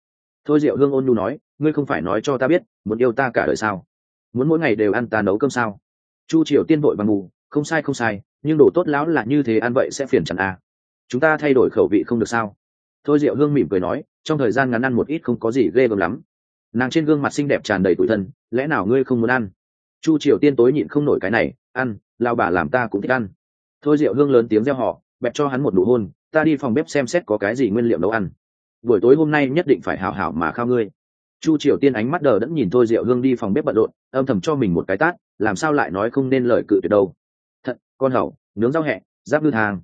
Thôi diệu hương ôn nhu nói, ngươi không phải nói cho ta biết, muốn yêu ta cả đời sao? Muốn mỗi ngày đều ăn ta nấu cơm sao? Chu triều tiên vội bằng mù, không sai không sai, nhưng đồ tốt lão là như thế ăn vậy sẽ phiền chẳng à? Chúng ta thay đổi khẩu vị không được sao? Thôi diệu hương mỉm cười nói, trong thời gian ngắn ăn một ít không có gì ghê gớm lắm. Nàng trên gương mặt xinh đẹp tràn đầy tủi thân, lẽ nào ngươi không muốn ăn? Chu triều tiên tối nhịn không nổi cái này, ăn lao bà làm ta cũng thích ăn. Thôi diệu hương lớn tiếng reo họ bẹp cho hắn một nụ hôn ta đi phòng bếp xem xét có cái gì nguyên liệu nấu ăn. Buổi tối hôm nay nhất định phải hảo hảo mà khao ngươi. Chu triều tiên ánh mắt đờ đẫn nhìn thôi diệu hương đi phòng bếp bận rộn, âm thầm cho mình một cái tát, làm sao lại nói không nên lời cự tuyệt đâu. Thật, con hậu nướng rau hẹ, giáp lư hàng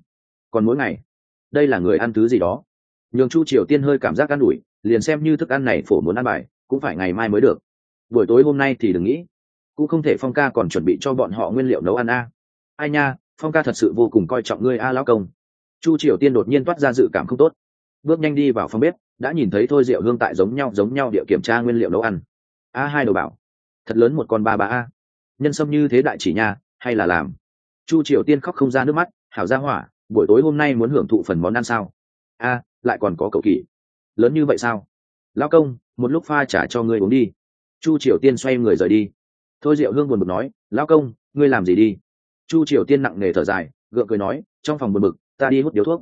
còn mỗi ngày, đây là người ăn thứ gì đó. Nhường chu triều tiên hơi cảm giác ăn ủi, liền xem như thức ăn này phổ muốn ăn bài, cũng phải ngày mai mới được. Buổi tối hôm nay thì đừng nghĩ, cũng không thể phong ca còn chuẩn bị cho bọn họ nguyên liệu nấu ăn a. Ai nha, phong ca thật sự vô cùng coi trọng ngươi a lão công chu triều tiên đột nhiên toát ra dự cảm không tốt. Bước nhanh đi vào phòng bếp, đã nhìn thấy thôi rượu hương tại giống nhau giống nhau địa kiểm tra nguyên liệu nấu ăn. A hai đồ bảo. Thật lớn một con ba ba a. Nhân sâm như thế đại chỉ nha, hay là làm? Chu triều tiên khóc không ra nước mắt, hảo ra hỏa, buổi tối hôm nay muốn hưởng thụ phần món ăn sao? A, lại còn có cầu kỳ. Lớn như vậy sao? Lão công, một lúc pha trả cho ngươi uống đi. Chu triều tiên xoay người rời đi. Thôi diệu hương buồn bực nói, lão công, ngươi làm gì đi? Chu triều tiên nặng nề thở dài, gượng cười nói, trong phòng buồn bực ta đi hút điếu thuốc.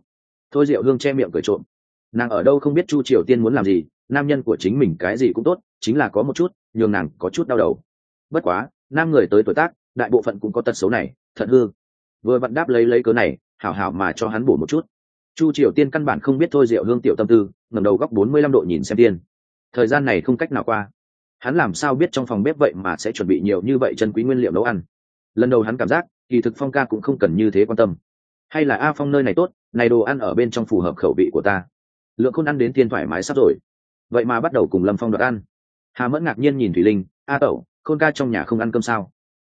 Thôi diệu hương che miệng cười trộm. Nàng ở đâu không biết chu triều tiên muốn làm gì, nam nhân của chính mình cái gì cũng tốt, chính là có một chút, nhường nàng có chút đau đầu. Bất quá, nam người tới tuổi tác, đại bộ phận cũng có tật xấu này, thật hư. Vừa vặn đáp lấy lấy cớ này, hảo hảo mà cho hắn bổ một chút. Chu triều tiên căn bản không biết thôi diệu hương tiểu tâm tư ngầm đầu góc bốn mươi lăm độ nhìn xem tiên. Thời gian này không cách nào qua. Hắn làm sao biết trong phòng bếp vậy mà sẽ chuẩn bị nhiều như vậy chân quý nguyên liệu nấu ăn? Lần đầu hắn cảm giác, kỳ thực phong ca cũng không cần như thế quan tâm hay là a phong nơi này tốt, này đồ ăn ở bên trong phù hợp khẩu vị của ta. Lượng khôn ăn đến tiên thoải mái sắp rồi. Vậy mà bắt đầu cùng lâm phong đoạt ăn. Hà mẫn ngạc nhiên nhìn thủy linh, a tẩu, khôn ca trong nhà không ăn cơm sao?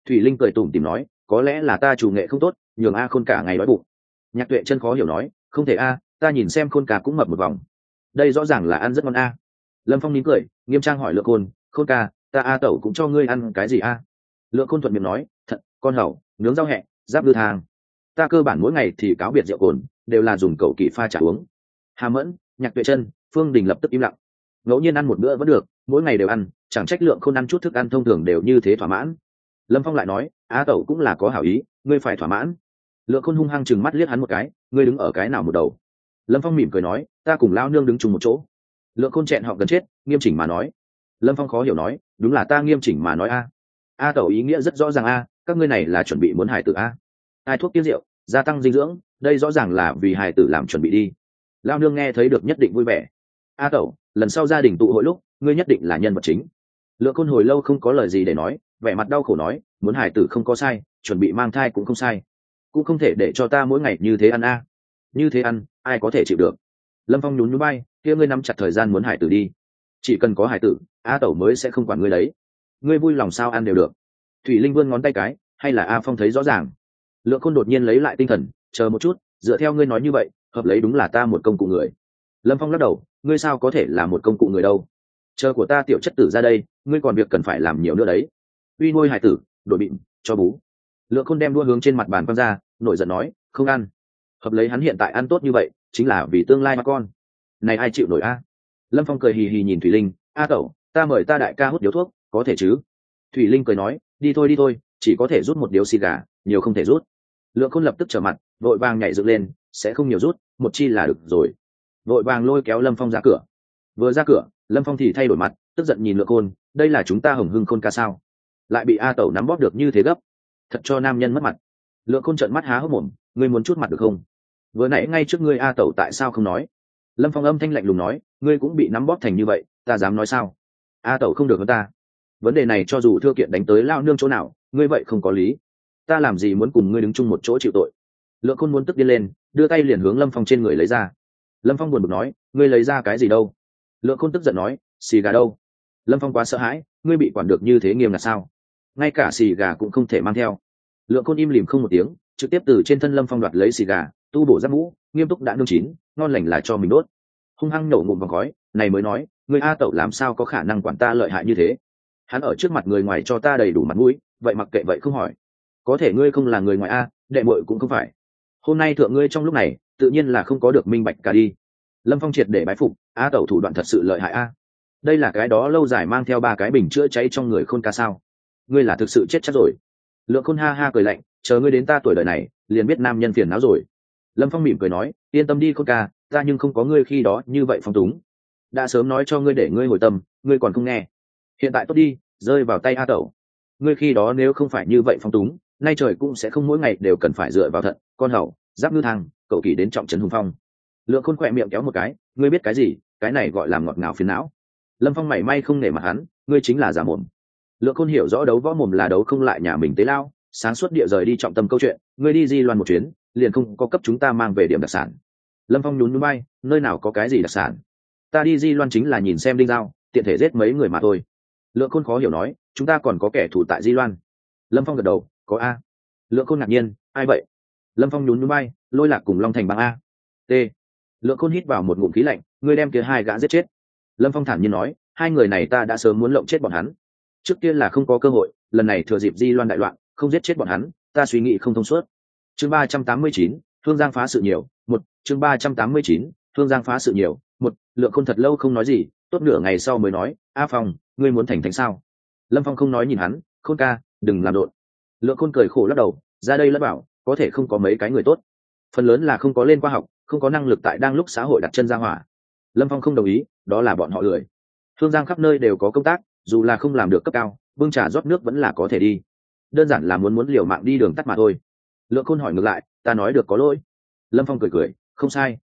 Thủy linh cười tủm tìm nói, có lẽ là ta chủ nghệ không tốt, nhường a khôn cả ngày đói bụng. Nhạc tuệ chân khó hiểu nói, không thể a, ta nhìn xem khôn ca cũng mập một vòng. Đây rõ ràng là ăn rất ngon a. Lâm phong nín cười, nghiêm trang hỏi lượng khôn khôn ca, ta a tẩu cũng cho ngươi ăn cái gì a? Lượng khôn thuận miệng nói, thật, con hầu, nướng rau hẹ, giáp lư thang ta cơ bản mỗi ngày thì cáo biệt rượu cồn, đều là dùng cầu kỳ pha trả uống. Hà mẫn, nhạc tuệ chân phương đình lập tức im lặng. Ngẫu nhiên ăn một bữa vẫn được, mỗi ngày đều ăn, chẳng trách lượng không ăn chút thức ăn thông thường đều như thế thỏa mãn. Lâm phong lại nói, á tẩu cũng là có hảo ý, ngươi phải thỏa mãn. Lượng khôn hung hăng chừng mắt liếc hắn một cái, ngươi đứng ở cái nào một đầu? Lâm phong mỉm cười nói, ta cùng lao nương đứng chung một chỗ. Lượng khôn chẹn họ gần chết, nghiêm chỉnh mà nói. Lâm phong khó hiểu nói, đúng là ta nghiêm chỉnh mà nói a. A tẩu ý nghĩa rất rõ ràng a, các ngươi này là chuẩn bị muốn hải tử a ai thuốc tiết rượu, gia tăng dinh dưỡng, đây rõ ràng là vì hài tử làm chuẩn bị đi. Lao nương nghe thấy được nhất định vui vẻ. A tẩu, lần sau gia đình tụ hội lúc, ngươi nhất định là nhân vật chính. Lượng Côn hồi lâu không có lời gì để nói, vẻ mặt đau khổ nói, muốn hài tử không có sai, chuẩn bị mang thai cũng không sai. Cũng không thể để cho ta mỗi ngày như thế ăn a. Như thế ăn, ai có thể chịu được? Lâm phong nhún nhún bay kia ngươi nắm chặt thời gian muốn hải tử đi. Chỉ cần có hải tử, a tẩu mới sẽ không quản ngươi đấy. Ngươi vui lòng sao ăn đều được. Thủy linh vươn ngón tay cái, hay là a phong thấy rõ ràng? Lượng khôn đột nhiên lấy lại tinh thần, chờ một chút, dựa theo ngươi nói như vậy, hợp lấy đúng là ta một công cụ người. Lâm phong lắc đầu, ngươi sao có thể là một công cụ người đâu? Chờ của ta tiểu chất tử ra đây, ngươi còn việc cần phải làm nhiều nữa đấy. Uy nuôi hải tử, đổi bịm cho bú. Lượng khôn đem đua hướng trên mặt bàn con ra, nổi giận nói, không ăn. Hợp lấy hắn hiện tại ăn tốt như vậy, chính là vì tương lai mà con. Này ai chịu nổi a? Lâm phong cười hì hì nhìn thủy linh, a cậu, ta mời ta đại ca hút điếu thuốc, có thể chứ? Thủy linh cười nói, đi thôi đi thôi, chỉ có thể rút một điếu xì gà, nhiều không thể rút lượng khôn lập tức trở mặt, vội vàng nhảy dựng lên, sẽ không nhiều rút, một chi là được rồi. Vội vàng lôi kéo lâm phong ra cửa. Vừa ra cửa, lâm phong thì thay đổi mặt, tức giận nhìn lượng khôn, đây là chúng ta hồng hưng khôn ca sao? Lại bị a tẩu nắm bóp được như thế gấp. Thật cho nam nhân mất mặt. Lượng khôn trợn mắt há hốc mồm, ngươi muốn chút mặt được không? Vừa nãy ngay trước ngươi a tẩu tại sao không nói? Lâm phong âm thanh lạnh lùng nói, ngươi cũng bị nắm bóp thành như vậy, ta dám nói sao? A tẩu không được hơn ta. Vấn đề này cho dù thưa kiện đánh tới lao nương chỗ nào, ngươi vậy không có lý ta làm gì muốn cùng ngươi đứng chung một chỗ chịu tội? Lượng khôn muốn tức điên lên, đưa tay liền hướng lâm phong trên người lấy ra. Lâm phong buồn bực nói, ngươi lấy ra cái gì đâu? Lượng khôn tức giận nói, xì gà đâu? Lâm phong quá sợ hãi, ngươi bị quản được như thế nghiêm là sao? Ngay cả xì gà cũng không thể mang theo. Lượng khôn im lìm không một tiếng, trực tiếp từ trên thân lâm phong đoạt lấy xì gà, tu bổ giáp mũ, nghiêm túc đã nương chín, ngon lành là cho mình đốt. Hung hăng nổ ngụm vào khói này mới nói người a tẩu làm sao có khả năng quản ta lợi hại như thế? Hắn ở trước mặt người ngoài cho ta đầy đủ mặt mũi, vậy mặc kệ vậy không hỏi có thể ngươi không là người ngoài a, đệ muội cũng không phải. Hôm nay thượng ngươi trong lúc này, tự nhiên là không có được minh bạch cả đi. Lâm phong triệt để bái phục a tẩu thủ đoạn thật sự lợi hại a. Đây là cái đó lâu dài mang theo ba cái bình chữa cháy trong người khôn ca sao? Ngươi là thực sự chết chắc rồi. Lượng khôn ha ha cười lạnh, chờ ngươi đến ta tuổi đời này, liền biết nam nhân phiền não rồi. Lâm phong mỉm cười nói, yên tâm đi khôn ca, ta nhưng không có ngươi khi đó như vậy phong túng. Đã sớm nói cho ngươi để ngươi hồi tâm, ngươi còn không nghe. Hiện tại tốt đi, rơi vào tay a tẩu. Ngươi khi đó nếu không phải như vậy phong túng nay trời cũng sẽ không mỗi ngày đều cần phải dựa vào thận con hậu giáp ngư thang cậu kỳ đến trọng trấn hùng phong. Lượng khôn khỏe miệng kéo một cái ngươi biết cái gì? Cái này gọi là ngọt ngào phiền não. Lâm phong mảy may không nể mặt hắn ngươi chính là giả mồm. Lượng khôn hiểu rõ đấu võ mồm là đấu không lại nhà mình tế lao sáng suốt địa rời đi trọng tâm câu chuyện ngươi đi di loan một chuyến liền không có cấp chúng ta mang về điểm đặc sản. Lâm phong nhún núi bay nơi nào có cái gì đặc sản? Ta đi di loan chính là nhìn xem đinh dao, tiện thể giết mấy người mà thôi. Lượng khôn khó hiểu nói chúng ta còn có kẻ thù tại di loan. Lâm phong gật đầu có a. Lượng khôn ngạc nhiên, ai vậy? Lâm phong nhún núi bay lôi lạc cùng long thành bằng a. T. Lượng khôn hít vào một ngụm khí lạnh, ngươi đem kia hai gã giết chết. Lâm phong thản nhiên nói, hai người này ta đã sớm muốn lộng chết bọn hắn. Trước tiên là không có cơ hội, lần này thừa dịp di loan đại loạn, không giết chết bọn hắn, ta suy nghĩ không thông suốt. Chương ba trăm tám mươi chín, thương giang phá sự nhiều, một, chương ba trăm tám mươi chín, thương giang phá sự nhiều, một, lượng khôn thật lâu không nói gì, tốt nửa ngày sau mới nói, a phong, ngươi muốn thành thánh sao? Lâm phong không nói nhìn hắn, khôn ca, đừng làm đột lượng khôn cười khổ lắc đầu, ra đây lẫn bảo có thể không có mấy cái người tốt. Phần lớn là không có lên khoa học, không có năng lực tại đang lúc xã hội đặt chân ra hỏa. Lâm phong không đồng ý, đó là bọn họ lười. Thương giang khắp nơi đều có công tác, dù là không làm được cấp cao, bưng trà rót nước vẫn là có thể đi. Đơn giản là muốn muốn liều mạng đi đường tắt mà thôi. Lượng khôn hỏi ngược lại, ta nói được có lỗi. Lâm phong cười cười, không sai.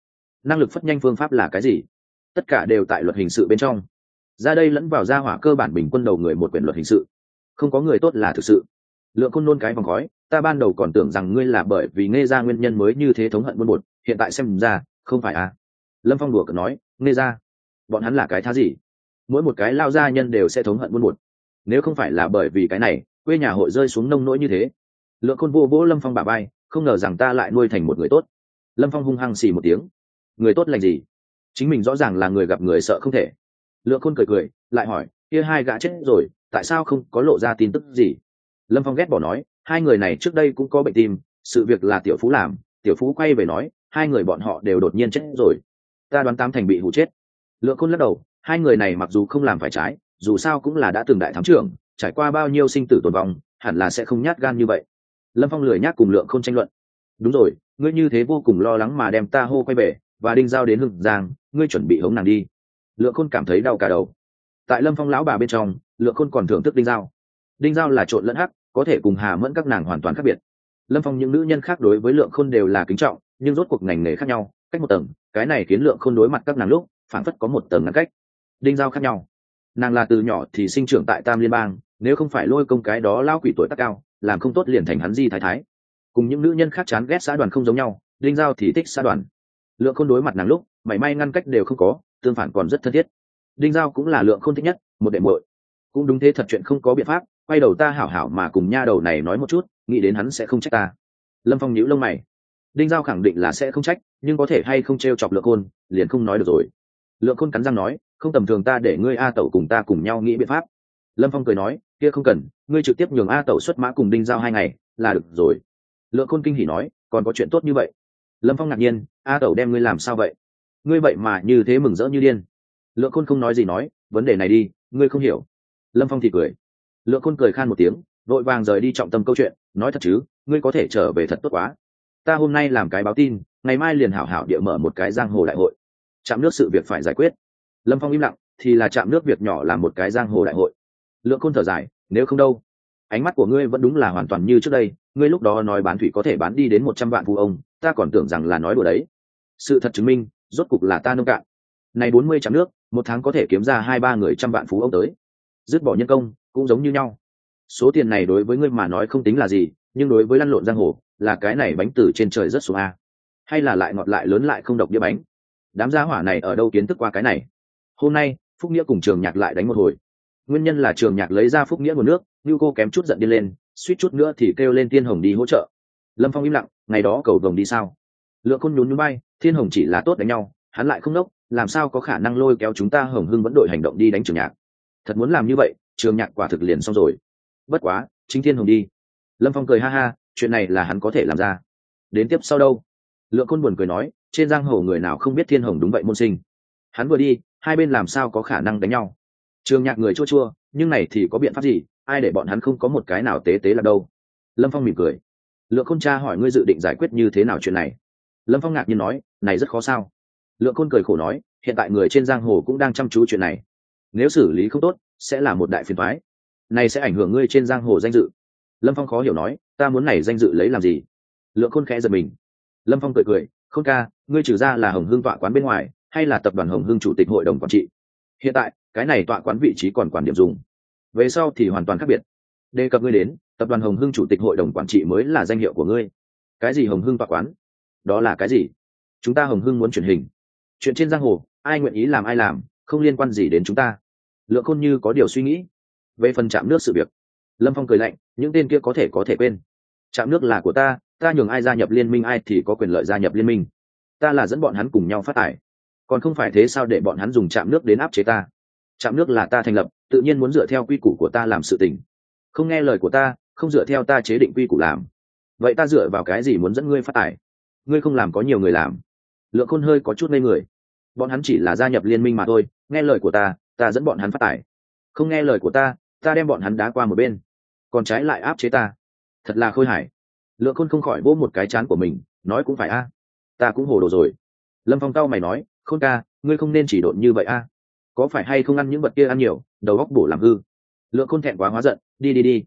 Năng lực phất nhanh phương pháp là cái gì? Tất cả đều tại luật hình sự bên trong. Ra đây lẫn vào gia hỏa cơ bản bình quân đầu người một quyền luật hình sự. Không có người tốt là thực sự lượng khôn nôn cái vòng khói, ta ban đầu còn tưởng rằng ngươi là bởi vì nghe ra nguyên nhân mới như thế thống hận buôn bột, hiện tại xem ra, không phải à? Lâm phong đùa cợt nói, nghe ra. Bọn hắn là cái thá gì? Mỗi một cái lao gia nhân đều sẽ thống hận buôn bột. Nếu không phải là bởi vì cái này, quê nhà hội rơi xuống nông nỗi như thế. Lượng khôn vô vỗ lâm phong bà bay không ngờ rằng ta lại nuôi thành một người tốt. Lâm phong hung hăng xì một tiếng. Người tốt lành gì? Chính mình rõ ràng là người gặp người sợ không thể. Lượng khôn cười cười, lại hỏi, kia hai gã chết rồi, tại sao không có lộ ra tin tức gì? Lâm phong ghét bỏ nói, hai người này trước đây cũng có bệnh tim, sự việc là tiểu phú làm, tiểu phú quay về nói, hai người bọn họ đều đột nhiên chết rồi. Ta đoán tam thành bị hụ chết. Lượng khôn lắc đầu, hai người này mặc dù không làm phải trái, dù sao cũng là đã từng đại thám trưởng, trải qua bao nhiêu sinh tử tồn vong, hẳn là sẽ không nhát gan như vậy. Lâm phong lười nhác cùng lượng không tranh luận. Đúng rồi, ngươi như thế vô cùng lo lắng mà đem ta hô quay về, và đinh giao đến hưng giang, ngươi chuẩn bị hống nàng đi. Lượng khôn cảm thấy đau cả đầu. Tại lâm phong lão bà bên trong, lượng khôn còn thưởng thức đinh giao. Đinh giao là trộn lẫn hắc có thể cùng hà mẫn các nàng hoàn toàn khác biệt. Lâm phong những nữ nhân khác đối với lượng khôn đều là kính trọng, nhưng rốt cuộc ngành nghề khác nhau, cách một tầng, cái này khiến lượng khôn đối mặt các nàng lúc phản phất có một tầng ngăn cách. Đinh giao khác nhau. Nàng là từ nhỏ thì sinh trưởng tại tam liên bang, nếu không phải lôi công cái đó lao quỷ tuổi tác cao, làm không tốt liền thành hắn di thái thái. Cùng những nữ nhân khác chán ghét xã đoàn không giống nhau, đinh giao thì thích xã đoàn. Lượng khôn đối mặt nàng lúc, mảy may ngăn cách đều không có, tương phản còn rất thân thiết. Đinh giao cũng là lượng khôn thích nhất, một đệ muội. Cũng đúng thế thật chuyện không có biện pháp quay đầu ta hảo hảo mà cùng nha đầu này nói một chút, nghĩ đến hắn sẽ không trách ta. Lâm phong nhíu lông mày. Đinh giao khẳng định là sẽ không trách, nhưng có thể hay không t r e o chọc lượng khôn, liền không nói được rồi. Lượng khôn cắn răng nói, không tầm thường ta để ngươi a tẩu cùng ta cùng nhau nghĩ biện pháp. Lâm phong cười nói, kia không cần, ngươi trực tiếp nhường a tẩu xuất mã cùng đinh giao hai ngày, là được rồi. Lượng khôn kinh hỉ nói, còn có chuyện tốt như vậy. Lâm phong ngạc nhiên, a tẩu đem ngươi làm sao vậy? Ngươi vậy mà như thế mừng rỡ như điên. Lượng khôn không nói gì nói, vấn đề này đi, ngươi không hiểu. Lâm phong thì cười lượng khôn cười khan một tiếng, vội vàng rời đi trọng tâm câu chuyện, nói thật chứ, ngươi có thể trở về thật tốt quá. Ta hôm nay làm cái báo tin, ngày mai liền hảo hảo địa mở một cái giang hồ đại hội. Chạm nước sự việc phải giải quyết. Lâm phong im lặng, thì là chạm nước việc nhỏ làm một cái giang hồ đại hội. Lượng khôn thở dài, nếu không đâu, ánh mắt của ngươi vẫn đúng là hoàn toàn như trước đây, ngươi lúc đó nói bán thủy có thể bán đi đến một trăm vạn phụ ông, ta còn tưởng rằng là nói đùa đấy. Sự thật chứng minh, rốt cục là ta nông cạn. Này bốn mươi trăm nước, một tháng có thể kiếm ra hai ba người trăm vạn phú ông tới. Dứt bỏ nhân công cũng giống như nhau. Số tiền này đối với ngươi mà nói không tính là gì, nhưng đối với lăn lộn giang hồ, là cái này bánh từ trên trời rất xuống a. Hay là lại ngọt lại lớn lại không độc đĩa bánh. Đám gia hỏa này ở đâu kiến thức qua cái này? Hôm nay, phúc nghĩa cùng trường nhạc lại đánh một hồi. Nguyên nhân là trường nhạc lấy ra phúc nghĩa một nước như cô kém chút giận đi lên, suýt chút nữa thì kêu lên tiên hồng đi hỗ trợ. Lâm phong im lặng, ngày đó cầu vồng đi sao? Lượng khôn nhún nhún bay thiên hồng chỉ là tốt đánh nhau, hắn lại không đốc, làm sao có khả năng lôi kéo chúng ta hồng hưng vẫn đội hành động đi đánh trường nhạc? Thật muốn làm như vậy trường nhạc quả thực liền xong rồi. Bất quá chính thiên hùng đi. Lâm phong cười ha ha, chuyện này là hắn có thể làm ra. Đến tiếp sau đâu? Lượng côn buồn cười nói, trên giang hồ người nào không biết thiên hồng đúng vậy môn sinh. Hắn vừa đi, hai bên làm sao có khả năng đánh nhau? Trường nhạc người chua chua, nhưng này thì có biện pháp gì? Ai để bọn hắn không có một cái nào tế tế là đâu? Lâm phong mỉm cười. Lượng khôn cha hỏi ngươi dự định giải quyết như thế nào chuyện này? Lâm phong ngạc nhiên nói, này rất khó sao? Lượng khôn cười khổ nói, hiện tại người trên giang hồ cũng đang chăm chú chuyện này nếu xử lý không tốt, sẽ là một đại phiền thoái này sẽ ảnh hưởng ngươi trên giang hồ danh dự. Lâm phong khó hiểu nói, ta muốn này danh dự lấy làm gì? Lượng khôn khẽ giật mình. Lâm phong cười cười không ca, ngươi trừ ra là hồng hương tọa quán bên ngoài, hay là tập đoàn hồng hương chủ tịch hội đồng quản trị? Hiện tại, cái này tọa quán vị trí còn quản điểm dùng. Về sau thì hoàn toàn khác biệt. Đề cập ngươi đến, tập đoàn hồng hưng chủ tịch hội đồng quản trị mới là danh hiệu của ngươi. Cái gì hồng hưng tọa quán? Đó là cái gì? Chúng ta hồng hưng muốn truyền hình. Chuyện trên giang hồ, ai nguyện ý làm ai làm? Không liên quan gì đến chúng ta. Lượng khôn như có điều suy nghĩ. Về phần chạm nước sự việc, lâm phong cười lạnh, những tên kia có thể có thể quên. Chạm nước là của ta ta nhường ai gia nhập liên minh ai thì có quyền lợi gia nhập liên minh. Ta là dẫn bọn hắn cùng nhau phát tài còn không phải thế sao để bọn hắn dùng chạm nước đến áp chế ta? Chạm nước là ta thành lập, tự nhiên muốn dựa theo quy củ của ta làm sự tình. Không nghe lời của ta, không dựa theo ta chế định quy củ làm. Vậy ta dựa vào cái gì muốn dẫn ngươi phát tài ngươi không làm có nhiều người làm. Lượng khôn hơi có chút ngây người bọn hắn chỉ là gia nhập liên minh mà thôi, nghe lời của ta ta dẫn bọn hắn phát tài không nghe lời của ta ta đem bọn hắn đá qua một bên. Còn trái lại áp chế ta. Thật là khôi hài. Lượng khôn không khỏi vỗ một cái chán của mình, nói cũng phải a. Ta cũng hồ đồ rồi. Lâm phong tao mày nói, khôn ca, ngươi không nên chỉ độn như vậy a. Có phải hay không ăn những vật kia ăn nhiều, đầu góc bổ làm hư? Lượng khôn thẹn quá hóa giận, đi đi đi.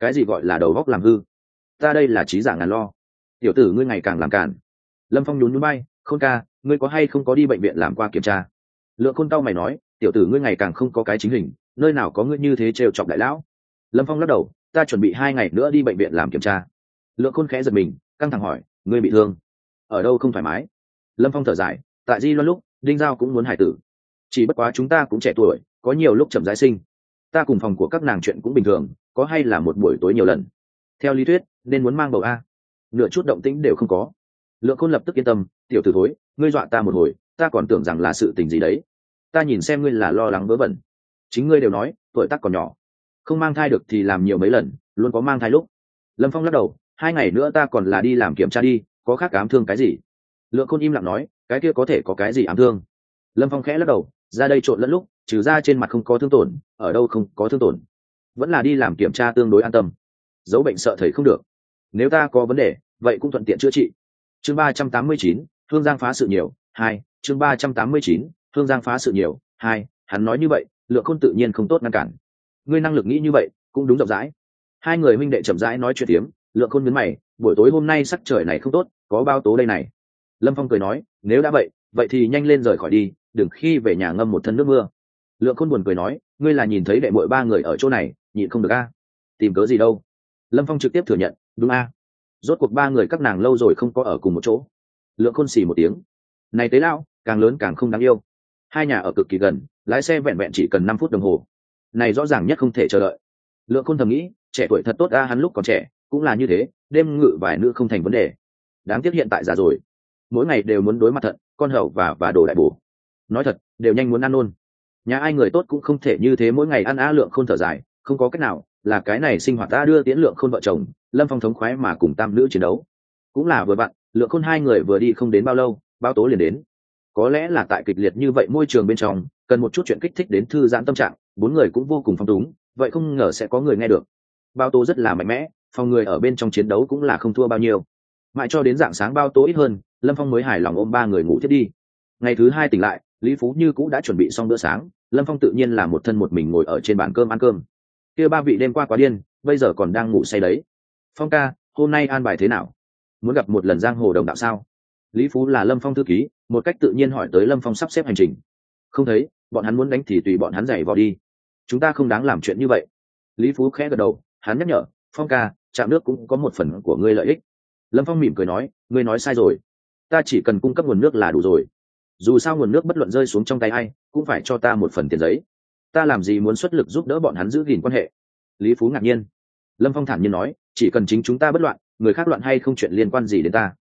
Cái gì gọi là đầu góc làm hư? Ta đây là trí giả ngàn lo. Tiểu tử ngươi ngày càng làm cản lâm phong nhún núi bay khôn ca ngươi có hay không có đi bệnh viện làm qua kiểm tra? Lượng khôn tao mày nói, tiểu tử ngươi ngày càng không có cái chính hình, nơi nào có ngươi như thế trêu chọc đại lão? Lâm phong lắc đầu, ta chuẩn bị hai ngày nữa đi bệnh viện làm kiểm tra. Lượng khôn khẽ giật mình, căng thẳng hỏi, ngươi bị thương, ở đâu không thoải mái? Lâm phong thở dài, tại di loan lúc, đinh giao cũng muốn hải tử. Chỉ bất quá chúng ta cũng trẻ tuổi, có nhiều lúc chậm giải sinh. Ta cùng phòng của các nàng chuyện cũng bình thường, có hay là một buổi tối nhiều lần? Theo lý thuyết, nên muốn mang bầu a. Nửa chút động tĩnh đều không có lượng khôn lập tức yên tâm, tiểu t ử thối, ngươi dọa ta một hồi, ta còn tưởng rằng là sự tình gì đấy. Ta nhìn xem ngươi là lo lắng vớ vẩn. Chính ngươi đều nói, tuổi tác còn nhỏ, không mang thai được thì làm nhiều mấy lần, luôn có mang thai lúc. Lâm phong lắc đầu, hai ngày nữa ta còn là đi làm kiểm tra đi, có khác ám thương cái gì? Lượng khôn im lặng nói, cái kia có thể có cái gì ám thương? Lâm phong khẽ lắc đầu, ra đây trộn lẫn lúc, trừ ra trên mặt không có thương tổn, ở đâu không có thương tổn. Vẫn là đi làm kiểm tra tương đối an tâm. Dấu bệnh sợ thầy không được. Nếu ta có vấn đề, vậy cũng thuận tiện chữa trị chương ba trăm tám mươi chín, Hương giang phá sự nhiều, hai, chương ba trăm tám mươi chín, Hương giang phá sự nhiều, hai, hắn nói như vậy, lượng khôn tự nhiên không tốt ngăn cản. Ngươi năng lực nghĩ như vậy, cũng đúng rộng rãi. Hai người huynh đệ chậm rãi nói chuyện tiếm lượng khôn nhấn mày, buổi tối hôm nay sắc trời này không tốt, có bao tố đây này. Lâm phong cười nói, nếu đã vậy vậy thì nhanh lên rời khỏi đi, đừng khi về nhà ngâm một thân nước mưa. Lượng khôn buồn cười nói, ngươi là nhìn thấy đệ mội ba người ở chỗ này, nhịn không được a. Tìm cớ gì đâu. Lâm phong trực tiếp thừa nhận, đúng a rốt cuộc ba người các nàng lâu rồi không có ở cùng một chỗ. Lượng khôn xì một tiếng. Này tế lao càng lớn càng không đáng yêu. Hai nhà ở cực kỳ gần, lái xe vẹn vẹn chỉ cần năm phút đồng hồ. Này rõ ràng nhất không thể chờ đợi. Lượng khôn thầm nghĩ, trẻ tuổi thật tốt a, hắn lúc còn trẻ, cũng là như thế, đêm ngự vài nữ không thành vấn đề. Đáng tiếc hiện tại già rồi. Mỗi ngày đều muốn đối mặt thận, con hậu và và đồ đại bổ. Nói thật, đều nhanh muốn ăn luôn. Nhà ai người tốt cũng không thể như thế mỗi ngày ăn á lượng khôn thở dài, không có cách nào, là cái này sinh hoạt ta đưa tiễn lượng khôn vợ chồng lâm phong thống khoái mà cùng tam nữ chiến đấu. Cũng là vừa bạn lượng khôn hai người vừa đi không đến bao lâu bao tố liền đến. Có lẽ là tại kịch liệt như vậy môi trường bên trong, cần một chút chuyện kích thích đến thư giãn tâm trạng, bốn người cũng vô cùng phong túng, vậy không ngờ sẽ có người nghe được. Bao tố rất là mạnh mẽ, phòng người ở bên trong chiến đấu cũng là không thua bao nhiêu. Mãi cho đến dạng sáng bao tố ít hơn, lâm phong mới hài lòng ôm ba người ngủ thiết đi. Ngày thứ hai tỉnh lại, lý phú như cũng đã chuẩn bị xong bữa sáng, lâm phong tự nhiên là một thân một mình ngồi ở trên bàn cơm ăn cơm. Kia ba vị đêm qua quá điên, bây giờ còn đang ngủ say đấy phong ca, hôm nay an bài thế nào? Muốn gặp một lần giang hồ đồng đạo sao? Lý phú là lâm phong thư ký, một cách tự nhiên hỏi tới lâm phong sắp xếp hành trình. Không thấy, bọn hắn muốn đánh thì tùy bọn hắn giày vò đi. Chúng ta không đáng làm chuyện như vậy. Lý phú khẽ gật đầu, hắn nhắc nhở, phong ca, trạm nước cũng có một phần của ngươi lợi ích. Lâm phong mỉm cười nói, ngươi nói sai rồi. Ta chỉ cần cung cấp nguồn nước là đủ rồi. Dù sao nguồn nước bất luận rơi xuống trong tay ai, cũng phải cho ta một phần tiền giấy. Ta làm gì muốn xuất lực giúp đỡ bọn hắn giữ gìn quan hệ? Lý phú ngạc nhiên. Lâm phong thản nhiên nói chỉ cần chính chúng ta bất loạn, người khác loạn hay không chuyện liên quan gì đến ta.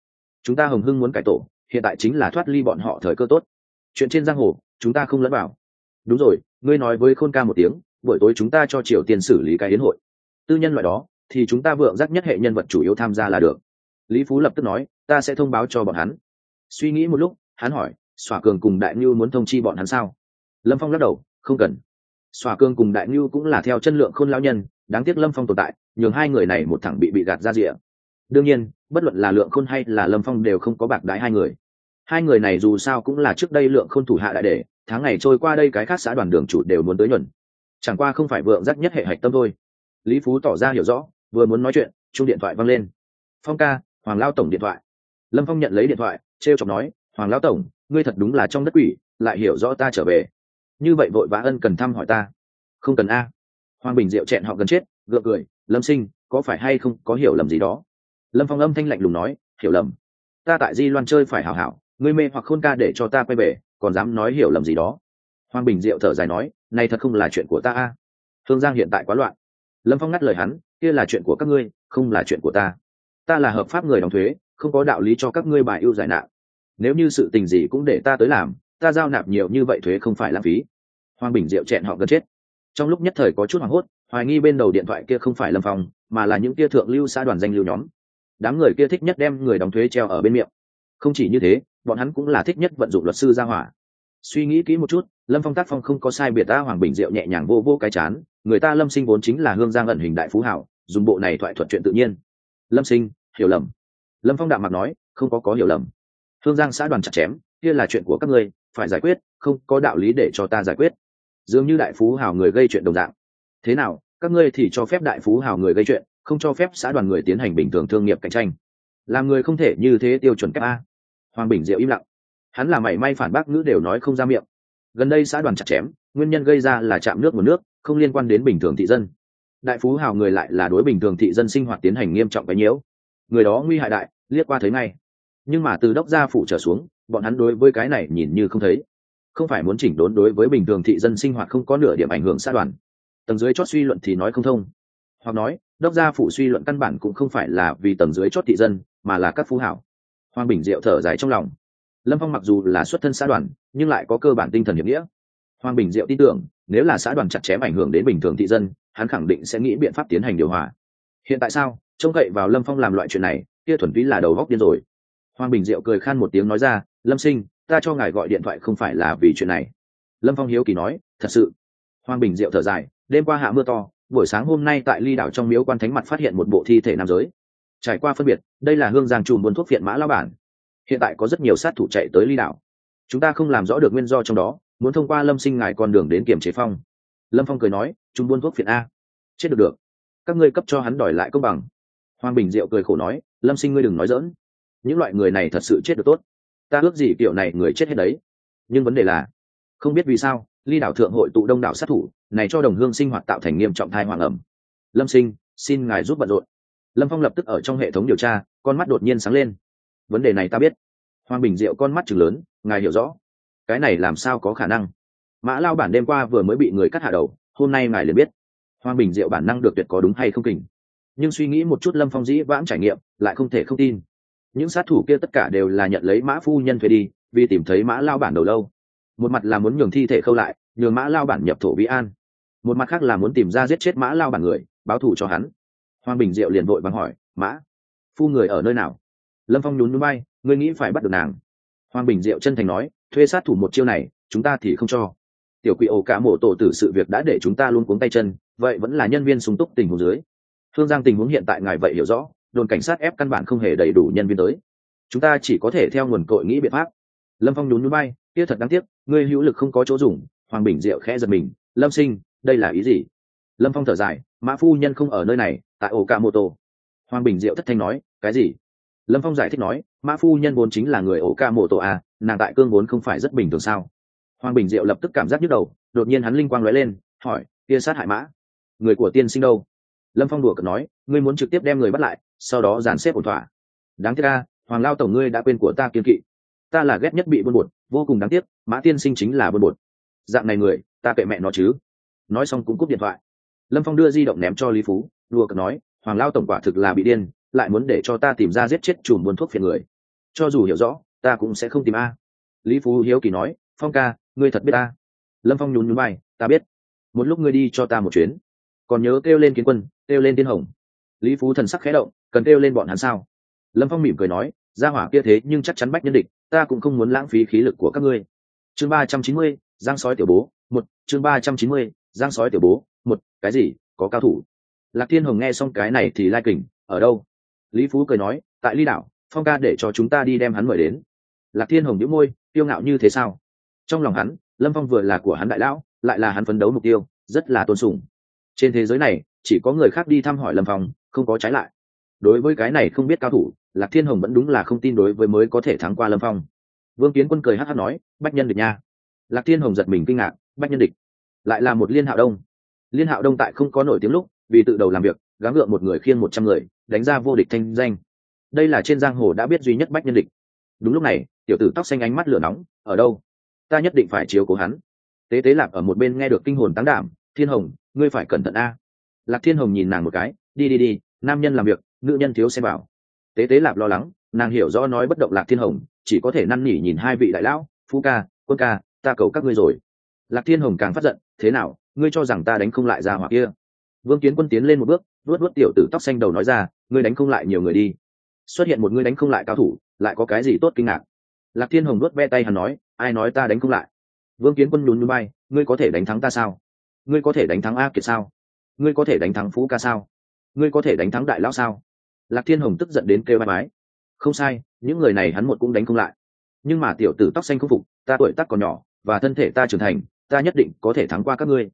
Chúng ta hồng hưng muốn cải tổ, hiện tại chính là thoát ly bọn họ thời cơ tốt. Chuyện trên giang hồ, chúng ta không lẫn vào. Đúng rồi, ngươi nói với khôn ca một tiếng, buổi tối chúng ta cho triều tiên xử lý cái hiến hội. Tư nhân loại đó, thì chúng ta vượng giác nhất hệ nhân vật chủ yếu tham gia là được. Lý phú lập tức nói, ta sẽ thông báo cho bọn hắn. Suy nghĩ một lúc, hắn hỏi xòa cường cùng đại ngưu muốn thông chi bọn hắn sao? Lâm phong lắc đầu, không cần. Xòa cường cùng đại ngưu cũng là theo chân lượng khôn lão nhân, đáng tiếc lâm phong tồn tại nhường hai người này một thẳng bị bị gạt ra rịa đương nhiên, bất luận là lượng khôn hay là lâm phong đều không có bạc đái hai người. Hai người này dù sao cũng là trước đây lượng khôn thủ hạ đại để tháng ngày trôi qua đây cái khác xã đoàn đường chủ đều muốn tới nhuần chẳng qua không phải vượng rắc nhất hệ hạch tâm thôi. Lý phú tỏ ra hiểu rõ, vừa muốn nói chuyện chung điện thoại văng lên. Phong ca, hoàng lao tổng điện thoại. Lâm phong nhận lấy điện thoại t r e o chọc nói, hoàng lao tổng, ngươi thật đúng là trong đất quỷ, lại hiểu rõ ta trở về. Như vậy vội vã ân cần thăm hỏi ta. Không cần a hoàng bình diệu chẹn họ gần chết, gượng cười, lâm sinh, có phải hay không có hiểu lầm gì đó? Lâm phong âm thanh lạnh lùng nói, hiểu lầm. Ta tại di loan chơi phải hảo hảo, ngươi mê hoặc khôn ca để cho ta quay về, còn dám nói hiểu lầm gì đó. Hoàng bình diệu thở dài nói, này thật không là chuyện của ta a. Thương giang hiện tại quá loạn. Lâm phong ngắt lời hắn, kia là chuyện của các ngươi, không là chuyện của ta. Ta là hợp pháp người đóng thuế, không có đạo lý cho các ngươi bài ưu giải nạn nếu như sự tình gì cũng để ta tới làm, ta giao nạp nhiều như vậy thuế không phải lãng phí. Hoàng bình diệu chẹn họ gần chết trong lúc nhất thời có chút hoảng hốt, hoài nghi bên đầu điện thoại kia không phải lâm phong, mà là những kia thượng lưu xã đoàn danh lưu nhóm. Đám người kia thích nhất đem người đóng thuế treo ở bên miệng. Không chỉ như thế, bọn hắn cũng là thích nhất vận dụng luật sư ra hỏa. Suy nghĩ kỹ một chút, lâm phong tác phong không có sai biệt ta hoàng bình diệu nhẹ nhàng vô vô cái chán, người ta lâm sinh vốn chính là hương giang ẩn hình đại phú hảo, dùng bộ này thoại thuật chuyện tự nhiên. Lâm sinh, hiểu lầm. Lâm phong đạm mặt nói, không có có hiểu lầm. Hương giang xã đoàn chặt chém, kia là chuyện của các ngươi, phải giải quyết, không có đạo lý để cho ta giải quyết dường như đại phú hào người gây chuyện đồng dạng. Thế nào, các ngươi thì cho phép đại phú hào người gây chuyện, không cho phép xã đoàn người tiến hành bình thường thương nghiệp cạnh tranh. Làm người không thể như thế tiêu chuẩn kép a. Hoàng bình diệu im lặng. Hắn là mảy may phản bác ngữ đều nói không ra miệng. Gần đây xã đoàn chặt chém, nguyên nhân gây ra là chạm nước một nước, không liên quan đến bình thường thị dân. Đại phú hào người lại là đối bình thường thị dân sinh hoạt tiến hành nghiêm trọng cái nhiễu. Người đó nguy hại đại, liếc qua thấy ngay. Nhưng mà từ đốc gia phủ trở xuống, bọn hắn đối với cái này nhìn như không thấy không phải muốn chỉnh đốn đối với bình thường thị dân sinh hoạt không có nửa điểm ảnh hưởng xã đoàn. Tầng dưới chót suy luận thì nói không thông. Hoặc nói, đốc gia phủ suy luận căn bản cũng không phải là vì tầng dưới chót thị dân, mà là các phú hảo. Hoàng bình diệu thở dài trong lòng. Lâm phong mặc dù là xuất thân xã đoàn, nhưng lại có cơ bản tinh thần hiệp nghĩa. Hoàng bình diệu tin tưởng, nếu là xã đoàn chặt chém ảnh hưởng đến bình thường thị dân, hắn khẳng định sẽ nghĩ biện pháp tiến hành điều hòa. Hiện tại sao, trông cậy vào lâm phong làm loại chuyện này, kia thuần túy là đầu góc điên rồi. Hoàng bình diệu cười khan một tiếng nói ra, lâm sinh ta cho ngài gọi điện thoại không phải là vì chuyện này. Lâm phong hiếu kỳ nói, thật sự. Hoàng bình diệu thở dài, đêm qua hạ mưa to, buổi sáng hôm nay tại ly đảo trong miếu quan thánh mặt phát hiện một bộ thi thể nam giới. Trải qua phân biệt, đây là hương giang trùm buôn thuốc phiện mã lao bản. Hiện tại có rất nhiều sát thủ chạy tới ly đảo. Chúng ta không làm rõ được nguyên do trong đó, muốn thông qua lâm sinh ngài con đường đến kiểm chế phong. Lâm phong cười nói chúng buôn thuốc phiện a. Chết được được. Các ngươi cấp cho hắn đòi lại công bằng. Hoàng bình diệu cười khổ nói, lâm sinh ngươi đừng nói dỡn những loại người này thật sự chết được tốt ta ước gì kiểu này người chết hết đấy. Nhưng vấn đề là, không biết vì sao, ly đảo thượng hội tụ đông đảo sát thủ, này cho đồng hương sinh hoạt tạo thành nghiêm trọng thai hoàng ẩm lâm sinh, xin ngài giúp bận rộn. Lâm phong lập tức ở trong hệ thống điều tra, con mắt đột nhiên sáng lên. Vấn đề này ta biết. Hoàng bình diệu con mắt chừng lớn, ngài hiểu rõ. Cái này làm sao có khả năng? Mã lao bản đêm qua vừa mới bị người cắt hạ đầu, hôm nay ngài liền biết. Hoàng bình diệu bản năng được tuyệt có đúng hay không kình. Nhưng suy nghĩ một chút lâm phong dĩ vãng trải nghiệm, lại không thể không tin những sát thủ kia tất cả đều là nhận lấy mã phu nhân thuê đi, vì tìm thấy mã lao bản đầu lâu. Một mặt là muốn nhường thi thể khâu lại, nhường mã lao bản nhập thổ vĩ an. Một mặt khác là muốn tìm ra giết chết mã lao bản người, báo thù cho hắn. Hoàng bình diệu liền vội vắng hỏi, mã, phu người ở nơi nào? Lâm phong nhún núi bay ngươi nghĩ phải bắt được nàng. Hoàng bình diệu chân thành nói, thuê sát thủ một chiêu này, chúng ta thì không cho. Tiểu quỷ ổ cả mổ tổ tử sự việc đã để chúng ta luôn cuống tay chân, vậy vẫn là nhân viên sung túc tình huống dưới. Thương giang tình huống hiện tại ngài vậy hiểu rõ đồn cảnh sát ép căn bản không hề đầy đủ nhân viên tới. Chúng ta chỉ có thể theo nguồn cội nghĩ biện pháp. Lâm phong nhún núi bay kia thật đáng tiếc ngươi hữu lực không có chỗ dùng. Hoàng bình diệu khẽ giật mình lâm sinh đây là ý gì? Lâm phong thở dài mã phu nhân không ở nơi này tại ổ cả mô tô hoàng bình diệu thất thanh nói cái gì? Lâm phong giải thích nói mã phu nhân vốn chính là người ổ ca mộ tổ à, nàng tại cương vốn không phải rất bình thường sao? Hoàng bình diệu lập tức cảm giác nhức đầu đột nhiên hắn linh quang lóe lên hỏi kia sát hại mã? Người của tiên sinh đâu? Lâm phong đùa cợt nói ngươi muốn trực tiếp đem người bắt lại sau đó dàn xếp ổn thỏa. Đáng tiếc a, hoàng lao tổng ngươi đã quên của ta kiên kỵ. Ta là ghét nhất bị buôn bột, vô cùng đáng tiếc, mã tiên sinh chính là buôn bột. Dạng này người, ta kệ mẹ nó chứ. Nói xong cũng cúp điện thoại. Lâm phong đưa di động ném cho lý phú, đùa cợt nói, hoàng lao tổng quả thực là bị điên, lại muốn để cho ta tìm ra giết chết chùm buôn thuốc phiền người. Cho dù hiểu rõ, ta cũng sẽ không tìm a. Lý phú hiếu kỳ nói, phong ca, ngươi thật biết ta lâm phong nhún nhún bay ta biết. Một lúc ngươi đi cho ta một chuyến. Còn nhớ kêu lên kiến quân, kêu lên tiên hồng. Lý phú thần sắc khẽ động cần kêu lên bọn hắn sao? Lâm phong mỉm cười nói ra hỏa kia thế nhưng chắc chắn bách nhân địch, ta cũng không muốn lãng phí khí lực của các ngươi. Chương ba trăm chín mươi, giang sói tiểu bố, một, chương ba trăm chín mươi, giang sói tiểu bố, một, cái gì, có cao thủ. Lạc thiên hồng nghe xong cái này thì lai kình ở đâu? Lý phú cười nói, tại ly đảo, phong ca để cho chúng ta đi đem hắn mời đến. Lạc thiên hồng đĩu môi tiêu ngạo như thế sao? Trong lòng hắn, lâm phong vừa là của hắn đại lão, lại là hắn phấn đấu mục tiêu, rất là tôn sùng. Trên thế giới này, chỉ có người khác đi thăm hỏi lâm phong, không có trái lại đối với cái này không biết cao thủ, lạc thiên hồng vẫn đúng là không tin đối với mới có thể thắng qua lâm phong. Vương kiến quân cười hát hát nói, bách nhân địch nha. Lạc thiên hồng giật mình kinh ngạc, bách nhân địch? Lại là một liên hạo đông. Liên hạo đông tại không có nổi tiếng lúc, vì tự đầu làm việc gắng gượng một người khiêng một trăm người, đánh ra vô địch thanh danh. Đây là trên giang hồ đã biết duy nhất bách nhân địch. Đúng lúc này, tiểu tử tóc xanh ánh mắt lửa nóng, ở đâu? Ta nhất định phải chiếu cố hắn. Tế tế lạc ở một bên nghe được kinh hồn tán đảm, thiên hồng, ngươi phải cẩn thận a. Lạc thiên hồng nhìn nàng một cái, đi đi đi, nam nhân làm việc nữ nhân thiếu xem vào, tế tế lạp lo lắng nàng hiểu rõ nói bất động lạc thiên hồng chỉ có thể năn nỉ nhìn hai vị đại lão phu ca quân ca ta cầu các ngươi rồi. Lạc thiên hồng càng phát giận thế nào ngươi cho rằng ta đánh không lại ra hoặc kia? Vương kiến quân tiến lên một bước luốt luốt tiểu tử tóc xanh đầu nói ra ngươi đánh không lại nhiều người đi. Xuất hiện một ngươi đánh không lại cao thủ lại có cái gì tốt kinh ngạc? Lạc thiên hồng luốt ve tay hắn nói ai nói ta đánh không lại? Vương kiến quân nhún núi bay ngươi có thể đánh thắng ta sao? Ngươi có thể đánh thắng a kiệt sao? Ngươi có thể đánh thắng phú ca sao? Ngươi có thể đánh thắng đại lão sao? Lạc thiên hồng tức giận đến kêu bài mái không sai, những người này hắn một cũng đánh không lại. Nhưng mà tiểu tử tóc xanh không phục, ta tuổi tác còn nhỏ, và thân thể ta trưởng thành, ta nhất định có thể thắng qua các ngươi.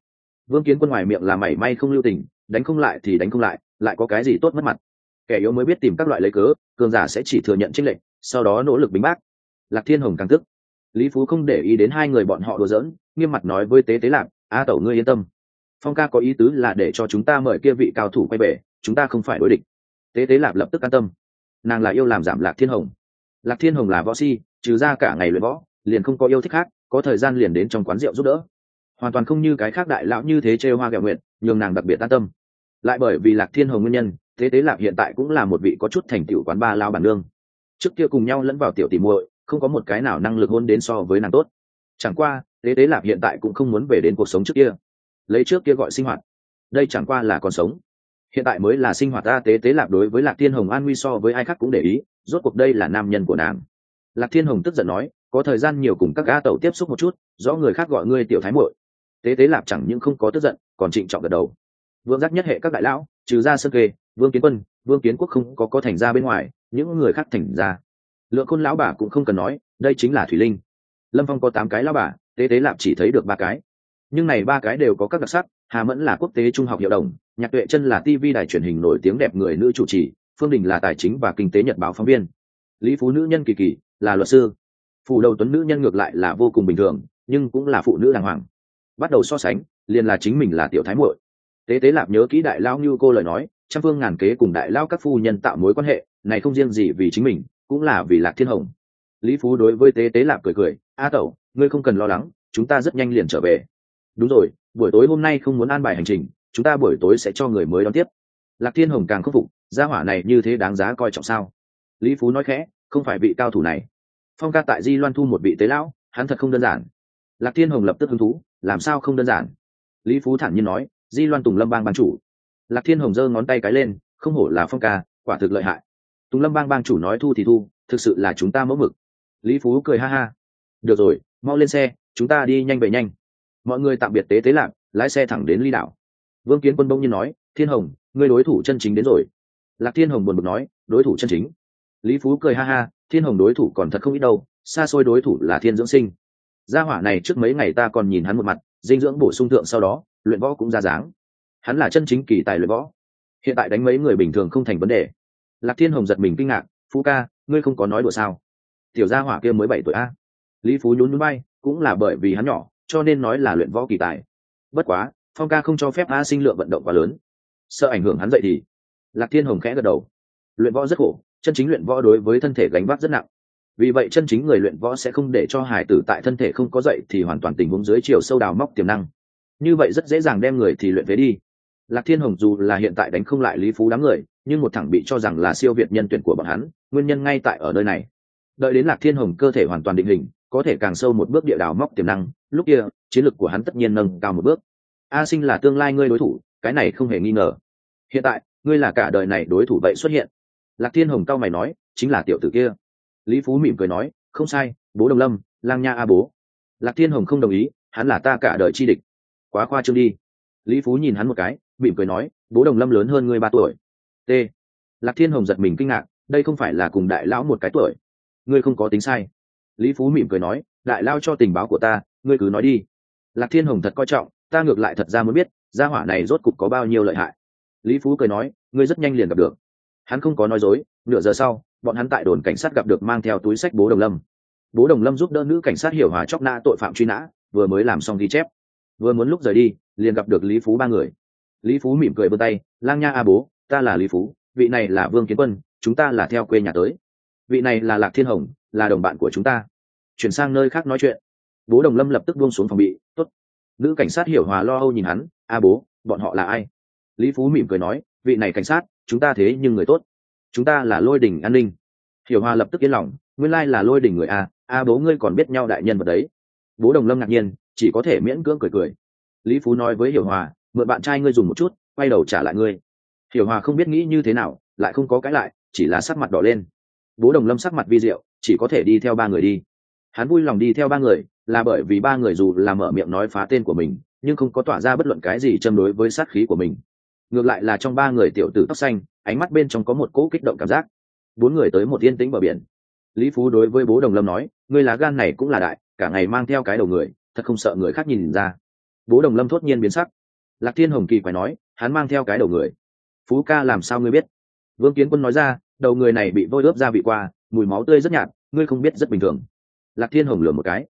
Vương kiến quân ngoài miệng là mảy may không lưu tình, đánh không lại thì đánh không lại lại có cái gì tốt mất mặt? Kẻ yếu mới biết tìm các loại lấy cớ, cường giả sẽ chỉ thừa nhận trích lệnh sau đó nỗ lực bính bác. Lạc thiên hồng càng tức. Lý phú không để ý đến hai người bọn họ đùa giỡn, nghiêm mặt nói với tế tế lạc, a tẩu ngươi yên tâm. Phong ca có ý tứ là để cho chúng ta mời kia vị cao thủ quay về, chúng ta không phải đối địch tế tế lạp lập tức an tâm. Nàng là yêu làm giảm lạc thiên hồng. Lạc thiên hồng là võ si, trừ ra cả ngày luyện võ, liền không có yêu thích khác, có thời gian liền đến trong quán rượu giúp đỡ. Hoàn toàn không như cái khác đại lão như thế chê hoa ghẹo nguyện, nhường nàng đặc biệt an tâm. Lại bởi vì lạc thiên hồng nguyên nhân thế tế lạp hiện tại cũng là một vị có chút thành tựu quán ba lao bản nương. Trước kia cùng nhau lẫn vào tiểu tỉ muội, không có một cái nào năng lực hôn đến so với nàng tốt. Chẳng qua thế tế lạp hiện tại cũng không muốn về đến cuộc sống trước kia. Lấy trước kia gọi sinh hoạt. Đây chẳng qua là còn sống hiện tại mới là sinh hoạt ta tế tế lạc đối với lạc thiên hồng an nguy so với ai khác cũng để ý, rốt cuộc đây là nam nhân của nàng. Lạc thiên hồng tức giận nói, có thời gian nhiều cùng các gã tàu tiếp xúc một chút do người khác gọi ngươi tiểu thái muội. Tế tế lạp chẳng những không có tức giận, còn trịnh trọng gật đầu. Vương giác nhất hệ các đại lão, trừ ra sơn kê vương kiến quân, vương kiến quốc không có có thành ra bên ngoài, những người khác thành ra lượng khôn lão bà cũng không cần nói, đây chính là thủy linh. Lâm phong có tám cái lão bà, tế tế lạp chỉ thấy được ba cái. Nhưng này ba cái đều có các đặc sắc, hà mẫn là quốc tế trung học hiệu đồng nhạc tuệ chân là tv đài truyền hình nổi tiếng đẹp người nữ chủ trì, phương đình là tài chính và kinh tế nhật báo phóng viên. Lý phú nữ nhân kỳ kỳ, là luật sư. Phù đầu tuấn nữ nhân ngược lại là vô cùng bình thường, nhưng cũng là phụ nữ đàng hoàng. Bắt đầu so sánh, liền là chính mình là tiểu thái muội. Tế tế lạp nhớ kỹ đại lao như cô lời nói, trăm phương ngàn kế cùng đại lao các phu nhân tạo mối quan hệ, này không riêng gì vì chính mình, cũng là vì lạc thiên hồng. Lý phú đối với tế tế lạp cười cười, a tẩu, ngươi không cần lo lắng, chúng ta rất nhanh liền trở về. Đúng rồi, buổi tối hôm nay không muốn an bài hành trình chúng ta buổi tối sẽ cho người mới đón tiếp. Lạc thiên hồng càng khắc phục, gia hỏa này như thế đáng giá coi trọng sao? Lý phú nói khẽ, không phải vị cao thủ này. Phong ca tại di loan thu một vị tế lão, hắn thật không đơn giản. Lạc thiên hồng lập tức hứng thú, làm sao không đơn giản? Lý phú thản nhiên nói, di loan tùng lâm bang ban chủ. Lạc thiên hồng giơ ngón tay cái lên, không hổ là phong ca, quả thực lợi hại. Tùng lâm bang bang chủ nói thu thì thu, thực sự là chúng ta mẫu mực. Lý phú cười ha ha. Được rồi, mau lên xe, chúng ta đi nhanh về nhanh. Mọi người tạm biệt tế tế lạc, lái xe thẳng đến ly đảo vương kiến quân bỗng nhiên nói, thiên hồng, ngươi đối thủ chân chính đến rồi. Lạc thiên hồng buồn bực nói, đối thủ chân chính? Lý phú cười ha ha, thiên hồng đối thủ còn thật không ít đâu, xa xôi đối thủ là thiên dưỡng sinh. Gia hỏa này trước mấy ngày ta còn nhìn hắn một mặt, dinh dưỡng bổ sung thượng sau đó, luyện võ cũng ra dáng. Hắn là chân chính kỳ tài luyện võ. Hiện tại đánh mấy người bình thường không thành vấn đề. Lạc thiên hồng giật mình kinh ngạc, phú ca, ngươi không có nói đùa sao? Tiểu gia hỏa kia mới bảy tuổi a. Lý phú nhún núi bay, cũng là bởi vì hắn nhỏ, cho nên nói là luyện võ kỳ tài. Bất quá phong ca không cho phép a sinh lượng vận động quá lớn. Sợ ảnh hưởng hắn dậy thì lạc thiên hồng khẽ gật đầu. Luyện võ rất khổ, chân chính luyện võ đối với thân thể gánh vác rất nặng. Vì vậy chân chính người luyện võ sẽ không để cho hải tử tại thân thể không có dậy thì hoàn toàn tình huống dưới chiều sâu đào móc tiềm năng. Như vậy rất dễ dàng đem người thì luyện phế đi. Lạc thiên hồng dù là hiện tại đánh không lại lý phú đám người, nhưng một thẳng bị cho rằng là siêu việt nhân tuyển của bọn hắn, nguyên nhân ngay tại ở nơi này. Đợi đến lạc thiên hồng cơ thể hoàn toàn định hình, có thể càng sâu một bước địa đào móc tiềm năng, lúc kia, chiến lược của hắn tất nhiên nâng cao một bước a sinh là tương lai ngươi đối thủ, cái này không hề nghi ngờ. Hiện tại, ngươi là cả đời này đối thủ vậy xuất hiện. Lạc thiên hồng cao mày nói, chính là tiểu tử kia. Lý phú mỉm cười nói, không sai, bố đồng lâm, lang nha a bố. Lạc thiên hồng không đồng ý, hắn là ta cả đời chi địch. Quá khoa trương đi. Lý phú nhìn hắn một cái, mỉm cười nói, bố đồng lâm lớn hơn ngươi ba tuổi. T. Lạc thiên hồng giật mình kinh ngạc, đây không phải là cùng đại lão một cái tuổi. Ngươi không có tính sai. Lý phú mỉm cười nói, đại lao cho tình báo của ta, ngươi cứ nói đi. Lạc thiên hồng thật coi trọng ta ngược lại thật ra muốn biết, gia hỏa này rốt cục có bao nhiêu lợi hại. Lý phú cười nói, ngươi rất nhanh liền gặp được. Hắn không có nói dối, nửa giờ sau, bọn hắn tại đồn cảnh sát gặp được mang theo túi sách bố đồng lâm. Bố đồng lâm giúp đỡ nữ cảnh sát hiểu hòa chóc nã tội phạm truy nã, vừa mới làm xong ghi chép. Vừa muốn lúc rời đi, liền gặp được lý phú ba người. Lý phú mỉm cười vươn tay, lang nha a bố, ta là lý phú, vị này là vương kiến quân, chúng ta là theo quê nhà tới. Vị này là lạc thiên hồng, là đồng bạn của chúng ta. Chuyển sang nơi khác nói chuyện. Bố đồng lâm lập tức buông xuống phòng bị, tốt nữ cảnh sát hiểu hòa lo âu nhìn hắn, a bố, bọn họ là ai? Lý phú mỉm cười nói, vị này cảnh sát, chúng ta thế nhưng người tốt. Chúng ta là lôi đình an ninh. Hiểu hòa lập tức yên lòng, nguyên lai là lôi đình người a a bố ngươi còn biết nhau đại nhân vật đấy. Bố đồng lâm ngạc nhiên, chỉ có thể miễn cưỡng cười cười. Lý phú nói với hiểu hòa, mượn bạn trai ngươi dùng một chút, quay đầu trả lại ngươi. Hiểu hòa không biết nghĩ như thế nào, lại không có cãi lại, chỉ là sắc mặt đỏ lên. Bố đồng lâm sắc mặt vi diệu, chỉ có thể đi theo ba người đi. Hắn vui lòng đi theo ba người là bởi vì ba người dù là mở miệng nói phá tên của mình, nhưng không có tỏa ra bất luận cái gì châm đối với sát khí của mình. Ngược lại là trong ba người tiểu tử tóc xanh, ánh mắt bên trong có một cỗ kích động cảm giác. Bốn người tới một yên tĩnh bờ biển. Lý phú đối với bố đồng lâm nói người lá gan này cũng là đại, cả ngày mang theo cái đầu người, thật không sợ người khác nhìn ra. Bố đồng lâm thốt nhiên biến sắc. Lạc thiên hồng kỳ phải nói, hắn mang theo cái đầu người. Phú ca, làm sao ngươi biết? Vương kiến quân nói ra, đầu người này bị vôi ướp ra vị qua, mùi máu tươi rất nhạt, ngươi không biết rất bình thường. Lạc thiên hồng lừa một cái.